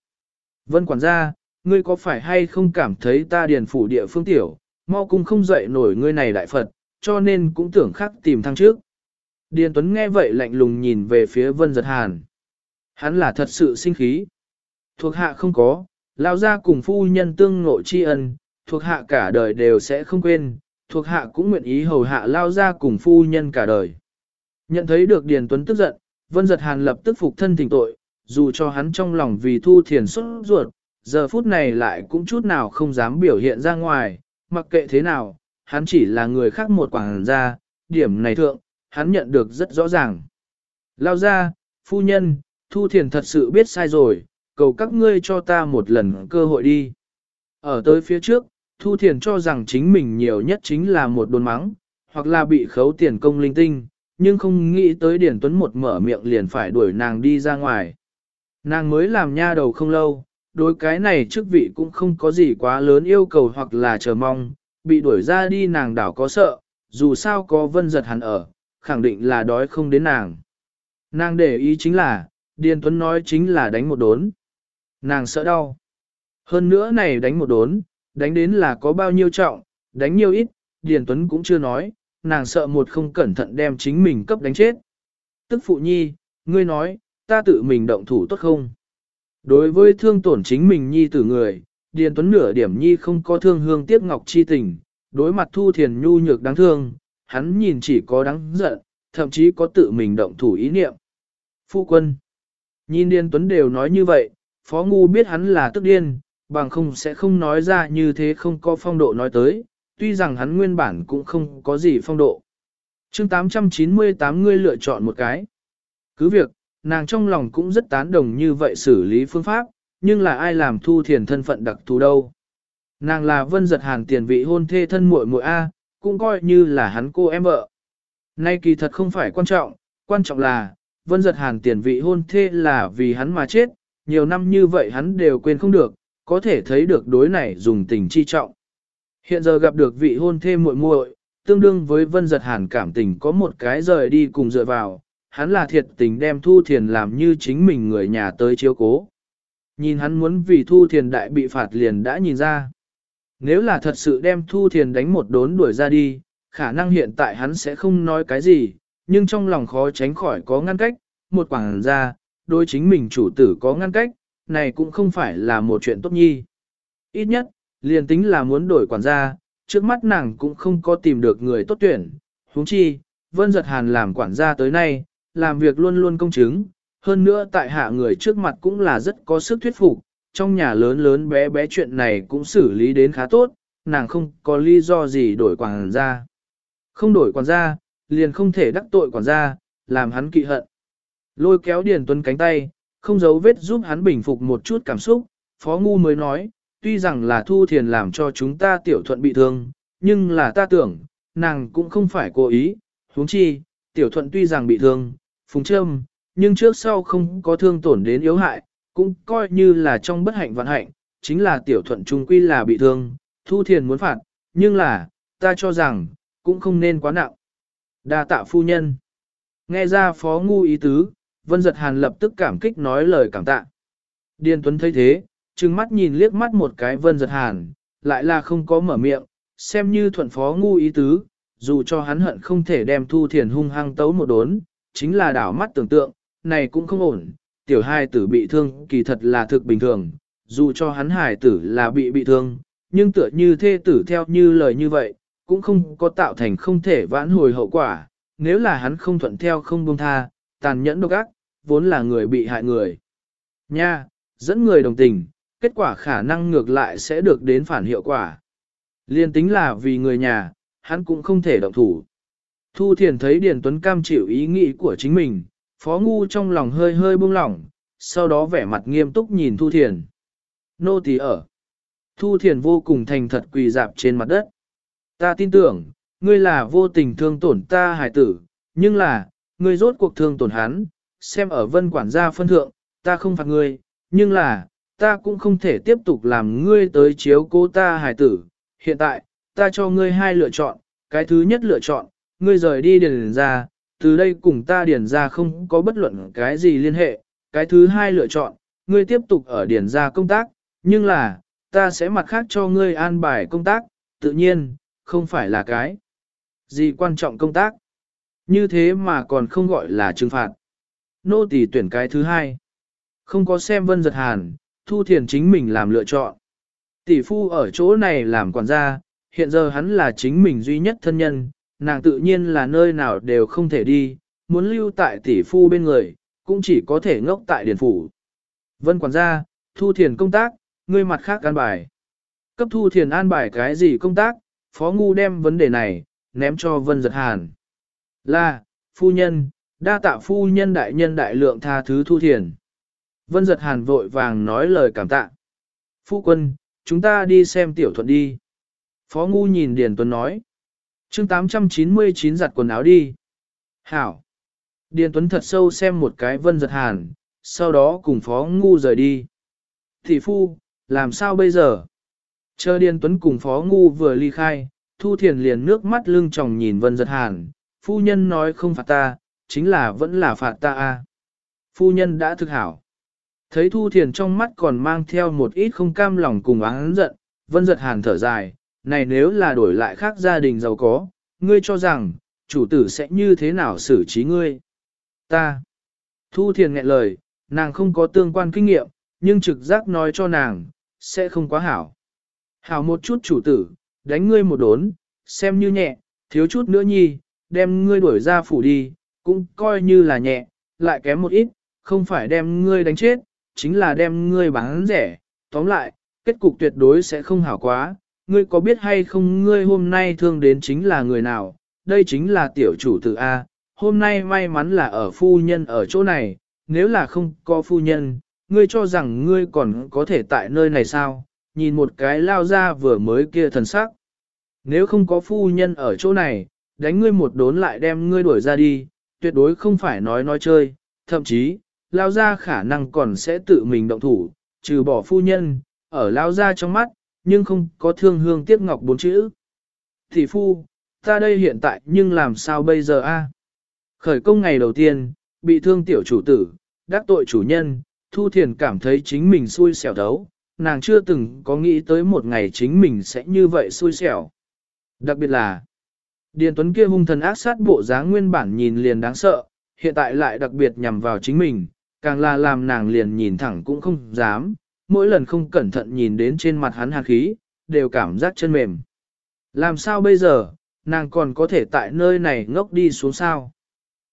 Vân quản gia, ngươi có phải hay không cảm thấy ta điền phủ địa phương tiểu, mau cũng không dậy nổi ngươi này đại Phật, cho nên cũng tưởng khắc tìm thăng trước. Điền Tuấn nghe vậy lạnh lùng nhìn về phía Vân Giật Hàn. Hắn là thật sự sinh khí. Thuộc hạ không có, lao ra cùng phu nhân tương ngộ tri ân, thuộc hạ cả đời đều sẽ không quên, thuộc hạ cũng nguyện ý hầu hạ lao ra cùng phu nhân cả đời. Nhận thấy được Điền Tuấn tức giận, Vân Giật Hàn lập tức phục thân thỉnh tội, dù cho hắn trong lòng vì thu thiền xuất ruột, giờ phút này lại cũng chút nào không dám biểu hiện ra ngoài, mặc kệ thế nào, hắn chỉ là người khác một quảng gia, điểm này thượng, hắn nhận được rất rõ ràng. Lao ra, phu nhân, thu thiền thật sự biết sai rồi, cầu các ngươi cho ta một lần cơ hội đi. Ở tới phía trước, Thu Thiền cho rằng chính mình nhiều nhất chính là một đồn mắng, hoặc là bị khấu tiền công linh tinh, nhưng không nghĩ tới Điển Tuấn một mở miệng liền phải đuổi nàng đi ra ngoài. Nàng mới làm nha đầu không lâu, đối cái này chức vị cũng không có gì quá lớn yêu cầu hoặc là chờ mong, bị đuổi ra đi nàng đảo có sợ, dù sao có vân giật hẳn ở, khẳng định là đói không đến nàng. Nàng để ý chính là, Điền Tuấn nói chính là đánh một đốn. Nàng sợ đau. Hơn nữa này đánh một đốn, đánh đến là có bao nhiêu trọng, đánh nhiều ít, Điền Tuấn cũng chưa nói, nàng sợ một không cẩn thận đem chính mình cấp đánh chết. Tức phụ nhi, ngươi nói, ta tự mình động thủ tốt không? Đối với thương tổn chính mình nhi tử người, Điền Tuấn nửa điểm nhi không có thương hương tiếc ngọc chi tình, đối mặt thu thiền nhu nhược đáng thương, hắn nhìn chỉ có đáng giận, thậm chí có tự mình động thủ ý niệm. Phu quân, nhìn Điền Tuấn đều nói như vậy, Phó Ngu biết hắn là tức điên, bằng không sẽ không nói ra như thế không có phong độ nói tới, tuy rằng hắn nguyên bản cũng không có gì phong độ. chương 898 ngươi lựa chọn một cái. Cứ việc, nàng trong lòng cũng rất tán đồng như vậy xử lý phương pháp, nhưng là ai làm thu thiền thân phận đặc thù đâu. Nàng là vân giật hàn tiền vị hôn thê thân muội muội A, cũng coi như là hắn cô em vợ. Nay kỳ thật không phải quan trọng, quan trọng là, vân giật hàn tiền vị hôn thê là vì hắn mà chết, nhiều năm như vậy hắn đều quên không được, có thể thấy được đối này dùng tình chi trọng. Hiện giờ gặp được vị hôn thê muội muội, tương đương với vân giật hàn cảm tình có một cái rời đi cùng dựa vào, hắn là thiệt tình đem thu thiền làm như chính mình người nhà tới chiếu cố. Nhìn hắn muốn vì thu thiền đại bị phạt liền đã nhìn ra. Nếu là thật sự đem thu thiền đánh một đốn đuổi ra đi, khả năng hiện tại hắn sẽ không nói cái gì, nhưng trong lòng khó tránh khỏi có ngăn cách, một quảng ra, đối chính mình chủ tử có ngăn cách, này cũng không phải là một chuyện tốt nhi. Ít nhất, liền tính là muốn đổi quản gia, trước mắt nàng cũng không có tìm được người tốt tuyển. huống chi, Vân Giật Hàn làm quản gia tới nay, làm việc luôn luôn công chứng, hơn nữa tại hạ người trước mặt cũng là rất có sức thuyết phục, trong nhà lớn lớn bé bé chuyện này cũng xử lý đến khá tốt, nàng không có lý do gì đổi quản gia. Không đổi quản gia, liền không thể đắc tội quản gia, làm hắn kỵ hận. Lôi kéo Điền Tuấn cánh tay, không giấu vết giúp hắn bình phục một chút cảm xúc, Phó Ngu mới nói, tuy rằng là Thu Thiền làm cho chúng ta tiểu thuận bị thương, nhưng là ta tưởng, nàng cũng không phải cố ý, huống chi, tiểu thuận tuy rằng bị thương, phùng trâm, nhưng trước sau không có thương tổn đến yếu hại, cũng coi như là trong bất hạnh vạn hạnh, chính là tiểu thuận trung quy là bị thương, Thu Thiền muốn phạt, nhưng là, ta cho rằng, cũng không nên quá nặng. đa tạ phu nhân. Nghe ra phó ngu ý tứ, Vân Giật Hàn lập tức cảm kích nói lời cảm tạ. Điền Tuấn thấy thế, trừng mắt nhìn liếc mắt một cái Vân Giật Hàn, lại là không có mở miệng, xem như thuận phó ngu ý tứ, dù cho hắn hận không thể đem Thu Thiền hung hăng tấu một đốn, chính là đảo mắt tưởng tượng, này cũng không ổn, tiểu hai tử bị thương kỳ thật là thực bình thường, dù cho hắn Hải tử là bị bị thương, nhưng tựa như thê tử theo như lời như vậy, cũng không có tạo thành không thể vãn hồi hậu quả, nếu là hắn không thuận theo không buông tha, tàn nhẫn độc ác, vốn là người bị hại người. Nha, dẫn người đồng tình, kết quả khả năng ngược lại sẽ được đến phản hiệu quả. Liên tính là vì người nhà, hắn cũng không thể động thủ. Thu Thiền thấy Điền Tuấn cam chịu ý nghĩ của chính mình, Phó Ngu trong lòng hơi hơi buông lỏng, sau đó vẻ mặt nghiêm túc nhìn Thu Thiền. Nô tỳ ở. Thu Thiền vô cùng thành thật quỳ dạp trên mặt đất. Ta tin tưởng, ngươi là vô tình thương tổn ta hải tử, nhưng là, ngươi rốt cuộc thương tổn hắn, xem ở vân quản gia phân thượng, ta không phạt ngươi, nhưng là, ta cũng không thể tiếp tục làm ngươi tới chiếu cố ta hải tử. Hiện tại, ta cho ngươi hai lựa chọn, cái thứ nhất lựa chọn, ngươi rời đi điền ra, từ đây cùng ta điền ra không có bất luận cái gì liên hệ. Cái thứ hai lựa chọn, ngươi tiếp tục ở điền ra công tác, nhưng là, ta sẽ mặt khác cho ngươi an bài công tác, tự nhiên, không phải là cái gì quan trọng công tác. Như thế mà còn không gọi là trừng phạt. Nô tỳ tuyển cái thứ hai. Không có xem vân giật hàn, thu thiền chính mình làm lựa chọn. Tỷ phu ở chỗ này làm quản gia, hiện giờ hắn là chính mình duy nhất thân nhân, nàng tự nhiên là nơi nào đều không thể đi, muốn lưu tại tỷ phu bên người, cũng chỉ có thể ngốc tại điển phủ. Vân quản gia, thu thiền công tác, ngươi mặt khác an bài. Cấp thu thiền an bài cái gì công tác, phó ngu đem vấn đề này, ném cho vân giật hàn. Là, phu nhân, đa tạ phu nhân đại nhân đại lượng tha thứ thu thiền. Vân giật hàn vội vàng nói lời cảm tạ. Phu quân, chúng ta đi xem tiểu thuận đi. Phó ngu nhìn Điền Tuấn nói. chương 899 giặt quần áo đi. Hảo. Điền Tuấn thật sâu xem một cái vân giật hàn, sau đó cùng phó ngu rời đi. Thị phu, làm sao bây giờ? Chờ Điền Tuấn cùng phó ngu vừa ly khai, Thu Thiền liền nước mắt lưng tròng nhìn vân giật hàn. Phu nhân nói không phạt ta, chính là vẫn là phạt ta a. Phu nhân đã thực hảo. Thấy Thu Thiền trong mắt còn mang theo một ít không cam lòng cùng án giận, vân giật hàn thở dài, này nếu là đổi lại khác gia đình giàu có, ngươi cho rằng, chủ tử sẽ như thế nào xử trí ngươi? Ta. Thu Thiền nghẹn lời, nàng không có tương quan kinh nghiệm, nhưng trực giác nói cho nàng, sẽ không quá hảo. Hảo một chút chủ tử, đánh ngươi một đốn, xem như nhẹ, thiếu chút nữa nhi, đem ngươi đuổi ra phủ đi, cũng coi như là nhẹ, lại kém một ít, không phải đem ngươi đánh chết, chính là đem ngươi bán rẻ. Tóm lại, kết cục tuyệt đối sẽ không hảo quá, ngươi có biết hay không ngươi hôm nay thương đến chính là người nào, đây chính là tiểu chủ tử A, hôm nay may mắn là ở phu nhân ở chỗ này, nếu là không có phu nhân, ngươi cho rằng ngươi còn có thể tại nơi này sao, nhìn một cái lao ra vừa mới kia thần sắc. Nếu không có phu nhân ở chỗ này, đánh ngươi một đốn lại đem ngươi đuổi ra đi, tuyệt đối không phải nói nói chơi, thậm chí, lao ra khả năng còn sẽ tự mình động thủ, trừ bỏ phu nhân, ở lao ra trong mắt, nhưng không có thương hương tiếc ngọc bốn chữ. Thì phu, ta đây hiện tại nhưng làm sao bây giờ a? Khởi công ngày đầu tiên, bị thương tiểu chủ tử, đắc tội chủ nhân, Thu Thiền cảm thấy chính mình xui xẻo đấu, nàng chưa từng có nghĩ tới một ngày chính mình sẽ như vậy xui xẻo. Đặc biệt là, Điền Tuấn kia hung thần ác sát bộ dáng nguyên bản nhìn liền đáng sợ, hiện tại lại đặc biệt nhằm vào chính mình, càng là làm nàng liền nhìn thẳng cũng không dám, mỗi lần không cẩn thận nhìn đến trên mặt hắn hàn khí, đều cảm giác chân mềm. Làm sao bây giờ, nàng còn có thể tại nơi này ngốc đi xuống sao?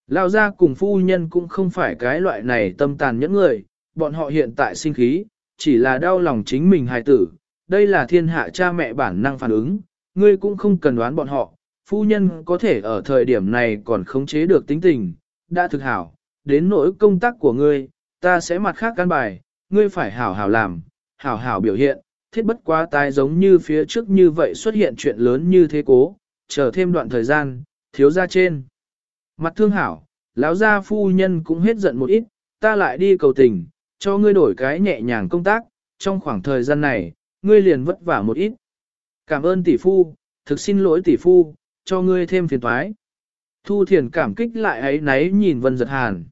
Lao ra cùng phu nhân cũng không phải cái loại này tâm tàn những người, bọn họ hiện tại sinh khí, chỉ là đau lòng chính mình hài tử, đây là thiên hạ cha mẹ bản năng phản ứng, ngươi cũng không cần đoán bọn họ, phu nhân có thể ở thời điểm này còn khống chế được tính tình, đã thực hảo, đến nỗi công tác của ngươi, ta sẽ mặt khác căn bài, ngươi phải hảo hảo làm, hảo hảo biểu hiện, thiết bất quá tai giống như phía trước như vậy xuất hiện chuyện lớn như thế cố, chờ thêm đoạn thời gian, thiếu ra trên. Mặt thương hảo, lão gia phu nhân cũng hết giận một ít, ta lại đi cầu tình, cho ngươi đổi cái nhẹ nhàng công tác, trong khoảng thời gian này, ngươi liền vất vả một ít. Cảm ơn tỷ phu, thực xin lỗi tỷ phu, cho ngươi thêm phiền toái. Thu thiền cảm kích lại ấy náy nhìn vân giật hàn.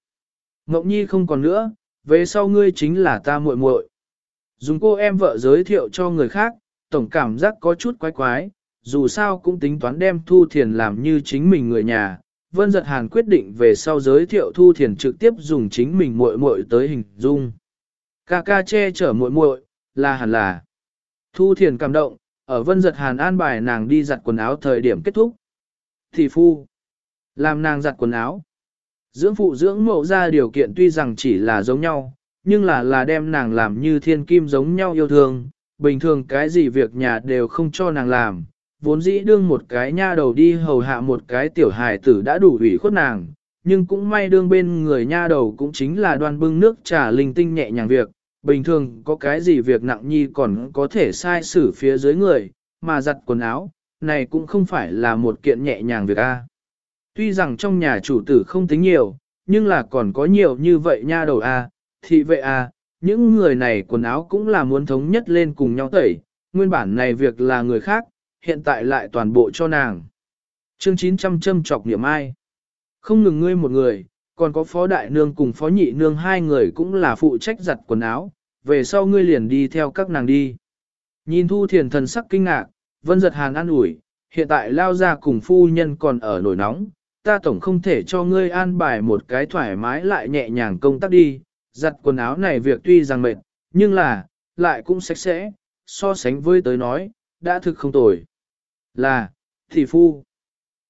Ngọc Nhi không còn nữa, về sau ngươi chính là ta muội muội. Dùng cô em vợ giới thiệu cho người khác, tổng cảm giác có chút quái quái, dù sao cũng tính toán đem Thu Thiền làm như chính mình người nhà. Vân Giật Hàn quyết định về sau giới thiệu Thu Thiền trực tiếp dùng chính mình muội muội tới hình dung. Ca ca che chở muội muội là hẳn là. Thu Thiền cảm động, ở Vân Giật Hàn an bài nàng đi giặt quần áo thời điểm kết thúc. Thì phu, làm nàng giặt quần áo. Dưỡng phụ dưỡng mẫu ra điều kiện tuy rằng chỉ là giống nhau, nhưng là là đem nàng làm như thiên kim giống nhau yêu thương, bình thường cái gì việc nhà đều không cho nàng làm, vốn dĩ đương một cái nha đầu đi hầu hạ một cái tiểu hài tử đã đủ ủy khuất nàng, nhưng cũng may đương bên người nha đầu cũng chính là đoan bưng nước trà linh tinh nhẹ nhàng việc, bình thường có cái gì việc nặng nhi còn có thể sai xử phía dưới người, mà giặt quần áo, này cũng không phải là một kiện nhẹ nhàng việc a. Tuy rằng trong nhà chủ tử không tính nhiều, nhưng là còn có nhiều như vậy nha đầu a, thị vệ a, những người này quần áo cũng là muốn thống nhất lên cùng nhau tẩy, nguyên bản này việc là người khác, hiện tại lại toàn bộ cho nàng. Chương 900 châm chọc niệm ai. Không ngừng ngươi một người, còn có phó đại nương cùng phó nhị nương hai người cũng là phụ trách giặt quần áo, về sau ngươi liền đi theo các nàng đi. Nhìn thu thiền thần sắc kinh ngạc, vân giật hàn an ủi, hiện tại lao ra cùng phu nhân còn ở nổi nóng, ta tổng không thể cho ngươi an bài một cái thoải mái lại nhẹ nhàng công tác đi, giặt quần áo này việc tuy rằng mệt, nhưng là, lại cũng sạch sẽ, so sánh với tới nói, đã thực không tồi. Là, thị phu.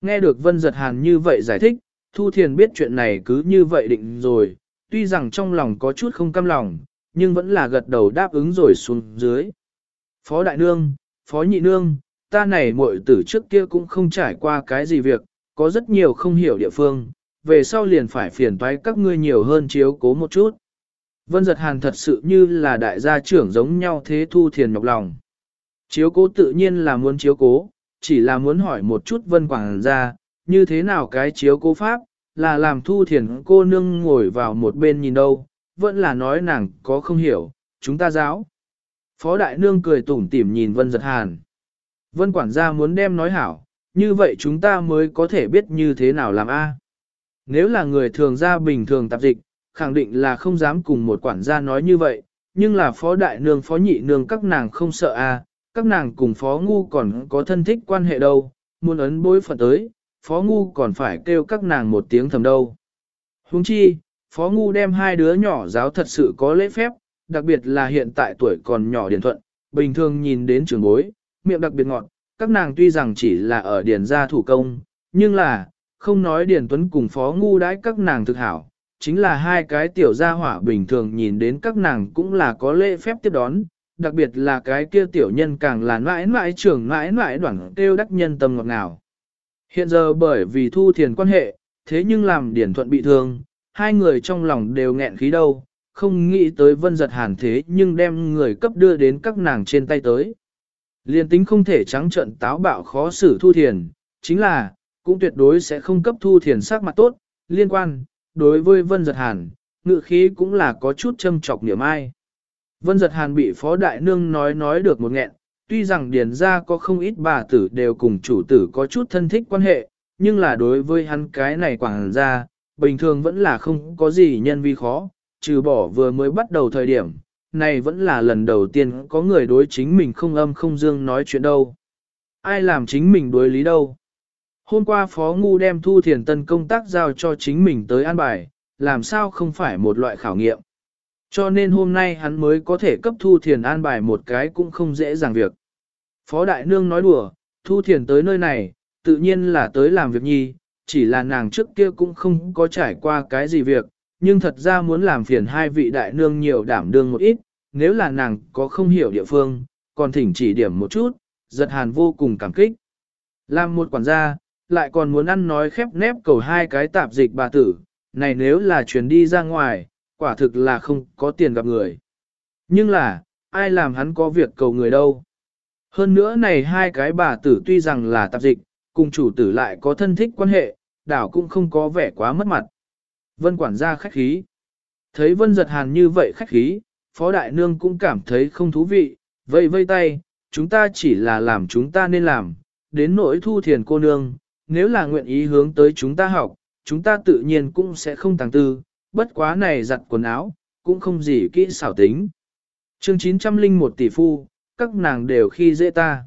Nghe được Vân Giật Hàn như vậy giải thích, Thu Thiền biết chuyện này cứ như vậy định rồi, tuy rằng trong lòng có chút không căm lòng, nhưng vẫn là gật đầu đáp ứng rồi xuống dưới. Phó Đại Nương, Phó Nhị Nương, ta này muội tử trước kia cũng không trải qua cái gì việc, có rất nhiều không hiểu địa phương, về sau liền phải phiền toái các ngươi nhiều hơn chiếu cố một chút. Vân giật hàn thật sự như là đại gia trưởng giống nhau thế thu thiền nhọc lòng. Chiếu cố tự nhiên là muốn chiếu cố, chỉ là muốn hỏi một chút vân quảng ra, như thế nào cái chiếu cố pháp, là làm thu thiền cô nương ngồi vào một bên nhìn đâu, vẫn là nói nàng có không hiểu, chúng ta giáo. Phó đại nương cười tủm tỉm nhìn vân giật hàn. Vân quản gia muốn đem nói hảo, như vậy chúng ta mới có thể biết như thế nào làm A. Nếu là người thường gia bình thường tạp dịch, khẳng định là không dám cùng một quản gia nói như vậy, nhưng là phó đại nương phó nhị nương các nàng không sợ A, các nàng cùng phó ngu còn có thân thích quan hệ đâu, muốn ấn bối phận tới, phó ngu còn phải kêu các nàng một tiếng thầm đâu. Huống chi, phó ngu đem hai đứa nhỏ giáo thật sự có lễ phép, đặc biệt là hiện tại tuổi còn nhỏ điển thuận, bình thường nhìn đến trường bối, miệng đặc biệt ngọt, các nàng tuy rằng chỉ là ở điển gia thủ công, nhưng là, không nói điển tuấn cùng phó ngu đãi các nàng thực hảo, chính là hai cái tiểu gia hỏa bình thường nhìn đến các nàng cũng là có lễ phép tiếp đón, đặc biệt là cái kia tiểu nhân càng là mãi mãi trưởng mãi mãi đoạn kêu đắc nhân tâm ngọt ngào. Hiện giờ bởi vì thu thiền quan hệ, thế nhưng làm điển thuận bị thương, hai người trong lòng đều nghẹn khí đâu, không nghĩ tới vân giật hàn thế nhưng đem người cấp đưa đến các nàng trên tay tới. Liên tính không thể trắng trận táo bạo khó xử thu thiền, chính là, cũng tuyệt đối sẽ không cấp thu thiền sắc mặt tốt, liên quan, đối với vân giật hàn, ngự khí cũng là có chút châm trọc niệm ai. Vân giật hàn bị phó đại nương nói nói được một nghẹn, tuy rằng điền ra có không ít bà tử đều cùng chủ tử có chút thân thích quan hệ, nhưng là đối với hắn cái này quảng ra, bình thường vẫn là không có gì nhân vi khó, trừ bỏ vừa mới bắt đầu thời điểm, này vẫn là lần đầu tiên có người đối chính mình không âm không dương nói chuyện đâu. Ai làm chính mình đối lý đâu. Hôm qua Phó Ngu đem Thu Thiền Tân công tác giao cho chính mình tới an bài, làm sao không phải một loại khảo nghiệm. Cho nên hôm nay hắn mới có thể cấp Thu Thiền an bài một cái cũng không dễ dàng việc. Phó Đại Nương nói đùa, Thu Thiền tới nơi này, tự nhiên là tới làm việc nhi, chỉ là nàng trước kia cũng không có trải qua cái gì việc, nhưng thật ra muốn làm phiền hai vị đại nương nhiều đảm đương một ít, nếu là nàng có không hiểu địa phương, còn thỉnh chỉ điểm một chút, giật hàn vô cùng cảm kích. Làm một quản gia, lại còn muốn ăn nói khép nép cầu hai cái tạp dịch bà tử, này nếu là chuyển đi ra ngoài, quả thực là không có tiền gặp người. Nhưng là, ai làm hắn có việc cầu người đâu. Hơn nữa này hai cái bà tử tuy rằng là tạp dịch, cùng chủ tử lại có thân thích quan hệ, đảo cũng không có vẻ quá mất mặt. Vân quản gia khách khí. Thấy vân giật hàn như vậy khách khí, phó đại nương cũng cảm thấy không thú vị, vây vây tay, chúng ta chỉ là làm chúng ta nên làm, đến nỗi thu thiền cô nương, nếu là nguyện ý hướng tới chúng ta học, chúng ta tự nhiên cũng sẽ không tàng tư, bất quá này giặt quần áo, cũng không gì kỹ xảo tính. chương 901 tỷ phu, các nàng đều khi dễ ta.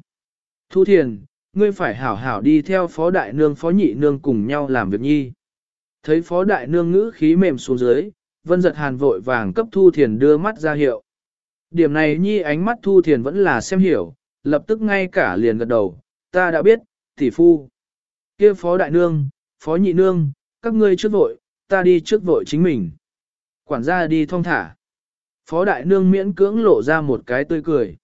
Thu thiền, ngươi phải hảo hảo đi theo phó đại nương phó nhị nương cùng nhau làm việc nhi. Thấy phó đại nương ngữ khí mềm xuống dưới, vân giật hàn vội vàng cấp thu thiền đưa mắt ra hiệu. Điểm này nhi ánh mắt thu thiền vẫn là xem hiểu, lập tức ngay cả liền gật đầu, ta đã biết, tỷ phu. kia phó đại nương, phó nhị nương, các ngươi trước vội, ta đi trước vội chính mình. Quản gia đi thong thả. Phó đại nương miễn cưỡng lộ ra một cái tươi cười.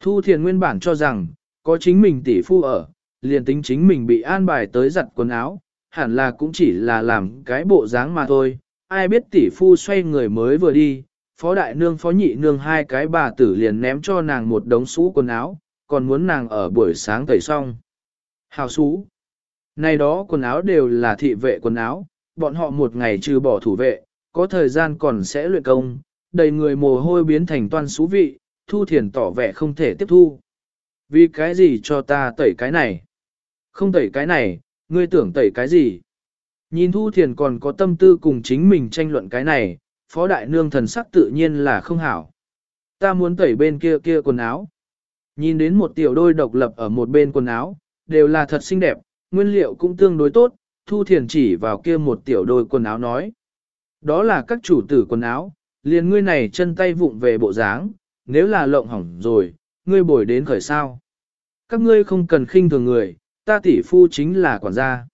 Thu thiền nguyên bản cho rằng, có chính mình tỷ phu ở, liền tính chính mình bị an bài tới giặt quần áo, hẳn là cũng chỉ là làm cái bộ dáng mà thôi. Ai biết tỷ phu xoay người mới vừa đi, phó đại nương phó nhị nương hai cái bà tử liền ném cho nàng một đống xú quần áo, còn muốn nàng ở buổi sáng tẩy xong. Hào xú. Này đó quần áo đều là thị vệ quần áo, bọn họ một ngày trừ bỏ thủ vệ, có thời gian còn sẽ luyện công, đầy người mồ hôi biến thành toan xú vị, thu thiền tỏ vẻ không thể tiếp thu. Vì cái gì cho ta tẩy cái này? Không tẩy cái này, ngươi tưởng tẩy cái gì? Nhìn Thu Thiền còn có tâm tư cùng chính mình tranh luận cái này, Phó Đại Nương thần sắc tự nhiên là không hảo. Ta muốn tẩy bên kia kia quần áo. Nhìn đến một tiểu đôi độc lập ở một bên quần áo, đều là thật xinh đẹp, nguyên liệu cũng tương đối tốt, Thu Thiền chỉ vào kia một tiểu đôi quần áo nói. Đó là các chủ tử quần áo, liền ngươi này chân tay vụng về bộ dáng, nếu là lộng hỏng rồi, ngươi bồi đến khởi sao. Các ngươi không cần khinh thường người, ta tỷ phu chính là quản gia.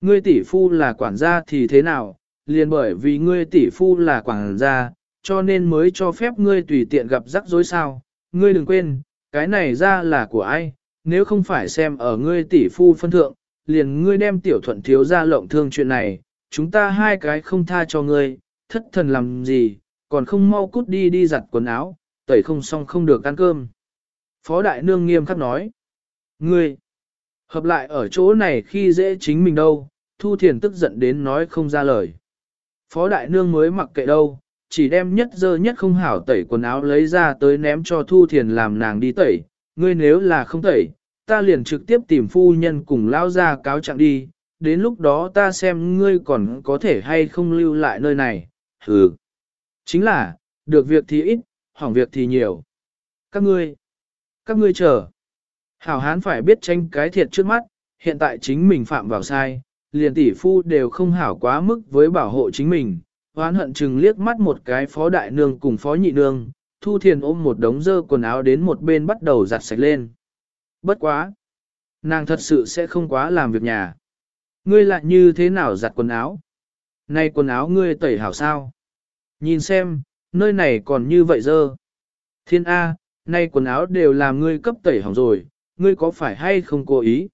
Ngươi tỷ phu là quản gia thì thế nào, liền bởi vì ngươi tỷ phu là quản gia, cho nên mới cho phép ngươi tùy tiện gặp rắc rối sao. Ngươi đừng quên, cái này ra là của ai, nếu không phải xem ở ngươi tỷ phu phân thượng, liền ngươi đem tiểu thuận thiếu ra lộng thương chuyện này, chúng ta hai cái không tha cho ngươi, thất thần làm gì, còn không mau cút đi đi giặt quần áo, tẩy không xong không được ăn cơm. Phó Đại Nương nghiêm khắc nói. Ngươi, hợp lại ở chỗ này khi dễ chính mình đâu, Thu Thiền tức giận đến nói không ra lời. Phó Đại Nương mới mặc kệ đâu, chỉ đem nhất dơ nhất không hảo tẩy quần áo lấy ra tới ném cho Thu Thiền làm nàng đi tẩy. Ngươi nếu là không tẩy, ta liền trực tiếp tìm phu nhân cùng lao ra cáo trạng đi, đến lúc đó ta xem ngươi còn có thể hay không lưu lại nơi này. hừ. chính là, được việc thì ít, hỏng việc thì nhiều. Các ngươi, các ngươi chờ. Hảo hán phải biết tranh cái thiệt trước mắt, hiện tại chính mình phạm vào sai, liền tỷ phu đều không hảo quá mức với bảo hộ chính mình. Hoán hận chừng liếc mắt một cái phó đại nương cùng phó nhị nương, thu thiền ôm một đống dơ quần áo đến một bên bắt đầu giặt sạch lên. Bất quá! Nàng thật sự sẽ không quá làm việc nhà. Ngươi lại như thế nào giặt quần áo? Này quần áo ngươi tẩy hảo sao? Nhìn xem, nơi này còn như vậy dơ. Thiên A, nay quần áo đều làm ngươi cấp tẩy hỏng rồi, ngươi có phải hay không cố ý?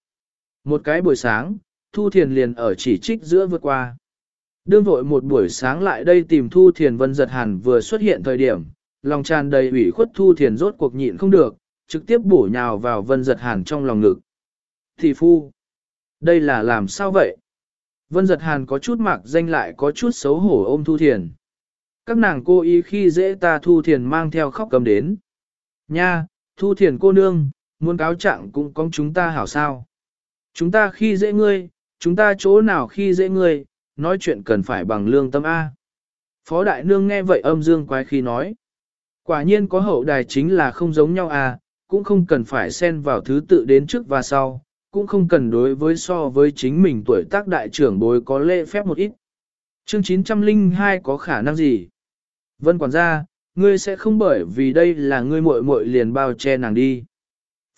Một cái buổi sáng, Thu Thiền liền ở chỉ trích giữa vượt qua. Đương vội một buổi sáng lại đây tìm Thu Thiền Vân giật hàn vừa xuất hiện thời điểm, lòng tràn đầy ủy khuất Thu Thiền rốt cuộc nhịn không được, trực tiếp bổ nhào vào Vân giật hàn trong lòng ngực. Thì phu, đây là làm sao vậy? Vân giật hàn có chút mạc danh lại có chút xấu hổ ôm Thu Thiền. các nàng cô ý khi dễ ta thu thiền mang theo khóc cầm đến. Nha, thu thiền cô nương, muốn cáo trạng cũng có chúng ta hảo sao. Chúng ta khi dễ ngươi, chúng ta chỗ nào khi dễ ngươi, nói chuyện cần phải bằng lương tâm A. Phó đại nương nghe vậy âm dương quái khi nói. Quả nhiên có hậu đài chính là không giống nhau à, cũng không cần phải xen vào thứ tự đến trước và sau, cũng không cần đối với so với chính mình tuổi tác đại trưởng bối có lễ phép một ít. Chương 902 có khả năng gì? Vân quản gia, ngươi sẽ không bởi vì đây là ngươi muội muội liền bao che nàng đi.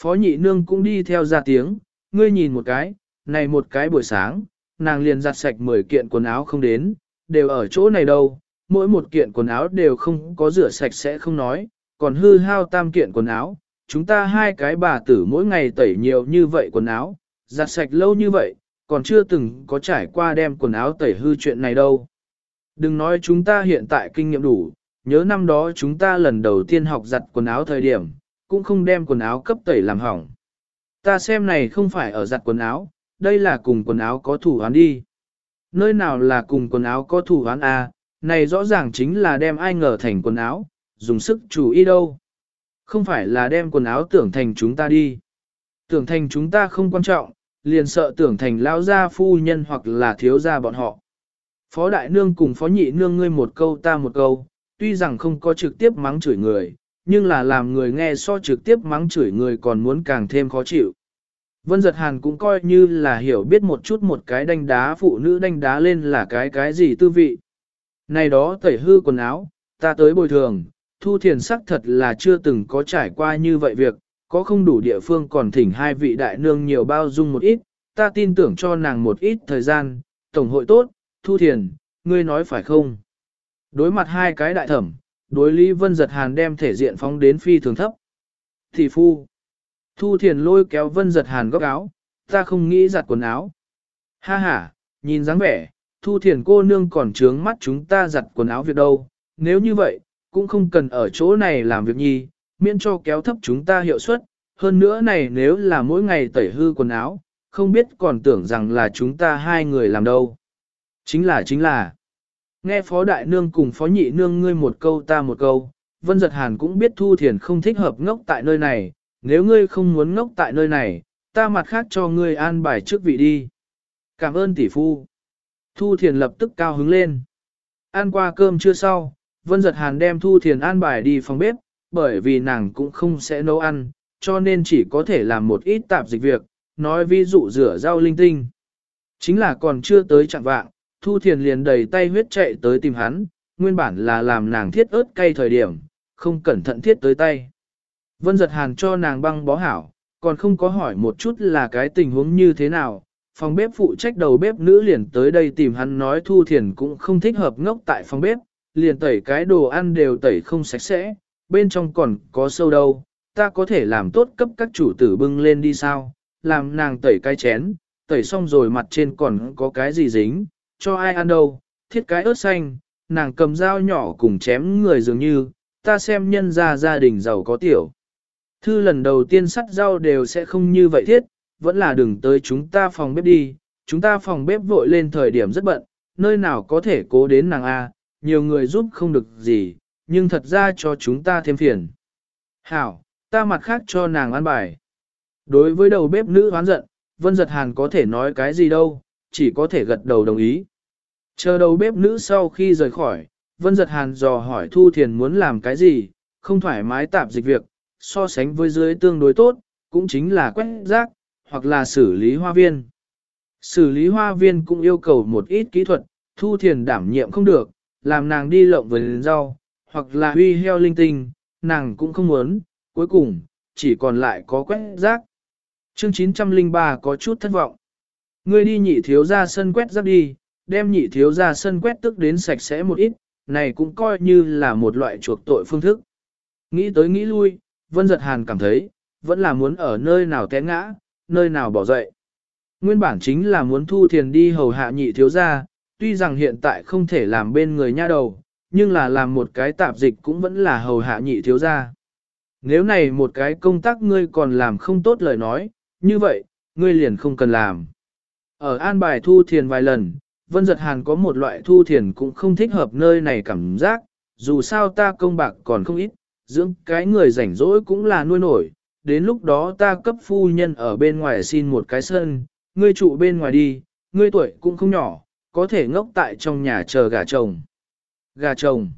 Phó nhị nương cũng đi theo ra tiếng, ngươi nhìn một cái, này một cái buổi sáng, nàng liền giặt sạch 10 kiện quần áo không đến, đều ở chỗ này đâu, mỗi một kiện quần áo đều không có rửa sạch sẽ không nói, còn hư hao tam kiện quần áo, chúng ta hai cái bà tử mỗi ngày tẩy nhiều như vậy quần áo, giặt sạch lâu như vậy, còn chưa từng có trải qua đem quần áo tẩy hư chuyện này đâu. Đừng nói chúng ta hiện tại kinh nghiệm đủ, nhớ năm đó chúng ta lần đầu tiên học giặt quần áo thời điểm, cũng không đem quần áo cấp tẩy làm hỏng. Ta xem này không phải ở giặt quần áo, đây là cùng quần áo có thủ án đi. Nơi nào là cùng quần áo có thủ án à, này rõ ràng chính là đem ai ngờ thành quần áo, dùng sức chủ ý đâu. Không phải là đem quần áo tưởng thành chúng ta đi. Tưởng thành chúng ta không quan trọng, liền sợ tưởng thành lao gia phu nhân hoặc là thiếu gia bọn họ. Phó đại nương cùng phó nhị nương ngươi một câu ta một câu, tuy rằng không có trực tiếp mắng chửi người, nhưng là làm người nghe so trực tiếp mắng chửi người còn muốn càng thêm khó chịu. Vân giật hàn cũng coi như là hiểu biết một chút một cái đánh đá phụ nữ đánh đá lên là cái cái gì tư vị. Này đó tẩy hư quần áo, ta tới bồi thường, thu thiền sắc thật là chưa từng có trải qua như vậy việc, có không đủ địa phương còn thỉnh hai vị đại nương nhiều bao dung một ít, ta tin tưởng cho nàng một ít thời gian, tổng hội tốt, thu thiền, ngươi nói phải không? Đối mặt hai cái đại thẩm, đối Lý Vân giật hàn đem thể diện phóng đến phi thường thấp. Thị phu, thu thiền lôi kéo Vân giật hàn góc áo, ta không nghĩ giặt quần áo. Ha ha, nhìn dáng vẻ, thu thiền cô nương còn trướng mắt chúng ta giặt quần áo việc đâu, nếu như vậy, cũng không cần ở chỗ này làm việc nhi, miễn cho kéo thấp chúng ta hiệu suất, hơn nữa này nếu là mỗi ngày tẩy hư quần áo, không biết còn tưởng rằng là chúng ta hai người làm đâu. Chính là chính là, nghe phó đại nương cùng phó nhị nương ngươi một câu ta một câu, vân giật hàn cũng biết thu thiền không thích hợp ngốc tại nơi này, nếu ngươi không muốn ngốc tại nơi này, ta mặt khác cho ngươi an bài trước vị đi. Cảm ơn tỷ phu. Thu thiền lập tức cao hứng lên. Ăn qua cơm chưa sau, Vân Giật Hàn đem Thu Thiền an bài đi phòng bếp, bởi vì nàng cũng không sẽ nấu ăn, cho nên chỉ có thể làm một ít tạp dịch việc, nói ví dụ rửa rau linh tinh. Chính là còn chưa tới trạng vạng, Thu Thiền liền đầy tay huyết chạy tới tìm hắn, nguyên bản là làm nàng thiết ớt cay thời điểm, không cẩn thận thiết tới tay. Vân Giật Hàn cho nàng băng bó hảo, còn không có hỏi một chút là cái tình huống như thế nào, phòng bếp phụ trách đầu bếp nữ liền tới đây tìm hắn nói Thu Thiền cũng không thích hợp ngốc tại phòng bếp, liền tẩy cái đồ ăn đều tẩy không sạch sẽ, bên trong còn có sâu đâu, ta có thể làm tốt cấp các chủ tử bưng lên đi sao, làm nàng tẩy cái chén, tẩy xong rồi mặt trên còn có cái gì dính, cho ai ăn đâu, thiết cái ớt xanh, nàng cầm dao nhỏ cùng chém người dường như, ta xem nhân ra gia đình giàu có tiểu. Thư lần đầu tiên sắt rau đều sẽ không như vậy thiết, vẫn là đừng tới chúng ta phòng bếp đi, chúng ta phòng bếp vội lên thời điểm rất bận, nơi nào có thể cố đến nàng A, nhiều người giúp không được gì, nhưng thật ra cho chúng ta thêm phiền. Hảo, ta mặt khác cho nàng ăn bài. Đối với đầu bếp nữ hoán giận, Vân Giật Hàn có thể nói cái gì đâu, chỉ có thể gật đầu đồng ý. Chờ đầu bếp nữ sau khi rời khỏi, Vân Giật Hàn dò hỏi Thu Thiền muốn làm cái gì, không thoải mái tạp dịch việc, so sánh với dưới tương đối tốt, cũng chính là quét rác, hoặc là xử lý hoa viên. Xử lý hoa viên cũng yêu cầu một ít kỹ thuật, Thu Thiền đảm nhiệm không được, làm nàng đi lộng với rau, hoặc là huy heo linh tinh, nàng cũng không muốn, cuối cùng, chỉ còn lại có quét rác. Chương 903 có chút thất vọng. Ngươi đi nhị thiếu ra sân quét rác đi, đem nhị thiếu ra sân quét tức đến sạch sẽ một ít, này cũng coi như là một loại chuộc tội phương thức. Nghĩ tới nghĩ lui, Vân Giật Hàn cảm thấy, vẫn là muốn ở nơi nào té ngã, nơi nào bỏ dậy. Nguyên bản chính là muốn thu thiền đi hầu hạ nhị thiếu ra, tuy rằng hiện tại không thể làm bên người nha đầu, nhưng là làm một cái tạp dịch cũng vẫn là hầu hạ nhị thiếu gia. Nếu này một cái công tác ngươi còn làm không tốt lời nói, như vậy, ngươi liền không cần làm. Ở an bài thu thiền vài lần, Vân Giật Hàn có một loại thu thiền cũng không thích hợp nơi này cảm giác, dù sao ta công bạc còn không ít, dưỡng cái người rảnh rỗi cũng là nuôi nổi, đến lúc đó ta cấp phu nhân ở bên ngoài xin một cái sân, ngươi trụ bên ngoài đi, ngươi tuổi cũng không nhỏ, có thể ngốc tại trong nhà chờ gà chồng. Gà chồng.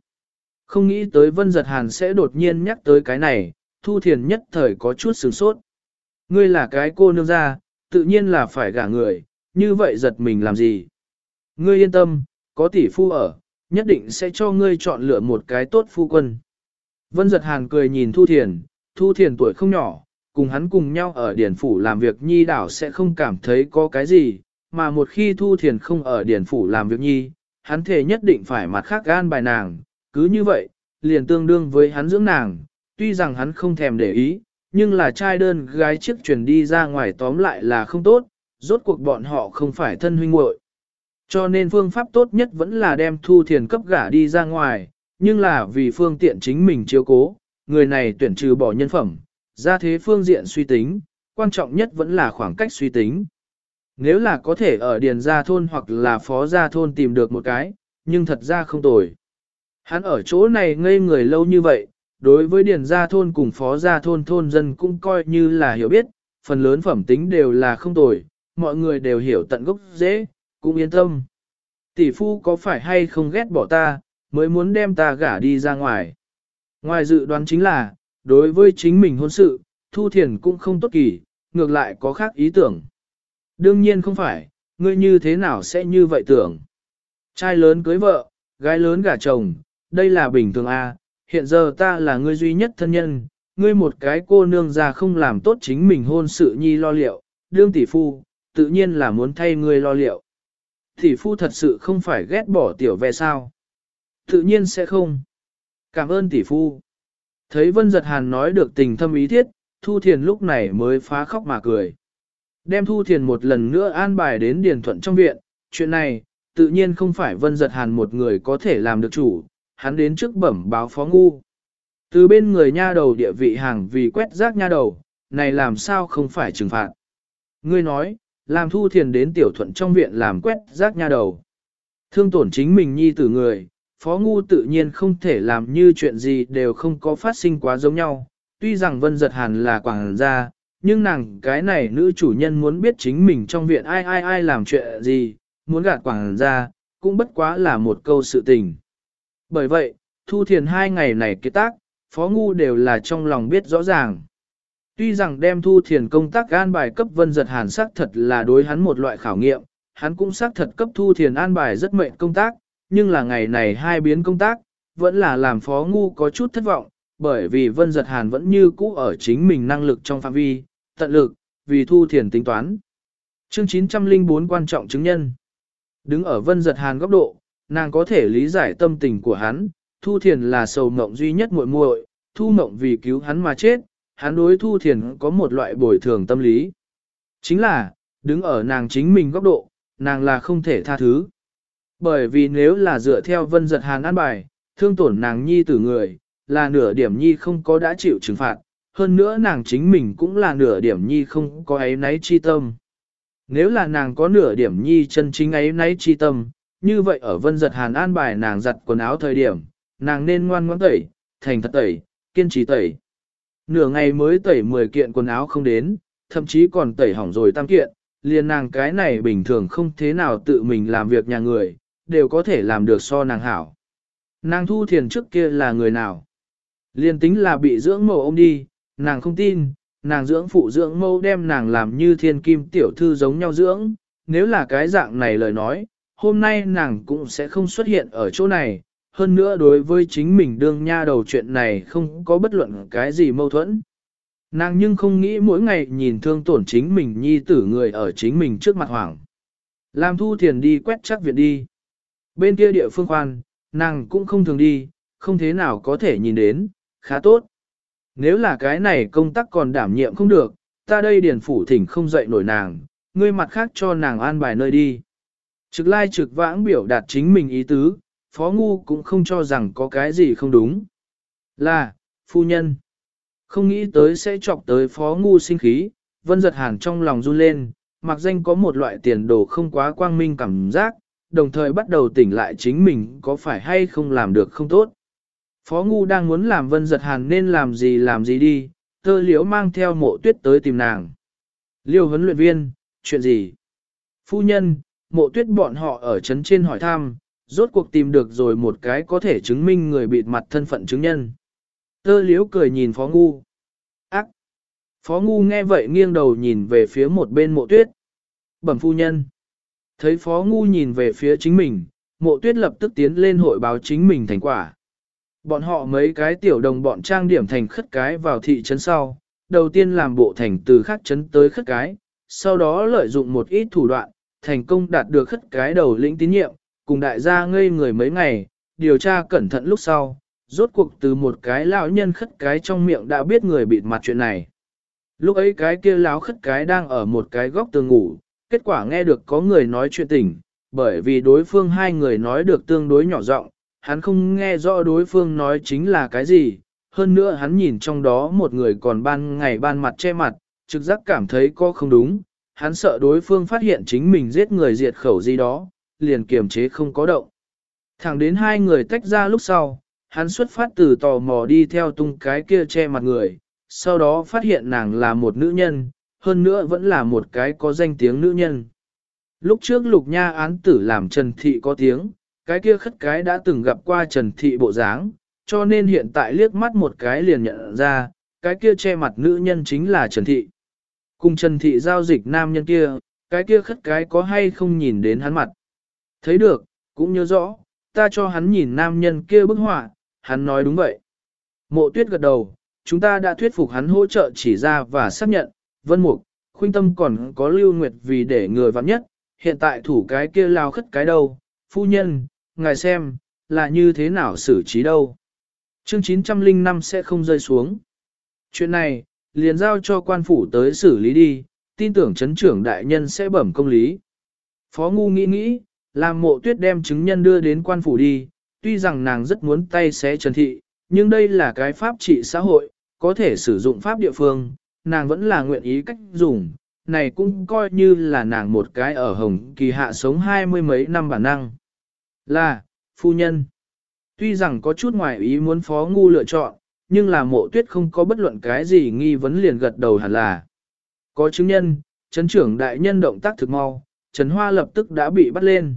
Không nghĩ tới Vân Giật Hàn sẽ đột nhiên nhắc tới cái này, Thu Thiền nhất thời có chút sửng sốt. Ngươi là cái cô nương ra, tự nhiên là phải gả người, như vậy giật mình làm gì? Ngươi yên tâm, có tỷ phu ở, nhất định sẽ cho ngươi chọn lựa một cái tốt phu quân. Vân giật hàn cười nhìn Thu Thiền, Thu Thiền tuổi không nhỏ, cùng hắn cùng nhau ở Điển Phủ làm việc nhi đảo sẽ không cảm thấy có cái gì, mà một khi Thu Thiền không ở Điển Phủ làm việc nhi, hắn thể nhất định phải mặt khác gan bài nàng, cứ như vậy, liền tương đương với hắn dưỡng nàng, tuy rằng hắn không thèm để ý, nhưng là trai đơn gái chiếc chuyển đi ra ngoài tóm lại là không tốt, rốt cuộc bọn họ không phải thân huynh muội. Cho nên phương pháp tốt nhất vẫn là đem thu thiền cấp gả đi ra ngoài, nhưng là vì phương tiện chính mình chiếu cố, người này tuyển trừ bỏ nhân phẩm, ra thế phương diện suy tính, quan trọng nhất vẫn là khoảng cách suy tính. Nếu là có thể ở điền gia thôn hoặc là phó gia thôn tìm được một cái, nhưng thật ra không tồi. Hắn ở chỗ này ngây người lâu như vậy, đối với điền gia thôn cùng phó gia thôn thôn dân cũng coi như là hiểu biết, phần lớn phẩm tính đều là không tồi, mọi người đều hiểu tận gốc dễ, cũng yên tâm. Tỷ phu có phải hay không ghét bỏ ta, mới muốn đem ta gả đi ra ngoài. Ngoài dự đoán chính là, đối với chính mình hôn sự, Thu Thiền cũng không tốt kỳ, ngược lại có khác ý tưởng. Đương nhiên không phải, ngươi như thế nào sẽ như vậy tưởng. Trai lớn cưới vợ, gái lớn gả chồng, đây là bình thường a. À, hiện giờ ta là ngươi duy nhất thân nhân, ngươi một cái cô nương già không làm tốt chính mình hôn sự nhi lo liệu, đương tỷ phu, tự nhiên là muốn thay ngươi lo liệu. Thì phu thật sự không phải ghét bỏ tiểu ve sao. Tự nhiên sẽ không. Cảm ơn tỷ phu. Thấy Vân Giật Hàn nói được tình thâm ý thiết, Thu Thiền lúc này mới phá khóc mà cười. Đem Thu Thiền một lần nữa an bài đến Điền Thuận trong viện, chuyện này, tự nhiên không phải Vân Giật Hàn một người có thể làm được chủ, hắn đến trước bẩm báo phó ngu. Từ bên người nha đầu địa vị hàng vì quét rác nha đầu, này làm sao không phải trừng phạt. Ngươi nói, làm thu thiền đến tiểu thuận trong viện làm quét rác nha đầu. Thương tổn chính mình nhi tử người, phó ngu tự nhiên không thể làm như chuyện gì đều không có phát sinh quá giống nhau. Tuy rằng vân giật hàn là quảng gia, nhưng nàng cái này nữ chủ nhân muốn biết chính mình trong viện ai ai ai làm chuyện gì, muốn gạt quảng gia, cũng bất quá là một câu sự tình. Bởi vậy, thu thiền hai ngày này kết tác, phó ngu đều là trong lòng biết rõ ràng. Tuy rằng đem thu thiền công tác an bài cấp vân giật hàn sắc thật là đối hắn một loại khảo nghiệm, hắn cũng xác thật cấp thu thiền an bài rất mệnh công tác, nhưng là ngày này hai biến công tác, vẫn là làm phó ngu có chút thất vọng, bởi vì vân giật hàn vẫn như cũ ở chính mình năng lực trong phạm vi, tận lực, vì thu thiền tính toán. Chương 904 quan trọng chứng nhân. Đứng ở vân giật hàn góc độ, nàng có thể lý giải tâm tình của hắn, thu thiền là sầu mộng duy nhất muội muội, thu mộng vì cứu hắn mà chết, hắn đối thu thiền có một loại bồi thường tâm lý. Chính là, đứng ở nàng chính mình góc độ, nàng là không thể tha thứ. Bởi vì nếu là dựa theo vân giật hàn an bài, thương tổn nàng nhi tử người, là nửa điểm nhi không có đã chịu trừng phạt, hơn nữa nàng chính mình cũng là nửa điểm nhi không có ấy náy chi tâm. Nếu là nàng có nửa điểm nhi chân chính ấy náy chi tâm, như vậy ở vân giật hàn an bài nàng giặt quần áo thời điểm, nàng nên ngoan ngoãn tẩy, thành thật tẩy, kiên trì tẩy. Nửa ngày mới tẩy 10 kiện quần áo không đến, thậm chí còn tẩy hỏng rồi tam kiện, liền nàng cái này bình thường không thế nào tự mình làm việc nhà người, đều có thể làm được so nàng hảo. Nàng thu thiền trước kia là người nào? Liền tính là bị dưỡng mẫu ôm đi, nàng không tin, nàng dưỡng phụ dưỡng mẫu đem nàng làm như thiên kim tiểu thư giống nhau dưỡng, nếu là cái dạng này lời nói, hôm nay nàng cũng sẽ không xuất hiện ở chỗ này, hơn nữa đối với chính mình đương nha đầu chuyện này không có bất luận cái gì mâu thuẫn. Nàng nhưng không nghĩ mỗi ngày nhìn thương tổn chính mình nhi tử người ở chính mình trước mặt hoảng. Làm thu thiền đi quét chắc viện đi. Bên kia địa phương khoan, nàng cũng không thường đi, không thế nào có thể nhìn đến, khá tốt. Nếu là cái này công tác còn đảm nhiệm không được, ta đây điền phủ thỉnh không dậy nổi nàng, ngươi mặt khác cho nàng an bài nơi đi. Trực lai trực vãng biểu đạt chính mình ý tứ, Phó Ngu cũng không cho rằng có cái gì không đúng. Là, phu nhân. Không nghĩ tới sẽ chọc tới Phó Ngu sinh khí, Vân Giật Hàn trong lòng run lên, mặc danh có một loại tiền đồ không quá quang minh cảm giác, đồng thời bắt đầu tỉnh lại chính mình có phải hay không làm được không tốt. Phó Ngu đang muốn làm vân giật hàn nên làm gì làm gì đi, tơ liễu mang theo mộ tuyết tới tìm nàng. Liêu huấn luyện viên, chuyện gì? Phu nhân, mộ tuyết bọn họ ở trấn trên hỏi thăm, rốt cuộc tìm được rồi một cái có thể chứng minh người bịt mặt thân phận chứng nhân. Tơ liễu cười nhìn Phó Ngu. Ác! Phó Ngu nghe vậy nghiêng đầu nhìn về phía một bên mộ tuyết. Bẩm phu nhân. Thấy Phó Ngu nhìn về phía chính mình, mộ tuyết lập tức tiến lên hội báo chính mình thành quả. Bọn họ mấy cái tiểu đồng bọn trang điểm thành khất cái vào thị trấn sau, đầu tiên làm bộ thành từ khắc trấn tới khất cái, sau đó lợi dụng một ít thủ đoạn, thành công đạt được khất cái đầu lĩnh tín nhiệm, cùng đại gia ngây người mấy ngày, điều tra cẩn thận lúc sau, rốt cuộc từ một cái lão nhân khất cái trong miệng đã biết người bịt mặt chuyện này. Lúc ấy cái kia lão khất cái đang ở một cái góc tường ngủ, kết quả nghe được có người nói chuyện tình, bởi vì đối phương hai người nói được tương đối nhỏ giọng, hắn không nghe rõ đối phương nói chính là cái gì, hơn nữa hắn nhìn trong đó một người còn ban ngày ban mặt che mặt, trực giác cảm thấy có không đúng, hắn sợ đối phương phát hiện chính mình giết người diệt khẩu gì đó, liền kiềm chế không có động. Thẳng đến hai người tách ra lúc sau, hắn xuất phát từ tò mò đi theo tung cái kia che mặt người, sau đó phát hiện nàng là một nữ nhân, hơn nữa vẫn là một cái có danh tiếng nữ nhân. Lúc trước lục nha án tử làm Trần Thị có tiếng, cái kia khất cái đã từng gặp qua Trần Thị bộ dáng, cho nên hiện tại liếc mắt một cái liền nhận ra, cái kia che mặt nữ nhân chính là Trần Thị. Cùng Trần Thị giao dịch nam nhân kia, cái kia khất cái có hay không nhìn đến hắn mặt. Thấy được, cũng nhớ rõ, ta cho hắn nhìn nam nhân kia bức họa, hắn nói đúng vậy. Mộ tuyết gật đầu, chúng ta đã thuyết phục hắn hỗ trợ chỉ ra và xác nhận, vân mục, khuynh tâm còn có lưu nguyệt vì để người vắng nhất, hiện tại thủ cái kia lao khất cái đâu, phu nhân, ngài xem, là như thế nào xử trí đâu. Chương 905 sẽ không rơi xuống. Chuyện này, liền giao cho quan phủ tới xử lý đi, tin tưởng chấn trưởng đại nhân sẽ bẩm công lý. Phó ngu nghĩ nghĩ, làm mộ tuyết đem chứng nhân đưa đến quan phủ đi, tuy rằng nàng rất muốn tay xé trần thị, nhưng đây là cái pháp trị xã hội, có thể sử dụng pháp địa phương, nàng vẫn là nguyện ý cách dùng, này cũng coi như là nàng một cái ở hồng kỳ hạ sống hai mươi mấy năm bản năng. Là, phu nhân. Tuy rằng có chút ngoài ý muốn phó ngu lựa chọn, nhưng là mộ tuyết không có bất luận cái gì nghi vấn liền gật đầu hẳn là. Có chứng nhân, chấn trưởng đại nhân động tác thực mau, Trần Hoa lập tức đã bị bắt lên.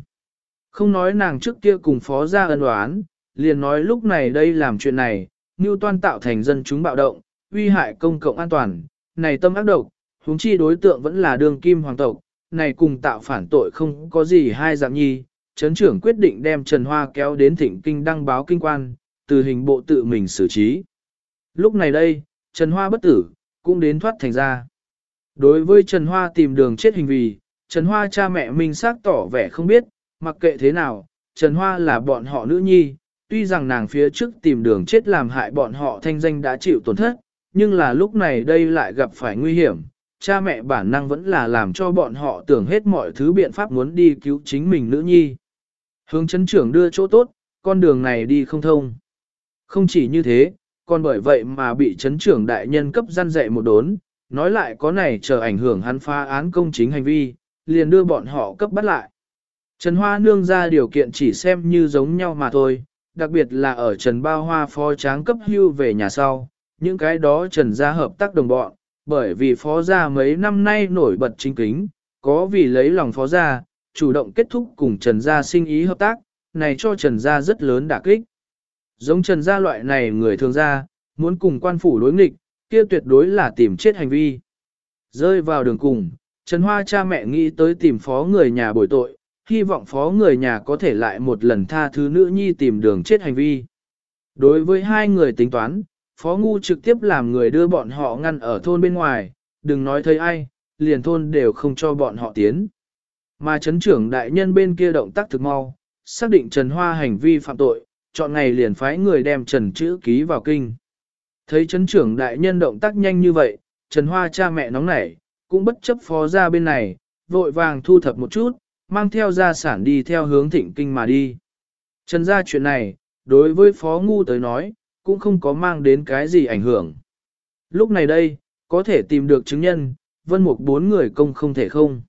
Không nói nàng trước kia cùng phó ra ân oán, liền nói lúc này đây làm chuyện này, như toan tạo thành dân chúng bạo động, uy hại công cộng an toàn, này tâm ác độc, huống chi đối tượng vẫn là đường kim hoàng tộc, này cùng tạo phản tội không có gì hai dạng nhi, chấn trưởng quyết định đem Trần Hoa kéo đến thỉnh kinh đăng báo kinh quan, từ hình bộ tự mình xử trí. Lúc này đây, Trần Hoa bất tử, cũng đến thoát thành ra. Đối với Trần Hoa tìm đường chết hình vì, Trần Hoa cha mẹ mình xác tỏ vẻ không biết, mặc kệ thế nào, Trần Hoa là bọn họ nữ nhi, tuy rằng nàng phía trước tìm đường chết làm hại bọn họ thanh danh đã chịu tổn thất, nhưng là lúc này đây lại gặp phải nguy hiểm, cha mẹ bản năng vẫn là làm cho bọn họ tưởng hết mọi thứ biện pháp muốn đi cứu chính mình nữ nhi. Hướng chấn trưởng đưa chỗ tốt, con đường này đi không thông. Không chỉ như thế, còn bởi vậy mà bị chấn trưởng đại nhân cấp gian dạy một đốn, nói lại có này chờ ảnh hưởng hắn phá án công chính hành vi, liền đưa bọn họ cấp bắt lại. Trần Hoa nương ra điều kiện chỉ xem như giống nhau mà thôi, đặc biệt là ở Trần Bao Hoa phó tráng cấp hưu về nhà sau, những cái đó Trần gia hợp tác đồng bọn, bởi vì phó gia mấy năm nay nổi bật chính kính, có vì lấy lòng phó gia, chủ động kết thúc cùng Trần gia sinh ý hợp tác, này cho Trần gia rất lớn đả kích. Giống Trần gia loại này người thường gia, muốn cùng quan phủ đối nghịch, kia tuyệt đối là tìm chết hành vi. Rơi vào đường cùng, Trần Hoa cha mẹ nghĩ tới tìm phó người nhà bồi tội, hy vọng phó người nhà có thể lại một lần tha thứ nữ nhi tìm đường chết hành vi. Đối với hai người tính toán, phó ngu trực tiếp làm người đưa bọn họ ngăn ở thôn bên ngoài, đừng nói thấy ai, liền thôn đều không cho bọn họ tiến. Mà chấn trưởng đại nhân bên kia động tác thực mau, xác định Trần Hoa hành vi phạm tội, chọn ngày liền phái người đem Trần chữ ký vào kinh. Thấy chấn trưởng đại nhân động tác nhanh như vậy, Trần Hoa cha mẹ nóng nảy, cũng bất chấp phó ra bên này, vội vàng thu thập một chút, mang theo gia sản đi theo hướng thịnh kinh mà đi. Trần ra chuyện này, đối với phó ngu tới nói, cũng không có mang đến cái gì ảnh hưởng. Lúc này đây, có thể tìm được chứng nhân, vân mục bốn người công không thể không.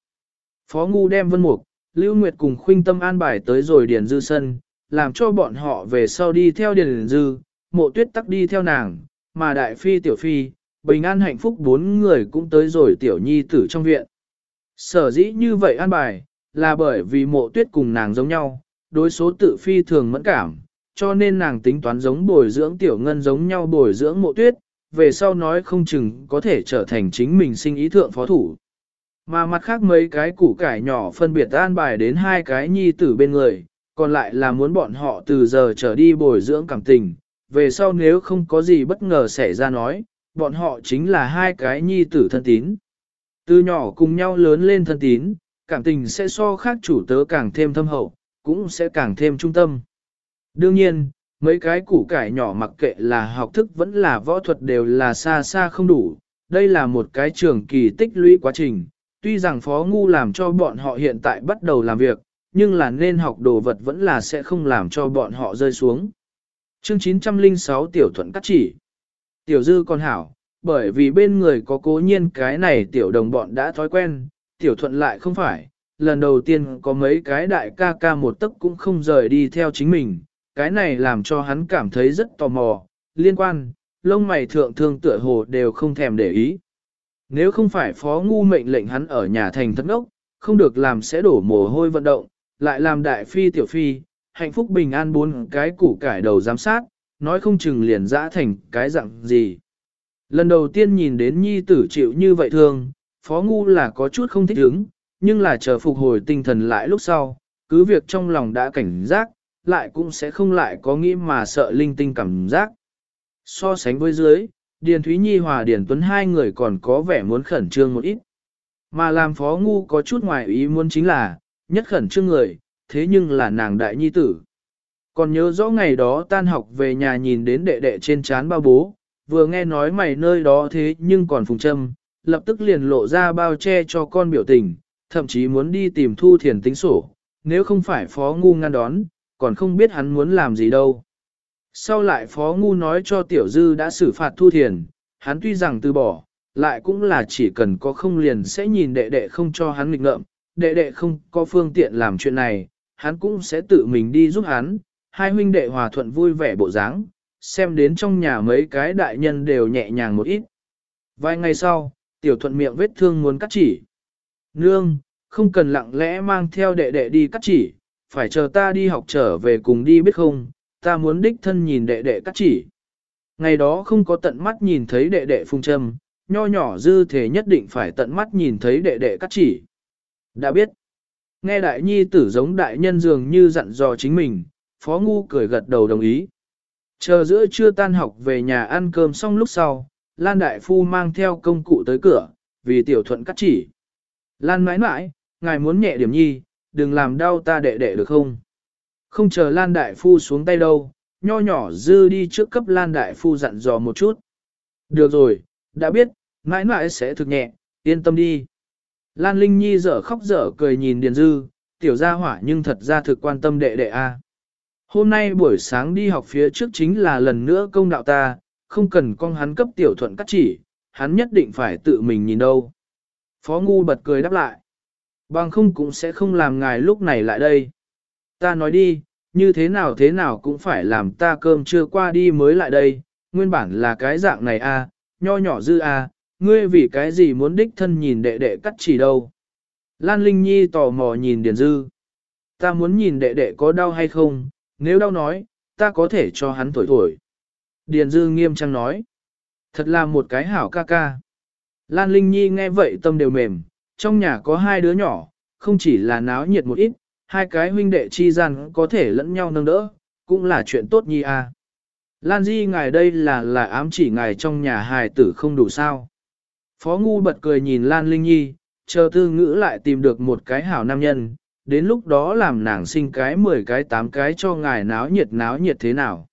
Phó ngu đem vân mục, Lưu Nguyệt cùng khuynh tâm an bài tới rồi điền dư sân, làm cho bọn họ về sau đi theo điền dư, mộ tuyết tắc đi theo nàng, mà đại phi tiểu phi, bình an hạnh phúc bốn người cũng tới rồi tiểu nhi tử trong viện. Sở dĩ như vậy an bài, là bởi vì mộ tuyết cùng nàng giống nhau, đối số tự phi thường mẫn cảm, cho nên nàng tính toán giống bồi dưỡng tiểu ngân giống nhau bồi dưỡng mộ tuyết, về sau nói không chừng có thể trở thành chính mình sinh ý thượng phó thủ. Mà mặt khác mấy cái củ cải nhỏ phân biệt an bài đến hai cái nhi tử bên người, còn lại là muốn bọn họ từ giờ trở đi bồi dưỡng cảm tình, về sau nếu không có gì bất ngờ xảy ra nói, bọn họ chính là hai cái nhi tử thân tín. Từ nhỏ cùng nhau lớn lên thân tín, cảm tình sẽ so khác chủ tớ càng thêm thâm hậu, cũng sẽ càng thêm trung tâm. Đương nhiên, mấy cái củ cải nhỏ mặc kệ là học thức vẫn là võ thuật đều là xa xa không đủ, đây là một cái trường kỳ tích lũy quá trình. Tuy rằng Phó Ngu làm cho bọn họ hiện tại bắt đầu làm việc, nhưng là nên học đồ vật vẫn là sẽ không làm cho bọn họ rơi xuống. Chương 906 Tiểu Thuận cắt chỉ Tiểu Dư còn hảo, bởi vì bên người có cố nhiên cái này tiểu đồng bọn đã thói quen, Tiểu Thuận lại không phải. Lần đầu tiên có mấy cái đại ca ca một tấc cũng không rời đi theo chính mình, cái này làm cho hắn cảm thấy rất tò mò, liên quan, lông mày thượng thương tựa hồ đều không thèm để ý. Nếu không phải phó ngu mệnh lệnh hắn ở nhà thành thất ốc, không được làm sẽ đổ mồ hôi vận động, lại làm đại phi tiểu phi, hạnh phúc bình an bốn cái củ cải đầu giám sát, nói không chừng liền dã thành cái dạng gì. Lần đầu tiên nhìn đến nhi tử chịu như vậy thương, phó ngu là có chút không thích ứng, nhưng là chờ phục hồi tinh thần lại lúc sau, cứ việc trong lòng đã cảnh giác, lại cũng sẽ không lại có nghĩ mà sợ linh tinh cảm giác. So sánh với dưới, Điền Thúy Nhi hòa Điền Tuấn hai người còn có vẻ muốn khẩn trương một ít. Mà làm phó ngu có chút ngoài ý muốn chính là, nhất khẩn trương người, thế nhưng là nàng đại nhi tử. Còn nhớ rõ ngày đó tan học về nhà nhìn đến đệ đệ trên chán bao bố, vừa nghe nói mày nơi đó thế nhưng còn phùng châm, lập tức liền lộ ra bao che cho con biểu tình, thậm chí muốn đi tìm thu thiền tính sổ, nếu không phải phó ngu ngăn đón, còn không biết hắn muốn làm gì đâu. Sau lại phó ngu nói cho tiểu dư đã xử phạt thu thiền, hắn tuy rằng từ bỏ, lại cũng là chỉ cần có không liền sẽ nhìn đệ đệ không cho hắn nghịch ngợm, đệ đệ không có phương tiện làm chuyện này, hắn cũng sẽ tự mình đi giúp hắn, hai huynh đệ hòa thuận vui vẻ bộ dáng, xem đến trong nhà mấy cái đại nhân đều nhẹ nhàng một ít. Vài ngày sau, tiểu thuận miệng vết thương muốn cắt chỉ. Nương, không cần lặng lẽ mang theo đệ đệ đi cắt chỉ, phải chờ ta đi học trở về cùng đi biết không, ta muốn đích thân nhìn đệ đệ cắt chỉ. Ngày đó không có tận mắt nhìn thấy đệ đệ phung châm, nho nhỏ dư thể nhất định phải tận mắt nhìn thấy đệ đệ cắt chỉ. Đã biết, nghe đại nhi tử giống đại nhân dường như dặn dò chính mình, phó ngu cười gật đầu đồng ý. Chờ giữa trưa tan học về nhà ăn cơm xong lúc sau, Lan Đại Phu mang theo công cụ tới cửa, vì tiểu thuận cắt chỉ. Lan mãi mãi, ngài muốn nhẹ điểm nhi, đừng làm đau ta đệ đệ được không? Không chờ Lan Đại Phu xuống tay đâu, nho nhỏ dư đi trước cấp Lan Đại Phu dặn dò một chút. Được rồi, đã biết, mãi mãi sẽ thực nhẹ, yên tâm đi. Lan Linh Nhi dở khóc dở cười nhìn Điền Dư, tiểu gia hỏa nhưng thật ra thực quan tâm đệ đệ a. Hôm nay buổi sáng đi học phía trước chính là lần nữa công đạo ta, không cần con hắn cấp tiểu thuận cắt chỉ, hắn nhất định phải tự mình nhìn đâu. Phó Ngu bật cười đáp lại. Bằng không cũng sẽ không làm ngài lúc này lại đây. Ta nói đi, như thế nào thế nào cũng phải làm ta cơm chưa qua đi mới lại đây, nguyên bản là cái dạng này a, à, nho nhỏ dư a, à, ngươi vì cái gì muốn đích thân nhìn đệ đệ cắt chỉ đâu. Lan Linh Nhi tò mò nhìn Điền Dư. Ta muốn nhìn đệ đệ có đau hay không, nếu đau nói, ta có thể cho hắn thổi thổi. Điền Dư nghiêm trang nói. Thật là một cái hảo ca ca. Lan Linh Nhi nghe vậy tâm đều mềm, trong nhà có hai đứa nhỏ, không chỉ là náo nhiệt một ít, hai cái huynh đệ chi gian có thể lẫn nhau nâng đỡ, cũng là chuyện tốt nhi à? Lan Di ngài đây là là ám chỉ ngài trong nhà hài tử không đủ sao. Phó Ngu bật cười nhìn Lan Linh Nhi, chờ tư ngữ lại tìm được một cái hảo nam nhân, đến lúc đó làm nàng sinh cái 10 cái 8 cái cho ngài náo nhiệt náo nhiệt thế nào.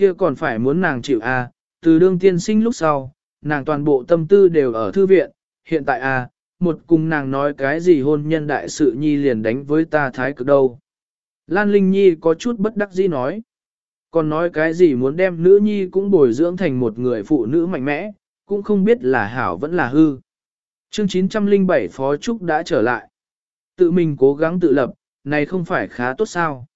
Kia còn phải muốn nàng chịu a, từ đương tiên sinh lúc sau, nàng toàn bộ tâm tư đều ở thư viện, hiện tại a, một cùng nàng nói cái gì hôn nhân đại sự nhi liền đánh với ta thái cực đâu. Lan Linh Nhi có chút bất đắc dĩ nói. Còn nói cái gì muốn đem nữ nhi cũng bồi dưỡng thành một người phụ nữ mạnh mẽ, cũng không biết là hảo vẫn là hư. Chương 907 Phó Trúc đã trở lại. Tự mình cố gắng tự lập, này không phải khá tốt sao.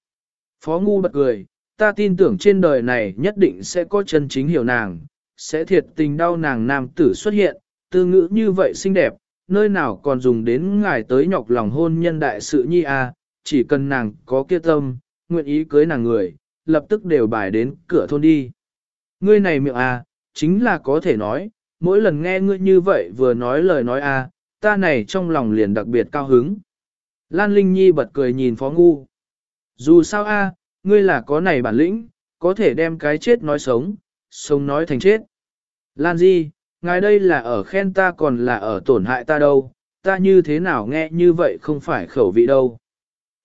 Phó Ngu bật cười, ta tin tưởng trên đời này nhất định sẽ có chân chính hiểu nàng, sẽ thiệt tình đau nàng nam tử xuất hiện, tư ngữ như vậy xinh đẹp, nơi nào còn dùng đến ngài tới nhọc lòng hôn nhân đại sự nhi a, chỉ cần nàng có kia tâm, nguyện ý cưới nàng người, lập tức đều bài đến cửa thôn đi. Ngươi này miệng a, chính là có thể nói, mỗi lần nghe ngươi như vậy vừa nói lời nói a, ta này trong lòng liền đặc biệt cao hứng. Lan Linh Nhi bật cười nhìn Phó Ngu. Dù sao a, ngươi là có này bản lĩnh, có thể đem cái chết nói sống, sống nói thành chết. Lan Di, ngài đây là ở khen ta còn là ở tổn hại ta đâu, ta như thế nào nghe như vậy không phải khẩu vị đâu.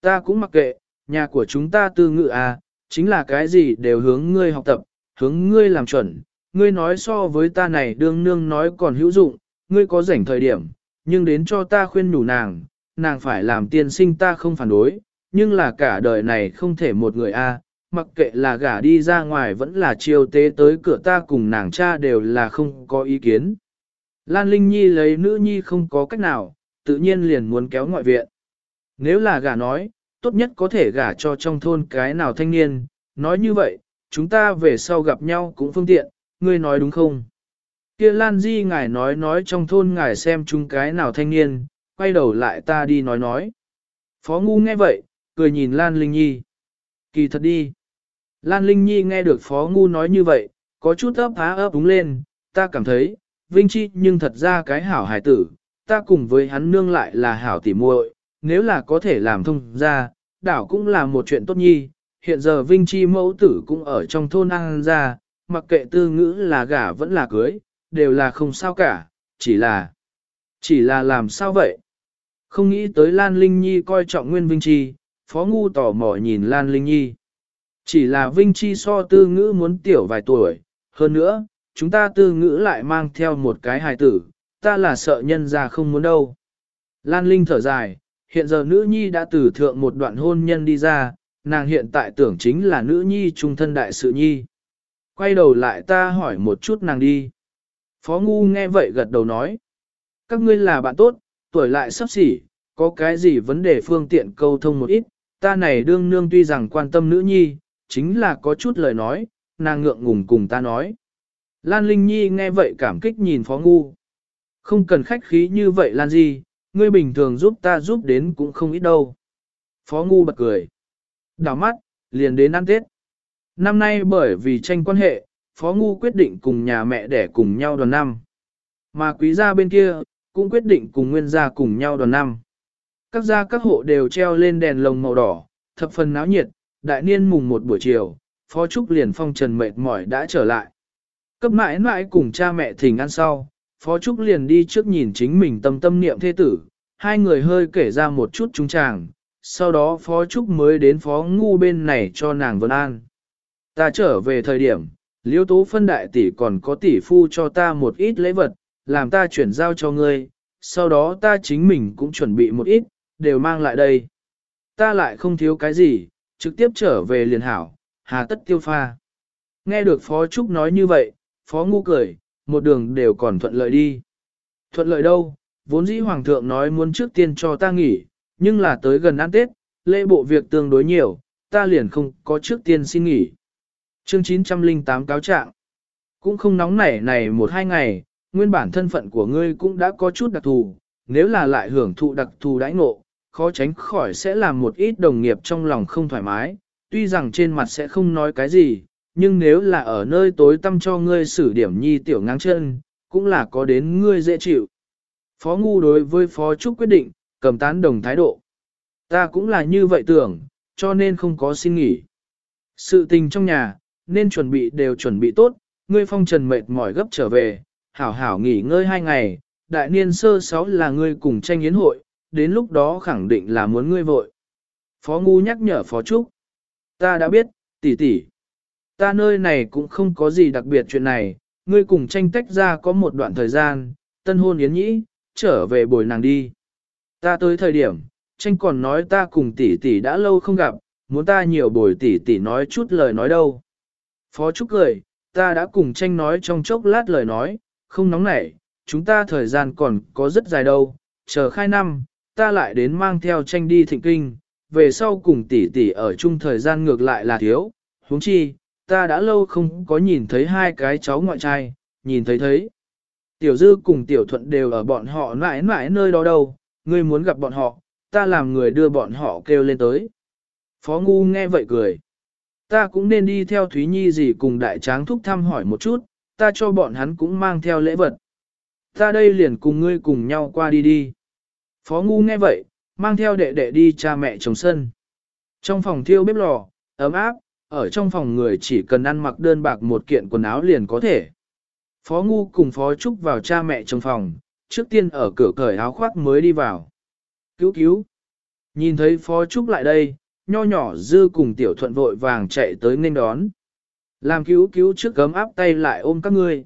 Ta cũng mặc kệ, nhà của chúng ta tư ngự à, chính là cái gì đều hướng ngươi học tập, hướng ngươi làm chuẩn, ngươi nói so với ta này đương nương nói còn hữu dụng, ngươi có rảnh thời điểm, nhưng đến cho ta khuyên nhủ nàng, nàng phải làm tiên sinh ta không phản đối, nhưng là cả đời này không thể một người a, mặc kệ là gả đi ra ngoài vẫn là chiêu tế tới cửa ta cùng nàng cha đều là không có ý kiến. Lan Linh Nhi lấy nữ nhi không có cách nào, tự nhiên liền muốn kéo ngoại viện. Nếu là gả nói, tốt nhất có thể gả cho trong thôn cái nào thanh niên, nói như vậy, chúng ta về sau gặp nhau cũng phương tiện, ngươi nói đúng không? Kia Lan Di ngài nói nói trong thôn ngài xem chúng cái nào thanh niên, quay đầu lại ta đi nói nói. Phó Ngu nghe vậy, cười nhìn Lan Linh Nhi. Kỳ thật đi. Lan Linh Nhi nghe được Phó Ngu nói như vậy, có chút ấp há ấp đúng lên, ta cảm thấy, Vinh Chi nhưng thật ra cái hảo hài tử, ta cùng với hắn nương lại là hảo tỉ muội, nếu là có thể làm thông ra, đảo cũng là một chuyện tốt nhi, hiện giờ Vinh Chi mẫu tử cũng ở trong thôn An ra, mặc kệ tư ngữ là gả vẫn là cưới, đều là không sao cả, chỉ là, chỉ là làm sao vậy? Không nghĩ tới Lan Linh Nhi coi trọng Nguyên Vinh Chi, Phó Ngu tỏ mò nhìn Lan Linh Nhi. Chỉ là Vinh Chi so tư ngữ muốn tiểu vài tuổi, hơn nữa, chúng ta tư ngữ lại mang theo một cái hài tử, ta là sợ nhân ra không muốn đâu. Lan Linh thở dài, hiện giờ nữ nhi đã từ thượng một đoạn hôn nhân đi ra, nàng hiện tại tưởng chính là nữ nhi trung thân đại sự nhi. Quay đầu lại ta hỏi một chút nàng đi. Phó Ngu nghe vậy gật đầu nói. Các ngươi là bạn tốt, tuổi lại sắp xỉ, có cái gì vấn đề phương tiện câu thông một ít, ta này đương nương tuy rằng quan tâm nữ nhi, chính là có chút lời nói, nàng ngượng ngùng cùng ta nói. Lan Linh Nhi nghe vậy cảm kích nhìn Phó Ngu. Không cần khách khí như vậy Lan Di, ngươi bình thường giúp ta giúp đến cũng không ít đâu. Phó Ngu bật cười. Đảo mắt, liền đến ăn Tết. Năm nay bởi vì tranh quan hệ, Phó Ngu quyết định cùng nhà mẹ để cùng nhau đoàn năm. Mà quý gia bên kia, cũng quyết định cùng nguyên gia cùng nhau đoàn năm. Các gia các hộ đều treo lên đèn lồng màu đỏ, thập phần náo nhiệt, đại niên mùng một buổi chiều, Phó Trúc liền phong trần mệt mỏi đã trở lại. Cấp mãi mãi cùng cha mẹ thỉnh ăn sau, Phó Trúc liền đi trước nhìn chính mình tâm tâm niệm thế tử, hai người hơi kể ra một chút chúng chàng, sau đó Phó Trúc mới đến Phó Ngu bên này cho nàng vân an. Ta trở về thời điểm, liêu tố phân đại tỷ còn có tỷ phu cho ta một ít lễ vật, làm ta chuyển giao cho ngươi, sau đó ta chính mình cũng chuẩn bị một ít, đều mang lại đây. Ta lại không thiếu cái gì, trực tiếp trở về liền hảo, hà tất tiêu pha. Nghe được Phó Trúc nói như vậy, Phó Ngu cười, một đường đều còn thuận lợi đi. Thuận lợi đâu, vốn dĩ Hoàng thượng nói muốn trước tiên cho ta nghỉ, nhưng là tới gần ăn Tết, lễ bộ việc tương đối nhiều, ta liền không có trước tiên xin nghỉ. Chương 908 cáo trạng. Cũng không nóng nảy này một hai ngày, nguyên bản thân phận của ngươi cũng đã có chút đặc thù, nếu là lại hưởng thụ đặc thù đãi ngộ, khó tránh khỏi sẽ làm một ít đồng nghiệp trong lòng không thoải mái, tuy rằng trên mặt sẽ không nói cái gì, nhưng nếu là ở nơi tối tăm cho ngươi xử điểm nhi tiểu ngang chân, cũng là có đến ngươi dễ chịu. Phó Ngu đối với Phó Trúc quyết định, cầm tán đồng thái độ. Ta cũng là như vậy tưởng, cho nên không có xin nghỉ. Sự tình trong nhà, nên chuẩn bị đều chuẩn bị tốt, ngươi phong trần mệt mỏi gấp trở về, hảo hảo nghỉ ngơi hai ngày, đại niên sơ sáu là ngươi cùng tranh yến hội, đến lúc đó khẳng định là muốn ngươi vội. Phó Ngu nhắc nhở Phó Trúc. Ta đã biết, tỷ tỷ. Ta nơi này cũng không có gì đặc biệt chuyện này, ngươi cùng tranh tách ra có một đoạn thời gian, tân hôn yến nhĩ, trở về bồi nàng đi. Ta tới thời điểm, tranh còn nói ta cùng tỷ tỷ đã lâu không gặp, muốn ta nhiều bồi tỷ tỷ nói chút lời nói đâu. Phó Trúc cười, ta đã cùng tranh nói trong chốc lát lời nói, không nóng nảy, chúng ta thời gian còn có rất dài đâu, chờ khai năm, ta lại đến mang theo tranh đi thịnh kinh, về sau cùng tỷ tỷ ở chung thời gian ngược lại là thiếu, huống chi, ta đã lâu không có nhìn thấy hai cái cháu ngoại trai, nhìn thấy thấy. Tiểu dư cùng tiểu thuận đều ở bọn họ mãi mãi nơi đó đâu, ngươi muốn gặp bọn họ, ta làm người đưa bọn họ kêu lên tới. Phó Ngu nghe vậy cười. Ta cũng nên đi theo Thúy Nhi gì cùng đại tráng thúc thăm hỏi một chút, ta cho bọn hắn cũng mang theo lễ vật. Ta đây liền cùng ngươi cùng nhau qua đi đi. Phó Ngu nghe vậy, mang theo đệ đệ đi cha mẹ trồng sân. Trong phòng thiêu bếp lò, ấm áp, ở trong phòng người chỉ cần ăn mặc đơn bạc một kiện quần áo liền có thể. Phó Ngu cùng Phó Trúc vào cha mẹ trong phòng, trước tiên ở cửa cởi áo khoác mới đi vào. Cứu cứu! Nhìn thấy Phó Trúc lại đây, nho nhỏ dư cùng tiểu thuận vội vàng chạy tới nên đón. Làm cứu cứu trước gấm áp tay lại ôm các ngươi.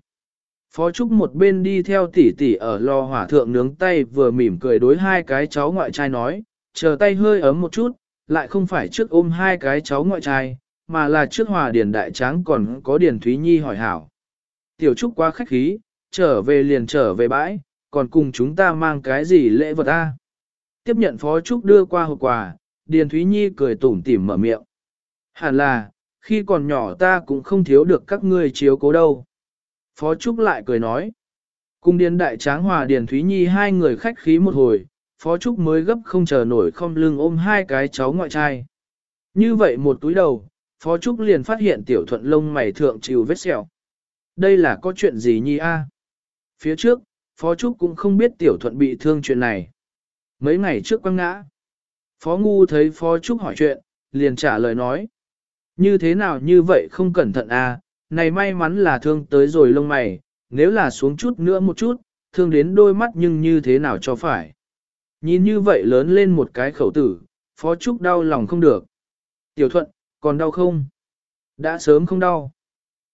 Phó Trúc một bên đi theo tỷ tỷ ở lò hỏa thượng nướng tay vừa mỉm cười đối hai cái cháu ngoại trai nói, chờ tay hơi ấm một chút, lại không phải trước ôm hai cái cháu ngoại trai, mà là trước hòa điền đại tráng còn có điền Thúy Nhi hỏi hảo. Tiểu Trúc quá khách khí, trở về liền trở về bãi, còn cùng chúng ta mang cái gì lễ vật a? Tiếp nhận Phó Trúc đưa qua hộp quà, Điền Thúy Nhi cười tủm tỉm mở miệng. Hẳn là, khi còn nhỏ ta cũng không thiếu được các ngươi chiếu cố đâu. Phó Trúc lại cười nói. Cùng Điền Đại Tráng Hòa Điền Thúy Nhi hai người khách khí một hồi, Phó Trúc mới gấp không chờ nổi không lưng ôm hai cái cháu ngoại trai. Như vậy một túi đầu, Phó Trúc liền phát hiện tiểu thuận lông mày thượng chịu vết sẹo. Đây là có chuyện gì nhi a? Phía trước, Phó Trúc cũng không biết tiểu thuận bị thương chuyện này. Mấy ngày trước quăng ngã. Phó Ngu thấy Phó Trúc hỏi chuyện, liền trả lời nói. Như thế nào như vậy không cẩn thận à, này may mắn là thương tới rồi lông mày, nếu là xuống chút nữa một chút, thương đến đôi mắt nhưng như thế nào cho phải. Nhìn như vậy lớn lên một cái khẩu tử, Phó Trúc đau lòng không được. Tiểu Thuận, còn đau không? Đã sớm không đau.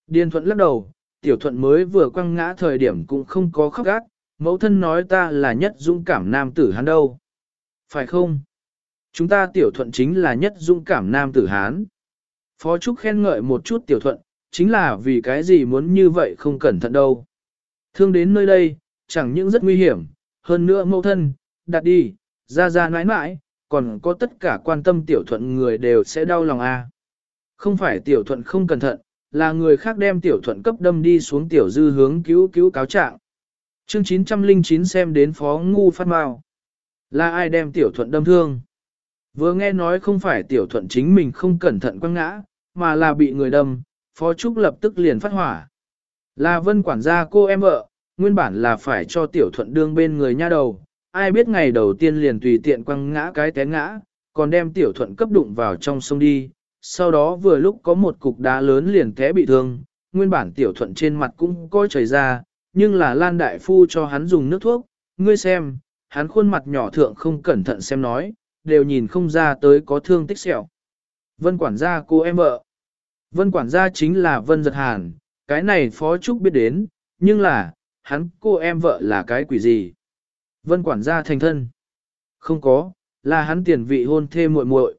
Điền Thuận lắc đầu, Tiểu Thuận mới vừa quăng ngã thời điểm cũng không có khóc gác, mẫu thân nói ta là nhất dũng cảm nam tử hắn đâu. Phải không? Chúng ta Tiểu Thuận chính là nhất dũng cảm nam tử Hán. Phó Trúc khen ngợi một chút Tiểu Thuận, chính là vì cái gì muốn như vậy không cẩn thận đâu. Thương đến nơi đây, chẳng những rất nguy hiểm, hơn nữa mẫu thân, đặt đi, ra ra nãi nãi, còn có tất cả quan tâm tiểu thuận người đều sẽ đau lòng a. À. Không phải tiểu thuận không cẩn thận, là người khác đem tiểu thuận cấp đâm đi xuống tiểu dư hướng cứu cứu cáo trạng. Chương 909 xem đến phó ngu phát mao. Là ai đem tiểu thuận đâm thương? Vừa nghe nói không phải tiểu thuận chính mình không cẩn thận quăng ngã, mà là bị người đâm, phó trúc lập tức liền phát hỏa. Là vân quản gia cô em vợ, nguyên bản là phải cho tiểu thuận đương bên người nha đầu, ai biết ngày đầu tiên liền tùy tiện quăng ngã cái té ngã, còn đem tiểu thuận cấp đụng vào trong sông đi, sau đó vừa lúc có một cục đá lớn liền té bị thương, nguyên bản tiểu thuận trên mặt cũng coi chảy ra, nhưng là Lan Đại Phu cho hắn dùng nước thuốc, ngươi xem, hắn khuôn mặt nhỏ thượng không cẩn thận xem nói, đều nhìn không ra tới có thương tích sẹo. Vân quản gia cô em vợ. Vân quản gia chính là Vân Giật Hàn, cái này Phó Trúc biết đến, nhưng là, hắn cô em vợ là cái quỷ gì? Vân quản gia thành thân. Không có, là hắn tiền vị hôn thê muội muội.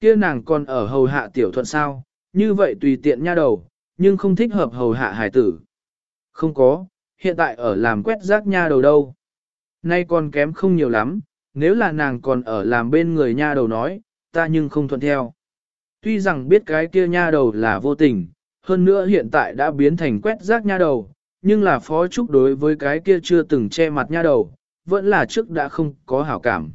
Kia nàng còn ở hầu hạ tiểu thuận sao, như vậy tùy tiện nha đầu, nhưng không thích hợp hầu hạ hải tử. Không có, hiện tại ở làm quét rác nha đầu đâu. Nay còn kém không nhiều lắm, nếu là nàng còn ở làm bên người nha đầu nói, ta nhưng không thuận theo. Tuy rằng biết cái kia nha đầu là vô tình, hơn nữa hiện tại đã biến thành quét rác nha đầu, nhưng là phó trúc đối với cái kia chưa từng che mặt nha đầu, vẫn là trước đã không có hảo cảm.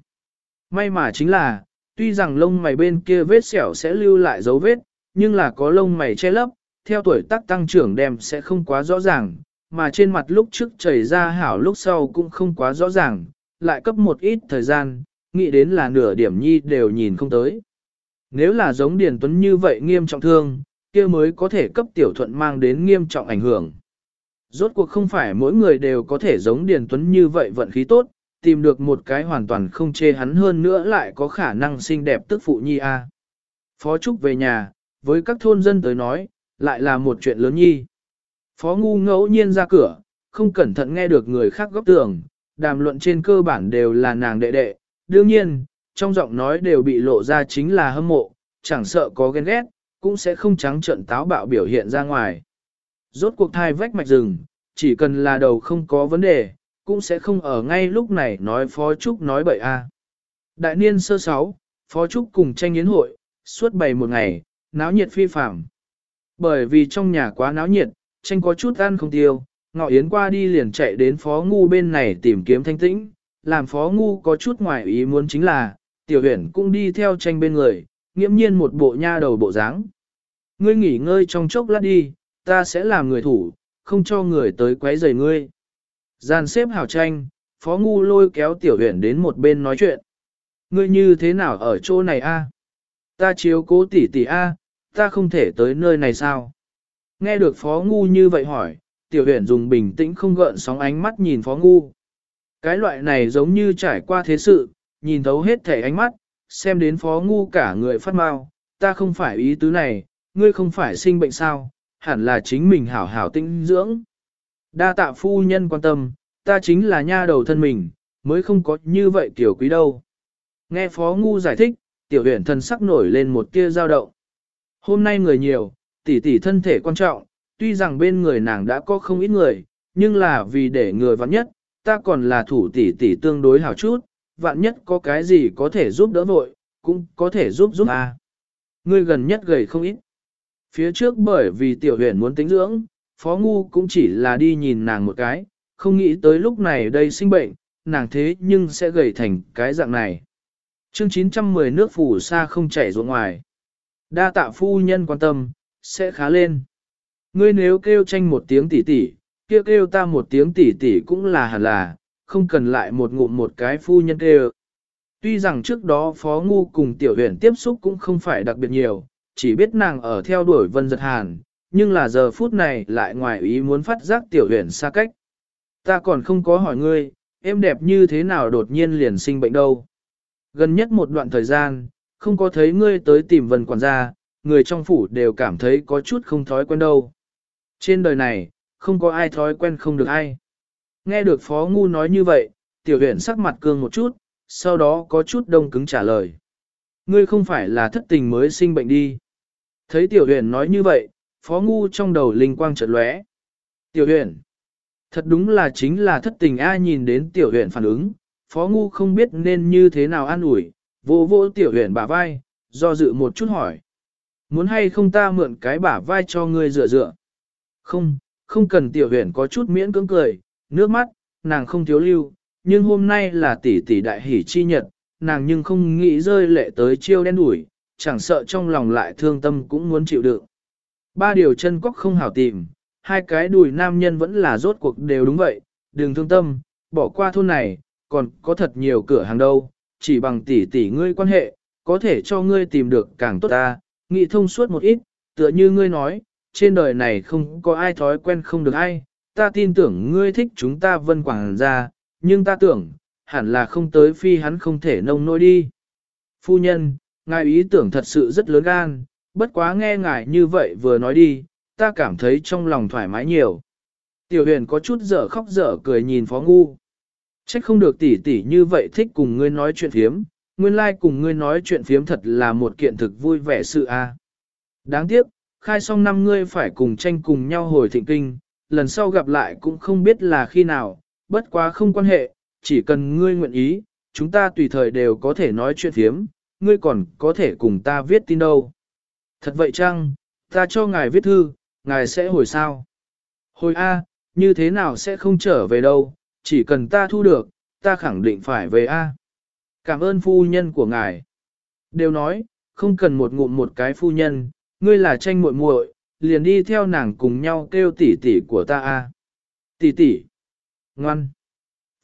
May mà chính là, tuy rằng lông mày bên kia vết sẹo sẽ lưu lại dấu vết, nhưng là có lông mày che lấp, theo tuổi tác tăng trưởng đem sẽ không quá rõ ràng, mà trên mặt lúc trước chảy ra hảo lúc sau cũng không quá rõ ràng, lại cấp một ít thời gian, nghĩ đến là nửa điểm nhi đều nhìn không tới. Nếu là giống Điền Tuấn như vậy nghiêm trọng thương, kia mới có thể cấp tiểu thuận mang đến nghiêm trọng ảnh hưởng. Rốt cuộc không phải mỗi người đều có thể giống Điền Tuấn như vậy vận khí tốt, tìm được một cái hoàn toàn không chê hắn hơn nữa lại có khả năng xinh đẹp tức phụ nhi a. Phó Trúc về nhà, với các thôn dân tới nói, lại là một chuyện lớn nhi. Phó Ngu ngẫu nhiên ra cửa, không cẩn thận nghe được người khác góp tường, đàm luận trên cơ bản đều là nàng đệ đệ, đương nhiên, trong giọng nói đều bị lộ ra chính là hâm mộ, chẳng sợ có ghen ghét, cũng sẽ không trắng trận táo bạo biểu hiện ra ngoài. Rốt cuộc thai vách mạch rừng, chỉ cần là đầu không có vấn đề, cũng sẽ không ở ngay lúc này nói Phó Trúc nói bậy a. Đại niên sơ sáu, Phó Trúc cùng tranh yến hội, suốt bày một ngày, náo nhiệt phi phạm, Bởi vì trong nhà quá náo nhiệt, tranh có chút ăn không tiêu, ngọ yến qua đi liền chạy đến phó ngu bên này tìm kiếm thanh tĩnh, làm phó ngu có chút ngoài ý muốn chính là, tiểu huyền cũng đi theo tranh bên người, nghiễm nhiên một bộ nha đầu bộ dáng. Ngươi nghỉ ngơi trong chốc lát đi, ta sẽ làm người thủ, không cho người tới quấy rầy ngươi. Gian xếp hảo tranh, phó ngu lôi kéo tiểu huyền đến một bên nói chuyện. Ngươi như thế nào ở chỗ này a? Ta chiếu cố tỷ tỷ a, ta không thể tới nơi này sao? Nghe được phó ngu như vậy hỏi, tiểu huyền dùng bình tĩnh không gợn sóng ánh mắt nhìn phó ngu. Cái loại này giống như trải qua thế sự, nhìn thấu hết thể ánh mắt, xem đến phó ngu cả người phát mau, ta không phải ý tứ này, ngươi không phải sinh bệnh sao, hẳn là chính mình hảo hảo tinh dưỡng. Đa tạ phu nhân quan tâm, ta chính là nha đầu thân mình, mới không có như vậy tiểu quý đâu. Nghe phó ngu giải thích, tiểu huyền thân sắc nổi lên một tia dao động. Hôm nay người nhiều, tỷ tỷ thân thể quan trọng, tuy rằng bên người nàng đã có không ít người, nhưng là vì để người vắng nhất, ta còn là thủ tỷ tỷ tương đối hảo chút, vạn nhất có cái gì có thể giúp đỡ vội, cũng có thể giúp giúp a. Ngươi gần nhất gầy không ít. Phía trước bởi vì tiểu huyền muốn tính dưỡng, phó ngu cũng chỉ là đi nhìn nàng một cái, không nghĩ tới lúc này đây sinh bệnh, nàng thế nhưng sẽ gầy thành cái dạng này. Chương 910 nước phủ xa không chảy ruộng ngoài. Đa tạ phu nhân quan tâm, sẽ khá lên. Ngươi nếu kêu tranh một tiếng tỉ tỉ, kia kêu, kêu ta một tiếng tỉ tỉ cũng là hẳn là, không cần lại một ngụm một cái phu nhân kê Tuy rằng trước đó Phó Ngu cùng Tiểu Huyền tiếp xúc cũng không phải đặc biệt nhiều, chỉ biết nàng ở theo đuổi Vân Giật Hàn, nhưng là giờ phút này lại ngoài ý muốn phát giác Tiểu Huyền xa cách. Ta còn không có hỏi ngươi, em đẹp như thế nào đột nhiên liền sinh bệnh đâu. Gần nhất một đoạn thời gian, không có thấy ngươi tới tìm Vân quản gia, người trong phủ đều cảm thấy có chút không thói quen đâu. Trên đời này, không có ai thói quen không được ai. Nghe được Phó Ngu nói như vậy, tiểu huyện sắc mặt cương một chút, sau đó có chút đông cứng trả lời. Ngươi không phải là thất tình mới sinh bệnh đi. Thấy tiểu huyện nói như vậy, Phó Ngu trong đầu linh quang chợt lóe. Tiểu huyện, thật đúng là chính là thất tình ai nhìn đến tiểu huyện phản ứng, Phó Ngu không biết nên như thế nào an ủi, vô vô tiểu huyện bả vai, do dự một chút hỏi. Muốn hay không ta mượn cái bả vai cho ngươi dựa dựa? Không, không cần tiểu huyện có chút miễn cưỡng cười, nước mắt, nàng không thiếu lưu, nhưng hôm nay là tỷ tỷ đại hỷ chi nhật, nàng nhưng không nghĩ rơi lệ tới chiêu đen đuổi, chẳng sợ trong lòng lại thương tâm cũng muốn chịu đựng. Ba điều chân cóc không hảo tìm, hai cái đùi nam nhân vẫn là rốt cuộc đều đúng vậy, đừng thương tâm, bỏ qua thôn này, còn có thật nhiều cửa hàng đâu, chỉ bằng tỷ tỷ ngươi quan hệ, có thể cho ngươi tìm được càng tốt ta, nghĩ thông suốt một ít, tựa như ngươi nói, trên đời này không có ai thói quen không được ai, ta tin tưởng ngươi thích chúng ta vân quảng ra, nhưng ta tưởng, hẳn là không tới phi hắn không thể nông nỗi đi. Phu nhân, ngài ý tưởng thật sự rất lớn gan, bất quá nghe ngài như vậy vừa nói đi, ta cảm thấy trong lòng thoải mái nhiều. Tiểu huyền có chút dở khóc dở cười nhìn phó ngu. Trách không được tỉ tỉ như vậy thích cùng ngươi nói chuyện phiếm, nguyên lai like cùng ngươi nói chuyện phiếm thật là một kiện thực vui vẻ sự a. Đáng tiếc, khai xong năm ngươi phải cùng tranh cùng nhau hồi thịnh kinh, lần sau gặp lại cũng không biết là khi nào, bất quá không quan hệ, chỉ cần ngươi nguyện ý, chúng ta tùy thời đều có thể nói chuyện thiếm, ngươi còn có thể cùng ta viết tin đâu. Thật vậy chăng, ta cho ngài viết thư, ngài sẽ hồi sao? Hồi A, như thế nào sẽ không trở về đâu, chỉ cần ta thu được, ta khẳng định phải về A. Cảm ơn phu nhân của ngài. Đều nói, không cần một ngụm một cái phu nhân, ngươi là tranh muội muội, liền đi theo nàng cùng nhau kêu tỷ tỷ của ta a. Tỷ tỷ. Ngoan.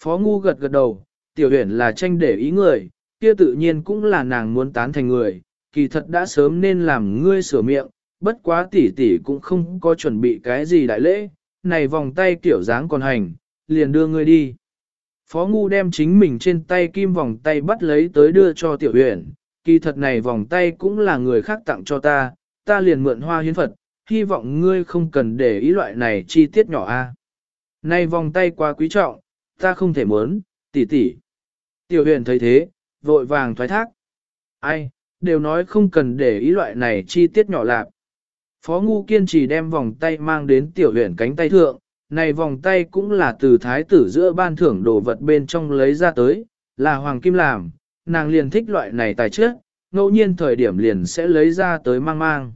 Phó ngu gật gật đầu, tiểu huyền là tranh để ý người, kia tự nhiên cũng là nàng muốn tán thành người, kỳ thật đã sớm nên làm ngươi sửa miệng, bất quá tỷ tỷ cũng không có chuẩn bị cái gì đại lễ, này vòng tay kiểu dáng còn hành, liền đưa ngươi đi. Phó ngu đem chính mình trên tay kim vòng tay bắt lấy tới đưa cho tiểu huyền, kỳ thật này vòng tay cũng là người khác tặng cho ta, ta liền mượn hoa hiến Phật, hy vọng ngươi không cần để ý loại này chi tiết nhỏ a. Nay vòng tay quá quý trọng, ta không thể muốn, tỷ tỷ. Tiểu huyền thấy thế, vội vàng thoái thác. Ai, đều nói không cần để ý loại này chi tiết nhỏ lạc. Phó Ngu kiên trì đem vòng tay mang đến tiểu huyền cánh tay thượng, này vòng tay cũng là từ thái tử giữa ban thưởng đồ vật bên trong lấy ra tới, là hoàng kim làm, nàng liền thích loại này tài trước, ngẫu nhiên thời điểm liền sẽ lấy ra tới mang mang.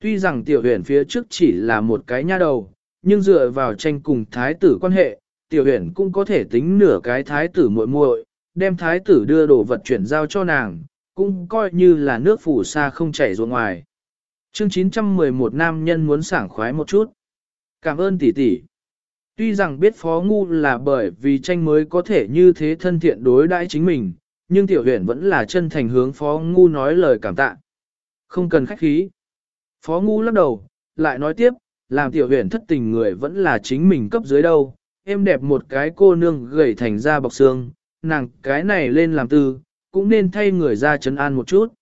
Tuy rằng tiểu huyền phía trước chỉ là một cái nha đầu, nhưng dựa vào tranh cùng thái tử quan hệ, tiểu huyền cũng có thể tính nửa cái thái tử muội muội, đem thái tử đưa đồ vật chuyển giao cho nàng, cũng coi như là nước phủ xa không chảy ruộng ngoài. Chương 911 nam nhân muốn sảng khoái một chút. Cảm ơn tỷ tỷ. Tuy rằng biết phó ngu là bởi vì tranh mới có thể như thế thân thiện đối đãi chính mình, nhưng tiểu huyền vẫn là chân thành hướng phó ngu nói lời cảm tạ. Không cần khách khí. Phó ngu lắc đầu, lại nói tiếp, làm tiểu huyền thất tình người vẫn là chính mình cấp dưới đâu. Em đẹp một cái cô nương gầy thành ra bọc xương, nàng cái này lên làm tư, cũng nên thay người ra chấn an một chút.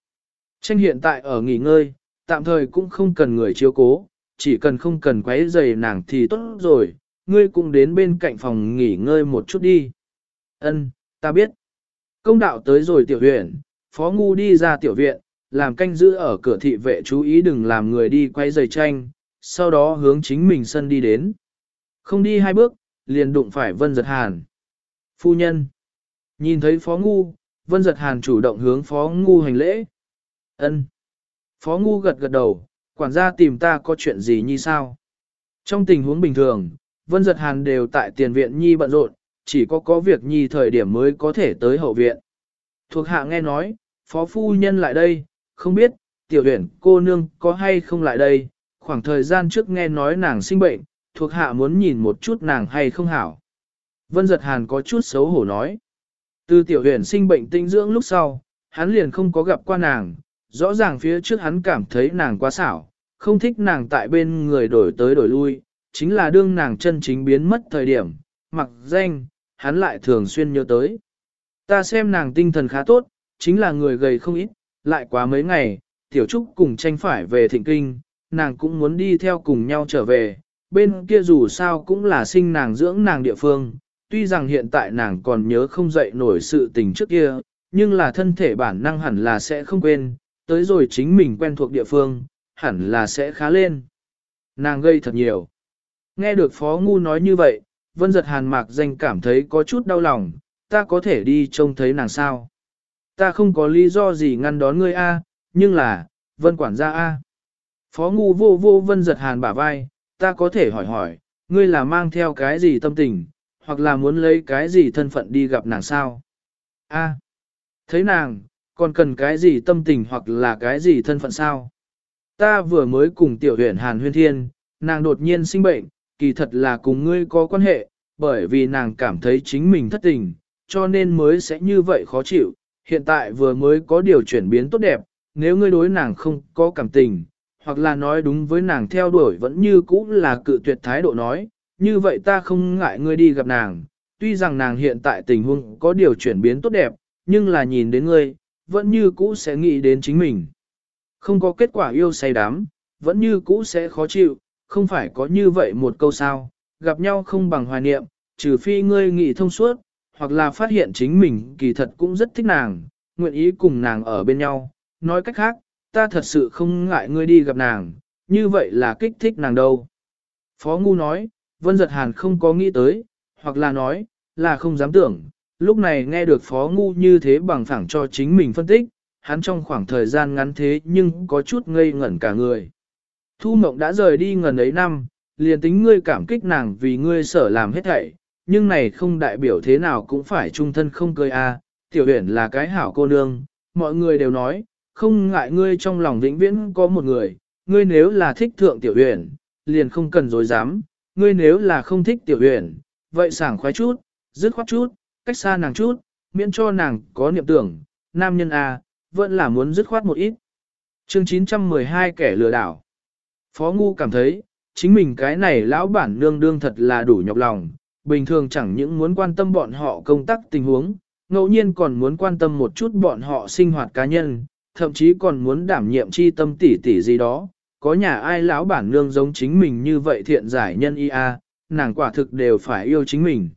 Tranh hiện tại ở nghỉ ngơi, tạm thời cũng không cần người chiếu cố, chỉ cần không cần quấy rầy nàng thì tốt rồi, ngươi cũng đến bên cạnh phòng nghỉ ngơi một chút đi. Ân, ta biết. Công đạo tới rồi tiểu huyện, phó ngu đi ra tiểu viện, làm canh giữ ở cửa thị vệ chú ý đừng làm người đi quay giày tranh, sau đó hướng chính mình sân đi đến. Không đi hai bước, liền đụng phải Vân Giật Hàn. Phu nhân. Nhìn thấy phó ngu, Vân Giật Hàn chủ động hướng phó ngu hành lễ. Ân. Phó ngu gật gật đầu, quản gia tìm ta có chuyện gì như sao? Trong tình huống bình thường, Vân Giật Hàn đều tại tiền viện nhi bận rộn, chỉ có có việc nhi thời điểm mới có thể tới hậu viện. Thuộc hạ nghe nói, phó phu nhân lại đây, không biết, tiểu huyện cô nương có hay không lại đây, khoảng thời gian trước nghe nói nàng sinh bệnh, thuộc hạ muốn nhìn một chút nàng hay không hảo. Vân Giật Hàn có chút xấu hổ nói. Từ tiểu huyền sinh bệnh tinh dưỡng lúc sau, hắn liền không có gặp qua nàng, rõ ràng phía trước hắn cảm thấy nàng quá xảo, không thích nàng tại bên người đổi tới đổi lui, chính là đương nàng chân chính biến mất thời điểm, mặc danh, hắn lại thường xuyên nhớ tới. Ta xem nàng tinh thần khá tốt, chính là người gầy không ít, lại quá mấy ngày, tiểu trúc cùng tranh phải về thịnh kinh, nàng cũng muốn đi theo cùng nhau trở về, bên kia dù sao cũng là sinh nàng dưỡng nàng địa phương, tuy rằng hiện tại nàng còn nhớ không dậy nổi sự tình trước kia, nhưng là thân thể bản năng hẳn là sẽ không quên, tới rồi chính mình quen thuộc địa phương, hẳn là sẽ khá lên. Nàng gây thật nhiều. Nghe được Phó Ngu nói như vậy, Vân giật hàn mạc danh cảm thấy có chút đau lòng, ta có thể đi trông thấy nàng sao. Ta không có lý do gì ngăn đón ngươi a, nhưng là, Vân quản gia a. Phó Ngu vô vô Vân giật hàn bả vai, ta có thể hỏi hỏi, ngươi là mang theo cái gì tâm tình, hoặc là muốn lấy cái gì thân phận đi gặp nàng sao? A. thấy nàng, còn cần cái gì tâm tình hoặc là cái gì thân phận sao? Ta vừa mới cùng tiểu huyện Hàn Huyên Thiên, nàng đột nhiên sinh bệnh, kỳ thật là cùng ngươi có quan hệ, bởi vì nàng cảm thấy chính mình thất tình, cho nên mới sẽ như vậy khó chịu. Hiện tại vừa mới có điều chuyển biến tốt đẹp, nếu ngươi đối nàng không có cảm tình, hoặc là nói đúng với nàng theo đuổi vẫn như cũ là cự tuyệt thái độ nói, như vậy ta không ngại ngươi đi gặp nàng, tuy rằng nàng hiện tại tình huống có điều chuyển biến tốt đẹp, nhưng là nhìn đến ngươi, vẫn như cũ sẽ nghĩ đến chính mình. Không có kết quả yêu say đắm, vẫn như cũ sẽ khó chịu, không phải có như vậy một câu sao, gặp nhau không bằng hoài niệm, trừ phi ngươi nghĩ thông suốt, hoặc là phát hiện chính mình kỳ thật cũng rất thích nàng, nguyện ý cùng nàng ở bên nhau. Nói cách khác, ta thật sự không ngại ngươi đi gặp nàng, như vậy là kích thích nàng đâu. Phó Ngu nói, Vân Giật Hàn không có nghĩ tới, hoặc là nói, là không dám tưởng, lúc này nghe được Phó Ngu như thế bằng phẳng cho chính mình phân tích, hắn trong khoảng thời gian ngắn thế nhưng có chút ngây ngẩn cả người. Thu Mộng đã rời đi ngần ấy năm, liền tính ngươi cảm kích nàng vì ngươi sở làm hết thảy, nhưng này không đại biểu thế nào cũng phải trung thân không cười a. tiểu huyền là cái hảo cô nương, mọi người đều nói, không ngại ngươi trong lòng vĩnh viễn có một người, ngươi nếu là thích thượng tiểu huyền, liền không cần dối dám, ngươi nếu là không thích tiểu huyền, vậy sảng khoái chút, dứt khoát chút, cách xa nàng chút, miễn cho nàng có niệm tưởng, nam nhân A, vẫn là muốn dứt khoát một ít. Chương 912 kẻ lừa đảo. Phó Ngu cảm thấy, chính mình cái này lão bản nương đương thật là đủ nhọc lòng, bình thường chẳng những muốn quan tâm bọn họ công tác tình huống, ngẫu nhiên còn muốn quan tâm một chút bọn họ sinh hoạt cá nhân, thậm chí còn muốn đảm nhiệm chi tâm tỉ tỉ gì đó, có nhà ai lão bản nương giống chính mình như vậy thiện giải nhân ia, nàng quả thực đều phải yêu chính mình.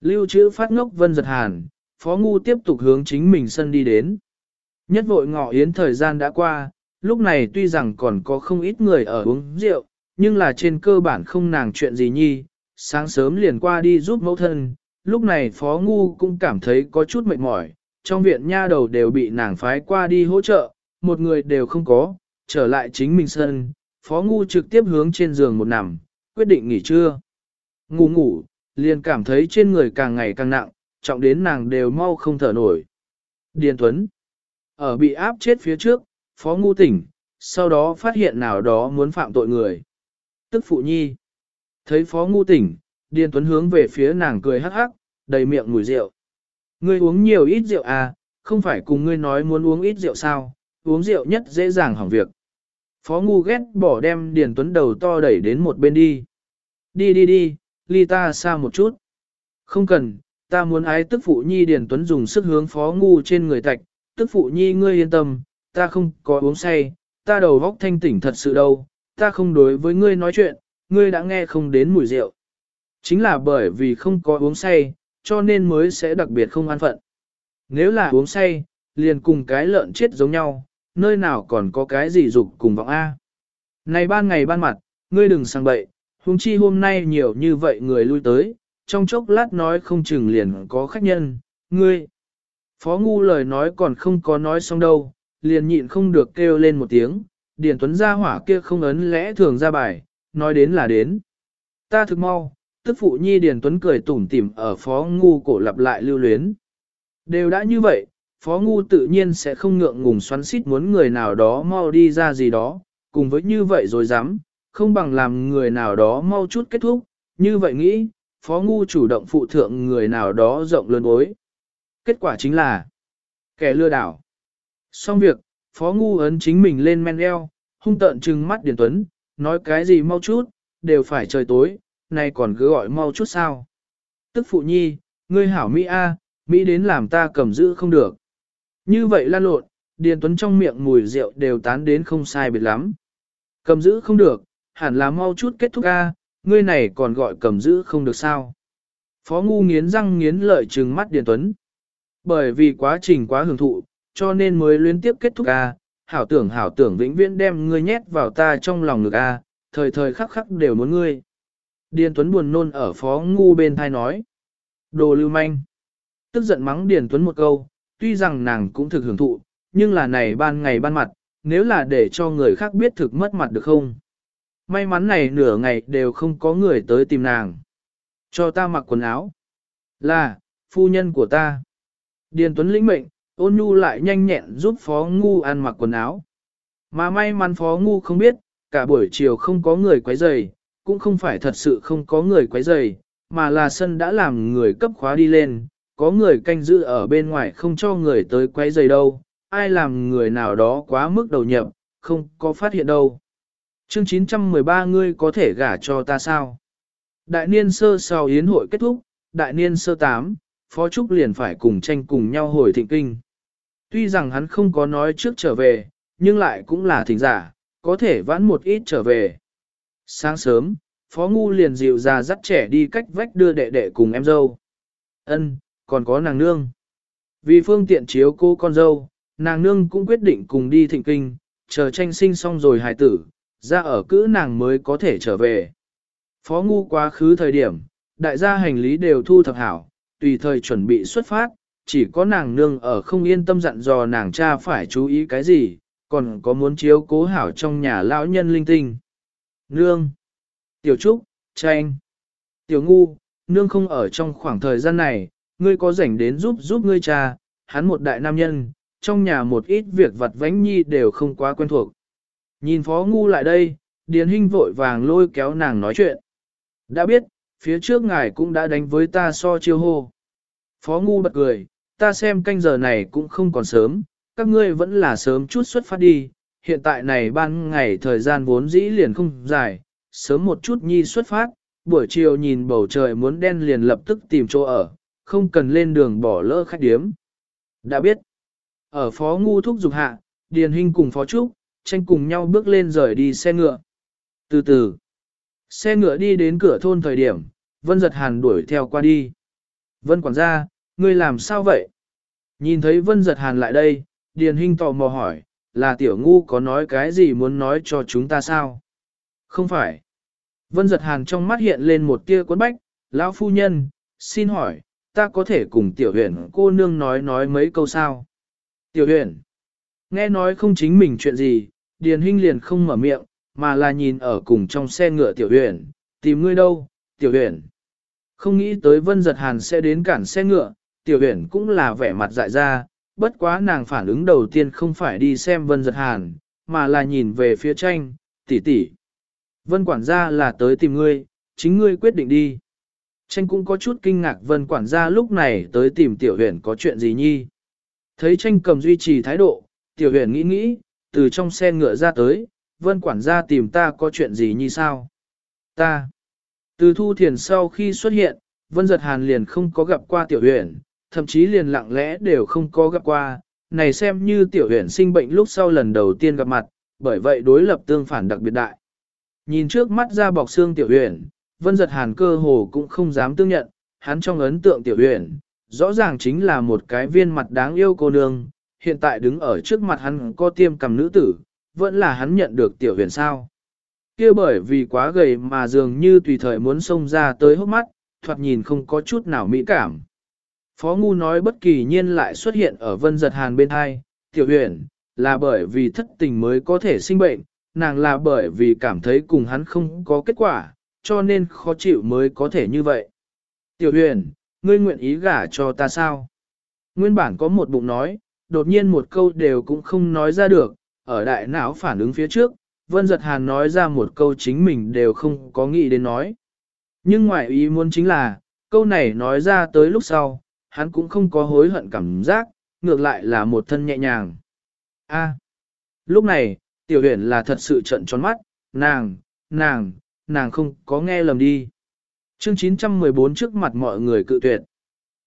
Lưu trữ phát ngốc vân giật hàn, phó ngu tiếp tục hướng chính mình sân đi đến. Nhất vội ngọ yến thời gian đã qua, lúc này tuy rằng còn có không ít người ở uống rượu, nhưng là trên cơ bản không nàng chuyện gì nhi, sáng sớm liền qua đi giúp mẫu thân, lúc này phó ngu cũng cảm thấy có chút mệt mỏi, trong viện nha đầu đều bị nàng phái qua đi hỗ trợ, một người đều không có, trở lại chính mình sân, Phó Ngu trực tiếp hướng trên giường một nằm, quyết định nghỉ trưa. Ngủ ngủ, liền cảm thấy trên người càng ngày càng nặng, trọng đến nàng đều mau không thở nổi. Điền Tuấn, ở bị áp chết phía trước, Phó Ngu tỉnh, sau đó phát hiện nào đó muốn phạm tội người. Tức Phụ Nhi. Thấy Phó Ngu tỉnh, Điền Tuấn hướng về phía nàng cười hắc hắc, đầy miệng mùi rượu. Ngươi uống nhiều ít rượu à, không phải cùng ngươi nói muốn uống ít rượu sao, uống rượu nhất dễ dàng hỏng việc. Phó Ngu ghét bỏ đem Điền Tuấn đầu to đẩy đến một bên đi. Đi đi đi, ly ta xa một chút. Không cần, ta muốn ái tức phụ nhi Điền Tuấn dùng sức hướng Phó Ngu trên người tạch, tức phụ nhi ngươi yên tâm, ta không có uống say, ta đầu góc thanh tỉnh thật sự đâu, ta không đối với ngươi nói chuyện, ngươi đã nghe không đến mùi rượu. Chính là bởi vì không có uống say, cho nên mới sẽ đặc biệt không an phận. Nếu là uống say, liền cùng cái lợn chết giống nhau, nơi nào còn có cái gì dục cùng vọng A. Này ban ngày ban mặt, ngươi đừng sang bậy, huống chi hôm nay nhiều như vậy người lui tới, trong chốc lát nói không chừng liền có khách nhân, ngươi. Phó ngu lời nói còn không có nói xong đâu, liền nhịn không được kêu lên một tiếng, Điền Tuấn ra hỏa kia không ấn lẽ thường ra bài, nói đến là đến. Ta thực mau, tức phụ nhi Điền Tuấn cười tủm tỉm ở phó ngu cổ lặp lại lưu luyến. Đều đã như vậy, phó ngu tự nhiên sẽ không ngượng ngùng xoắn xít muốn người nào đó mau đi ra gì đó, cùng với như vậy rồi dám, không bằng làm người nào đó mau chút kết thúc, như vậy nghĩ, phó ngu chủ động phụ thượng người nào đó rộng lớn bối. Kết quả chính là, kẻ lừa đảo. Xong việc, phó ngu ấn chính mình lên men eo, hung tợn trừng mắt Điền Tuấn, nói cái gì mau chút, đều phải trời tối, nay còn cứ gọi mau chút sao. Tức phụ nhi, ngươi hảo Mỹ A, Mỹ đến làm ta cầm giữ không được. Như vậy lan lộn, Điền Tuấn trong miệng mùi rượu đều tán đến không sai biệt lắm. Cầm giữ không được, hẳn là mau chút kết thúc A, ngươi này còn gọi cầm giữ không được sao. Phó ngu nghiến răng nghiến lợi trừng mắt Điền Tuấn. Bởi vì quá trình quá hưởng thụ, cho nên mới liên tiếp kết thúc A, hảo tưởng hảo tưởng vĩnh viễn đem ngươi nhét vào ta trong lòng ngực A, thời thời khắc khắc đều muốn ngươi. Điền Tuấn buồn nôn ở phó ngu bên thai nói. Đồ lưu manh. Tức giận mắng Điền Tuấn một câu, tuy rằng nàng cũng thực hưởng thụ, nhưng là này ban ngày ban mặt, nếu là để cho người khác biết thực mất mặt được không? May mắn này nửa ngày đều không có người tới tìm nàng. Cho ta mặc quần áo. Là, phu nhân của ta. Điền Tuấn lĩnh mệnh, ôn nhu lại nhanh nhẹn giúp Phó Ngu ăn mặc quần áo. Mà may mắn Phó Ngu không biết, cả buổi chiều không có người quấy rầy, cũng không phải thật sự không có người quấy rầy, mà là sân đã làm người cấp khóa đi lên, có người canh giữ ở bên ngoài không cho người tới quấy rầy đâu, ai làm người nào đó quá mức đầu nhập, không có phát hiện đâu. Chương 913 ngươi có thể gả cho ta sao? Đại niên sơ sau yến hội kết thúc, đại niên sơ tám, Phó Trúc liền phải cùng tranh cùng nhau hồi thịnh kinh. Tuy rằng hắn không có nói trước trở về, nhưng lại cũng là thỉnh giả, có thể vãn một ít trở về. Sáng sớm, Phó Ngu liền dịu ra dắt trẻ đi cách vách đưa đệ đệ cùng em dâu. Ân, còn có nàng nương. Vì phương tiện chiếu cô con dâu, nàng nương cũng quyết định cùng đi thịnh kinh, chờ tranh sinh xong rồi hài tử, ra ở cữ nàng mới có thể trở về. Phó Ngu quá khứ thời điểm, đại gia hành lý đều thu thập hảo, tùy thời chuẩn bị xuất phát, chỉ có nàng nương ở không yên tâm dặn dò nàng cha phải chú ý cái gì, còn có muốn chiếu cố hảo trong nhà lão nhân linh tinh. Nương, Tiểu Trúc, Tranh, Tiểu Ngu, nương không ở trong khoảng thời gian này, ngươi có rảnh đến giúp giúp ngươi cha, hắn một đại nam nhân, trong nhà một ít việc vặt vánh nhi đều không quá quen thuộc. Nhìn Phó Ngu lại đây, Điền Hinh vội vàng lôi kéo nàng nói chuyện. Đã biết, phía trước ngài cũng đã đánh với ta so chiêu hô. Phó Ngu bật cười, ta xem canh giờ này cũng không còn sớm, các ngươi vẫn là sớm chút xuất phát đi, hiện tại này ban ngày thời gian vốn dĩ liền không dài, sớm một chút nhi xuất phát, buổi chiều nhìn bầu trời muốn đen liền lập tức tìm chỗ ở, không cần lên đường bỏ lỡ khách điếm. Đã biết, ở phó ngu thúc dục hạ, Điền Hinh cùng phó trúc, tranh cùng nhau bước lên rời đi xe ngựa. Từ từ, xe ngựa đi đến cửa thôn thời điểm, Vân giật hàn đuổi theo qua đi. Vân quản gia, ngươi làm sao vậy? Nhìn thấy Vân giật hàn lại đây, Điền Hinh tò mò hỏi, là tiểu ngu có nói cái gì muốn nói cho chúng ta sao? Không phải. Vân giật hàn trong mắt hiện lên một tia cuốn bách, lão phu nhân, xin hỏi, ta có thể cùng tiểu huyền cô nương nói nói mấy câu sao? Tiểu huyền, nghe nói không chính mình chuyện gì, Điền Hinh liền không mở miệng, mà là nhìn ở cùng trong xe ngựa tiểu huyền, tìm ngươi đâu, tiểu huyền. Không nghĩ tới vân giật hàn sẽ đến cản xe ngựa, tiểu huyền cũng là vẻ mặt dại ra, bất quá nàng phản ứng đầu tiên không phải đi xem vân giật hàn, mà là nhìn về phía tranh, tỷ tỷ. Vân quản gia là tới tìm ngươi, chính ngươi quyết định đi. Tranh cũng có chút kinh ngạc vân quản gia lúc này tới tìm tiểu huyền có chuyện gì nhi. Thấy tranh cầm duy trì thái độ, tiểu huyền nghĩ nghĩ, từ trong xe ngựa ra tới, vân quản gia tìm ta có chuyện gì nhi sao? Ta. Từ thu thiền sau khi xuất hiện, vân giật hàn liền không có gặp qua tiểu huyền, thậm chí liền lặng lẽ đều không có gặp qua, này xem như tiểu huyền sinh bệnh lúc sau lần đầu tiên gặp mặt, bởi vậy đối lập tương phản đặc biệt đại. Nhìn trước mắt ra bọc xương tiểu huyền, vân giật hàn cơ hồ cũng không dám tương nhận, hắn trong ấn tượng tiểu huyền, rõ ràng chính là một cái viên mặt đáng yêu cô nương, hiện tại đứng ở trước mặt hắn có tiêm cầm nữ tử, vẫn là hắn nhận được tiểu huyền sao. kia bởi vì quá gầy mà dường như tùy thời muốn xông ra tới hốc mắt, thoạt nhìn không có chút nào mỹ cảm. Phó Ngu nói bất kỳ nhiên lại xuất hiện ở vân giật hàn bên hai, tiểu huyền, là bởi vì thất tình mới có thể sinh bệnh, nàng là bởi vì cảm thấy cùng hắn không có kết quả, cho nên khó chịu mới có thể như vậy. Tiểu huyền, ngươi nguyện ý gả cho ta sao? Nguyên bản có một bụng nói, đột nhiên một câu đều cũng không nói ra được, ở đại não phản ứng phía trước, Vân Giật Hàn nói ra một câu chính mình đều không có nghĩ đến nói. Nhưng ngoại ý muốn chính là, câu này nói ra tới lúc sau, hắn cũng không có hối hận cảm giác, ngược lại là một thân nhẹ nhàng. A. lúc này, tiểu huyền là thật sự trận tròn mắt, nàng, nàng, nàng không có nghe lầm đi. Chương 914 trước mặt mọi người cự tuyệt.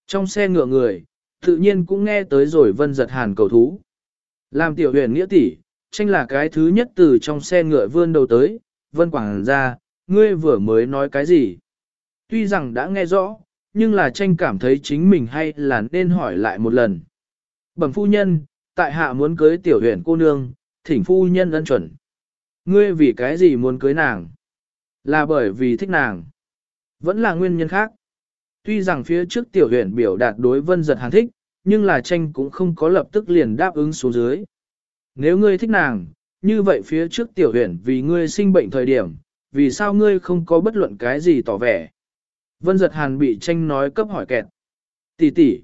Trong xe ngựa người, tự nhiên cũng nghe tới rồi vân giật hàn cầu thú. Làm tiểu huyền nghĩa tỷ, tranh là cái thứ nhất từ trong xe ngựa vươn đầu tới, vân quảng ra, ngươi vừa mới nói cái gì. Tuy rằng đã nghe rõ, nhưng là tranh cảm thấy chính mình hay là nên hỏi lại một lần. Bẩm phu nhân, tại hạ muốn cưới tiểu huyền cô nương, thỉnh phu nhân ân chuẩn. Ngươi vì cái gì muốn cưới nàng? Là bởi vì thích nàng. Vẫn là nguyên nhân khác. Tuy rằng phía trước tiểu huyền biểu đạt đối vân giật hàn thích, nhưng là tranh cũng không có lập tức liền đáp ứng xuống dưới. Nếu ngươi thích nàng, như vậy phía trước tiểu huyền vì ngươi sinh bệnh thời điểm, vì sao ngươi không có bất luận cái gì tỏ vẻ? Vân giật hàn bị tranh nói cấp hỏi kẹt. Tỷ tỷ.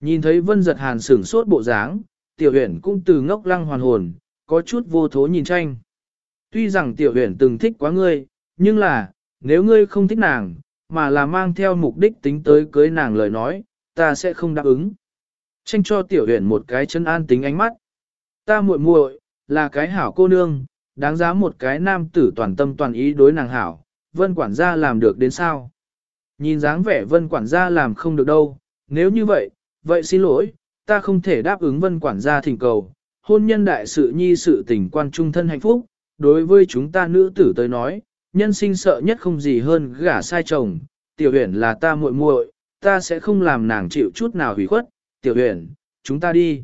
Nhìn thấy vân giật hàn sửng sốt bộ dáng, tiểu huyền cũng từ ngốc lăng hoàn hồn, có chút vô thố nhìn tranh. Tuy rằng tiểu huyền từng thích quá ngươi, nhưng là, nếu ngươi không thích nàng, mà là mang theo mục đích tính tới cưới nàng lời nói, ta sẽ không đáp ứng. Tranh cho tiểu huyền một cái chân an tính ánh mắt. Ta muội muội là cái hảo cô nương, đáng giá một cái nam tử toàn tâm toàn ý đối nàng hảo, vân quản gia làm được đến sao? Nhìn dáng vẻ vân quản gia làm không được đâu, nếu như vậy, vậy xin lỗi, ta không thể đáp ứng vân quản gia thỉnh cầu. Hôn nhân đại sự nhi sự tình quan trung thân hạnh phúc, đối với chúng ta nữ tử tới nói, nhân sinh sợ nhất không gì hơn gả sai chồng, tiểu huyền là ta muội muội, ta sẽ không làm nàng chịu chút nào hủy khuất, tiểu huyền, chúng ta đi.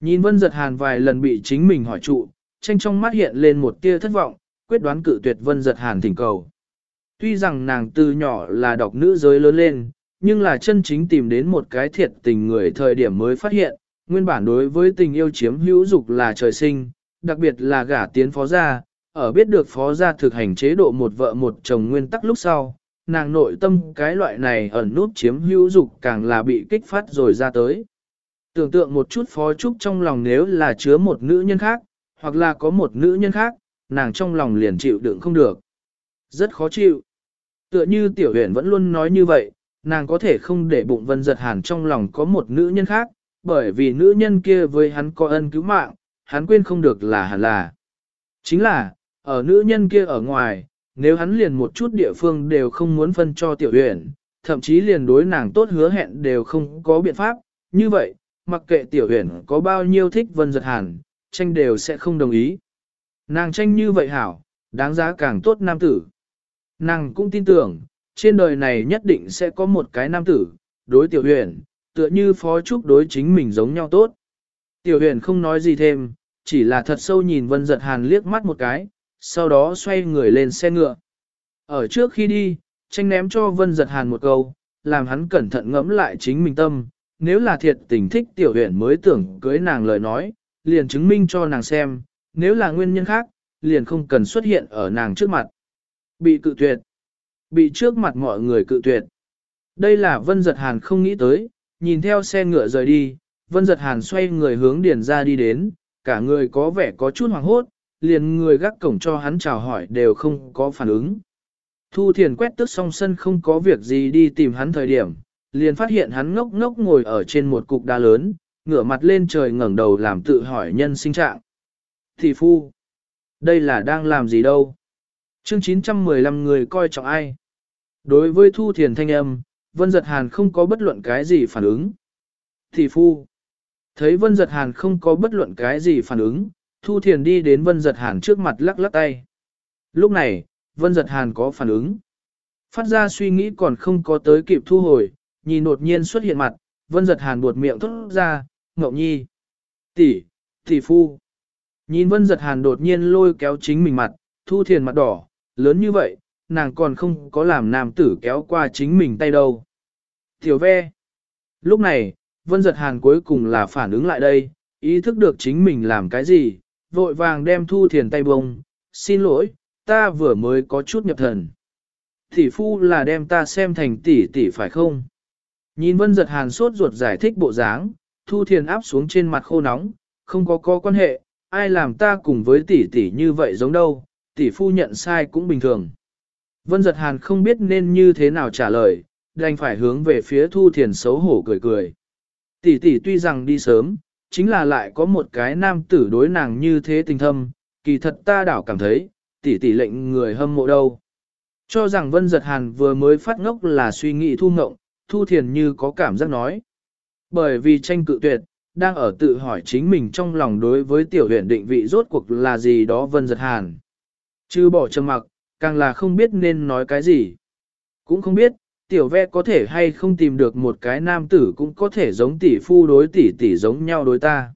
Nhìn vân giật hàn vài lần bị chính mình hỏi trụ, tranh trong mắt hiện lên một tia thất vọng, quyết đoán cự tuyệt vân giật hàn thỉnh cầu. Tuy rằng nàng từ nhỏ là đọc nữ giới lớn lên, nhưng là chân chính tìm đến một cái thiệt tình người thời điểm mới phát hiện, nguyên bản đối với tình yêu chiếm hữu dục là trời sinh, đặc biệt là gả tiến phó gia, ở biết được phó gia thực hành chế độ một vợ một chồng nguyên tắc lúc sau, nàng nội tâm cái loại này ẩn nút chiếm hữu dục càng là bị kích phát rồi ra tới. Tưởng tượng một chút phó trúc trong lòng nếu là chứa một nữ nhân khác, hoặc là có một nữ nhân khác, nàng trong lòng liền chịu đựng không được. Rất khó chịu. Tựa như tiểu huyền vẫn luôn nói như vậy, nàng có thể không để bụng vân giật hàn trong lòng có một nữ nhân khác, bởi vì nữ nhân kia với hắn có ân cứu mạng, hắn quên không được là hẳn là. Chính là, ở nữ nhân kia ở ngoài, nếu hắn liền một chút địa phương đều không muốn phân cho tiểu huyền, thậm chí liền đối nàng tốt hứa hẹn đều không có biện pháp, như vậy, mặc kệ tiểu huyền có bao nhiêu thích vân giật hàn, tranh đều sẽ không đồng ý. Nàng tranh như vậy hảo, đáng giá càng tốt nam tử. Nàng cũng tin tưởng, trên đời này nhất định sẽ có một cái nam tử, đối tiểu huyền, tựa như phó trúc đối chính mình giống nhau tốt. Tiểu huyền không nói gì thêm, chỉ là thật sâu nhìn vân giật hàn liếc mắt một cái, sau đó xoay người lên xe ngựa. Ở trước khi đi, tranh ném cho vân giật hàn một câu, làm hắn cẩn thận ngẫm lại chính mình tâm, nếu là thiệt tình thích tiểu huyền mới tưởng cưới nàng lời nói, liền chứng minh cho nàng xem, nếu là nguyên nhân khác, liền không cần xuất hiện ở nàng trước mặt. Bị cự tuyệt. Bị trước mặt mọi người cự tuyệt. Đây là Vân Giật Hàn không nghĩ tới, nhìn theo xe ngựa rời đi, Vân Giật Hàn xoay người hướng điền ra đi đến, cả người có vẻ có chút hoảng hốt, liền người gác cổng cho hắn chào hỏi đều không có phản ứng. Thu Thiền quét tức xong sân không có việc gì đi tìm hắn thời điểm, liền phát hiện hắn ngốc ngốc ngồi ở trên một cục đá lớn, ngửa mặt lên trời ngẩng đầu làm tự hỏi nhân sinh trạng. Thị phu, đây là đang làm gì đâu? Chương 915 người coi trọng ai? Đối với Thu Thiền thanh âm, Vân Giật Hàn không có bất luận cái gì phản ứng. Thị phu, thấy Vân Giật Hàn không có bất luận cái gì phản ứng, Thu Thiền đi đến Vân Giật Hàn trước mặt lắc lắc tay. Lúc này, Vân Giật Hàn có phản ứng. Phát ra suy nghĩ còn không có tới kịp thu hồi, nhìn đột nhiên xuất hiện mặt, Vân Giật Hàn buột miệng thốt ra, Ngậu Nhi. Tỷ, tỷ phu. Nhìn Vân Giật Hàn đột nhiên lôi kéo chính mình mặt, Thu Thiền mặt đỏ, lớn như vậy, nàng còn không có làm nam tử kéo qua chính mình tay đâu. Tiểu ve. Lúc này, Vân Giật Hàn cuối cùng là phản ứng lại đây, ý thức được chính mình làm cái gì, vội vàng đem Thu Thiền tay bông, xin lỗi, ta vừa mới có chút nhập thần. Tỷ phu là đem ta xem thành tỷ tỷ phải không? Nhìn Vân Giật Hàn sốt ruột giải thích bộ dáng, Thu Thiền áp xuống trên mặt khô nóng, không có có quan hệ, ai làm ta cùng với tỷ tỷ như vậy giống đâu, tỷ phu nhận sai cũng bình thường. Vân giật hàn không biết nên như thế nào trả lời, đành phải hướng về phía Thu Thiền xấu hổ cười cười. Tỷ tỷ tuy rằng đi sớm, chính là lại có một cái nam tử đối nàng như thế tình thâm, kỳ thật ta đảo cảm thấy, tỷ tỷ lệnh người hâm mộ đâu. Cho rằng Vân Giật Hàn vừa mới phát ngốc là suy nghĩ thu ngộng, Thu Thiền như có cảm giác nói. Bởi vì tranh cự tuyệt, đang ở tự hỏi chính mình trong lòng đối với tiểu huyện định vị rốt cuộc là gì đó Vân Giật Hàn. Chứ bỏ trầm mặc, càng là không biết nên nói cái gì. Cũng không biết, tiểu ve có thể hay không tìm được một cái nam tử cũng có thể giống tỷ phu đối tỷ tỷ giống nhau đối ta.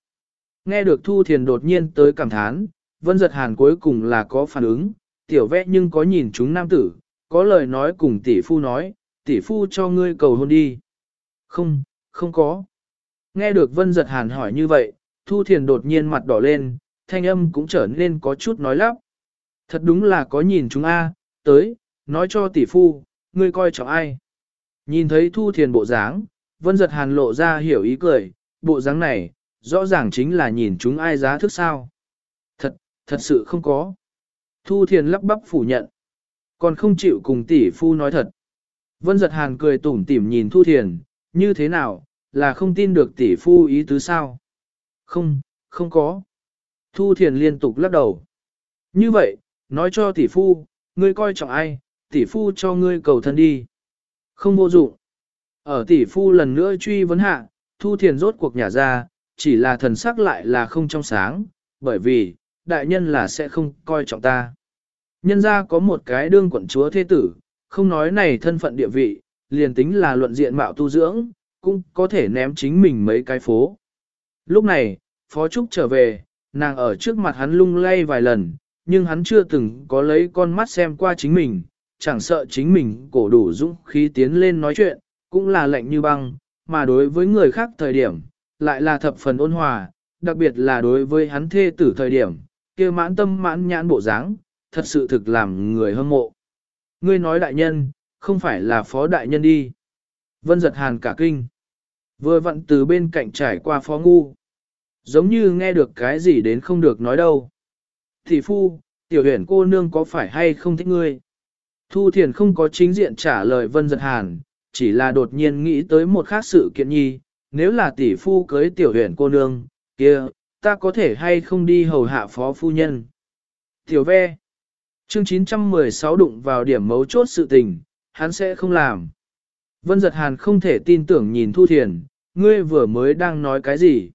Nghe được Thu Thiền đột nhiên tới cảm thán, Vân Giật Hàn cuối cùng là có phản ứng, tiểu ve nhưng có nhìn chúng nam tử, có lời nói cùng tỷ phu nói, tỷ phu cho ngươi cầu hôn đi. Không, không có. Nghe được Vân Giật Hàn hỏi như vậy, Thu Thiền đột nhiên mặt đỏ lên, thanh âm cũng trở nên có chút nói lắp. Thật đúng là có nhìn chúng A, tới, nói cho tỷ phu, ngươi coi trọng ai. Nhìn thấy Thu Thiền bộ dáng, Vân Giật Hàn lộ ra hiểu ý cười, bộ dáng này, rõ ràng chính là nhìn chúng ai giá thức sao. Thật, thật sự không có. Thu Thiền lắp bắp phủ nhận. Còn không chịu cùng tỷ phu nói thật. Vân Giật Hàn cười tủm tỉm nhìn Thu Thiền, như thế nào, là không tin được tỷ phu ý tứ sao? Không, không có. Thu Thiền liên tục lắc đầu. Như vậy, nói cho tỷ phu, ngươi coi trọng ai, tỷ phu cho ngươi cầu thân đi. Không vô dụng. Ở tỷ phu lần nữa truy vấn hạ, Thu Thiền rốt cuộc nhà ra, chỉ là thần sắc lại là không trong sáng, bởi vì, đại nhân là sẽ không coi trọng ta. Nhân ra có một cái đương quận chúa thế tử, không nói này thân phận địa vị, liền tính là luận diện mạo tu dưỡng, cũng có thể ném chính mình mấy cái phố. Lúc này, Phó Trúc trở về, nàng ở trước mặt hắn lung lay vài lần, nhưng hắn chưa từng có lấy con mắt xem qua chính mình, chẳng sợ chính mình cổ đủ dũng khí tiến lên nói chuyện, cũng là lạnh như băng, mà đối với người khác thời điểm, lại là thập phần ôn hòa, đặc biệt là đối với hắn thê tử thời điểm, kia mãn tâm mãn nhãn bộ dáng, thật sự thực làm người hâm mộ. Ngươi nói đại nhân, không phải là phó đại nhân đi. Vân giật hàn cả kinh. Vừa vặn từ bên cạnh trải qua phó ngu. Giống như nghe được cái gì đến không được nói đâu. Thị phu, tiểu huyền cô nương có phải hay không thích ngươi? Thu thiền không có chính diện trả lời vân giật hàn, chỉ là đột nhiên nghĩ tới một khác sự kiện nhi. Nếu là tỷ phu cưới tiểu huyền cô nương, kia, ta có thể hay không đi hầu hạ phó phu nhân? Tiểu ve. Chương 916 đụng vào điểm mấu chốt sự tình, hắn sẽ không làm. Vân giật hàn không thể tin tưởng nhìn Thu Thiền, ngươi vừa mới đang nói cái gì?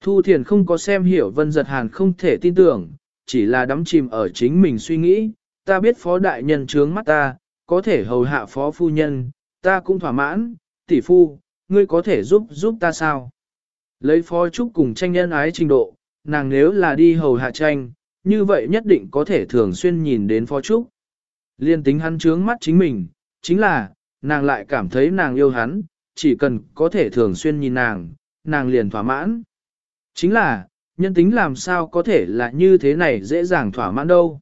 Thu Thiền không có xem hiểu Vân giật hàn không thể tin tưởng, chỉ là đắm chìm ở chính mình suy nghĩ, ta biết phó đại nhân trướng mắt ta, có thể hầu hạ phó phu nhân, ta cũng thỏa mãn, tỷ phu, ngươi có thể giúp giúp ta sao? Lấy phó trúc cùng tranh nhân ái trình độ, nàng nếu là đi hầu hạ tranh, như vậy nhất định có thể thường xuyên nhìn đến phó trúc. Liên tính hắn trướng mắt chính mình, chính là, nàng lại cảm thấy nàng yêu hắn, chỉ cần có thể thường xuyên nhìn nàng, nàng liền thỏa mãn. Chính là, nhân tính làm sao có thể là như thế này dễ dàng thỏa mãn đâu.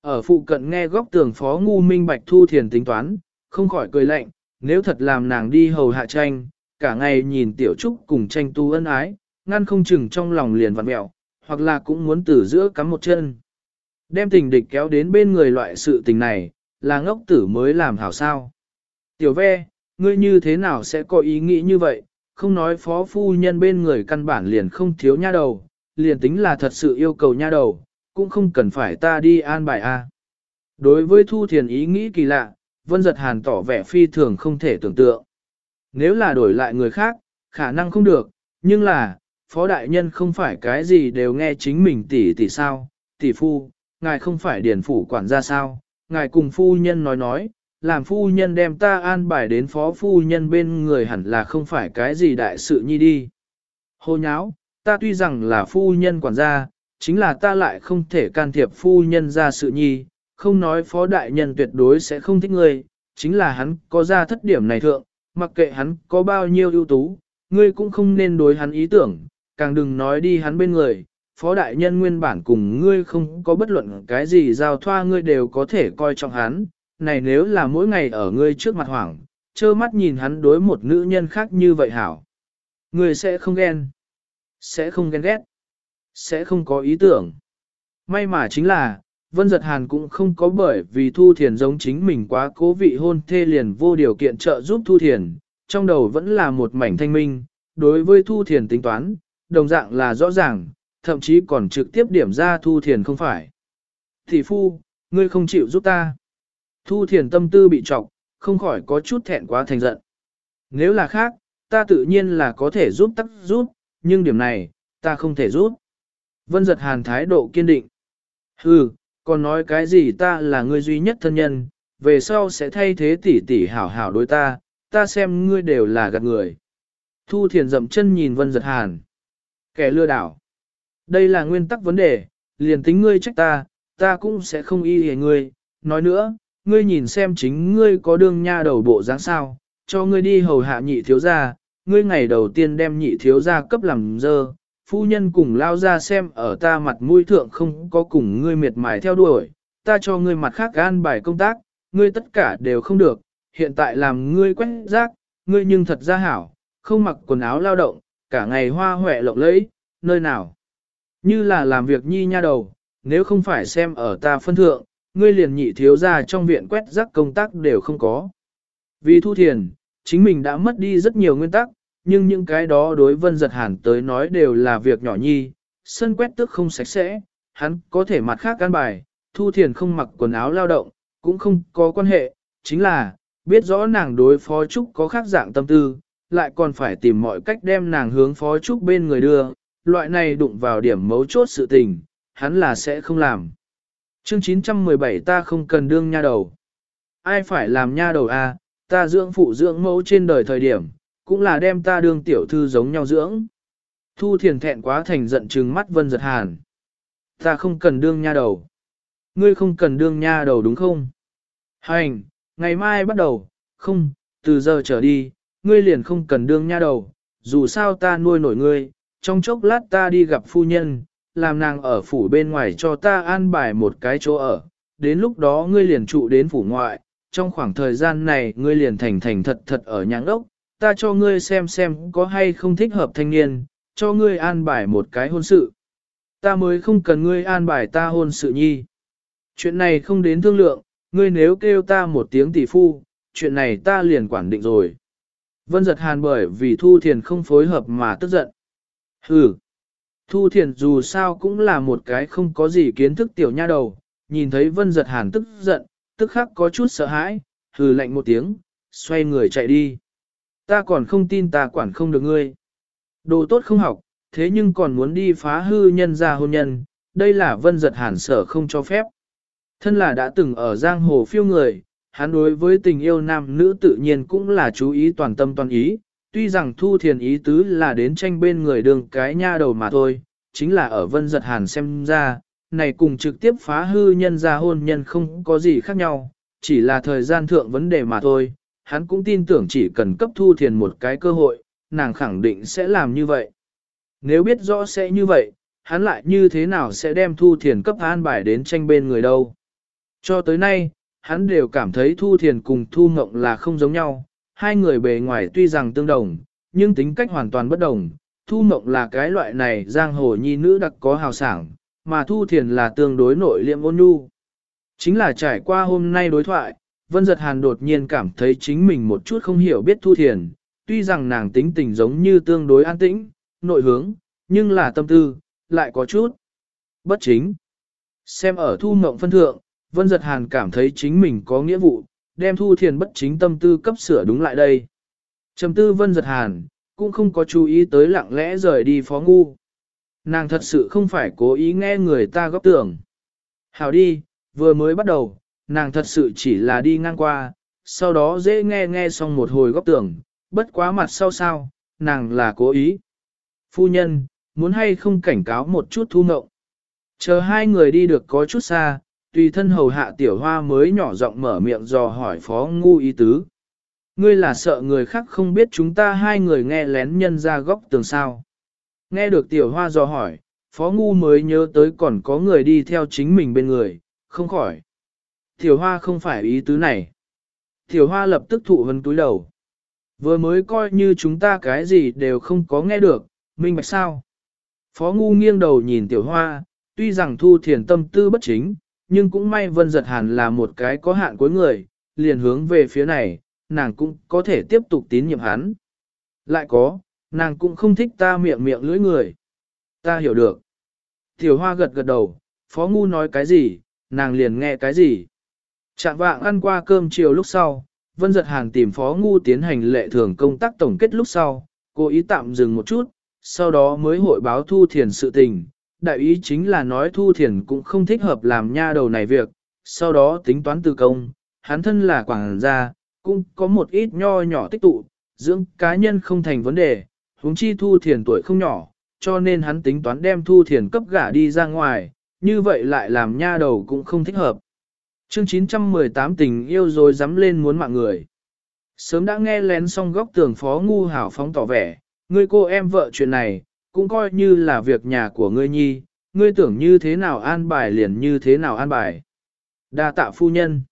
Ở phụ cận nghe góc tường phó ngu minh bạch thu thiền tính toán, không khỏi cười lạnh, nếu thật làm nàng đi hầu hạ tranh, cả ngày nhìn tiểu trúc cùng tranh tu ân ái, ngăn không chừng trong lòng liền vặn mẹo, hoặc là cũng muốn từ giữa cắm một chân. Đem tình địch kéo đến bên người loại sự tình này, là ngốc tử mới làm hảo sao. Tiểu ve, ngươi như thế nào sẽ có ý nghĩ như vậy, không nói phó phu nhân bên người căn bản liền không thiếu nha đầu, liền tính là thật sự yêu cầu nha đầu, cũng không cần phải ta đi an bài a. Đối với Thu Thiền ý nghĩ kỳ lạ, Vân Giật Hàn tỏ vẻ phi thường không thể tưởng tượng. Nếu là đổi lại người khác, khả năng không được, nhưng là, Phó Đại Nhân không phải cái gì đều nghe chính mình tỷ tỷ sao, tỷ phu, ngài không phải điển phủ quản gia sao, ngài cùng phu nhân nói nói, làm phu nhân đem ta an bài đến phó phu nhân bên người hẳn là không phải cái gì đại sự nhi đi. Hô nháo, ta tuy rằng là phu nhân quản gia, chính là ta lại không thể can thiệp phu nhân ra sự nhi, không nói phó đại nhân tuyệt đối sẽ không thích ngươi, chính là hắn có ra thất điểm này thượng, mặc kệ hắn có bao nhiêu ưu tú, ngươi cũng không nên đối hắn ý tưởng, càng đừng nói đi hắn bên người. Phó đại nhân nguyên bản cùng ngươi không có bất luận cái gì giao thoa ngươi đều có thể coi trọng hắn, này nếu là mỗi ngày ở ngươi trước mặt hoảng, trơ mắt nhìn hắn đối một nữ nhân khác như vậy hảo. Ngươi sẽ không ghen, sẽ không ghen ghét, sẽ không có ý tưởng. May mà chính là, Vân Giật Hàn cũng không có bởi vì Thu Thiền giống chính mình quá cố vị hôn thê liền vô điều kiện trợ giúp Thu Thiền, trong đầu vẫn là một mảnh thanh minh, đối với Thu Thiền tính toán, đồng dạng là rõ ràng, thậm chí còn trực tiếp điểm ra Thu Thiền không phải. Thị phu, ngươi không chịu giúp ta. Thu Thiền tâm tư bị trọc, không khỏi có chút thẹn quá thành giận. Nếu là khác, ta tự nhiên là có thể giúp tắc giúp, nhưng điểm này, ta không thể giúp. Vân giật hàn thái độ kiên định. Hừ, còn nói cái gì ta là người duy nhất thân nhân, về sau sẽ thay thế tỷ tỷ hảo hảo đối ta, ta xem ngươi đều là gạt người. Thu thiền dậm chân nhìn vân giật hàn. Kẻ lừa đảo. Đây là nguyên tắc vấn đề, liền tính ngươi trách ta, ta cũng sẽ không y hề ngươi. Nói nữa, ngươi nhìn xem chính ngươi có đương nha đầu bộ dáng sao, cho ngươi đi hầu hạ nhị thiếu gia, ngươi ngày đầu tiên đem nhị thiếu gia cấp làm dơ, phu nhân cùng lao ra xem ở ta mặt mũi thượng không có cùng ngươi miệt mài theo đuổi, ta cho ngươi mặt khác gan bài công tác, ngươi tất cả đều không được, hiện tại làm ngươi quét rác, ngươi nhưng thật ra hảo, không mặc quần áo lao động, cả ngày hoa hoẹ lộng lẫy, nơi nào. Như là làm việc nhi nha đầu, nếu không phải xem ở ta phân thượng, ngươi liền nhị thiếu ra trong viện quét rác công tác đều không có. Vì thu thiền, chính mình đã mất đi rất nhiều nguyên tắc, nhưng những cái đó đối vân giật hàn tới nói đều là việc nhỏ nhi, sân quét tước không sạch sẽ, hắn có thể mặt khác can bài, thu thiền không mặc quần áo lao động, cũng không có quan hệ, chính là, biết rõ nàng đối phó trúc có khác dạng tâm tư, lại còn phải tìm mọi cách đem nàng hướng phó trúc bên người đưa, loại này đụng vào điểm mấu chốt sự tình, hắn là sẽ không làm. Chương 917 ta không cần đương nha đầu. Ai phải làm nha đầu a? À? ta dưỡng phụ dưỡng mẫu trên đời thời điểm, cũng là đem ta đương tiểu thư giống nhau dưỡng. Thu thiền thẹn quá thành giận trừng mắt vân giật hàn. Ta không cần đương nha đầu. Ngươi không cần đương nha đầu đúng không? Hành, ngày mai bắt đầu, không, từ giờ trở đi, ngươi liền không cần đương nha đầu, dù sao ta nuôi nổi ngươi, trong chốc lát ta đi gặp phu nhân, làm nàng ở phủ bên ngoài cho ta an bài một cái chỗ ở, đến lúc đó ngươi liền trụ đến phủ ngoại, trong khoảng thời gian này ngươi liền thành thành thật thật ở nhãng ốc, ta cho ngươi xem xem có hay không thích hợp thanh niên, cho ngươi an bài một cái hôn sự. Ta mới không cần ngươi an bài ta hôn sự nhi. Chuyện này không đến thương lượng, ngươi nếu kêu ta một tiếng tỷ phu, chuyện này ta liền quản định rồi. Vân giật hàn bởi vì Thu Thiền không phối hợp mà tức giận. Hừ, Thu Thiền dù sao cũng là một cái không có gì kiến thức tiểu nha đầu, nhìn thấy Vân giật hàn tức giận, tức khắc có chút sợ hãi, hừ lạnh một tiếng, xoay người chạy đi ta còn không tin ta quản không được ngươi. Đồ tốt không học, thế nhưng còn muốn đi phá hư nhân ra hôn nhân, đây là vân giật hàn sở không cho phép. Thân là đã từng ở giang hồ phiêu người, hắn đối với tình yêu nam nữ tự nhiên cũng là chú ý toàn tâm toàn ý, tuy rằng thu thiền ý tứ là đến tranh bên người đường cái nha đầu mà thôi, chính là ở vân giật hàn xem ra, này cùng trực tiếp phá hư nhân ra hôn nhân không có gì khác nhau, chỉ là thời gian thượng vấn đề mà thôi, hắn cũng tin tưởng chỉ cần cấp thu thiền một cái cơ hội, nàng khẳng định sẽ làm như vậy. Nếu biết rõ sẽ như vậy, hắn lại như thế nào sẽ đem Thu Thiền cấp an bài đến tranh bên người đâu. Cho tới nay, hắn đều cảm thấy Thu Thiền cùng Thu Ngộng là không giống nhau, hai người bề ngoài tuy rằng tương đồng, nhưng tính cách hoàn toàn bất đồng. Thu Ngộng là cái loại này giang hồ nhi nữ đặc có hào sảng, mà Thu Thiền là tương đối nội liệm ôn nhu. Chính là trải qua hôm nay đối thoại, Vân Giật Hàn đột nhiên cảm thấy chính mình một chút không hiểu biết Thu Thiền, tuy rằng nàng tính tình giống như tương đối an tĩnh, nội hướng, nhưng là tâm tư, lại có chút bất chính. Xem ở Thu Mộng phân thượng, Vân Giật Hàn cảm thấy chính mình có nghĩa vụ, đem Thu Thiền bất chính tâm tư cấp sửa đúng lại đây. Trầm tư Vân Giật Hàn, cũng không có chú ý tới lặng lẽ rời đi phó ngu. Nàng thật sự không phải cố ý nghe người ta góp tưởng. Hảo đi, vừa mới bắt đầu, nàng thật sự chỉ là đi ngang qua, sau đó dễ nghe nghe xong một hồi góc tưởng, bất quá mặt sau sao, nàng là cố ý. Phu nhân, muốn hay không cảnh cáo một chút thu ngộng. Chờ hai người đi được có chút xa, tùy thân hầu hạ tiểu hoa mới nhỏ giọng mở miệng dò hỏi phó ngu ý tứ. Ngươi là sợ người khác không biết chúng ta hai người nghe lén nhân ra góc tường sao. Nghe được tiểu hoa dò hỏi, phó ngu mới nhớ tới còn có người đi theo chính mình bên người, không khỏi. Tiểu hoa không phải ý tứ này. Tiểu hoa lập tức thụ hấn túi đầu. Vừa mới coi như chúng ta cái gì đều không có nghe được, minh bạch sao. Phó ngu nghiêng đầu nhìn tiểu hoa, tuy rằng thu thiền tâm tư bất chính, nhưng cũng may vân giật hàn là một cái có hạn cuối người, liền hướng về phía này, nàng cũng có thể tiếp tục tín nhiệm hắn. Lại có, nàng cũng không thích ta miệng miệng lưỡi người. Ta hiểu được. Tiểu hoa gật gật đầu, phó ngu nói cái gì, nàng liền nghe cái gì. Trạng vạng ăn qua cơm chiều lúc sau, Vân Giật Hàn tìm Phó Ngu tiến hành lệ thường công tác tổng kết lúc sau, cố ý tạm dừng một chút, sau đó mới hội báo Thu Thiền sự tình. Đại ý chính là nói Thu Thiền cũng không thích hợp làm nha đầu này việc, sau đó tính toán từ công, hắn thân là quảng gia, cũng có một ít nho nhỏ tích tụ, dưỡng cá nhân không thành vấn đề, huống chi Thu Thiền tuổi không nhỏ, cho nên hắn tính toán đem Thu Thiền cấp gả đi ra ngoài, như vậy lại làm nha đầu cũng không thích hợp. Chương 918 tình yêu rồi dám lên muốn mạng người. Sớm đã nghe lén xong góc tường phó ngu hảo phóng tỏ vẻ, ngươi cô em vợ chuyện này, cũng coi như là việc nhà của ngươi nhi, ngươi tưởng như thế nào an bài liền như thế nào an bài. Đa tạ phu nhân.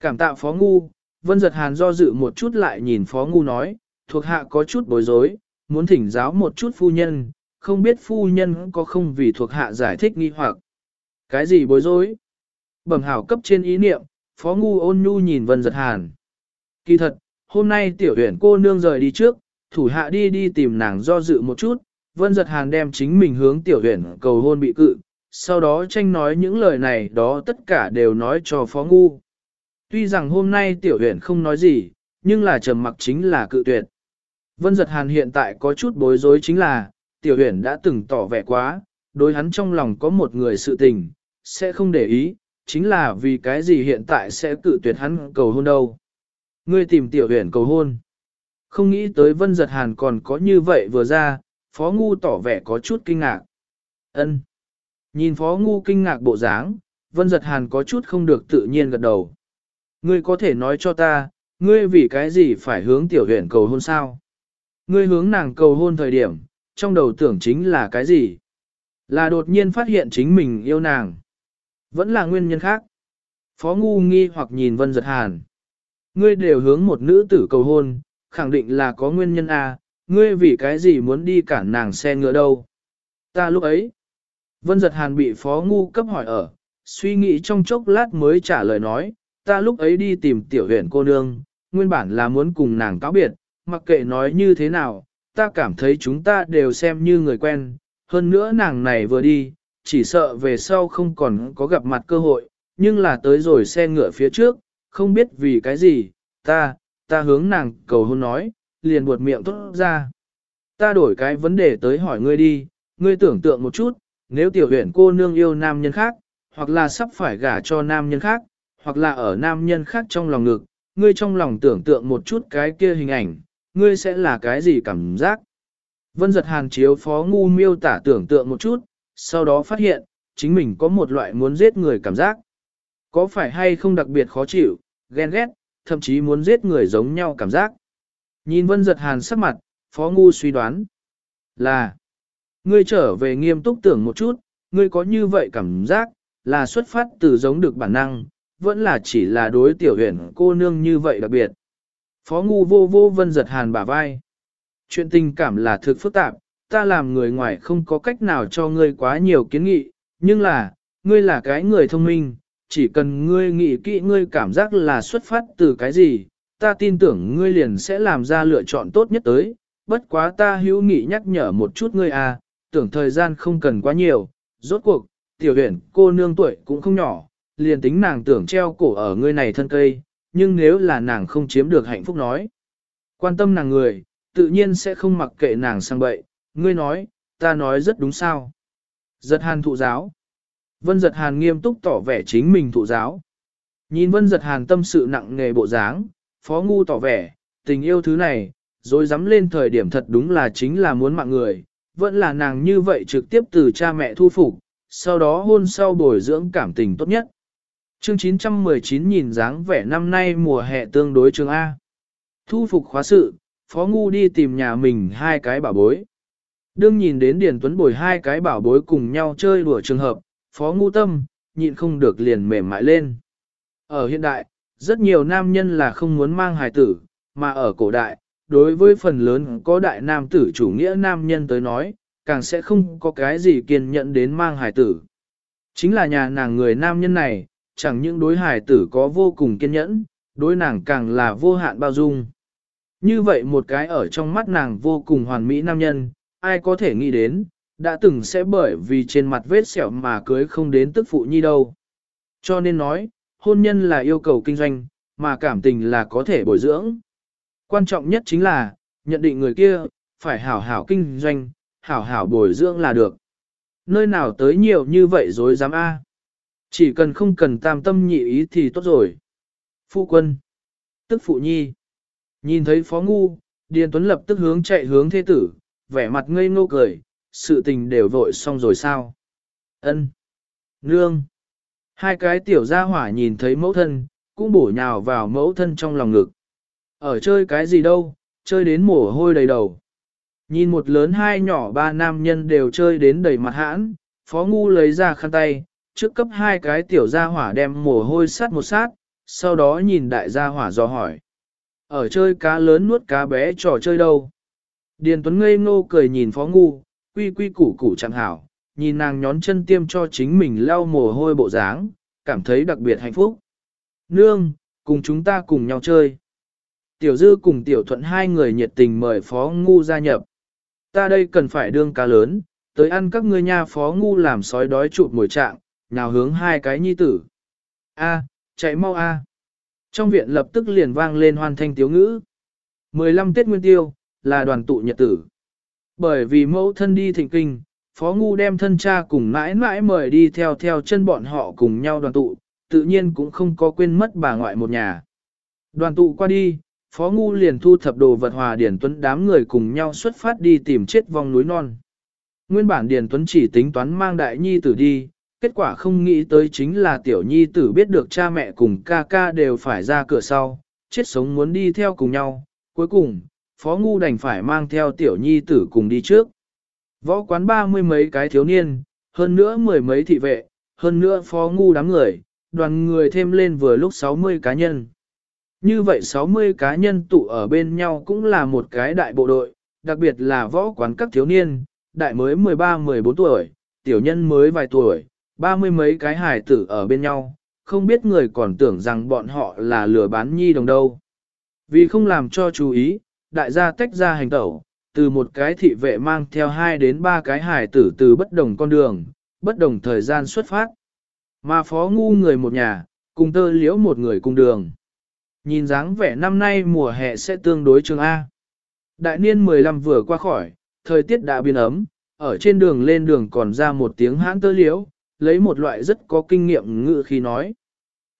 Cảm tạ phó ngu, vân giật hàn do dự một chút lại nhìn phó ngu nói, thuộc hạ có chút bối rối, muốn thỉnh giáo một chút phu nhân, không biết phu nhân có không vì thuộc hạ giải thích nghi hoặc. Cái gì bối rối? Bẩm hảo cấp trên ý niệm, phó ngu ôn nhu nhìn vân giật hàn. Kỳ thật, hôm nay tiểu huyển cô nương rời đi trước, thủ hạ đi đi tìm nàng do dự một chút, vân giật hàn đem chính mình hướng tiểu huyển cầu hôn bị cự, sau đó tranh nói những lời này đó tất cả đều nói cho phó ngu. Tuy rằng hôm nay tiểu huyển không nói gì, nhưng là trầm mặc chính là cự tuyệt. Vân giật hàn hiện tại có chút bối rối chính là, tiểu huyển đã từng tỏ vẻ quá, đối hắn trong lòng có một người sự tình, sẽ không để ý, chính là vì cái gì hiện tại sẽ cự tuyệt hắn cầu hôn đâu. Ngươi tìm tiểu huyền cầu hôn. Không nghĩ tới vân giật hàn còn có như vậy vừa ra, phó ngu tỏ vẻ có chút kinh ngạc. ân Nhìn phó ngu kinh ngạc bộ dáng, vân giật hàn có chút không được tự nhiên gật đầu. Ngươi có thể nói cho ta, ngươi vì cái gì phải hướng tiểu huyền cầu hôn sao? Ngươi hướng nàng cầu hôn thời điểm, trong đầu tưởng chính là cái gì? Là đột nhiên phát hiện chính mình yêu nàng. Vẫn là nguyên nhân khác. Phó ngu nghi hoặc nhìn Vân Giật Hàn. Ngươi đều hướng một nữ tử cầu hôn, khẳng định là có nguyên nhân A, ngươi vì cái gì muốn đi cản nàng xe ngựa đâu. Ta lúc ấy, Vân Giật Hàn bị Phó ngu cấp hỏi ở, suy nghĩ trong chốc lát mới trả lời nói, ta lúc ấy đi tìm tiểu huyện cô nương, nguyên bản là muốn cùng nàng cáo biệt, mặc kệ nói như thế nào, ta cảm thấy chúng ta đều xem như người quen, hơn nữa nàng này vừa đi, chỉ sợ về sau không còn có gặp mặt cơ hội, nhưng là tới rồi xe ngựa phía trước, không biết vì cái gì, ta, ta hướng nàng cầu hôn nói, liền buột miệng tốt ra. Ta đổi cái vấn đề tới hỏi ngươi đi, ngươi tưởng tượng một chút, nếu tiểu huyện cô nương yêu nam nhân khác, hoặc là sắp phải gả cho nam nhân khác, hoặc là ở nam nhân khác trong lòng ngực, ngươi trong lòng tưởng tượng một chút cái kia hình ảnh, ngươi sẽ là cái gì cảm giác? Vân giật hàn chiếu phó ngu miêu tả tưởng tượng một chút, sau đó phát hiện, chính mình có một loại muốn giết người cảm giác. Có phải hay không đặc biệt khó chịu, ghen ghét, thậm chí muốn giết người giống nhau cảm giác. Nhìn vân giật hàn sắc mặt, phó ngu suy đoán là Ngươi trở về nghiêm túc tưởng một chút, ngươi có như vậy cảm giác, là xuất phát từ giống được bản năng, vẫn là chỉ là đối tiểu huyền cô nương như vậy đặc biệt. Phó ngu vô vô vân giật hàn bả vai. Chuyện tình cảm là thực phức tạp, ta làm người ngoài không có cách nào cho ngươi quá nhiều kiến nghị, nhưng là, ngươi là cái người thông minh, chỉ cần ngươi nghĩ kỹ ngươi cảm giác là xuất phát từ cái gì, ta tin tưởng ngươi liền sẽ làm ra lựa chọn tốt nhất tới, bất quá ta hữu nghị nhắc nhở một chút ngươi à, tưởng thời gian không cần quá nhiều, rốt cuộc, tiểu huyện cô nương tuổi cũng không nhỏ, liền tính nàng tưởng treo cổ ở ngươi này thân cây, nhưng nếu là nàng không chiếm được hạnh phúc nói. Quan tâm nàng người, tự nhiên sẽ không mặc kệ nàng sang bậy, ngươi nói, ta nói rất đúng sao. Giật hàn thụ giáo. Vân giật hàn nghiêm túc tỏ vẻ chính mình thụ giáo. Nhìn vân giật hàn tâm sự nặng nghề bộ dáng, phó ngu tỏ vẻ, tình yêu thứ này, rồi dám lên thời điểm thật đúng là chính là muốn mạng người, vẫn là nàng như vậy trực tiếp từ cha mẹ thu phục, sau đó hôn sau bồi dưỡng cảm tình tốt nhất. Chương 919 nhìn dáng vẻ năm nay mùa hè tương đối chương A. Thu phục khóa sự, Phó Ngu đi tìm nhà mình hai cái bảo bối. Đương nhìn đến Điền Tuấn bồi hai cái bảo bối cùng nhau chơi đùa trường hợp, Phó Ngu tâm, nhịn không được liền mềm mại lên. Ở hiện đại, rất nhiều nam nhân là không muốn mang hài tử, mà ở cổ đại, đối với phần lớn có đại nam tử chủ nghĩa nam nhân tới nói, càng sẽ không có cái gì kiên nhẫn đến mang hài tử. Chính là nhà nàng người nam nhân này, chẳng những đối hài tử có vô cùng kiên nhẫn, đối nàng càng là vô hạn bao dung. Như vậy một cái ở trong mắt nàng vô cùng hoàn mỹ nam nhân, ai có thể nghĩ đến, đã từng sẽ bởi vì trên mặt vết sẹo mà cưới không đến tức phụ nhi đâu. Cho nên nói, hôn nhân là yêu cầu kinh doanh, mà cảm tình là có thể bồi dưỡng. Quan trọng nhất chính là, nhận định người kia, phải hảo hảo kinh doanh, hảo hảo bồi dưỡng là được. Nơi nào tới nhiều như vậy dối dám A. Chỉ cần không cần tam tâm nhị ý thì tốt rồi. Phụ quân. Tức phụ nhi. Nhìn thấy phó ngu, Điền Tuấn lập tức hướng chạy hướng thế tử, vẻ mặt ngây ngô cười, sự tình đều vội xong rồi sao. Ân, Nương. Hai cái tiểu gia hỏa nhìn thấy mẫu thân, cũng bổ nhào vào mẫu thân trong lòng ngực. Ở chơi cái gì đâu, chơi đến mồ hôi đầy đầu. Nhìn một lớn hai nhỏ ba nam nhân đều chơi đến đầy mặt hãn, phó ngu lấy ra khăn tay, trước cấp hai cái tiểu gia hỏa đem mồ hôi sát một sát, sau đó nhìn đại gia hỏa dò hỏi. Ở chơi cá lớn nuốt cá bé trò chơi đâu? Điền Tuấn ngây ngô cười nhìn phó ngu, quy quy củ củ chẳng hảo, nhìn nàng nhón chân tiêm cho chính mình lau mồ hôi bộ dáng, cảm thấy đặc biệt hạnh phúc. Nương, cùng chúng ta cùng nhau chơi. Tiểu dư cùng tiểu thuận hai người nhiệt tình mời phó ngu gia nhập. Ta đây cần phải đương cá lớn, tới ăn các ngươi nha phó ngu làm sói đói chụp mồi trạng, nào hướng hai cái nhi tử. A, chạy mau a. Trong viện lập tức liền vang lên hoàn thanh tiếu ngữ. 15 Tết Nguyên Tiêu, là đoàn tụ nhật tử. Bởi vì mẫu thân đi thịnh kinh, Phó Ngu đem thân cha cùng mãi mãi mời đi theo theo chân bọn họ cùng nhau đoàn tụ, tự nhiên cũng không có quên mất bà ngoại một nhà. Đoàn tụ qua đi, Phó Ngu liền thu thập đồ vật hòa Điển Tuấn đám người cùng nhau xuất phát đi tìm chết vong núi non. Nguyên bản điển Tuấn chỉ tính toán mang đại nhi tử đi, kết quả không nghĩ tới chính là tiểu nhi tử biết được cha mẹ cùng ca ca đều phải ra cửa sau, chết sống muốn đi theo cùng nhau. Cuối cùng, Phó Ngu đành phải mang theo tiểu nhi tử cùng đi trước. Võ quán ba mươi mấy cái thiếu niên, hơn nữa mười mấy thị vệ, hơn nữa Phó Ngu đám người, đoàn người thêm lên vừa lúc 60 cá nhân. Như vậy 60 cá nhân tụ ở bên nhau cũng là một cái đại bộ đội, đặc biệt là võ quán các thiếu niên, đại mới 13-14 tuổi, tiểu nhân mới vài tuổi, ba mươi mấy cái hài tử ở bên nhau, không biết người còn tưởng rằng bọn họ là lừa bán nhi đồng đâu. Vì không làm cho chú ý, đại gia tách ra hành tẩu, từ một cái thị vệ mang theo hai đến ba cái hài tử từ bất đồng con đường, bất đồng thời gian xuất phát. Mà phó ngu người một nhà, cùng tơ liễu một người cùng đường. Nhìn dáng vẻ năm nay mùa hè sẽ tương đối trường A. Đại niên 15 vừa qua khỏi, thời tiết đã biến ấm, ở trên đường lên đường còn ra một tiếng hãn tơ liễu, lấy một loại rất có kinh nghiệm ngự khi nói.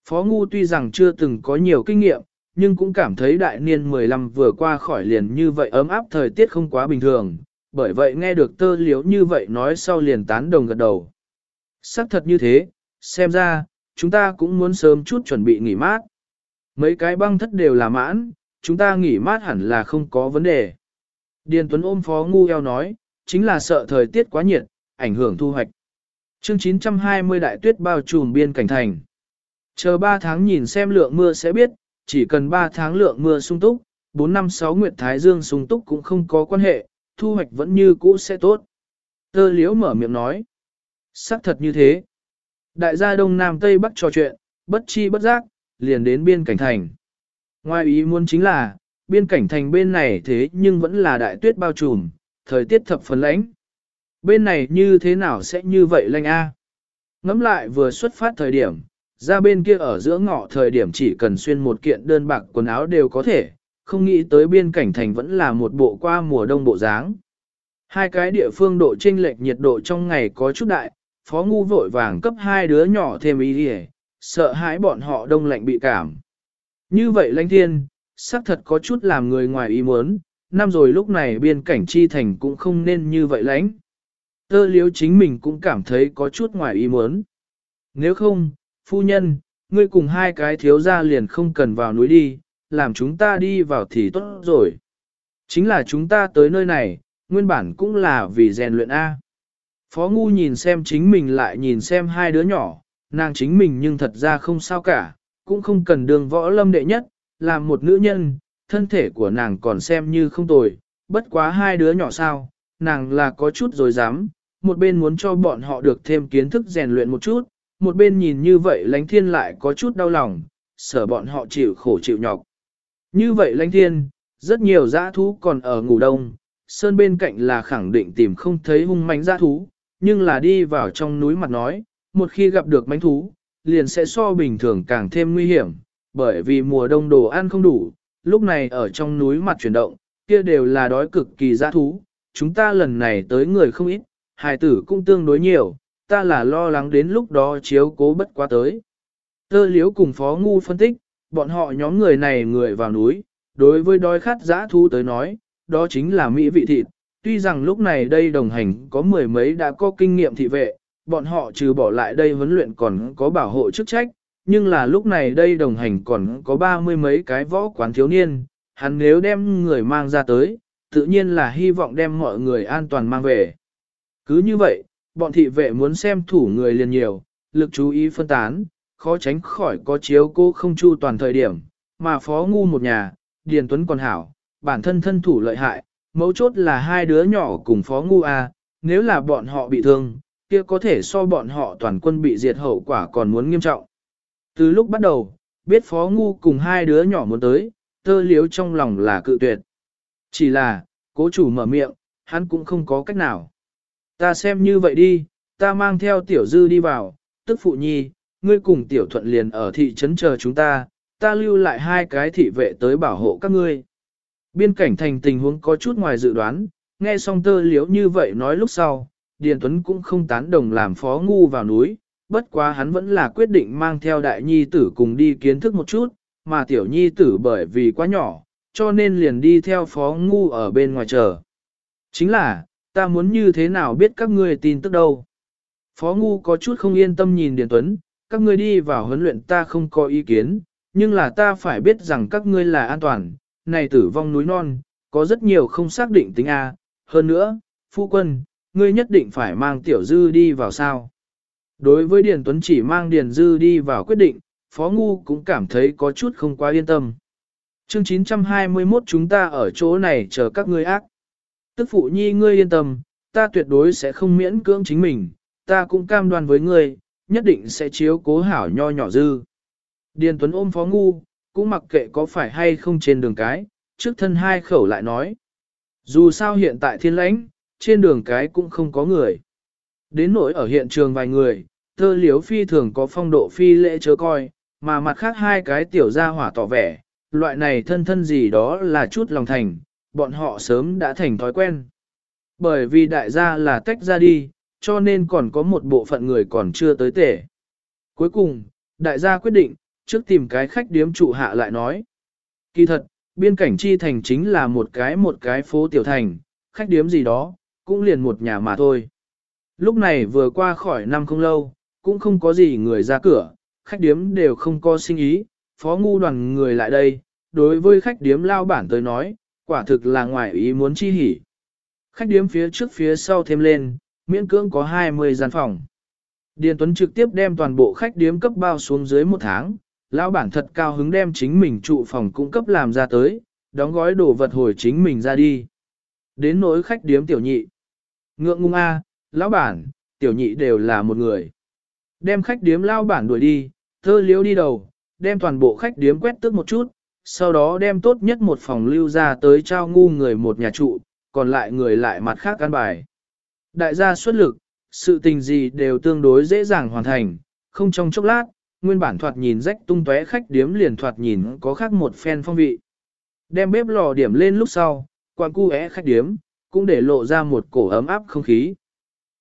Phó Ngu tuy rằng chưa từng có nhiều kinh nghiệm, nhưng cũng cảm thấy đại niên 15 vừa qua khỏi liền như vậy ấm áp thời tiết không quá bình thường, bởi vậy nghe được tơ liếu như vậy nói sau liền tán đồng gật đầu. Sắc thật như thế, xem ra, chúng ta cũng muốn sớm chút chuẩn bị nghỉ mát. Mấy cái băng thất đều là mãn, chúng ta nghỉ mát hẳn là không có vấn đề. Điền Tuấn ôm Phó Ngu eo nói, chính là sợ thời tiết quá nhiệt, ảnh hưởng thu hoạch. Chương 920 đại tuyết bao trùm biên cảnh thành. Chờ 3 tháng nhìn xem lượng mưa sẽ biết, chỉ cần 3 tháng lượng mưa sung túc, 4 năm 6 nguyệt thái dương sung túc cũng không có quan hệ, thu hoạch vẫn như cũ sẽ tốt. Tơ liễu mở miệng nói. Sắc thật như thế. Đại gia Đông Nam Tây Bắc trò chuyện, bất chi bất giác, liền đến biên cảnh thành. Ngoài ý muốn chính là, biên cảnh thành bên này thế nhưng vẫn là đại tuyết bao trùm, thời tiết thập phần lãnh. Bên này như thế nào sẽ như vậy lanh a? Ngắm lại vừa xuất phát thời điểm, ra bên kia ở giữa ngọ thời điểm chỉ cần xuyên một kiện đơn bạc quần áo đều có thể, không nghĩ tới biên cảnh thành vẫn là một bộ qua mùa đông bộ dáng. Hai cái địa phương độ chênh lệch nhiệt độ trong ngày có chút đại, phó ngu vội vàng cấp hai đứa nhỏ thêm ý đi sợ hãi bọn họ đông lạnh bị cảm. Như vậy lãnh thiên, xác thật có chút làm người ngoài ý muốn, năm rồi lúc này biên cảnh chi thành cũng không nên như vậy lãnh. Tơ liếu chính mình cũng cảm thấy có chút ngoài ý muốn. Nếu không, phu nhân, ngươi cùng hai cái thiếu gia liền không cần vào núi đi, làm chúng ta đi vào thì tốt rồi. Chính là chúng ta tới nơi này, nguyên bản cũng là vì rèn luyện A. Phó Ngu nhìn xem chính mình lại nhìn xem hai đứa nhỏ, nàng chính mình nhưng thật ra không sao cả, cũng không cần đường võ lâm đệ nhất, làm một nữ nhân, thân thể của nàng còn xem như không tồi, bất quá hai đứa nhỏ sao, nàng là có chút rồi dám, một bên muốn cho bọn họ được thêm kiến thức rèn luyện một chút, một bên nhìn như vậy lánh thiên lại có chút đau lòng, sợ bọn họ chịu khổ chịu nhọc. Như vậy lánh thiên, rất nhiều dã thú còn ở ngủ đông, sơn bên cạnh là khẳng định tìm không thấy hung mánh dã thú, nhưng là đi vào trong núi mặt nói, một khi gặp được mánh thú, liền sẽ so bình thường càng thêm nguy hiểm, bởi vì mùa đông đồ ăn không đủ, lúc này ở trong núi mặt chuyển động, kia đều là đói cực kỳ dã thú, chúng ta lần này tới người không ít, hài tử cũng tương đối nhiều, ta là lo lắng đến lúc đó chiếu cố bất quá tới. Tơ liếu cùng phó ngu phân tích, bọn họ nhóm người này người vào núi, đối với đói khát giã thu tới nói, đó chính là mỹ vị thịt, tuy rằng lúc này đây đồng hành có mười mấy đã có kinh nghiệm thị vệ, bọn họ trừ bỏ lại đây huấn luyện còn có bảo hộ chức trách, nhưng là lúc này đây đồng hành còn có ba mươi mấy cái võ quán thiếu niên, hắn nếu đem người mang ra tới, tự nhiên là hy vọng đem mọi người an toàn mang về. Cứ như vậy, bọn thị vệ muốn xem thủ người liền nhiều, lực chú ý phân tán, khó tránh khỏi có chiếu cô không chu toàn thời điểm, mà phó ngu một nhà, Điền Tuấn còn hảo, bản thân thân thủ lợi hại, mấu chốt là hai đứa nhỏ cùng phó ngu a, nếu là bọn họ bị thương, kia có thể so bọn họ toàn quân bị diệt hậu quả còn muốn nghiêm trọng. Từ lúc bắt đầu, biết phó ngu cùng hai đứa nhỏ muốn tới, tơ liếu trong lòng là cự tuyệt. Chỉ là, cố chủ mở miệng, hắn cũng không có cách nào. Ta xem như vậy đi, ta mang theo tiểu dư đi vào, tức phụ nhi, ngươi cùng tiểu thuận liền ở thị trấn chờ chúng ta, ta lưu lại hai cái thị vệ tới bảo hộ các ngươi. Biên cảnh thành tình huống có chút ngoài dự đoán, nghe xong tơ liếu như vậy nói lúc sau, Điền Tuấn cũng không tán đồng làm phó ngu vào núi, bất quá hắn vẫn là quyết định mang theo đại nhi tử cùng đi kiến thức một chút, mà tiểu nhi tử bởi vì quá nhỏ, cho nên liền đi theo phó ngu ở bên ngoài chờ. Chính là, ta muốn như thế nào biết các ngươi tin tức đâu. Phó ngu có chút không yên tâm nhìn Điền Tuấn, các ngươi đi vào huấn luyện ta không có ý kiến, nhưng là ta phải biết rằng các ngươi là an toàn, này tử vong núi non, có rất nhiều không xác định tính A, hơn nữa, phu quân, ngươi nhất định phải mang tiểu dư đi vào sao. Đối với Điền Tuấn chỉ mang Điền Dư đi vào quyết định, Phó Ngu cũng cảm thấy có chút không quá yên tâm. Chương 921 chúng ta ở chỗ này chờ các ngươi ác. Tức phụ nhi ngươi yên tâm, ta tuyệt đối sẽ không miễn cưỡng chính mình, ta cũng cam đoan với ngươi, nhất định sẽ chiếu cố hảo nho nhỏ dư. Điền Tuấn ôm Phó Ngu, cũng mặc kệ có phải hay không trên đường cái, trước thân hai khẩu lại nói. Dù sao hiện tại thiên lãnh, trên đường cái cũng không có người. Đến nỗi ở hiện trường vài người, thơ liếu phi thường có phong độ phi lễ chớ coi, mà mặt khác hai cái tiểu gia hỏa tỏ vẻ, loại này thân thân gì đó là chút lòng thành, bọn họ sớm đã thành thói quen. Bởi vì đại gia là tách ra đi, cho nên còn có một bộ phận người còn chưa tới tể. Cuối cùng, đại gia quyết định, trước tìm cái khách điếm trụ hạ lại nói. Kỳ thật, biên cảnh chi thành chính là một cái một cái phố tiểu thành, khách điếm gì đó, cũng liền một nhà mà thôi. Lúc này vừa qua khỏi năm không lâu, cũng không có gì người ra cửa, khách điếm đều không có sinh ý, phó ngu đoàn người lại đây, đối với khách điếm lao bản tới nói, quả thực là ngoài ý muốn chi hỉ. Khách điếm phía trước phía sau thêm lên, miễn cưỡng có 20 gian phòng. Điền Tuấn trực tiếp đem toàn bộ khách điếm cấp bao xuống dưới một tháng, lão bản thật cao hứng đem chính mình trụ phòng cung cấp làm ra tới, đóng gói đồ vật hồi chính mình ra đi. Đến nỗi khách điếm tiểu nhị. Ngượng ngung a, lão bản, tiểu nhị đều là một người. Đem khách điếm lão bản đuổi đi, thơ liếu đi đầu, đem toàn bộ khách điếm quét tước một chút, sau đó đem tốt nhất một phòng lưu ra tới trao ngu người một nhà trụ, còn lại người lại mặt khác căn bài. Đại gia xuất lực, sự tình gì đều tương đối dễ dàng hoàn thành, không trong chốc lát, nguyên bản thoạt nhìn rách tung tóe khách điếm liền thoạt nhìn có khác một phen phong vị. Đem bếp lò điểm lên lúc sau, quan cu é khách điếm, cũng để lộ ra một cổ ấm áp không khí.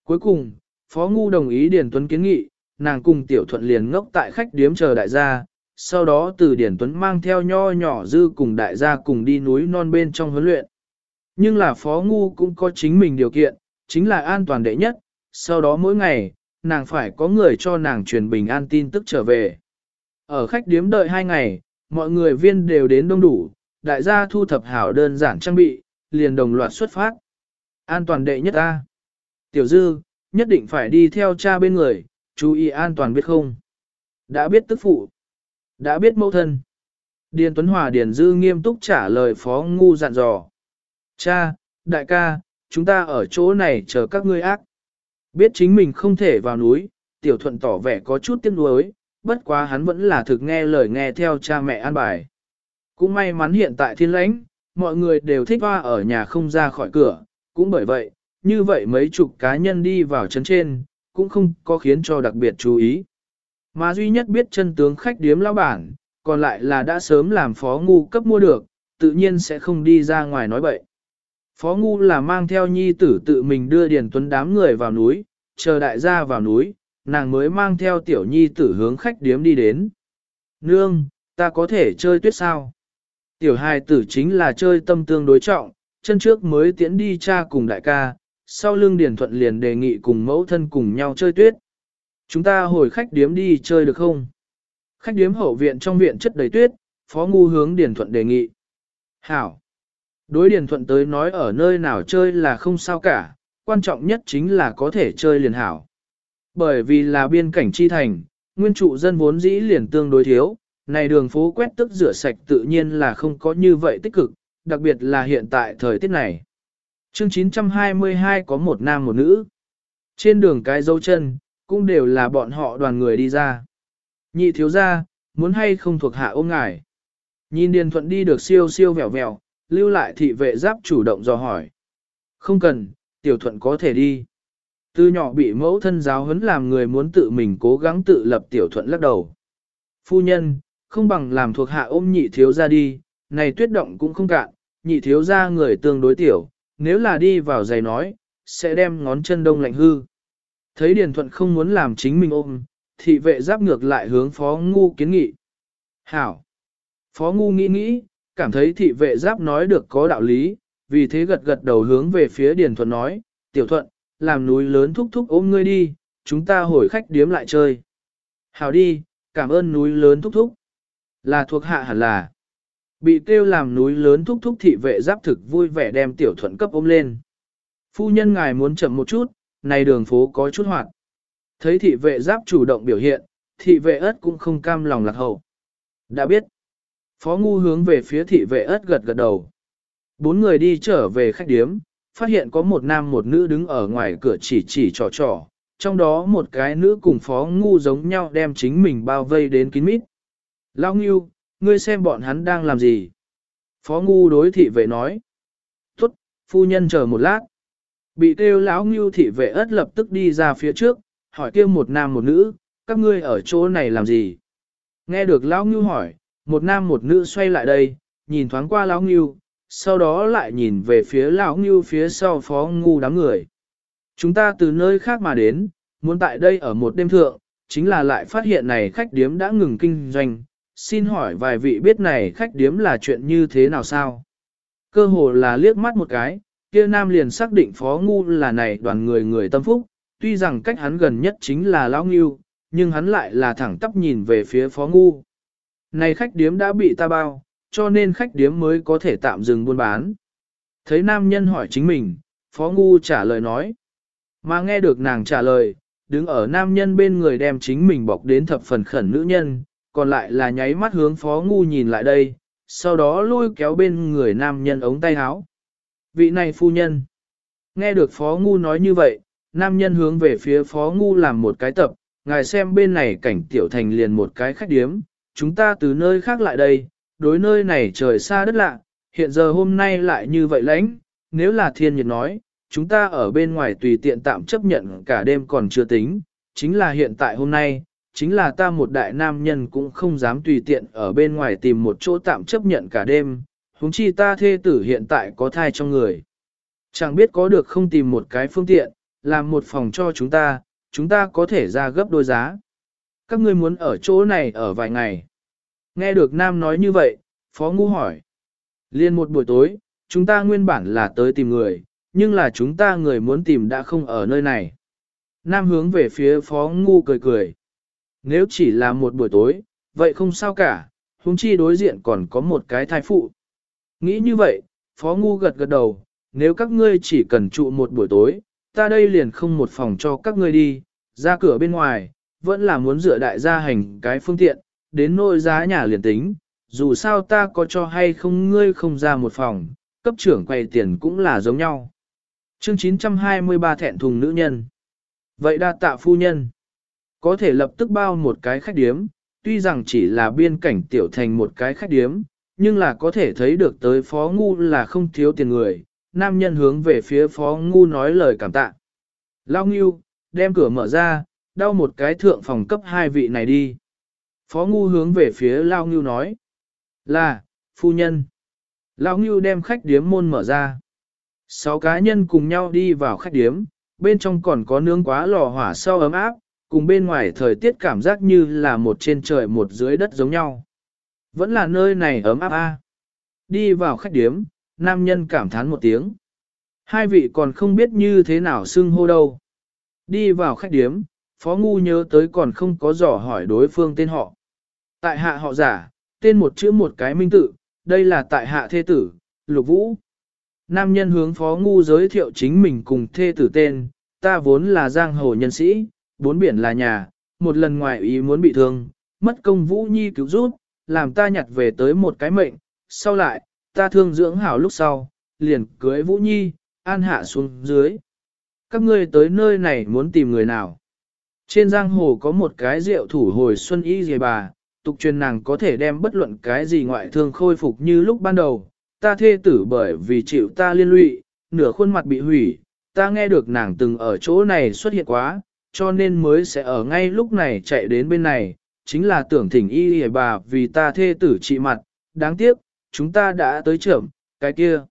Cuối cùng, Phó Ngu đồng ý Điền Tuấn kiến nghị, nàng cùng Tiểu Thuận liền ngốc tại khách điếm chờ đại gia, sau đó từ điển Tuấn mang theo nho nhỏ dư cùng đại gia cùng đi núi non bên trong huấn luyện. Nhưng là Phó Ngu cũng có chính mình điều kiện, chính là an toàn đệ nhất, sau đó mỗi ngày, nàng phải có người cho nàng truyền bình an tin tức trở về. Ở khách điếm đợi hai ngày, mọi người viên đều đến đông đủ, đại gia thu thập hảo đơn giản trang bị, liền đồng loạt xuất phát. An toàn đệ nhất ta. Tiểu dư, nhất định phải đi theo cha bên người, chú ý an toàn biết không? Đã biết tức phụ. Đã biết mẫu thân. Điền Tuấn Hòa Điền Dư nghiêm túc trả lời phó ngu dặn dò. Cha, đại ca, chúng ta ở chỗ này chờ các ngươi ác. Biết chính mình không thể vào núi, tiểu thuận tỏ vẻ có chút tiếc nuối, bất quá hắn vẫn là thực nghe lời nghe theo cha mẹ an bài. Cũng may mắn hiện tại thiên lãnh, mọi người đều thích hoa ở nhà không ra khỏi cửa, cũng bởi vậy, như vậy mấy chục cá nhân đi vào chấn trên, cũng không có khiến cho đặc biệt chú ý. Mà duy nhất biết chân tướng khách điếm lão bản, còn lại là đã sớm làm phó ngu cấp mua được, tự nhiên sẽ không đi ra ngoài nói bậy. Phó ngu là mang theo nhi tử tự mình đưa Điền Tuấn đám người vào núi, chờ đại gia vào núi, nàng mới mang theo tiểu nhi tử hướng khách điếm đi đến. Nương, ta có thể chơi tuyết sao? Tiểu hài tử chính là chơi tâm tương đối trọng, chân trước mới tiễn đi cha cùng đại ca, sau lưng Điền Thuận liền đề nghị cùng mẫu thân cùng nhau chơi tuyết. Chúng ta hồi khách điếm đi chơi được không? Khách điếm hậu viện trong viện chất đầy tuyết, phó ngu hướng Điền Thuận đề nghị. Hảo! Đối Điền Thuận tới nói ở nơi nào chơi là không sao cả, quan trọng nhất chính là có thể chơi liền hảo. Bởi vì là biên cảnh chi thành, nguyên trụ dân vốn dĩ liền tương đối thiếu, này đường phố quét tức rửa sạch tự nhiên là không có như vậy tích cực, đặc biệt là hiện tại thời tiết này. Chương 922 có một nam một nữ. Trên đường cái dấu chân, cũng đều là bọn họ đoàn người đi ra. Nhị thiếu ra, muốn hay không thuộc hạ ôm ngài. Nhìn Điền Thuận đi được siêu siêu vẹo vẹo, lưu lại thị vệ giáp chủ động dò hỏi. Không cần, tiểu thuận có thể đi. Từ nhỏ bị mẫu thân giáo huấn làm người muốn tự mình cố gắng tự lập tiểu thuận lắc đầu. Phu nhân, không bằng làm thuộc hạ ôm nhị thiếu ra đi, này tuyết động cũng không cạn, nhị thiếu ra người tương đối tiểu, nếu là đi vào giày nói, sẽ đem ngón chân đông lạnh hư. Thấy Điền Thuận không muốn làm chính mình ôm, thị vệ giáp ngược lại hướng Phó Ngu kiến nghị. Hảo! Phó Ngu nghĩ nghĩ, cảm thấy thị vệ giáp nói được có đạo lý, vì thế gật gật đầu hướng về phía Điền Thuận nói, Tiểu Thuận, làm núi lớn thúc thúc ôm ngươi đi, chúng ta hồi khách điếm lại chơi. Hảo đi, cảm ơn núi lớn thúc thúc. Là thuộc hạ hẳn là. Bị kêu làm núi lớn thúc thúc thị vệ giáp thực vui vẻ đem Tiểu Thuận cấp ôm lên. Phu nhân ngài muốn chậm một chút, này đường phố có chút hoạt. Thấy thị vệ giáp chủ động biểu hiện, thị vệ ất cũng không cam lòng lạc hậu. Đã biết. Phó ngu hướng về phía thị vệ ất gật gật đầu. Bốn người đi trở về khách điếm, phát hiện có một nam một nữ đứng ở ngoài cửa chỉ chỉ trò trò, trong đó một cái nữ cùng phó ngu giống nhau đem chính mình bao vây đến kín mít. Lao nghiêu, ngươi xem bọn hắn đang làm gì? Phó ngu đối thị vệ nói. Tốt, phu nhân chờ một lát. Bị kêu lão ngưu thị vệ ất lập tức đi ra phía trước, hỏi kêu một nam một nữ, các ngươi ở chỗ này làm gì? Nghe được lão ngưu hỏi, một nam một nữ xoay lại đây, nhìn thoáng qua lão ngưu, sau đó lại nhìn về phía lão ngưu phía sau phó ngu đám người. Chúng ta từ nơi khác mà đến, muốn tại đây ở một đêm thượng, chính là lại phát hiện này khách điếm đã ngừng kinh doanh. Xin hỏi vài vị biết này khách điếm là chuyện như thế nào sao? Cơ hồ là liếc mắt một cái, kia nam liền xác định phó ngu là này đoàn người người tâm phúc, tuy rằng cách hắn gần nhất chính là lão nghiêu, nhưng hắn lại là thẳng tắp nhìn về phía phó ngu. Này khách điếm đã bị ta bao, cho nên khách điếm mới có thể tạm dừng buôn bán. Thấy nam nhân hỏi chính mình, Phó Ngu trả lời nói. Mà nghe được nàng trả lời, đứng ở nam nhân bên người đem chính mình bọc đến thập phần khẩn nữ nhân, còn lại là nháy mắt hướng Phó Ngu nhìn lại đây, sau đó lôi kéo bên người nam nhân ống tay áo. Vị này phu nhân. Nghe được Phó Ngu nói như vậy, nam nhân hướng về phía Phó Ngu làm một cái tập, ngài xem bên này cảnh tiểu thành liền một cái khách điếm, chúng ta từ nơi khác lại đây, đối nơi này trời xa đất lạ, hiện giờ hôm nay lại như vậy lãnh, nếu là thiên nhiệt nói, chúng ta ở bên ngoài tùy tiện tạm chấp nhận cả đêm còn chưa tính, chính là hiện tại hôm nay, chính là ta một đại nam nhân cũng không dám tùy tiện ở bên ngoài tìm một chỗ tạm chấp nhận cả đêm, huống chi ta thê tử hiện tại có thai trong người. Chẳng biết có được không tìm một cái phương tiện, làm một phòng cho chúng ta, chúng ta có thể ra gấp đôi giá. Các ngươi muốn ở chỗ này ở vài ngày. Nghe được Nam nói như vậy, Phó Ngu hỏi. Liên một buổi tối, chúng ta nguyên bản là tới tìm người, nhưng là chúng ta người muốn tìm đã không ở nơi này. Nam hướng về phía Phó Ngu cười cười. Nếu chỉ là một buổi tối, vậy không sao cả, huống chi đối diện còn có một cái thai phụ. Nghĩ như vậy, Phó Ngu gật gật đầu, nếu các ngươi chỉ cần trụ một buổi tối, ta đây liền không một phòng cho các ngươi đi, ra cửa bên ngoài, vẫn là muốn dựa đại gia hành cái phương tiện, đến nỗi giá nhà liền tính, dù sao ta có cho hay không ngươi không ra một phòng, cấp trưởng quay tiền cũng là giống nhau. Chương 923 thẹn thùng nữ nhân. Vậy đa tạ phu nhân. Có thể lập tức bao một cái khách điếm, tuy rằng chỉ là biên cảnh tiểu thành một cái khách điếm, nhưng là có thể thấy được tới phó ngu là không thiếu tiền người. Nam nhân hướng về phía phó ngu nói lời cảm tạ. Lao nghiêu, đem cửa mở ra, đau một cái thượng phòng cấp hai vị này đi. Phó ngu hướng về phía Lao nghiêu nói. Là, phu nhân. Lao nghiêu đem khách điếm môn mở ra. Sáu cá nhân cùng nhau đi vào khách điếm, bên trong còn có nướng quá lò hỏa sau ấm áp, cùng bên ngoài thời tiết cảm giác như là một trên trời một dưới đất giống nhau. Vẫn là nơi này ấm áp a. Đi vào khách điếm, nam nhân cảm thán một tiếng. Hai vị còn không biết như thế nào xưng hô đâu. Đi vào khách điếm, Phó Ngu nhớ tới còn không có dò hỏi đối phương tên họ. Tại hạ họ giả, tên một chữ một cái minh tự, đây là tại hạ thê tử, Lục Vũ. Nam nhân hướng Phó Ngu giới thiệu chính mình cùng thê tử tên, ta vốn là giang hồ nhân sĩ, bốn biển là nhà, một lần ngoài ý muốn bị thương, mất công Vũ Nhi cứu giúp, làm ta nhặt về tới một cái mệnh, sau lại, ta thương dưỡng hảo lúc sau, liền cưới Vũ Nhi, an hạ xuống dưới. Các ngươi tới nơi này muốn tìm người nào? Trên giang hồ có một cái rượu thủ hồi xuân y dề bà, tục truyền nàng có thể đem bất luận cái gì ngoại thương khôi phục như lúc ban đầu. Ta thê tử bởi vì chịu ta liên lụy, nửa khuôn mặt bị hủy, ta nghe được nàng từng ở chỗ này xuất hiện quá, cho nên mới sẽ ở ngay lúc này chạy đến bên này, chính là tưởng thỉnh y hề bà vì ta thê tử trị mặt, đáng tiếc, chúng ta đã tới trưởng, cái kia.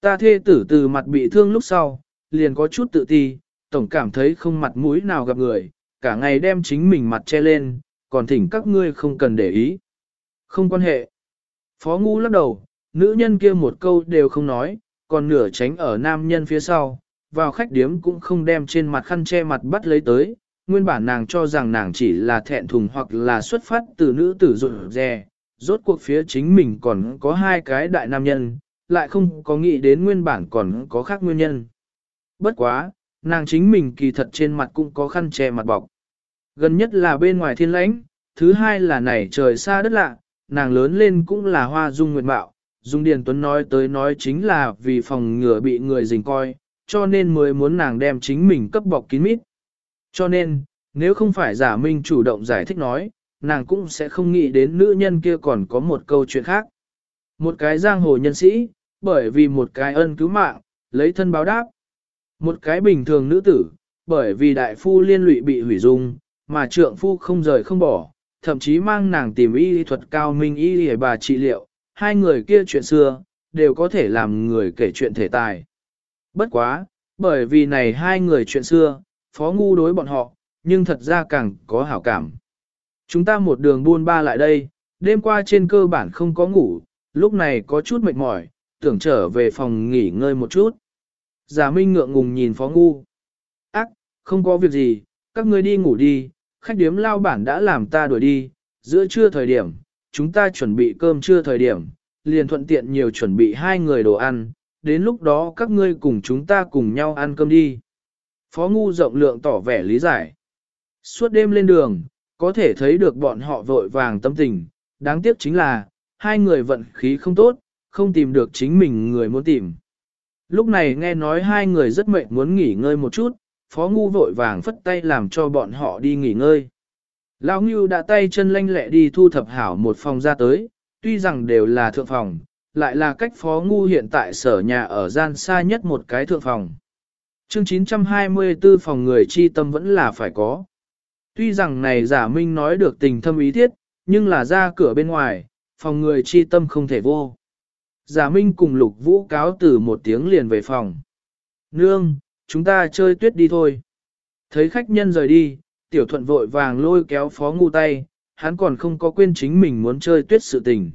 Ta thê tử từ mặt bị thương lúc sau, liền có chút tự ti, tổng cảm thấy không mặt mũi nào gặp người, cả ngày đem chính mình mặt che lên, còn thỉnh các ngươi không cần để ý. Không quan hệ. Phó ngu lắc đầu, nữ nhân kia một câu đều không nói, còn nửa tránh ở nam nhân phía sau, vào khách điếm cũng không đem trên mặt khăn che mặt bắt lấy tới, nguyên bản nàng cho rằng nàng chỉ là thẹn thùng hoặc là xuất phát từ nữ tử rụt rè, rốt cuộc phía chính mình còn có hai cái đại nam nhân, lại không có nghĩ đến nguyên bản còn có khác nguyên nhân. Bất quá, nàng chính mình kỳ thật trên mặt cũng có khăn che mặt bọc. Gần nhất là bên ngoài thiên lãnh, thứ hai là này trời xa đất lạ, nàng lớn lên cũng là hoa dung nguyệt mạo. Dung Điền Tuấn nói tới nói chính là vì phòng ngừa bị người dình coi, cho nên mới muốn nàng đem chính mình cấp bọc kín mít. Cho nên, nếu không phải giả minh chủ động giải thích nói, nàng cũng sẽ không nghĩ đến nữ nhân kia còn có một câu chuyện khác. Một cái giang hồ nhân sĩ, bởi vì một cái ân cứu mạng, lấy thân báo đáp. Một cái bình thường nữ tử, bởi vì đại phu liên lụy bị hủy dung, mà trượng phu không rời không bỏ, thậm chí mang nàng tìm y thuật cao minh y để bà trị liệu, hai người kia chuyện xưa, đều có thể làm người kể chuyện thể tài. Bất quá, bởi vì này hai người chuyện xưa, phó ngu đối bọn họ, nhưng thật ra càng có hảo cảm. Chúng ta một đường buôn ba lại đây, đêm qua trên cơ bản không có ngủ, lúc này có chút mệt mỏi, tưởng trở về phòng nghỉ ngơi một chút. Giả Minh ngượng ngùng nhìn phó ngu. Ác, không có việc gì, các ngươi đi ngủ đi, khách điếm lao bản đã làm ta đuổi đi, giữa trưa thời điểm, chúng ta chuẩn bị cơm trưa thời điểm, liền thuận tiện nhiều chuẩn bị hai người đồ ăn, đến lúc đó các ngươi cùng chúng ta cùng nhau ăn cơm đi. Phó Ngu rộng lượng tỏ vẻ lý giải. Suốt đêm lên đường, có thể thấy được bọn họ vội vàng tâm tình, đáng tiếc chính là, hai người vận khí không tốt, không tìm được chính mình người muốn tìm. Lúc này nghe nói hai người rất mệt muốn nghỉ ngơi một chút, Phó Ngu vội vàng phất tay làm cho bọn họ đi nghỉ ngơi. Lão Ngưu đã tay chân lanh lẹ đi thu thập hảo một phòng ra tới, tuy rằng đều là thượng phòng, lại là cách Phó Ngu hiện tại sở nhà ở gian xa nhất một cái thượng phòng. Chương 924 phòng người chi tâm vẫn là phải có. Tuy rằng này giả minh nói được tình thâm ý thiết, nhưng là ra cửa bên ngoài, phòng người chi tâm không thể vô. Giả minh cùng lục vũ cáo từ một tiếng liền về phòng. Nương, chúng ta chơi tuyết đi thôi. Thấy khách nhân rời đi, tiểu thuận vội vàng lôi kéo phó ngu tay, hắn còn không có quên chính mình muốn chơi tuyết sự tình.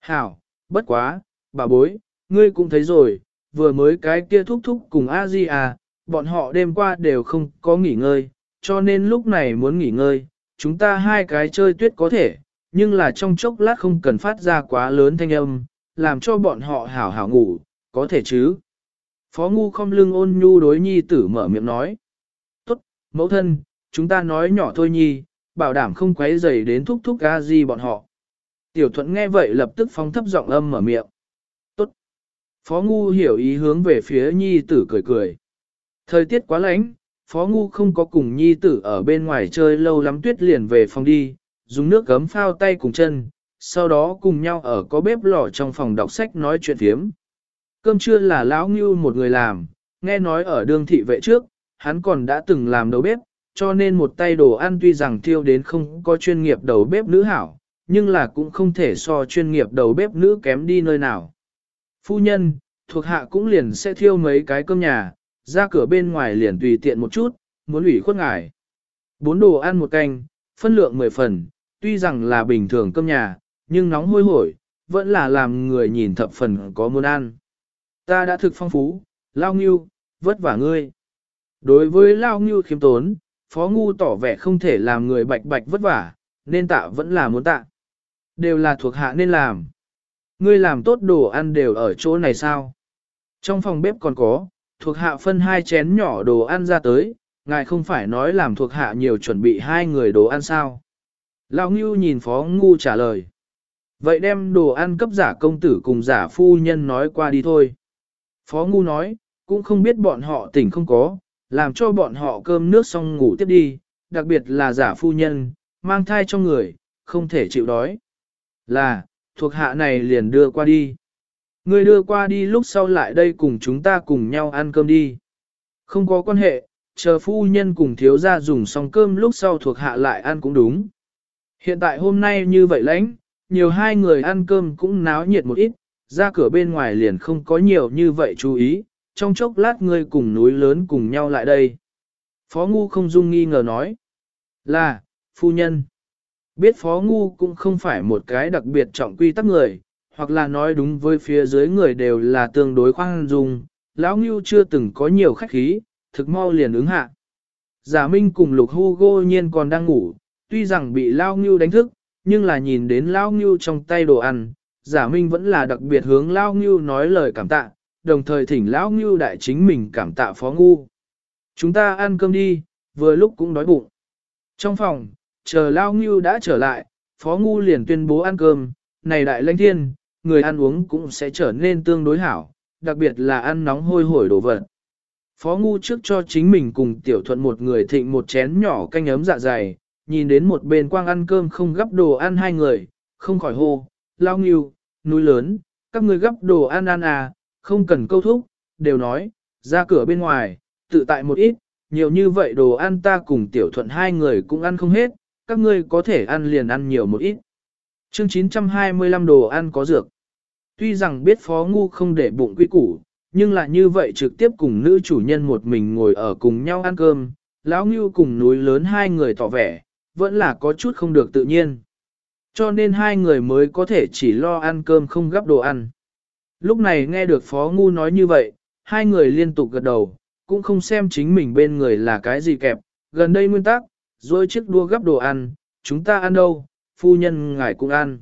Hảo, bất quá, bà bối, ngươi cũng thấy rồi, vừa mới cái kia thúc thúc cùng a di à, bọn họ đêm qua đều không có nghỉ ngơi, cho nên lúc này muốn nghỉ ngơi, chúng ta hai cái chơi tuyết có thể, nhưng là trong chốc lát không cần phát ra quá lớn thanh âm, làm cho bọn họ hảo hảo ngủ, có thể chứ. Phó ngu không lưng ôn nhu đối nhi tử mở miệng nói. Tốt, mẫu thân, chúng ta nói nhỏ thôi nhi, bảo đảm không quấy rầy đến thúc thúc a di bọn họ. Tiểu thuận nghe vậy lập tức phóng thấp giọng âm mở miệng. Phó ngu hiểu ý hướng về phía nhi tử cười cười. Thời tiết quá lạnh, phó ngu không có cùng nhi tử ở bên ngoài chơi lâu lắm tuyết liền về phòng đi, dùng nước gấm phao tay cùng chân, sau đó cùng nhau ở có bếp lò trong phòng đọc sách nói chuyện thiếm. Cơm trưa là lão ngưu một người làm, nghe nói ở đương thị vệ trước, hắn còn đã từng làm đầu bếp, cho nên một tay đồ ăn tuy rằng thiêu đến không có chuyên nghiệp đầu bếp nữ hảo, nhưng là cũng không thể so chuyên nghiệp đầu bếp nữ kém đi nơi nào. Phu nhân, thuộc hạ cũng liền sẽ thiêu mấy cái cơm nhà, ra cửa bên ngoài liền tùy tiện một chút, muốn ủy khuất ngài. Bốn đồ ăn một canh, phân lượng 10 phần, tuy rằng là bình thường cơm nhà, nhưng nóng hôi hổi, vẫn là làm người nhìn thập phần có muốn ăn. Ta đã thực phong phú, lao nghiêu, vất vả ngươi. Đối với lao nghiêu khiêm tốn, phó ngu tỏ vẻ không thể làm người bạch bạch vất vả, nên tạ vẫn là muốn tạ. Đều là thuộc hạ nên làm. Ngươi làm tốt đồ ăn đều ở chỗ này sao? Trong phòng bếp còn có, thuộc hạ phân hai chén nhỏ đồ ăn ra tới, ngài không phải nói làm thuộc hạ nhiều chuẩn bị hai người đồ ăn sao? Lão Ngưu nhìn Phó Ngu trả lời. Vậy đem đồ ăn cấp giả công tử cùng giả phu nhân nói qua đi thôi. Phó Ngu nói, cũng không biết bọn họ tỉnh không có, làm cho bọn họ cơm nước xong ngủ tiếp đi, đặc biệt là giả phu nhân, mang thai cho người, không thể chịu đói. Là, thuộc hạ này liền đưa qua đi. Ngươi đưa qua đi lúc sau lại đây cùng chúng ta cùng nhau ăn cơm đi. Không có quan hệ, chờ phu nhân cùng thiếu gia dùng xong cơm lúc sau thuộc hạ lại ăn cũng đúng. Hiện tại hôm nay như vậy lãnh, nhiều hai người ăn cơm cũng náo nhiệt một ít, ra cửa bên ngoài liền không có nhiều như vậy chú ý, trong chốc lát ngươi cùng núi lớn cùng nhau lại đây. Phó Ngu không dung nghi ngờ nói. Là, phu nhân. Biết Phó Ngu cũng không phải một cái đặc biệt trọng quy tắc người, hoặc là nói đúng với phía dưới người đều là tương đối khoan dung, lão Ngưu chưa từng có nhiều khách khí, thực mau liền ứng hạ. Giả Minh cùng Lục Hugo nhiên còn đang ngủ, tuy rằng bị Lao Ngưu đánh thức, nhưng là nhìn đến Lao Ngưu trong tay đồ ăn, Giả Minh vẫn là đặc biệt hướng Lao Ngưu nói lời cảm tạ, đồng thời thỉnh Lão Ngưu đại chính mình cảm tạ Phó Ngu. Chúng ta ăn cơm đi, vừa lúc cũng đói bụng. Trong phòng, chờ Lao Ngưu đã trở lại, Phó Ngu liền tuyên bố ăn cơm, này đại lãnh thiên, người ăn uống cũng sẽ trở nên tương đối hảo, đặc biệt là ăn nóng hôi hổi đồ vật. Phó Ngu trước cho chính mình cùng tiểu thuận một người thịnh một chén nhỏ canh ấm dạ dày, nhìn đến một bên quang ăn cơm không gấp đồ ăn hai người, không khỏi hô, lao Ngưu, núi lớn, các người gấp đồ ăn ăn à, không cần câu thúc, đều nói, ra cửa bên ngoài, tự tại một ít, nhiều như vậy đồ ăn ta cùng tiểu thuận hai người cũng ăn không hết, các ngươi có thể ăn liền ăn nhiều một ít. Chương 925 đồ ăn có dược. Tuy rằng biết phó ngu không để bụng quy củ, nhưng là như vậy trực tiếp cùng nữ chủ nhân một mình ngồi ở cùng nhau ăn cơm, lão ngưu cùng núi lớn hai người tỏ vẻ, vẫn là có chút không được tự nhiên. Cho nên hai người mới có thể chỉ lo ăn cơm không gấp đồ ăn. Lúc này nghe được Phó Ngu nói như vậy, hai người liên tục gật đầu, cũng không xem chính mình bên người là cái gì kẹp. Gần đây nguyên tắc, rồi chiếc đua gấp đồ ăn, chúng ta ăn đâu, phu nhân ngài cũng ăn.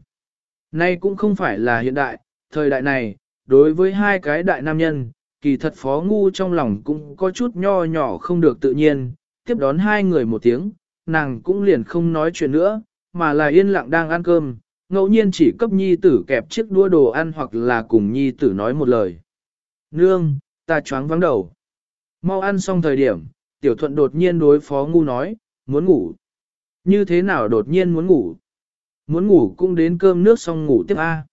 Nay cũng không phải là hiện đại, thời đại này, đối với hai cái đại nam nhân, kỳ thật phó ngu trong lòng cũng có chút nho nhỏ không được tự nhiên, tiếp đón hai người một tiếng, nàng cũng liền không nói chuyện nữa, mà là yên lặng đang ăn cơm, ngẫu nhiên chỉ cấp nhi tử kẹp chiếc đũa đồ ăn hoặc là cùng nhi tử nói một lời. Nương, ta choáng vắng đầu. Mau ăn xong thời điểm, tiểu thuận đột nhiên đối phó ngu nói, muốn ngủ. Như thế nào đột nhiên muốn ngủ? Muốn ngủ cũng đến cơm nước xong ngủ tiếp A.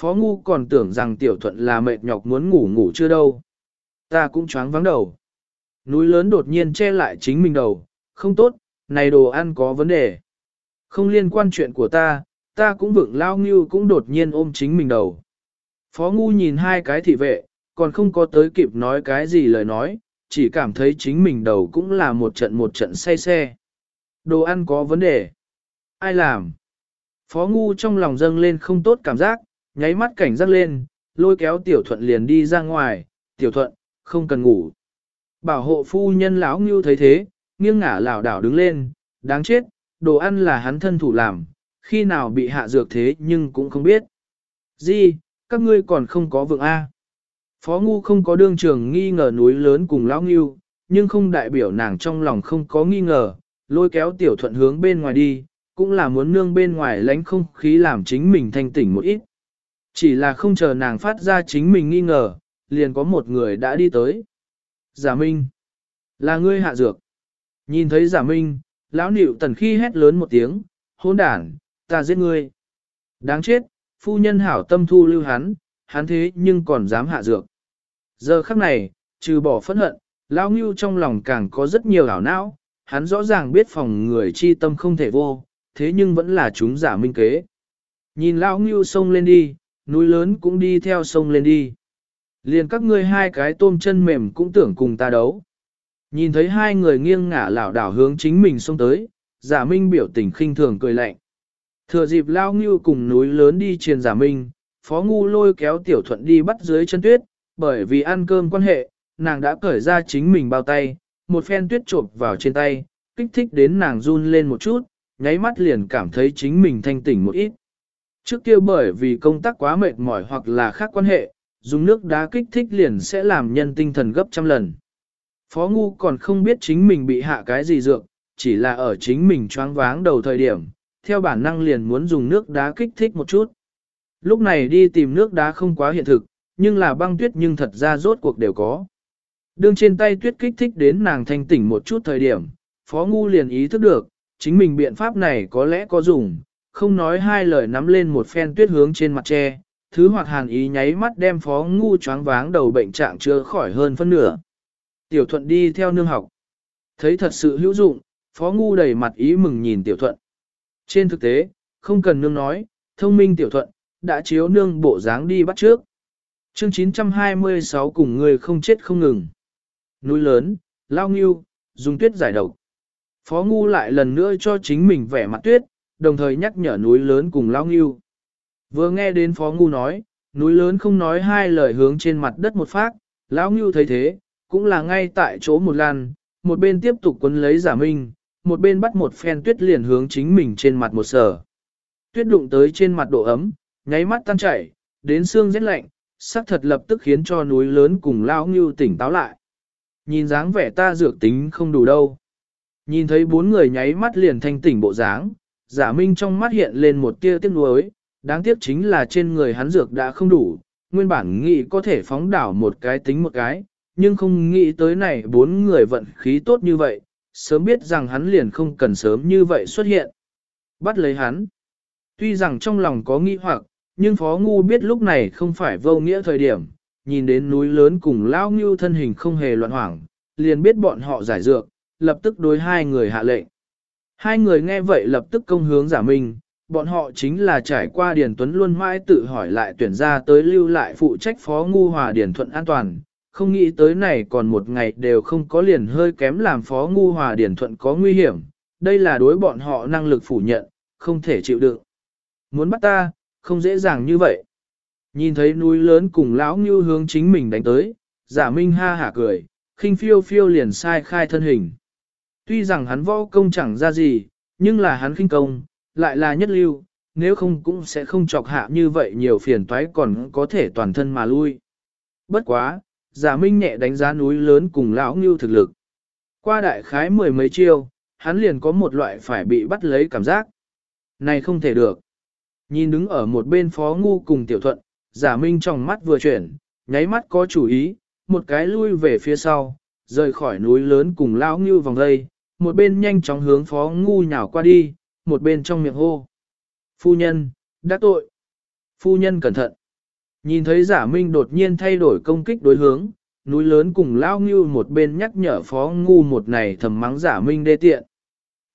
Phó ngu còn tưởng rằng tiểu thuận là mệt nhọc muốn ngủ ngủ chưa đâu. Ta cũng choáng vắng đầu. Núi lớn đột nhiên che lại chính mình đầu, không tốt, này đồ ăn có vấn đề. Không liên quan chuyện của ta, ta cũng vượng lao ngưu cũng đột nhiên ôm chính mình đầu. Phó ngu nhìn hai cái thị vệ, còn không có tới kịp nói cái gì lời nói, chỉ cảm thấy chính mình đầu cũng là một trận một trận say xe. Đồ ăn có vấn đề. Ai làm? Phó ngu trong lòng dâng lên không tốt cảm giác, nháy mắt cảnh giác lên, lôi kéo tiểu thuận liền đi ra ngoài, tiểu thuận, không cần ngủ. Bảo hộ phu nhân lão ngưu thấy thế, nghiêng ngả lảo đảo đứng lên, đáng chết, đồ ăn là hắn thân thủ làm, khi nào bị hạ dược thế nhưng cũng không biết. Gì, các ngươi còn không có vượng A. Phó ngu không có đương trường nghi ngờ núi lớn cùng lão ngưu, nhưng không đại biểu nàng trong lòng không có nghi ngờ, lôi kéo tiểu thuận hướng bên ngoài đi, cũng là muốn nương bên ngoài lánh không khí làm chính mình thanh tỉnh một ít. Chỉ là không chờ nàng phát ra chính mình nghi ngờ, liền có một người đã đi tới. Giả Minh, là ngươi hạ dược. Nhìn thấy Giả Minh, lão nịu tần khi hét lớn một tiếng, hôn đản, ta giết ngươi. Đáng chết, phu nhân hảo tâm thu lưu hắn, hắn thế nhưng còn dám hạ dược. Giờ khắc này, trừ bỏ phẫn hận, lão ngưu trong lòng càng có rất nhiều ảo não, hắn rõ ràng biết phòng người chi tâm không thể vô, thế nhưng vẫn là chúng giả minh kế. Nhìn lão ngưu sông lên đi, núi lớn cũng đi theo sông lên đi. Liền các ngươi hai cái tôm chân mềm cũng tưởng cùng ta đấu. Nhìn thấy hai người nghiêng ngả lảo đảo hướng chính mình xông tới, giả minh biểu tình khinh thường cười lạnh. Thừa dịp lao ngưu cùng núi lớn đi truyền giả minh, phó ngu lôi kéo tiểu thuận đi bắt dưới chân tuyết, bởi vì ăn cơm quan hệ, nàng đã cởi ra chính mình bao tay, một phen tuyết trộp vào trên tay, kích thích đến nàng run lên một chút, nháy mắt liền cảm thấy chính mình thanh tỉnh một ít. Trước kia bởi vì công tác quá mệt mỏi hoặc là khác quan hệ, dùng nước đá kích thích liền sẽ làm nhân tinh thần gấp trăm lần. Phó Ngu còn không biết chính mình bị hạ cái gì dược, chỉ là ở chính mình choáng váng đầu thời điểm, theo bản năng liền muốn dùng nước đá kích thích một chút. Lúc này đi tìm nước đá không quá hiện thực, nhưng là băng tuyết nhưng thật ra rốt cuộc đều có. Đương trên tay tuyết kích thích đến nàng thanh tỉnh một chút thời điểm, Phó Ngu liền ý thức được, chính mình biện pháp này có lẽ có dùng, không nói hai lời nắm lên một phen tuyết hướng trên mặt tre, thứ hoặc hàn ý nháy mắt đem Phó Ngu choáng váng đầu bệnh trạng chưa khỏi hơn phân nửa. Tiểu thuận đi theo nương học. Thấy thật sự hữu dụng, phó ngu đầy mặt ý mừng nhìn tiểu thuận. Trên thực tế, không cần nương nói, thông minh tiểu thuận, đã chiếu nương bộ dáng đi bắt trước. Chương 926 cùng người không chết không ngừng. Núi lớn, lao nghiêu, dùng tuyết giải độc. Phó ngu lại lần nữa cho chính mình vẻ mặt tuyết, đồng thời nhắc nhở núi lớn cùng lao nghiêu. Vừa nghe đến phó ngu nói, núi lớn không nói hai lời hướng trên mặt đất một phát, lão nghiêu thấy thế, cũng là ngay tại chỗ một lan, một bên tiếp tục quấn lấy giả minh, một bên bắt một phen tuyết liền hướng chính mình trên mặt một sở. Tuyết đụng tới trên mặt độ ấm, nháy mắt tan chảy, đến xương rét lạnh, sắc thật lập tức khiến cho núi lớn cùng lão ngưu tỉnh táo lại. Nhìn dáng vẻ ta dược tính không đủ đâu. Nhìn thấy bốn người nháy mắt liền thanh tỉnh bộ dáng, giả minh trong mắt hiện lên một tia tiếc nuối, đáng tiếc chính là trên người hắn dược đã không đủ, nguyên bản nghĩ có thể phóng đảo một cái tính một cái, nhưng không nghĩ tới này bốn người vận khí tốt như vậy, sớm biết rằng hắn liền không cần sớm như vậy xuất hiện. Bắt lấy hắn. Tuy rằng trong lòng có nghi hoặc, nhưng Phó Ngu biết lúc này không phải vô nghĩa thời điểm, nhìn đến núi lớn cùng Lao Ngưu thân hình không hề loạn hoảng, liền biết bọn họ giải dược, lập tức đối hai người hạ lệnh. Hai người nghe vậy lập tức công hướng giả minh, bọn họ chính là trải qua Điền Tuấn luôn mãi tự hỏi lại tuyển ra tới lưu lại phụ trách Phó Ngu Hòa Điền Thuận an toàn, không nghĩ tới này còn một ngày đều không có liền hơi kém làm phó ngu hòa Điền thuận có nguy hiểm, đây là đối bọn họ năng lực phủ nhận, không thể chịu đựng. Muốn bắt ta, không dễ dàng như vậy. Nhìn thấy núi lớn cùng lão ngưu hướng chính mình đánh tới, giả minh ha hả cười, khinh phiêu phiêu liền sai khai thân hình. Tuy rằng hắn võ công chẳng ra gì, nhưng là hắn khinh công, lại là nhất lưu, nếu không cũng sẽ không chọc hạ như vậy nhiều phiền toái còn có thể toàn thân mà lui. Bất quá, giả minh nhẹ đánh giá núi lớn cùng lão ngưu thực lực. Qua đại khái mười mấy chiêu, hắn liền có một loại phải bị bắt lấy cảm giác. Này không thể được. Nhìn đứng ở một bên phó ngu cùng tiểu thuận, giả minh trong mắt vừa chuyển, nháy mắt có chủ ý, một cái lui về phía sau, rời khỏi núi lớn cùng lão ngưu vòng dây, một bên nhanh chóng hướng phó ngu nhào qua đi, một bên trong miệng hô. Phu nhân, đã tội. Phu nhân cẩn thận. Nhìn thấy giả minh đột nhiên thay đổi công kích đối hướng, núi lớn cùng lao ngưu một bên nhắc nhở phó ngu một này thầm mắng giả minh đê tiện.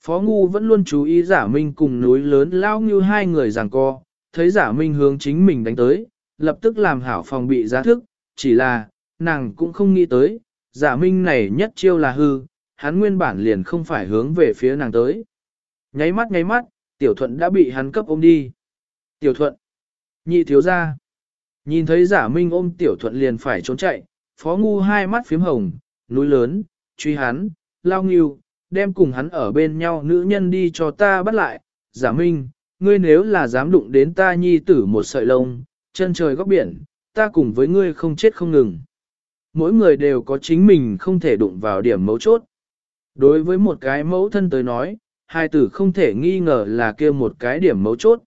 Phó ngu vẫn luôn chú ý giả minh cùng núi lớn lao ngưu hai người giằng co, thấy giả minh hướng chính mình đánh tới, lập tức làm hảo phòng bị giá thức, chỉ là, nàng cũng không nghĩ tới, giả minh này nhất chiêu là hư, hắn nguyên bản liền không phải hướng về phía nàng tới. Nháy mắt nháy mắt, tiểu thuận đã bị hắn cấp ôm đi. Tiểu thuận, nhị thiếu ra. Nhìn thấy giả minh ôm tiểu thuận liền phải trốn chạy, phó ngu hai mắt phím hồng, núi lớn, truy hắn, lao nghiêu, đem cùng hắn ở bên nhau nữ nhân đi cho ta bắt lại. Giả minh, ngươi nếu là dám đụng đến ta nhi tử một sợi lông, chân trời góc biển, ta cùng với ngươi không chết không ngừng. Mỗi người đều có chính mình không thể đụng vào điểm mấu chốt. Đối với một cái mẫu thân tới nói, hai tử không thể nghi ngờ là kia một cái điểm mấu chốt.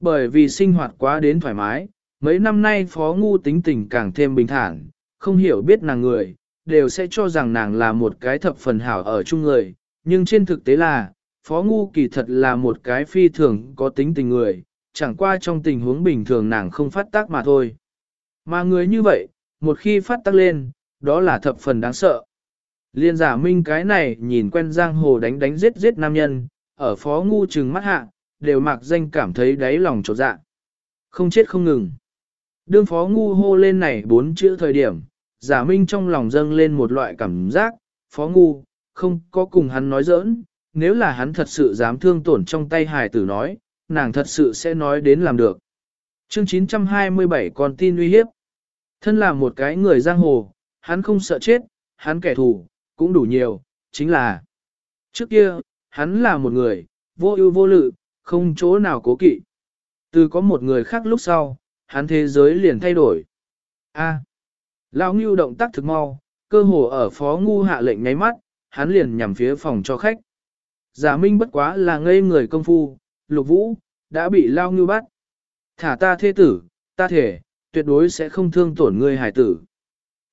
Bởi vì sinh hoạt quá đến thoải mái, mấy năm nay phó ngu tính tình càng thêm bình thản, không hiểu biết nàng người, đều sẽ cho rằng nàng là một cái thập phần hảo ở chung người, nhưng trên thực tế là, phó ngu kỳ thật là một cái phi thường có tính tình người, chẳng qua trong tình huống bình thường nàng không phát tác mà thôi. Mà người như vậy, một khi phát tác lên, đó là thập phần đáng sợ. Liên giả minh cái này nhìn quen giang hồ đánh đánh giết giết nam nhân, ở phó ngu trừng mắt hạ, đều mặc danh cảm thấy đáy lòng trột dạ. Không chết không ngừng. Đương phó ngu hô lên này bốn chữ thời điểm, giả minh trong lòng dâng lên một loại cảm giác, phó ngu, không có cùng hắn nói giỡn, nếu là hắn thật sự dám thương tổn trong tay hài tử nói, nàng thật sự sẽ nói đến làm được. Chương 927 còn tin uy hiếp. Thân là một cái người giang hồ, hắn không sợ chết, hắn kẻ thù, cũng đủ nhiều, chính là trước kia, hắn là một người, vô ưu vô lự, không chỗ nào cố kỵ. Từ có một người khác lúc sau, hắn thế giới liền thay đổi. A. Lão Ngưu động tác thực mau, cơ hồ ở phó ngu hạ lệnh nháy mắt, hắn liền nhằm phía phòng cho khách. Giả Minh bất quá là ngây người công phu, Lục Vũ đã bị lao Ngưu bắt. Thả ta thế tử, ta thể, tuyệt đối sẽ không thương tổn ngươi hải tử.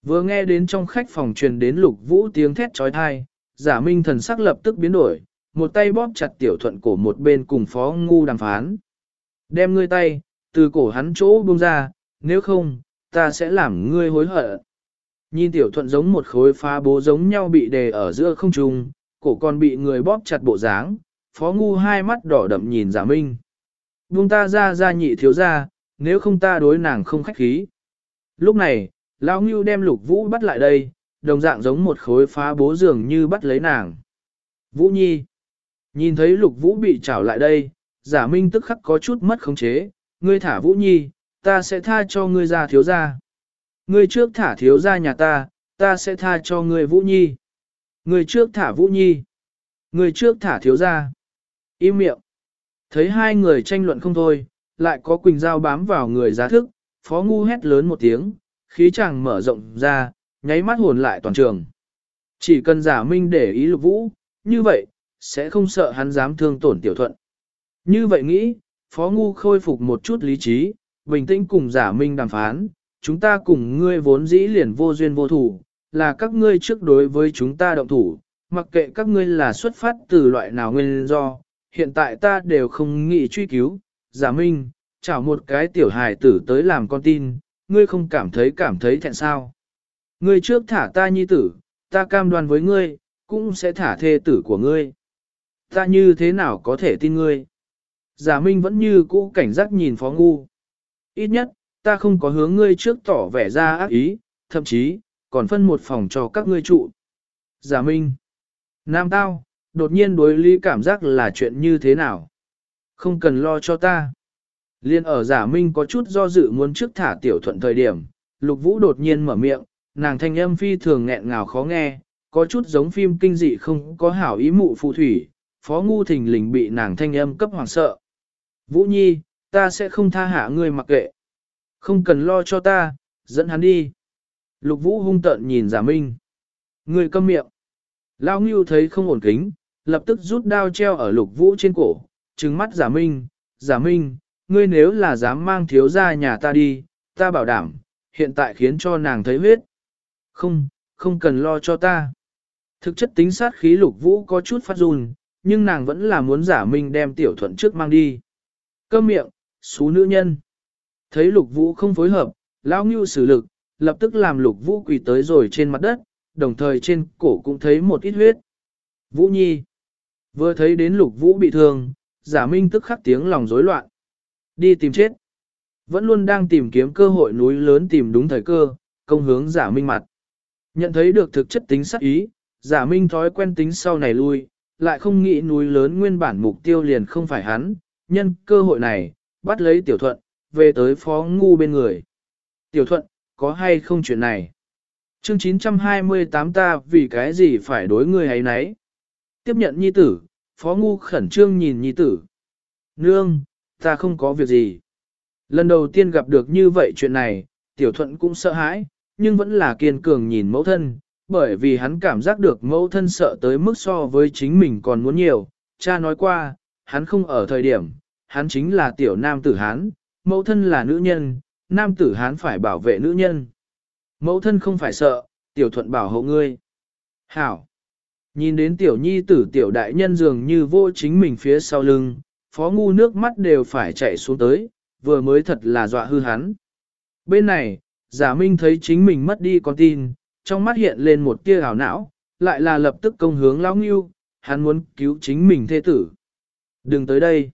Vừa nghe đến trong khách phòng truyền đến Lục Vũ tiếng thét trói thai, Giả Minh thần sắc lập tức biến đổi, một tay bóp chặt tiểu thuận cổ một bên cùng phó ngu đàm phán. Đem ngươi tay, từ cổ hắn chỗ buông ra, nếu không, ta sẽ làm ngươi hối hận. Nhìn tiểu thuận giống một khối phá bố giống nhau bị đề ở giữa không trung, cổ còn bị người bóp chặt bộ dáng, phó ngu hai mắt đỏ đậm nhìn giả minh. Buông ta ra ra nhị thiếu ra, nếu không ta đối nàng không khách khí. Lúc này, lão ngưu đem lục vũ bắt lại đây, đồng dạng giống một khối phá bố dường như bắt lấy nàng. Vũ nhi. Nhìn thấy lục vũ bị trảo lại đây, giả minh tức khắc có chút mất khống chế, ngươi thả vũ nhi, ta sẽ tha cho ngươi ra thiếu gia. Ngươi trước thả thiếu gia nhà ta, ta sẽ tha cho ngươi vũ nhi. Ngươi trước thả vũ nhi. Ngươi trước thả thiếu gia. Im miệng. Thấy hai người tranh luận không thôi, lại có quỳnh dao bám vào người giá thức, phó ngu hét lớn một tiếng, khí chàng mở rộng ra, nháy mắt hồn lại toàn trường. Chỉ cần giả minh để ý lục vũ, như vậy, sẽ không sợ hắn dám thương tổn tiểu thuận. Như vậy nghĩ, Phó Ngu khôi phục một chút lý trí, bình tĩnh cùng giả minh đàm phán, chúng ta cùng ngươi vốn dĩ liền vô duyên vô thủ, là các ngươi trước đối với chúng ta động thủ, mặc kệ các ngươi là xuất phát từ loại nào nguyên do, hiện tại ta đều không nghĩ truy cứu, giả minh, chào một cái tiểu hài tử tới làm con tin, ngươi không cảm thấy cảm thấy thẹn sao. Ngươi trước thả ta nhi tử, ta cam đoan với ngươi, cũng sẽ thả thê tử của ngươi. Ta như thế nào có thể tin ngươi? Giả Minh vẫn như cũ cảnh giác nhìn Phó Ngu. Ít nhất, ta không có hướng ngươi trước tỏ vẻ ra ác ý, thậm chí, còn phân một phòng cho các ngươi trụ. Giả Minh. Nam tao, đột nhiên đối lý cảm giác là chuyện như thế nào? Không cần lo cho ta. Liên ở giả Minh có chút do dự muốn trước thả tiểu thuận thời điểm, lục vũ đột nhiên mở miệng, nàng thanh âm phi thường nghẹn ngào khó nghe, có chút giống phim kinh dị không có hảo ý mụ phù thủy, phó ngu thình lình bị nàng thanh âm cấp hoàng sợ. Vũ Nhi, ta sẽ không tha hạ ngươi mặc kệ. Không cần lo cho ta, dẫn hắn đi. Lục Vũ hung tợn nhìn giả minh. Ngươi câm miệng. Lao Ngưu thấy không ổn kính, lập tức rút đao treo ở Lục Vũ trên cổ, trừng mắt giả minh. Giả minh, ngươi nếu là dám mang thiếu ra nhà ta đi, ta bảo đảm, hiện tại khiến cho nàng thấy huyết. Không, không cần lo cho ta. Thực chất tính sát khí lục vũ có chút phát run, nhưng nàng vẫn là muốn giả minh đem tiểu thuận trước mang đi. Câm miệng, xú nữ nhân. Thấy lục vũ không phối hợp, lão ngưu xử lực, lập tức làm lục vũ quỳ tới rồi trên mặt đất, đồng thời trên cổ cũng thấy một ít huyết. Vũ nhi. Vừa thấy đến lục vũ bị thương, giả minh tức khắc tiếng lòng rối loạn. Đi tìm chết. Vẫn luôn đang tìm kiếm cơ hội núi lớn tìm đúng thời cơ, công hướng giả minh mặt. Nhận thấy được thực chất tính sắc ý, giả minh thói quen tính sau này lui, lại không nghĩ núi lớn nguyên bản mục tiêu liền không phải hắn, nhân cơ hội này, bắt lấy tiểu thuận, về tới phó ngu bên người. Tiểu thuận, có hay không chuyện này? Chương 928 ta vì cái gì phải đối người ấy nấy? Tiếp nhận nhi tử, phó ngu khẩn trương nhìn nhi tử. Nương, ta không có việc gì. Lần đầu tiên gặp được như vậy chuyện này, tiểu thuận cũng sợ hãi, nhưng vẫn là kiên cường nhìn mẫu thân, bởi vì hắn cảm giác được mẫu thân sợ tới mức so với chính mình còn muốn nhiều. Cha nói qua, hắn không ở thời điểm, hắn chính là tiểu nam tử hán, mẫu thân là nữ nhân, nam tử hán phải bảo vệ nữ nhân. Mẫu thân không phải sợ, tiểu thuận bảo hộ ngươi. Hảo! Nhìn đến tiểu nhi tử tiểu đại nhân dường như vô chính mình phía sau lưng, phó ngu nước mắt đều phải chạy xuống tới, vừa mới thật là dọa hư hắn. Bên này, giả minh thấy chính mình mất đi con tin, trong mắt hiện lên một tia ảo não, lại là lập tức công hướng lão ngưu, hắn muốn cứu chính mình thê tử. Đừng tới đây.